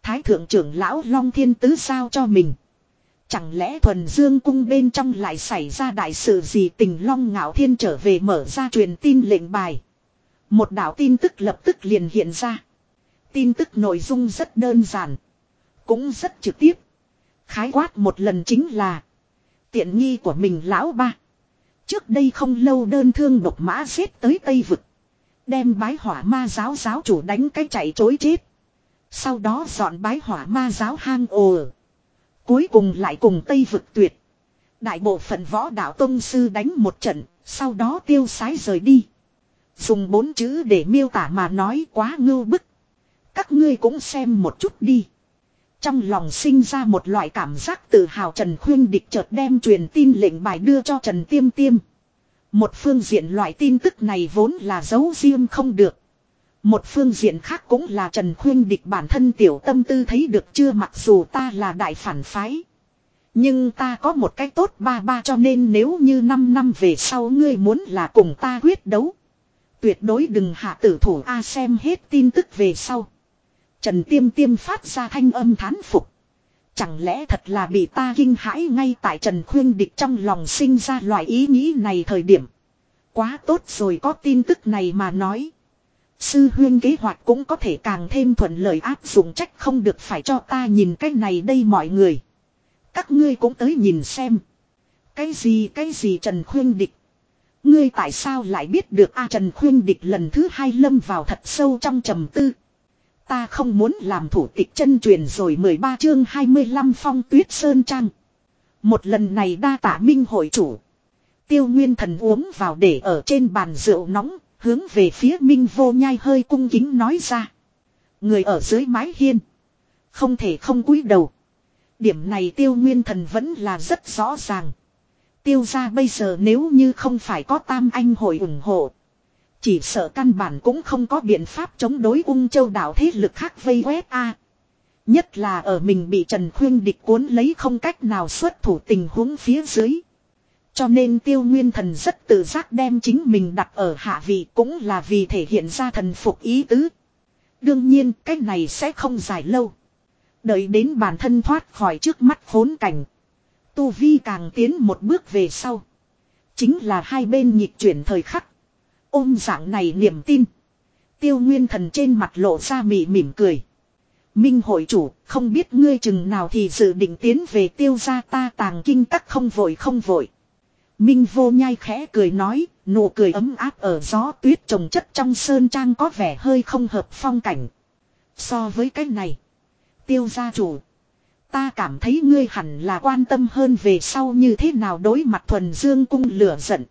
Thái thượng trưởng lão Long Thiên Tứ sao cho mình. Chẳng lẽ thuần dương cung bên trong lại xảy ra đại sự gì tình Long Ngạo Thiên trở về mở ra truyền tin lệnh bài. Một đạo tin tức lập tức liền hiện ra. Tin tức nội dung rất đơn giản. Cũng rất trực tiếp. Khái quát một lần chính là. Tiện nghi của mình lão ba. Trước đây không lâu đơn thương độc mã xếp tới Tây Vực. Đem bái hỏa ma giáo giáo chủ đánh cái chạy chối chết. Sau đó dọn bái hỏa ma giáo hang ồ. Cuối cùng lại cùng Tây Vực tuyệt. Đại bộ phận võ đạo tông sư đánh một trận, sau đó tiêu sái rời đi. Dùng bốn chữ để miêu tả mà nói quá ngưu bức. Các ngươi cũng xem một chút đi. Trong lòng sinh ra một loại cảm giác tự hào Trần Khuyên Địch chợt đem truyền tin lệnh bài đưa cho Trần Tiêm Tiêm. Một phương diện loại tin tức này vốn là giấu riêng không được. Một phương diện khác cũng là Trần Khuyên Địch bản thân tiểu tâm tư thấy được chưa mặc dù ta là đại phản phái. Nhưng ta có một cách tốt ba ba cho nên nếu như 5 năm về sau ngươi muốn là cùng ta quyết đấu. Tuyệt đối đừng hạ tử thủ A xem hết tin tức về sau. Trần Tiêm Tiêm phát ra thanh âm thán phục. Chẳng lẽ thật là bị ta kinh hãi ngay tại Trần Khuyên Địch trong lòng sinh ra loại ý nghĩ này thời điểm. Quá tốt rồi có tin tức này mà nói. Sư huyên kế hoạch cũng có thể càng thêm thuận lợi áp dụng trách không được phải cho ta nhìn cái này đây mọi người. Các ngươi cũng tới nhìn xem. Cái gì cái gì Trần Khuyên Địch. Ngươi tại sao lại biết được a Trần Khuyên Địch lần thứ hai lâm vào thật sâu trong trầm tư. Ta không muốn làm thủ tịch chân truyền rồi 13 chương 25 phong tuyết sơn trang. Một lần này đa tả minh hội chủ. Tiêu nguyên thần uống vào để ở trên bàn rượu nóng, hướng về phía minh vô nhai hơi cung kính nói ra. Người ở dưới mái hiên. Không thể không cúi đầu. Điểm này tiêu nguyên thần vẫn là rất rõ ràng. Tiêu ra bây giờ nếu như không phải có tam anh hội ủng hộ. Chỉ sợ căn bản cũng không có biện pháp chống đối ung châu đảo thế lực khác vây quét a Nhất là ở mình bị Trần Khuyên địch cuốn lấy không cách nào xuất thủ tình huống phía dưới. Cho nên tiêu nguyên thần rất tự giác đem chính mình đặt ở hạ vị cũng là vì thể hiện ra thần phục ý tứ. Đương nhiên, cái này sẽ không dài lâu. Đợi đến bản thân thoát khỏi trước mắt khốn cảnh. Tu Vi càng tiến một bước về sau. Chính là hai bên nhịp chuyển thời khắc. Ôm dạng này niềm tin. Tiêu nguyên thần trên mặt lộ ra mỉ mỉm cười. Minh hội chủ, không biết ngươi chừng nào thì dự định tiến về tiêu gia ta tàng kinh tắc không vội không vội. Minh vô nhai khẽ cười nói, nụ cười ấm áp ở gió tuyết trồng chất trong sơn trang có vẻ hơi không hợp phong cảnh. So với cái này, tiêu gia chủ. Ta cảm thấy ngươi hẳn là quan tâm hơn về sau như thế nào đối mặt thuần dương cung lửa giận.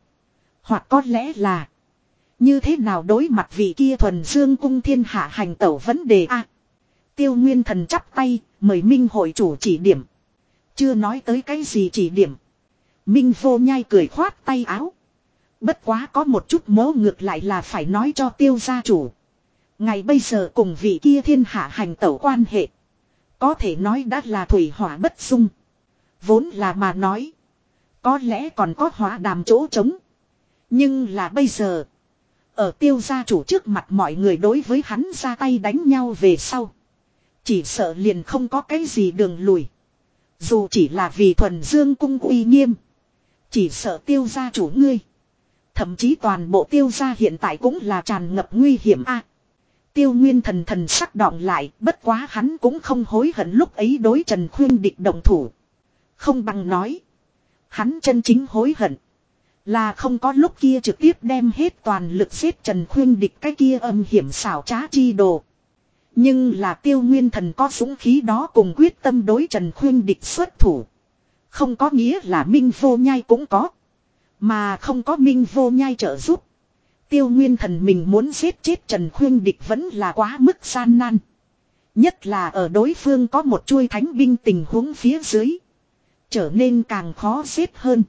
Hoặc có lẽ là như thế nào đối mặt vị kia thuần dương cung thiên hạ hành tẩu vấn đề a Tiêu Nguyên Thần chắp tay, mời Minh hội chủ chỉ điểm. Chưa nói tới cái gì chỉ điểm. Minh vô nhai cười khoát tay áo. Bất quá có một chút mố ngược lại là phải nói cho tiêu gia chủ. Ngày bây giờ cùng vị kia thiên hạ hành tẩu quan hệ. Có thể nói đã là thủy hỏa bất dung. Vốn là mà nói. Có lẽ còn có hỏa đàm chỗ trống. Nhưng là bây giờ. Ở tiêu gia chủ trước mặt mọi người đối với hắn ra tay đánh nhau về sau. Chỉ sợ liền không có cái gì đường lùi. Dù chỉ là vì thuần dương cung uy nghiêm. Chỉ sợ tiêu gia chủ ngươi. Thậm chí toàn bộ tiêu gia hiện tại cũng là tràn ngập nguy hiểm a. tiêu nguyên thần thần sắc đọng lại, bất quá hắn cũng không hối hận lúc ấy đối Trần Khuyên địch đồng thủ. Không bằng nói. Hắn chân chính hối hận. Là không có lúc kia trực tiếp đem hết toàn lực xếp Trần Khuyên địch cái kia âm hiểm xảo trá chi đồ. Nhưng là tiêu nguyên thần có súng khí đó cùng quyết tâm đối Trần Khuyên địch xuất thủ. Không có nghĩa là Minh Vô Nhai cũng có. Mà không có Minh Vô Nhai trợ giúp. Tiêu nguyên thần mình muốn giết chết Trần Khuyên địch vẫn là quá mức gian nan. Nhất là ở đối phương có một chuôi thánh binh tình huống phía dưới. Trở nên càng khó giết hơn.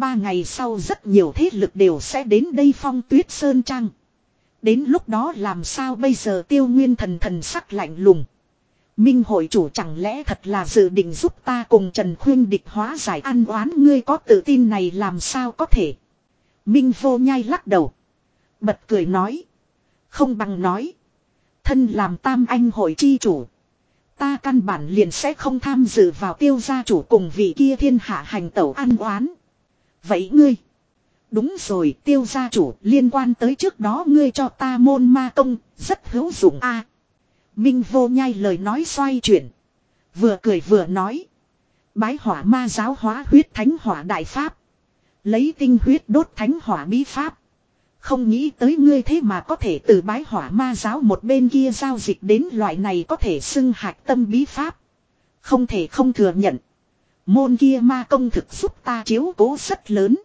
Ba ngày sau rất nhiều thế lực đều sẽ đến đây phong tuyết sơn trang. Đến lúc đó làm sao bây giờ tiêu nguyên thần thần sắc lạnh lùng. Minh hội chủ chẳng lẽ thật là dự định giúp ta cùng Trần Khuyên địch hóa giải an oán ngươi có tự tin này làm sao có thể. Minh vô nhai lắc đầu. Bật cười nói. Không bằng nói. Thân làm tam anh hội chi chủ. Ta căn bản liền sẽ không tham dự vào tiêu gia chủ cùng vị kia thiên hạ hành tẩu an oán. Vậy ngươi. Đúng rồi, tiêu gia chủ, liên quan tới trước đó ngươi cho ta môn ma công, rất hữu dụng a. Minh vô nhai lời nói xoay chuyển. Vừa cười vừa nói. Bái hỏa ma giáo hóa huyết thánh hỏa đại pháp. Lấy tinh huyết đốt thánh hỏa bí pháp. Không nghĩ tới ngươi thế mà có thể từ bái hỏa ma giáo một bên kia giao dịch đến loại này có thể xưng hạch tâm bí pháp. Không thể không thừa nhận. Môn kia ma công thực giúp ta chiếu cố rất lớn.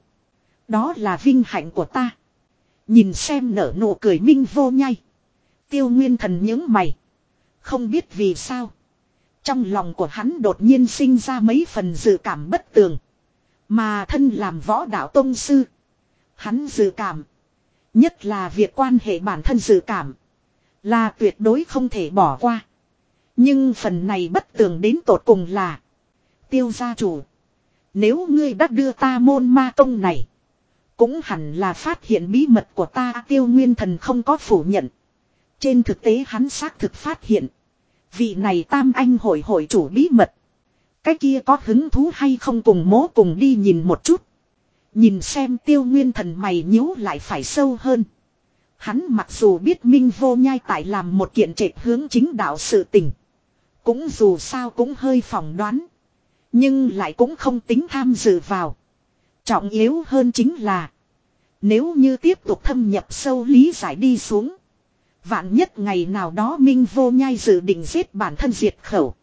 Đó là vinh hạnh của ta. Nhìn xem nở nụ cười minh vô nhai. Tiêu nguyên thần những mày. Không biết vì sao. Trong lòng của hắn đột nhiên sinh ra mấy phần dự cảm bất tường. Mà thân làm võ đạo tông sư. Hắn dự cảm. Nhất là việc quan hệ bản thân dự cảm. Là tuyệt đối không thể bỏ qua. Nhưng phần này bất tường đến tột cùng là. Tiêu gia chủ. Nếu ngươi đã đưa ta môn ma tông này. Cũng hẳn là phát hiện bí mật của ta, tiêu nguyên thần không có phủ nhận. Trên thực tế hắn xác thực phát hiện. Vị này tam anh hội hội chủ bí mật. Cái kia có hứng thú hay không cùng mố cùng đi nhìn một chút. Nhìn xem tiêu nguyên thần mày nhíu lại phải sâu hơn. Hắn mặc dù biết Minh vô nhai tại làm một kiện trệ hướng chính đạo sự tình. Cũng dù sao cũng hơi phỏng đoán. Nhưng lại cũng không tính tham dự vào. Trọng yếu hơn chính là. Nếu như tiếp tục thâm nhập sâu lý giải đi xuống. Vạn nhất ngày nào đó Minh vô nhai dự định giết bản thân diệt khẩu.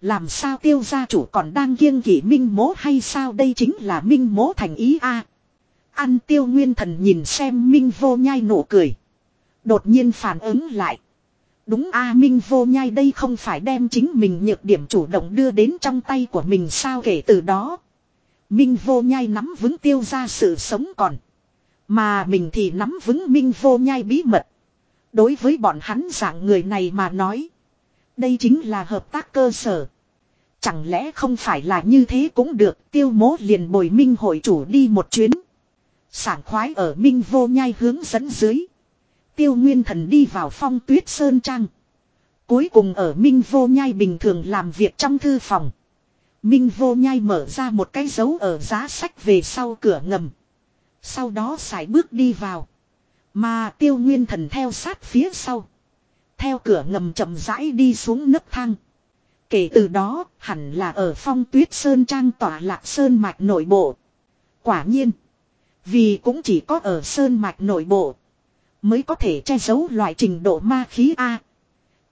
Làm sao tiêu gia chủ còn đang kiêng kỵ Minh mố hay sao đây chính là Minh mố thành ý a à. Ăn tiêu nguyên thần nhìn xem Minh vô nhai nụ cười. Đột nhiên phản ứng lại. Đúng A Minh vô nhai đây không phải đem chính mình nhược điểm chủ động đưa đến trong tay của mình sao kể từ đó. Minh vô nhai nắm vững tiêu ra sự sống còn. Mà mình thì nắm vững Minh vô nhai bí mật. Đối với bọn hắn dạng người này mà nói. Đây chính là hợp tác cơ sở. Chẳng lẽ không phải là như thế cũng được, tiêu mố liền bồi minh hội chủ đi một chuyến. Sảng khoái ở minh vô nhai hướng dẫn dưới. Tiêu nguyên thần đi vào phong tuyết sơn trang. Cuối cùng ở minh vô nhai bình thường làm việc trong thư phòng. Minh vô nhai mở ra một cái dấu ở giá sách về sau cửa ngầm. Sau đó xài bước đi vào. Mà tiêu nguyên thần theo sát phía sau. Theo cửa ngầm chậm rãi đi xuống nấc thang. Kể từ đó, hẳn là ở phong tuyết sơn trang tỏa lạc sơn mạch nội bộ. Quả nhiên. Vì cũng chỉ có ở sơn mạch nội bộ. Mới có thể che giấu loại trình độ ma khí A.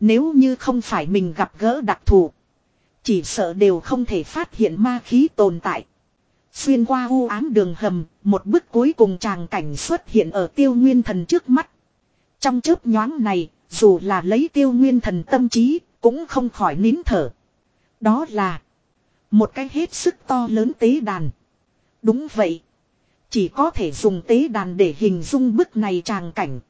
Nếu như không phải mình gặp gỡ đặc thù. Chỉ sợ đều không thể phát hiện ma khí tồn tại. Xuyên qua u ám đường hầm, một bức cuối cùng tràng cảnh xuất hiện ở tiêu nguyên thần trước mắt. Trong chớp nhoáng này, dù là lấy tiêu nguyên thần tâm trí, cũng không khỏi nín thở. Đó là một cái hết sức to lớn tế đàn. Đúng vậy. Chỉ có thể dùng tế đàn để hình dung bức này tràng cảnh.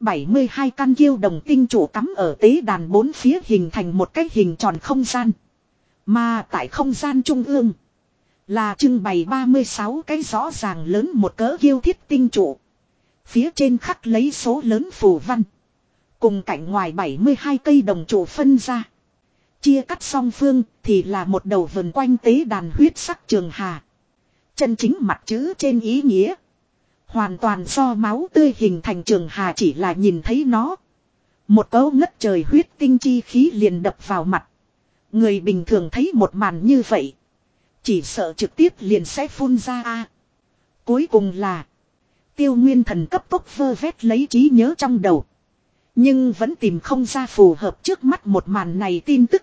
72 căn kiêu đồng tinh chủ cắm ở tế đàn bốn phía hình thành một cái hình tròn không gian. Mà tại không gian trung ương. Là trưng bày 36 cái rõ ràng lớn một cỡ kiêu thiết tinh trụ. Phía trên khắc lấy số lớn phù văn. Cùng cạnh ngoài 72 cây đồng trụ phân ra. Chia cắt song phương thì là một đầu vần quanh tế đàn huyết sắc trường hà. Chân chính mặt chữ trên ý nghĩa. Hoàn toàn do máu tươi hình thành trường hà chỉ là nhìn thấy nó. Một cấu ngất trời huyết tinh chi khí liền đập vào mặt. Người bình thường thấy một màn như vậy. Chỉ sợ trực tiếp liền sẽ phun ra a. Cuối cùng là. Tiêu nguyên thần cấp tốc vơ vét lấy trí nhớ trong đầu. Nhưng vẫn tìm không ra phù hợp trước mắt một màn này tin tức.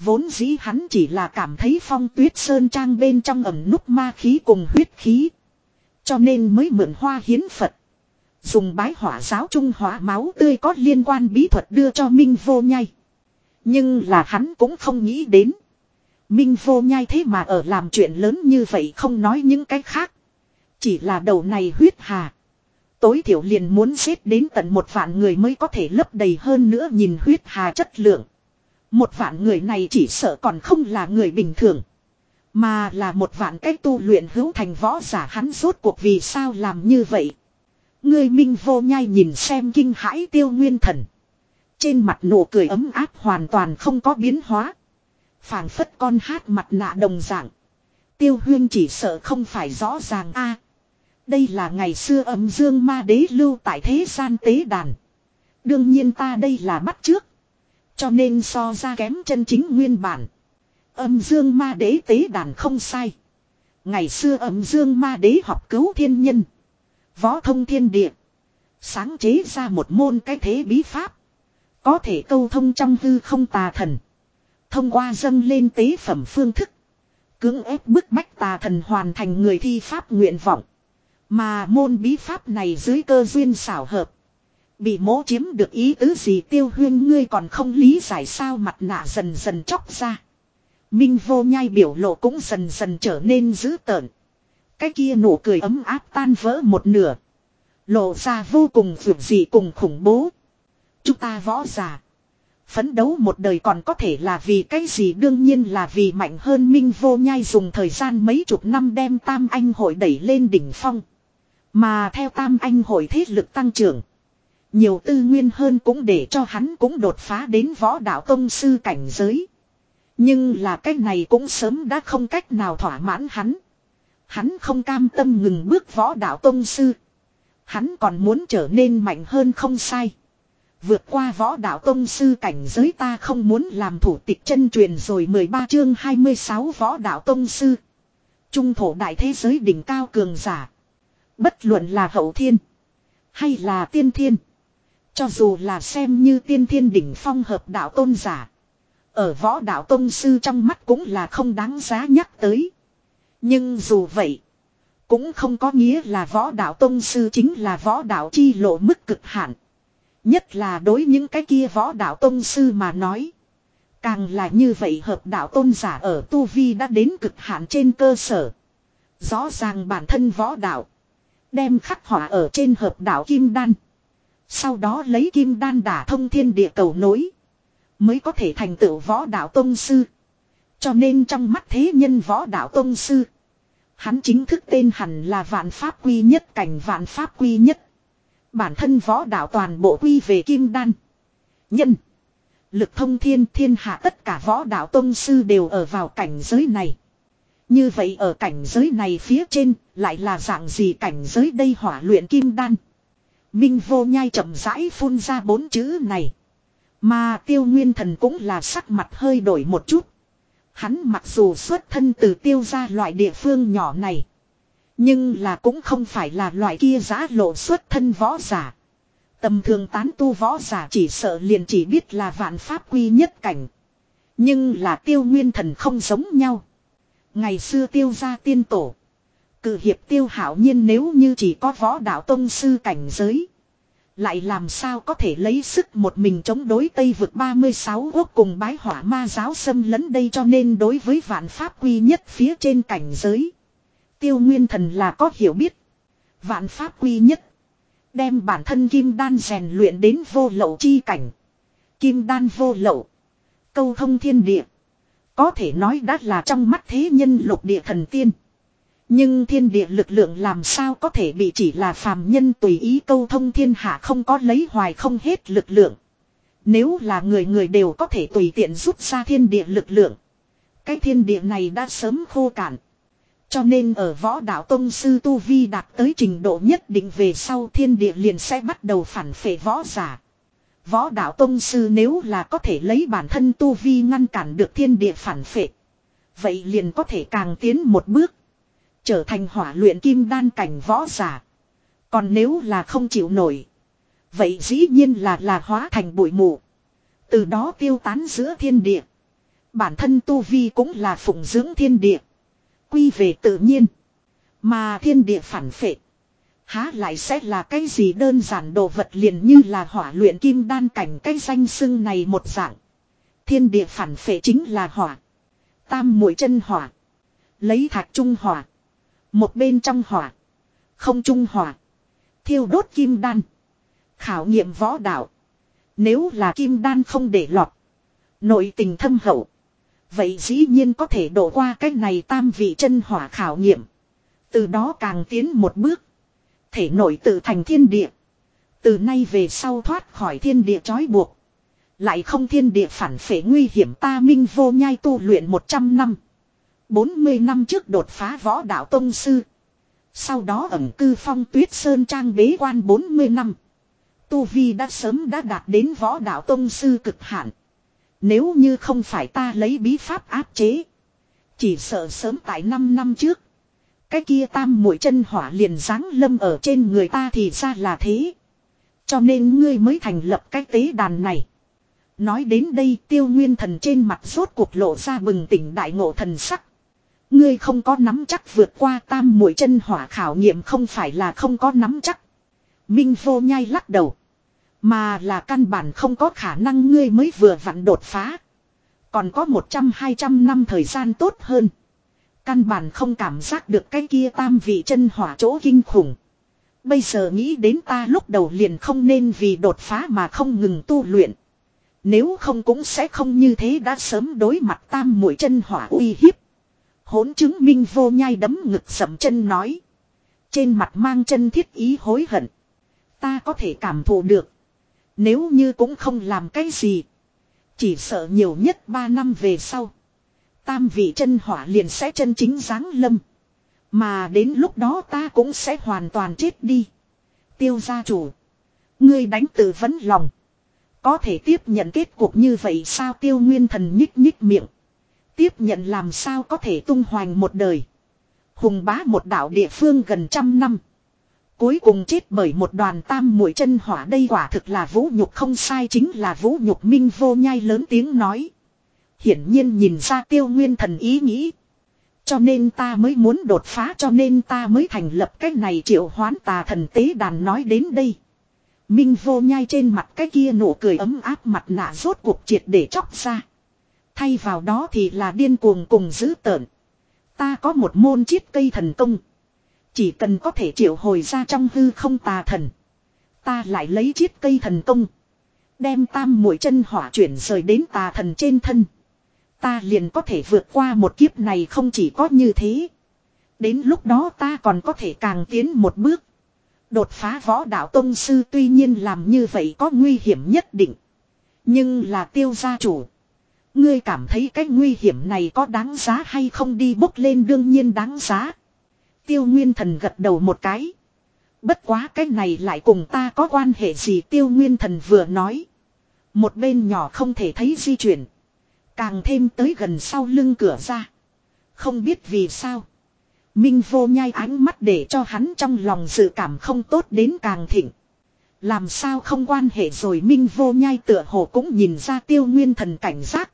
Vốn dĩ hắn chỉ là cảm thấy phong tuyết sơn trang bên trong ẩm nút ma khí cùng huyết khí. Cho nên mới mượn hoa hiến Phật. Dùng bái hỏa giáo trung hỏa máu tươi có liên quan bí thuật đưa cho Minh vô nhai. Nhưng là hắn cũng không nghĩ đến. Minh vô nhai thế mà ở làm chuyện lớn như vậy không nói những cái khác. Chỉ là đầu này huyết hà. Tối thiểu liền muốn xếp đến tận một vạn người mới có thể lấp đầy hơn nữa nhìn huyết hà chất lượng. Một vạn người này chỉ sợ còn không là người bình thường. Mà là một vạn cách tu luyện hữu thành võ giả hắn rốt cuộc vì sao làm như vậy. Người minh vô nhai nhìn xem kinh hãi tiêu nguyên thần. Trên mặt nụ cười ấm áp hoàn toàn không có biến hóa. phảng phất con hát mặt nạ đồng dạng. Tiêu huyên chỉ sợ không phải rõ ràng a Đây là ngày xưa âm dương ma đế lưu tại thế gian tế đàn. Đương nhiên ta đây là bắt trước. Cho nên so ra kém chân chính nguyên bản. Âm dương ma đế tế đàn không sai. Ngày xưa âm dương ma đế học cứu thiên nhân. Võ thông thiên địa. Sáng chế ra một môn cái thế bí pháp. Có thể câu thông trong hư không tà thần. Thông qua dâng lên tế phẩm phương thức. Cưỡng ép bức bách tà thần hoàn thành người thi pháp nguyện vọng. Mà môn bí pháp này dưới cơ duyên xảo hợp. Bị mố chiếm được ý tứ gì tiêu huyên ngươi còn không lý giải sao mặt nạ dần dần chóc ra. Minh vô nhai biểu lộ cũng dần dần trở nên dữ tợn. Cái kia nụ cười ấm áp tan vỡ một nửa. Lộ ra vô cùng vượt dị cùng khủng bố. Chúng ta võ giả. Phấn đấu một đời còn có thể là vì cái gì đương nhiên là vì mạnh hơn Minh vô nhai dùng thời gian mấy chục năm đem tam anh hội đẩy lên đỉnh phong. Mà theo tam anh hội thế lực tăng trưởng. Nhiều tư nguyên hơn cũng để cho hắn cũng đột phá đến võ đạo tông sư cảnh giới. Nhưng là cái này cũng sớm đã không cách nào thỏa mãn hắn. Hắn không cam tâm ngừng bước võ đạo tông sư. Hắn còn muốn trở nên mạnh hơn không sai. Vượt qua võ đạo tông sư cảnh giới ta không muốn làm thủ tịch chân truyền rồi 13 chương 26 võ đạo tông sư. Trung thổ đại thế giới đỉnh cao cường giả. Bất luận là hậu thiên. Hay là tiên thiên. Cho dù là xem như tiên thiên đỉnh phong hợp đạo tôn giả. Ở võ đạo tôn sư trong mắt cũng là không đáng giá nhắc tới. Nhưng dù vậy. Cũng không có nghĩa là võ đạo tôn sư chính là võ đạo chi lộ mức cực hạn. Nhất là đối những cái kia võ đạo tôn sư mà nói. Càng là như vậy hợp đạo tôn giả ở Tu Vi đã đến cực hạn trên cơ sở. Rõ ràng bản thân võ đạo. Đem khắc họa ở trên hợp đạo kim đan. Sau đó lấy kim đan đả thông thiên địa cầu nối. Mới có thể thành tựu võ đạo tôn sư. Cho nên trong mắt thế nhân võ đạo tôn sư. Hắn chính thức tên hẳn là vạn pháp quy nhất, cảnh vạn pháp quy nhất. Bản thân võ đạo toàn bộ quy về kim đan. Nhân. Lực thông thiên thiên hạ tất cả võ đạo tôn sư đều ở vào cảnh giới này. Như vậy ở cảnh giới này phía trên lại là dạng gì cảnh giới đây hỏa luyện kim đan. Minh vô nhai chậm rãi phun ra bốn chữ này. Mà tiêu nguyên thần cũng là sắc mặt hơi đổi một chút. Hắn mặc dù xuất thân từ tiêu ra loại địa phương nhỏ này. Nhưng là cũng không phải là loại kia giá lộ xuất thân võ giả. Tầm thường tán tu võ giả chỉ sợ liền chỉ biết là vạn pháp quy nhất cảnh. Nhưng là tiêu nguyên thần không giống nhau. Ngày xưa tiêu ra tiên tổ. Cự hiệp tiêu hảo nhiên nếu như chỉ có võ đạo tông sư cảnh giới. Lại làm sao có thể lấy sức một mình chống đối Tây vực 36 quốc cùng bái hỏa ma giáo xâm lấn đây cho nên đối với vạn pháp quy nhất phía trên cảnh giới. Tiêu nguyên thần là có hiểu biết. Vạn pháp quy nhất. Đem bản thân kim đan rèn luyện đến vô lậu chi cảnh. Kim đan vô lậu. Câu thông thiên địa. Có thể nói đã là trong mắt thế nhân lục địa thần tiên. Nhưng thiên địa lực lượng làm sao có thể bị chỉ là phàm nhân tùy ý câu thông thiên hạ không có lấy hoài không hết lực lượng. Nếu là người người đều có thể tùy tiện rút ra thiên địa lực lượng. Cái thiên địa này đã sớm khô cạn. Cho nên ở võ đạo tông sư Tu Vi đạt tới trình độ nhất định về sau thiên địa liền sẽ bắt đầu phản phệ võ giả. Võ đạo tông sư nếu là có thể lấy bản thân Tu Vi ngăn cản được thiên địa phản phệ. Vậy liền có thể càng tiến một bước. Trở thành hỏa luyện kim đan cảnh võ giả. Còn nếu là không chịu nổi. Vậy dĩ nhiên là là hóa thành bụi mù. Từ đó tiêu tán giữa thiên địa. Bản thân Tu Vi cũng là phụng dưỡng thiên địa. Quy về tự nhiên. Mà thiên địa phản phệ. Há lại sẽ là cái gì đơn giản đồ vật liền như là hỏa luyện kim đan cảnh cái danh xưng này một dạng. Thiên địa phản phệ chính là hỏa. Tam mũi chân hỏa. Lấy thạch trung hỏa. Một bên trong hỏa. Không trung hỏa. Thiêu đốt kim đan. Khảo nghiệm võ đạo. Nếu là kim đan không để lọt. Nội tình thâm hậu. Vậy dĩ nhiên có thể đổ qua cái này tam vị chân hỏa khảo nghiệm. Từ đó càng tiến một bước. Thể nội tự thành thiên địa. Từ nay về sau thoát khỏi thiên địa trói buộc. Lại không thiên địa phản phệ nguy hiểm ta minh vô nhai tu luyện 100 năm. 40 năm trước đột phá võ đạo tông sư. Sau đó ẩn cư phong tuyết sơn trang bế quan 40 năm. Tu Vi đã sớm đã đạt đến võ đạo tông sư cực hạn. Nếu như không phải ta lấy bí pháp áp chế. Chỉ sợ sớm tại 5 năm trước. Cái kia tam mũi chân hỏa liền giáng lâm ở trên người ta thì ra là thế. Cho nên ngươi mới thành lập cái tế đàn này. Nói đến đây, tiêu nguyên thần trên mặt rốt cuộc lộ ra bừng tỉnh đại ngộ thần sắc. Ngươi không có nắm chắc vượt qua tam mũi chân hỏa khảo nghiệm không phải là không có nắm chắc. Minh vô nhai lắc đầu. Mà là căn bản không có khả năng ngươi mới vừa vặn đột phá. Còn có 100-200 năm thời gian tốt hơn. Căn bản không cảm giác được cái kia tam vị chân hỏa chỗ kinh khủng. Bây giờ nghĩ đến ta lúc đầu liền không nên vì đột phá mà không ngừng tu luyện. Nếu không cũng sẽ không như thế đã sớm đối mặt tam mũi chân hỏa uy hiếp. Hốn chứng minh vô nhai đấm ngực sầm chân nói. Trên mặt mang chân thiết ý hối hận. Ta có thể cảm thụ được. Nếu như cũng không làm cái gì. Chỉ sợ nhiều nhất ba năm về sau. Tam vị chân hỏa liền sẽ chân chính giáng lâm. Mà đến lúc đó ta cũng sẽ hoàn toàn chết đi. Tiêu gia chủ. Ngươi đánh tự vấn lòng. Có thể tiếp nhận kết cục như vậy sao tiêu nguyên thần nhích nhích miệng. Tiếp nhận làm sao có thể tung hoành một đời. Hùng bá một đảo địa phương gần trăm năm. Cuối cùng chết bởi một đoàn tam mũi chân hỏa đây quả thực là vũ nhục không sai chính là vũ nhục minh vô nhai lớn tiếng nói. Hiển nhiên nhìn ra tiêu nguyên thần ý nghĩ. Cho nên ta mới muốn đột phá cho nên ta mới thành lập cái này triệu hoán tà thần tế đàn nói đến đây. Minh vô nhai trên mặt cái kia nụ cười ấm áp mặt nạ rốt cuộc triệt để chóc ra. Thay vào đó thì là điên cuồng cùng dữ tợn. Ta có một môn chiết cây thần công. Chỉ cần có thể triệu hồi ra trong hư không tà thần. Ta lại lấy chiết cây thần công. Đem tam mũi chân hỏa chuyển rời đến tà thần trên thân. Ta liền có thể vượt qua một kiếp này không chỉ có như thế. Đến lúc đó ta còn có thể càng tiến một bước. Đột phá võ đạo tông sư tuy nhiên làm như vậy có nguy hiểm nhất định. Nhưng là tiêu gia chủ. Ngươi cảm thấy cái nguy hiểm này có đáng giá hay không đi bốc lên đương nhiên đáng giá. Tiêu Nguyên Thần gật đầu một cái. Bất quá cái này lại cùng ta có quan hệ gì Tiêu Nguyên Thần vừa nói. Một bên nhỏ không thể thấy di chuyển. Càng thêm tới gần sau lưng cửa ra. Không biết vì sao. Minh vô nhai ánh mắt để cho hắn trong lòng dự cảm không tốt đến càng thịnh. Làm sao không quan hệ rồi Minh vô nhai tựa hồ cũng nhìn ra tiêu nguyên thần cảnh giác.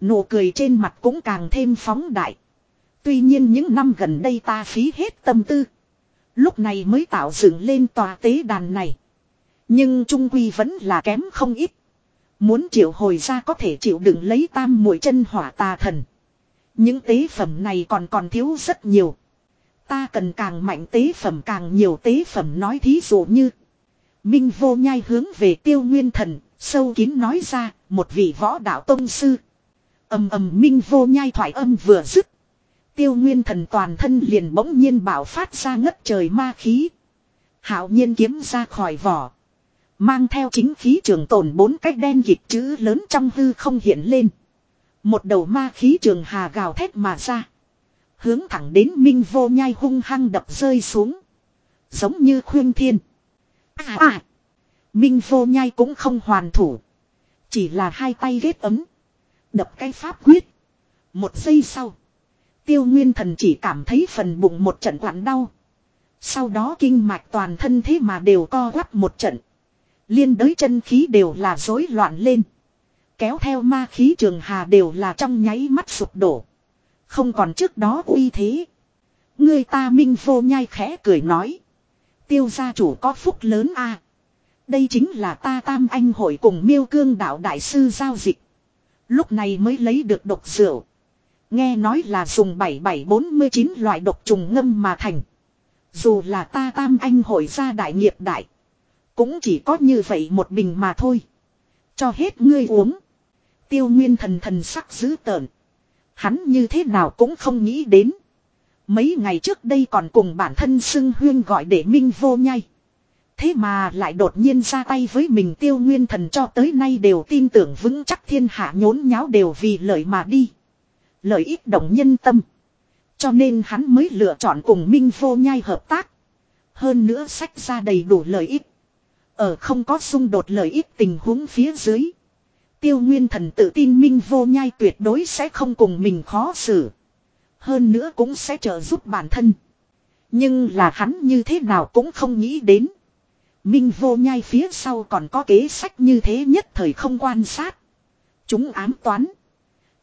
Nụ cười trên mặt cũng càng thêm phóng đại. Tuy nhiên những năm gần đây ta phí hết tâm tư. Lúc này mới tạo dựng lên tòa tế đàn này. Nhưng trung quy vẫn là kém không ít. Muốn triệu hồi ra có thể chịu đựng lấy tam mũi chân hỏa tà thần. Những tế phẩm này còn còn thiếu rất nhiều. Ta cần càng mạnh tế phẩm càng nhiều tế phẩm nói thí dụ như. Minh vô nhai hướng về tiêu nguyên thần, sâu kín nói ra, một vị võ đạo tông sư ầm ầm minh vô nhai thoại âm vừa dứt. Tiêu nguyên thần toàn thân liền bỗng nhiên bảo phát ra ngất trời ma khí. Hạo nhiên kiếm ra khỏi vỏ. Mang theo chính khí trường tồn bốn cách đen kịp chữ lớn trong hư không hiện lên. Một đầu ma khí trường hà gào thét mà ra. Hướng thẳng đến Minh vô nhai hung hăng đập rơi xuống. Giống như khuyên thiên. À à. Minh vô nhai cũng không hoàn thủ. Chỉ là hai tay ghét ấm. Đập cái pháp quyết. Một giây sau. Tiêu nguyên thần chỉ cảm thấy phần bụng một trận quặn đau. Sau đó kinh mạch toàn thân thế mà đều co quắp một trận. Liên đới chân khí đều là rối loạn lên. Kéo theo ma khí trường hà đều là trong nháy mắt sụp đổ. Không còn trước đó uy thế. Người ta minh vô nhai khẽ cười nói. Tiêu gia chủ có phúc lớn a. Đây chính là ta tam anh hội cùng miêu cương đạo đại sư giao dịch. Lúc này mới lấy được độc rượu. Nghe nói là dùng 7749 loại độc trùng ngâm mà thành. Dù là ta tam anh hội gia đại nghiệp đại. Cũng chỉ có như vậy một bình mà thôi. Cho hết ngươi uống. Tiêu nguyên thần thần sắc dữ tợn. Hắn như thế nào cũng không nghĩ đến. Mấy ngày trước đây còn cùng bản thân xưng huyên gọi để minh vô nhai. Thế mà lại đột nhiên ra tay với mình tiêu nguyên thần cho tới nay đều tin tưởng vững chắc thiên hạ nhốn nháo đều vì lợi mà đi. Lợi ích động nhân tâm. Cho nên hắn mới lựa chọn cùng Minh Vô Nhai hợp tác. Hơn nữa sách ra đầy đủ lợi ích. Ở không có xung đột lợi ích tình huống phía dưới. Tiêu Nguyên Thần tự tin Minh Vô Nhai tuyệt đối sẽ không cùng mình khó xử. Hơn nữa cũng sẽ trợ giúp bản thân. Nhưng là hắn như thế nào cũng không nghĩ đến. Minh Vô Nhai phía sau còn có kế sách như thế nhất thời không quan sát. Chúng ám toán.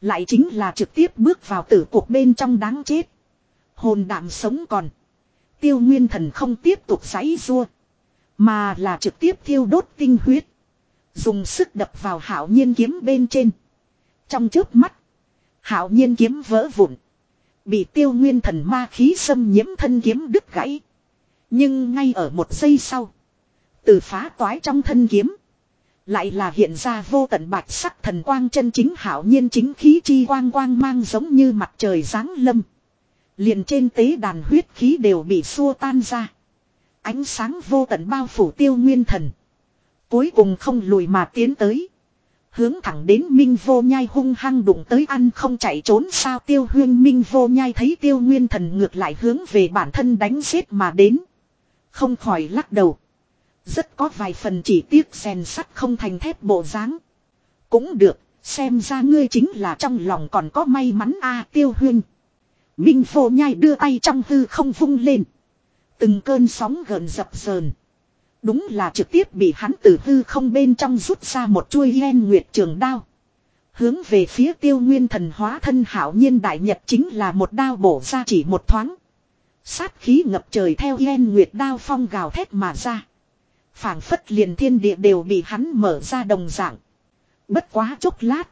Lại chính là trực tiếp bước vào tử cuộc bên trong đáng chết. Hồn đảm sống còn. Tiêu Nguyên Thần không tiếp tục giấy rua. Mà là trực tiếp thiêu đốt tinh huyết. Dùng sức đập vào hảo nhiên kiếm bên trên. Trong trước mắt. Hảo nhiên kiếm vỡ vụn. Bị tiêu nguyên thần ma khí xâm nhiễm thân kiếm đứt gãy. Nhưng ngay ở một giây sau. Từ phá toái trong thân kiếm. Lại là hiện ra vô tận bạch sắc thần quang chân chính hảo nhiên chính khí chi quang quang mang giống như mặt trời giáng lâm. Liền trên tế đàn huyết khí đều bị xua tan ra. Ánh sáng vô tận bao phủ tiêu nguyên thần. Cuối cùng không lùi mà tiến tới. Hướng thẳng đến Minh Vô Nhai hung hăng đụng tới ăn không chạy trốn sao tiêu huyên Minh Vô Nhai thấy tiêu nguyên thần ngược lại hướng về bản thân đánh giết mà đến. Không khỏi lắc đầu. Rất có vài phần chỉ tiếc rèn sắt không thành thép bộ dáng. Cũng được, xem ra ngươi chính là trong lòng còn có may mắn a tiêu huyên. Minh Vô Nhai đưa tay trong hư không vung lên. Từng cơn sóng gần dập sờn. Đúng là trực tiếp bị hắn từ hư không bên trong rút ra một chuôi len nguyệt trường đao. Hướng về phía tiêu nguyên thần hóa thân hảo nhiên đại nhật chính là một đao bổ ra chỉ một thoáng. Sát khí ngập trời theo len nguyệt đao phong gào thét mà ra phảng phất liền thiên địa đều bị hắn mở ra đồng dạng. Bất quá chốc lát.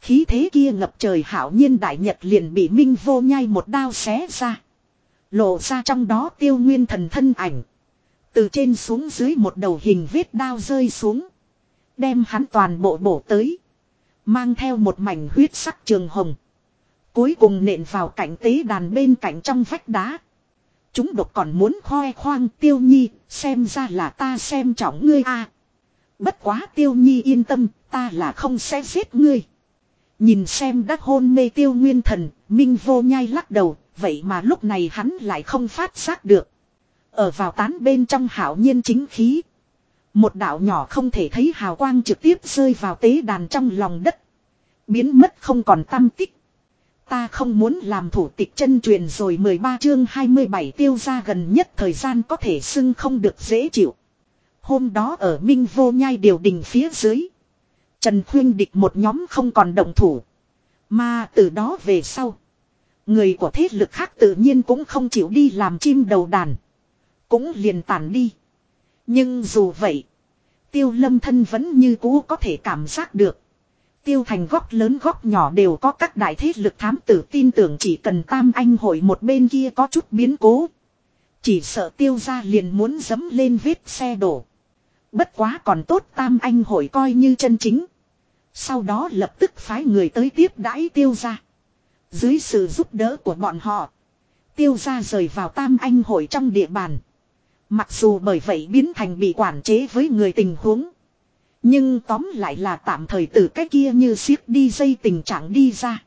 Khí thế kia ngập trời hảo nhiên đại nhật liền bị minh vô nhai một đao xé ra. Lộ ra trong đó tiêu nguyên thần thân ảnh. Từ trên xuống dưới một đầu hình vết đao rơi xuống. Đem hắn toàn bộ bổ tới. Mang theo một mảnh huyết sắc trường hồng. Cuối cùng nện vào cảnh tế đàn bên cạnh trong vách đá. Chúng độc còn muốn khoe khoang tiêu nhi, xem ra là ta xem trọng ngươi a. Bất quá tiêu nhi yên tâm, ta là không sẽ giết ngươi. Nhìn xem đắc hôn mê tiêu nguyên thần, minh vô nhai lắc đầu, vậy mà lúc này hắn lại không phát giác được. Ở vào tán bên trong hảo nhiên chính khí. Một đạo nhỏ không thể thấy hào quang trực tiếp rơi vào tế đàn trong lòng đất. Biến mất không còn tâm tích. Ta không muốn làm thủ tịch chân truyền rồi 13 chương 27 tiêu ra gần nhất thời gian có thể xưng không được dễ chịu. Hôm đó ở Minh Vô Nhai điều đình phía dưới. Trần Khuyên địch một nhóm không còn động thủ. Mà từ đó về sau. Người của thế lực khác tự nhiên cũng không chịu đi làm chim đầu đàn. Cũng liền tản đi. Nhưng dù vậy. Tiêu lâm thân vẫn như cũ có thể cảm giác được. Tiêu thành góc lớn góc nhỏ đều có các đại thế lực thám tử tin tưởng chỉ cần tam anh hội một bên kia có chút biến cố. Chỉ sợ tiêu ra liền muốn dấm lên vết xe đổ. Bất quá còn tốt tam anh hội coi như chân chính. Sau đó lập tức phái người tới tiếp đãi tiêu ra. Dưới sự giúp đỡ của bọn họ. Tiêu ra rời vào tam anh hội trong địa bàn. Mặc dù bởi vậy biến thành bị quản chế với người tình huống. Nhưng tóm lại là tạm thời từ cái kia như siết đi dây tình trạng đi ra.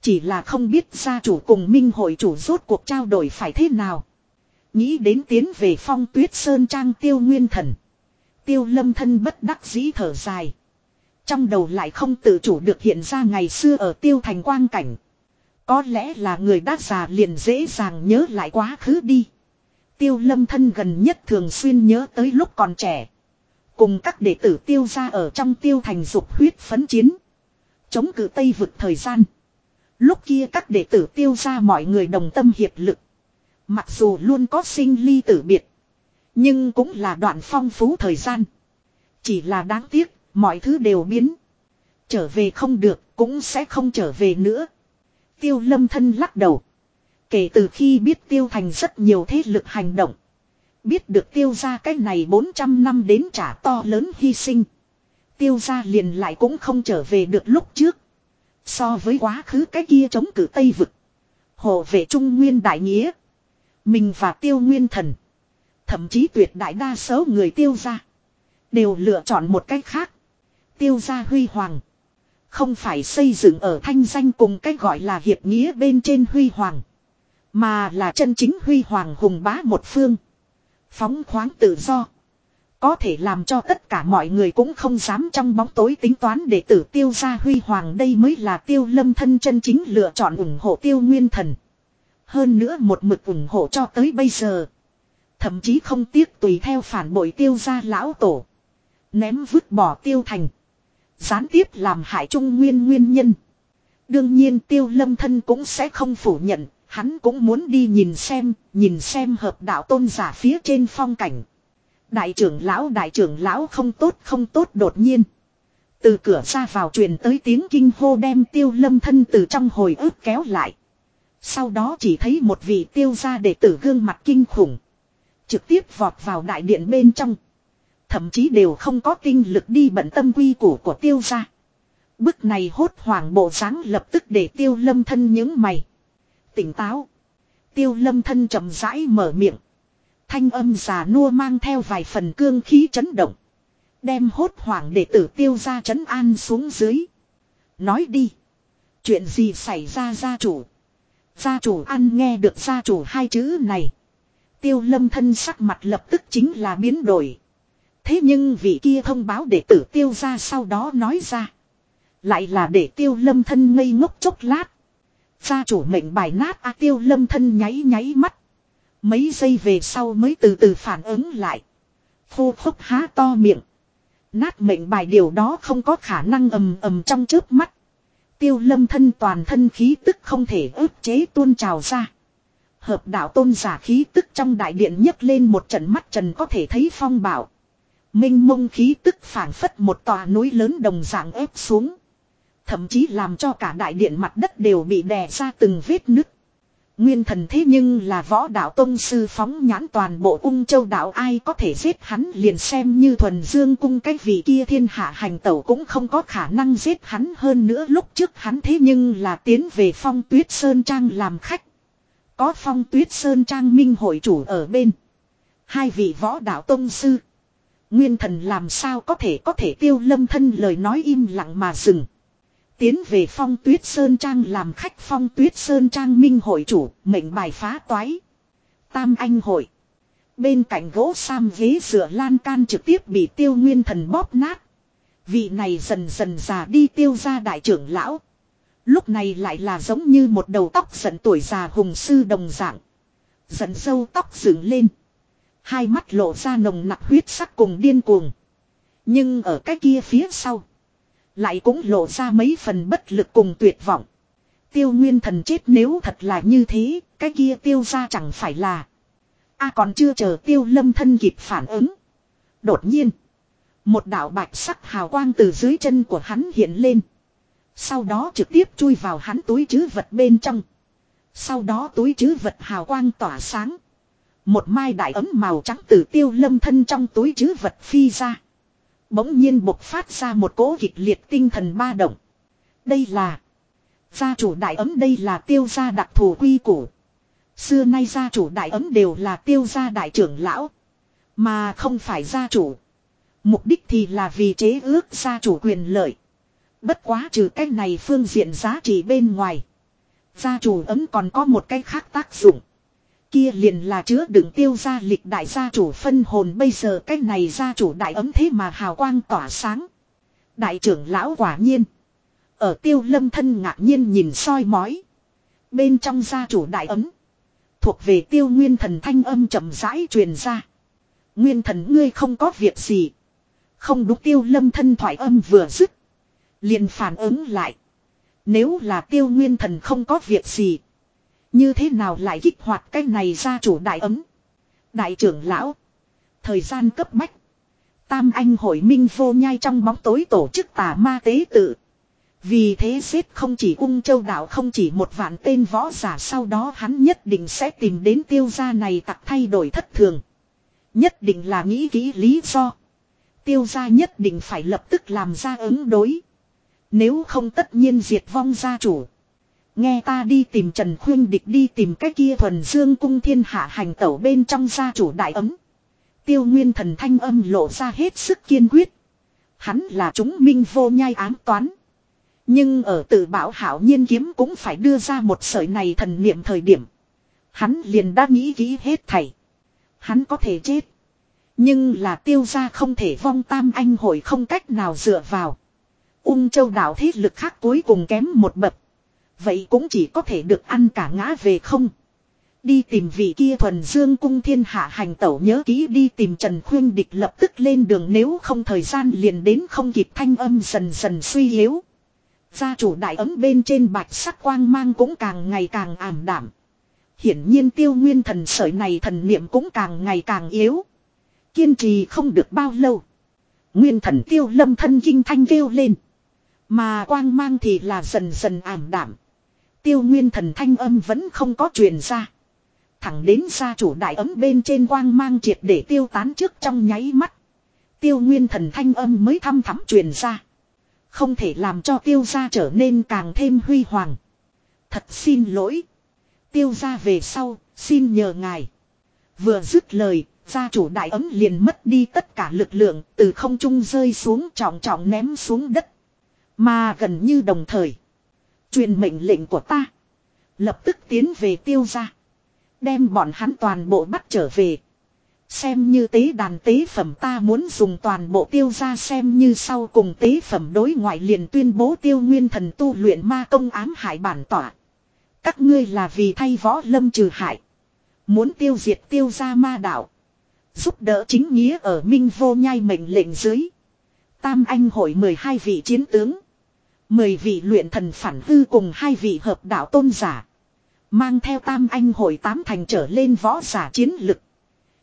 Chỉ là không biết gia chủ cùng minh hội chủ rốt cuộc trao đổi phải thế nào. Nghĩ đến tiến về phong tuyết sơn trang tiêu nguyên thần. Tiêu lâm thân bất đắc dĩ thở dài. Trong đầu lại không tự chủ được hiện ra ngày xưa ở tiêu thành quang cảnh. Có lẽ là người đã già liền dễ dàng nhớ lại quá khứ đi. Tiêu lâm thân gần nhất thường xuyên nhớ tới lúc còn trẻ. Cùng các đệ tử tiêu ra ở trong tiêu thành dục huyết phấn chiến. Chống cử Tây vực thời gian. Lúc kia các đệ tử tiêu ra mọi người đồng tâm hiệp lực. Mặc dù luôn có sinh ly tử biệt. Nhưng cũng là đoạn phong phú thời gian. Chỉ là đáng tiếc, mọi thứ đều biến. Trở về không được, cũng sẽ không trở về nữa. Tiêu lâm thân lắc đầu. Kể từ khi biết tiêu thành rất nhiều thế lực hành động. Biết được tiêu ra cái này 400 năm đến trả to lớn hy sinh. Tiêu ra liền lại cũng không trở về được lúc trước. So với quá khứ cái kia chống cử Tây Vực. Hộ vệ Trung Nguyên Đại Nghĩa. Mình và tiêu nguyên thần. Thậm chí tuyệt đại đa số người tiêu ra. Đều lựa chọn một cách khác. Tiêu ra huy hoàng. Không phải xây dựng ở thanh danh cùng cách gọi là hiệp nghĩa bên trên huy hoàng. Mà là chân chính huy hoàng hùng bá một phương. Phóng khoáng tự do. Có thể làm cho tất cả mọi người cũng không dám trong bóng tối tính toán để tử tiêu ra huy hoàng đây mới là tiêu lâm thân chân chính lựa chọn ủng hộ tiêu nguyên thần. Hơn nữa một mực ủng hộ cho tới bây giờ. Thậm chí không tiếc tùy theo phản bội tiêu ra lão tổ. Ném vứt bỏ tiêu thành. Gián tiếp làm hại trung nguyên nguyên nhân. Đương nhiên tiêu lâm thân cũng sẽ không phủ nhận Hắn cũng muốn đi nhìn xem, nhìn xem hợp đạo tôn giả phía trên phong cảnh. Đại trưởng lão đại trưởng lão không tốt không tốt đột nhiên. Từ cửa ra vào truyền tới tiếng kinh hô đem tiêu lâm thân từ trong hồi ức kéo lại. Sau đó chỉ thấy một vị tiêu gia đệ tử gương mặt kinh khủng. Trực tiếp vọt vào đại điện bên trong. Thậm chí đều không có tinh lực đi bận tâm quy củ của tiêu gia. Bức này hốt hoảng bộ dáng lập tức để tiêu lâm thân những mày tỉnh táo. Tiêu lâm thân chậm rãi mở miệng. Thanh âm già nua mang theo vài phần cương khí chấn động. Đem hốt hoảng để tử tiêu ra chấn an xuống dưới. Nói đi. Chuyện gì xảy ra gia chủ. Gia chủ ăn nghe được gia chủ hai chữ này. Tiêu lâm thân sắc mặt lập tức chính là biến đổi. Thế nhưng vị kia thông báo để tử tiêu ra sau đó nói ra. Lại là để tiêu lâm thân ngây ngốc chốc lát. Gia chủ mệnh bài nát A tiêu lâm thân nháy nháy mắt. Mấy giây về sau mới từ từ phản ứng lại. Khô khốc há to miệng. Nát mệnh bài điều đó không có khả năng ầm ầm trong trước mắt. Tiêu lâm thân toàn thân khí tức không thể ức chế tuôn trào ra. Hợp đạo tôn giả khí tức trong đại điện nhấc lên một trận mắt trần có thể thấy phong bảo. Minh mông khí tức phản phất một tòa núi lớn đồng dạng ép xuống. Thậm chí làm cho cả đại điện mặt đất đều bị đè ra từng vết nứt. Nguyên thần thế nhưng là võ đạo tông sư phóng nhãn toàn bộ ung châu đạo ai có thể giết hắn liền xem như thuần dương cung cái vị kia thiên hạ hành tẩu cũng không có khả năng giết hắn hơn nữa lúc trước hắn thế nhưng là tiến về phong tuyết sơn trang làm khách. Có phong tuyết sơn trang minh hội chủ ở bên. Hai vị võ đạo tông sư. Nguyên thần làm sao có thể có thể tiêu lâm thân lời nói im lặng mà dừng. Tiến về phong tuyết sơn trang làm khách phong tuyết sơn trang minh hội chủ, mệnh bài phá toái. Tam anh hội. Bên cạnh gỗ sam ghế dựa lan can trực tiếp bị tiêu nguyên thần bóp nát. Vị này dần dần già đi tiêu ra đại trưởng lão. Lúc này lại là giống như một đầu tóc giận tuổi già hùng sư đồng dạng. Giận sâu tóc dựng lên. Hai mắt lộ ra nồng nặc huyết sắc cùng điên cuồng. Nhưng ở cái kia phía sau. Lại cũng lộ ra mấy phần bất lực cùng tuyệt vọng. Tiêu nguyên thần chết nếu thật là như thế, cái kia tiêu ra chẳng phải là. a còn chưa chờ tiêu lâm thân kịp phản ứng. Đột nhiên. Một đạo bạch sắc hào quang từ dưới chân của hắn hiện lên. Sau đó trực tiếp chui vào hắn túi chứ vật bên trong. Sau đó túi chứ vật hào quang tỏa sáng. Một mai đại ấm màu trắng từ tiêu lâm thân trong túi chứ vật phi ra. Bỗng nhiên bộc phát ra một cỗ kịch liệt tinh thần ba động. Đây là, gia chủ đại ấm đây là tiêu gia đặc thù quy củ. Xưa nay gia chủ đại ấm đều là tiêu gia đại trưởng lão. Mà không phải gia chủ. Mục đích thì là vì chế ước gia chủ quyền lợi. Bất quá trừ cái này phương diện giá trị bên ngoài. Gia chủ ấm còn có một cái khác tác dụng. Kia liền là chứa đựng tiêu gia lịch đại gia chủ phân hồn bây giờ cái này gia chủ đại ấm thế mà hào quang tỏa sáng. Đại trưởng lão quả nhiên. Ở tiêu lâm thân ngạc nhiên nhìn soi mói. Bên trong gia chủ đại ấm. Thuộc về tiêu nguyên thần thanh âm chậm rãi truyền ra. Nguyên thần ngươi không có việc gì. Không đúng tiêu lâm thân thoại âm vừa dứt. Liền phản ứng lại. Nếu là tiêu nguyên thần không có việc gì. Như thế nào lại kích hoạt cái này ra chủ đại ấm. Đại trưởng lão. Thời gian cấp bách. Tam anh hội minh vô nhai trong bóng tối tổ chức tà ma tế tự. Vì thế xếp không chỉ ung châu đạo không chỉ một vạn tên võ giả, sau đó hắn nhất định sẽ tìm đến tiêu gia này tặc thay đổi thất thường. Nhất định là nghĩ kỹ lý do. Tiêu gia nhất định phải lập tức làm ra ứng đối. Nếu không tất nhiên diệt vong gia chủ. Nghe ta đi tìm Trần Khuyên Địch đi tìm cái kia thuần dương cung thiên hạ hành tẩu bên trong gia chủ đại ấm. Tiêu nguyên thần thanh âm lộ ra hết sức kiên quyết. Hắn là chúng minh vô nhai ám toán. Nhưng ở tự bảo hảo nhiên kiếm cũng phải đưa ra một sợi này thần niệm thời điểm. Hắn liền đã nghĩ kỹ hết thảy. Hắn có thể chết. Nhưng là tiêu gia không thể vong tam anh hội không cách nào dựa vào. Ung châu đảo thế lực khác cuối cùng kém một bậc. Vậy cũng chỉ có thể được ăn cả ngã về không. Đi tìm vị kia thuần dương cung thiên hạ hành tẩu nhớ kỹ đi tìm Trần Khuyên Địch lập tức lên đường nếu không thời gian liền đến không kịp thanh âm dần dần suy yếu. Gia chủ đại ấm bên trên bạch sắc quang mang cũng càng ngày càng ảm đảm. Hiển nhiên tiêu nguyên thần sợi này thần niệm cũng càng ngày càng yếu. Kiên trì không được bao lâu. Nguyên thần tiêu lâm thân kinh thanh kêu lên. Mà quang mang thì là dần dần ảm đảm. Tiêu nguyên thần thanh âm vẫn không có truyền ra. Thẳng đến gia chủ đại ấm bên trên quang mang triệt để tiêu tán trước trong nháy mắt. Tiêu nguyên thần thanh âm mới thăm thắm truyền ra. Không thể làm cho tiêu gia trở nên càng thêm huy hoàng. Thật xin lỗi. Tiêu gia về sau, xin nhờ ngài. Vừa dứt lời, gia chủ đại ấm liền mất đi tất cả lực lượng, từ không trung rơi xuống trọng trọng ném xuống đất. Mà gần như đồng thời. Truyền mệnh lệnh của ta. Lập tức tiến về tiêu gia. Đem bọn hắn toàn bộ bắt trở về. Xem như tế đàn tế phẩm ta muốn dùng toàn bộ tiêu gia xem như sau cùng tế phẩm đối ngoại liền tuyên bố tiêu nguyên thần tu luyện ma công ám hại bản tỏa. Các ngươi là vì thay võ lâm trừ hại. Muốn tiêu diệt tiêu gia ma đạo. Giúp đỡ chính nghĩa ở minh vô nhai mệnh lệnh dưới. Tam anh hội 12 vị chiến tướng. Mười vị luyện thần phản hư cùng hai vị hợp đạo tôn giả. Mang theo tam anh hội tám thành trở lên võ giả chiến lực.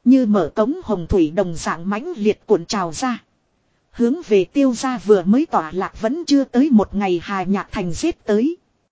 Như mở cống hồng thủy đồng dạng mãnh liệt cuộn trào ra. Hướng về tiêu gia vừa mới tỏa lạc vẫn chưa tới một ngày hà nhạc thành giết tới.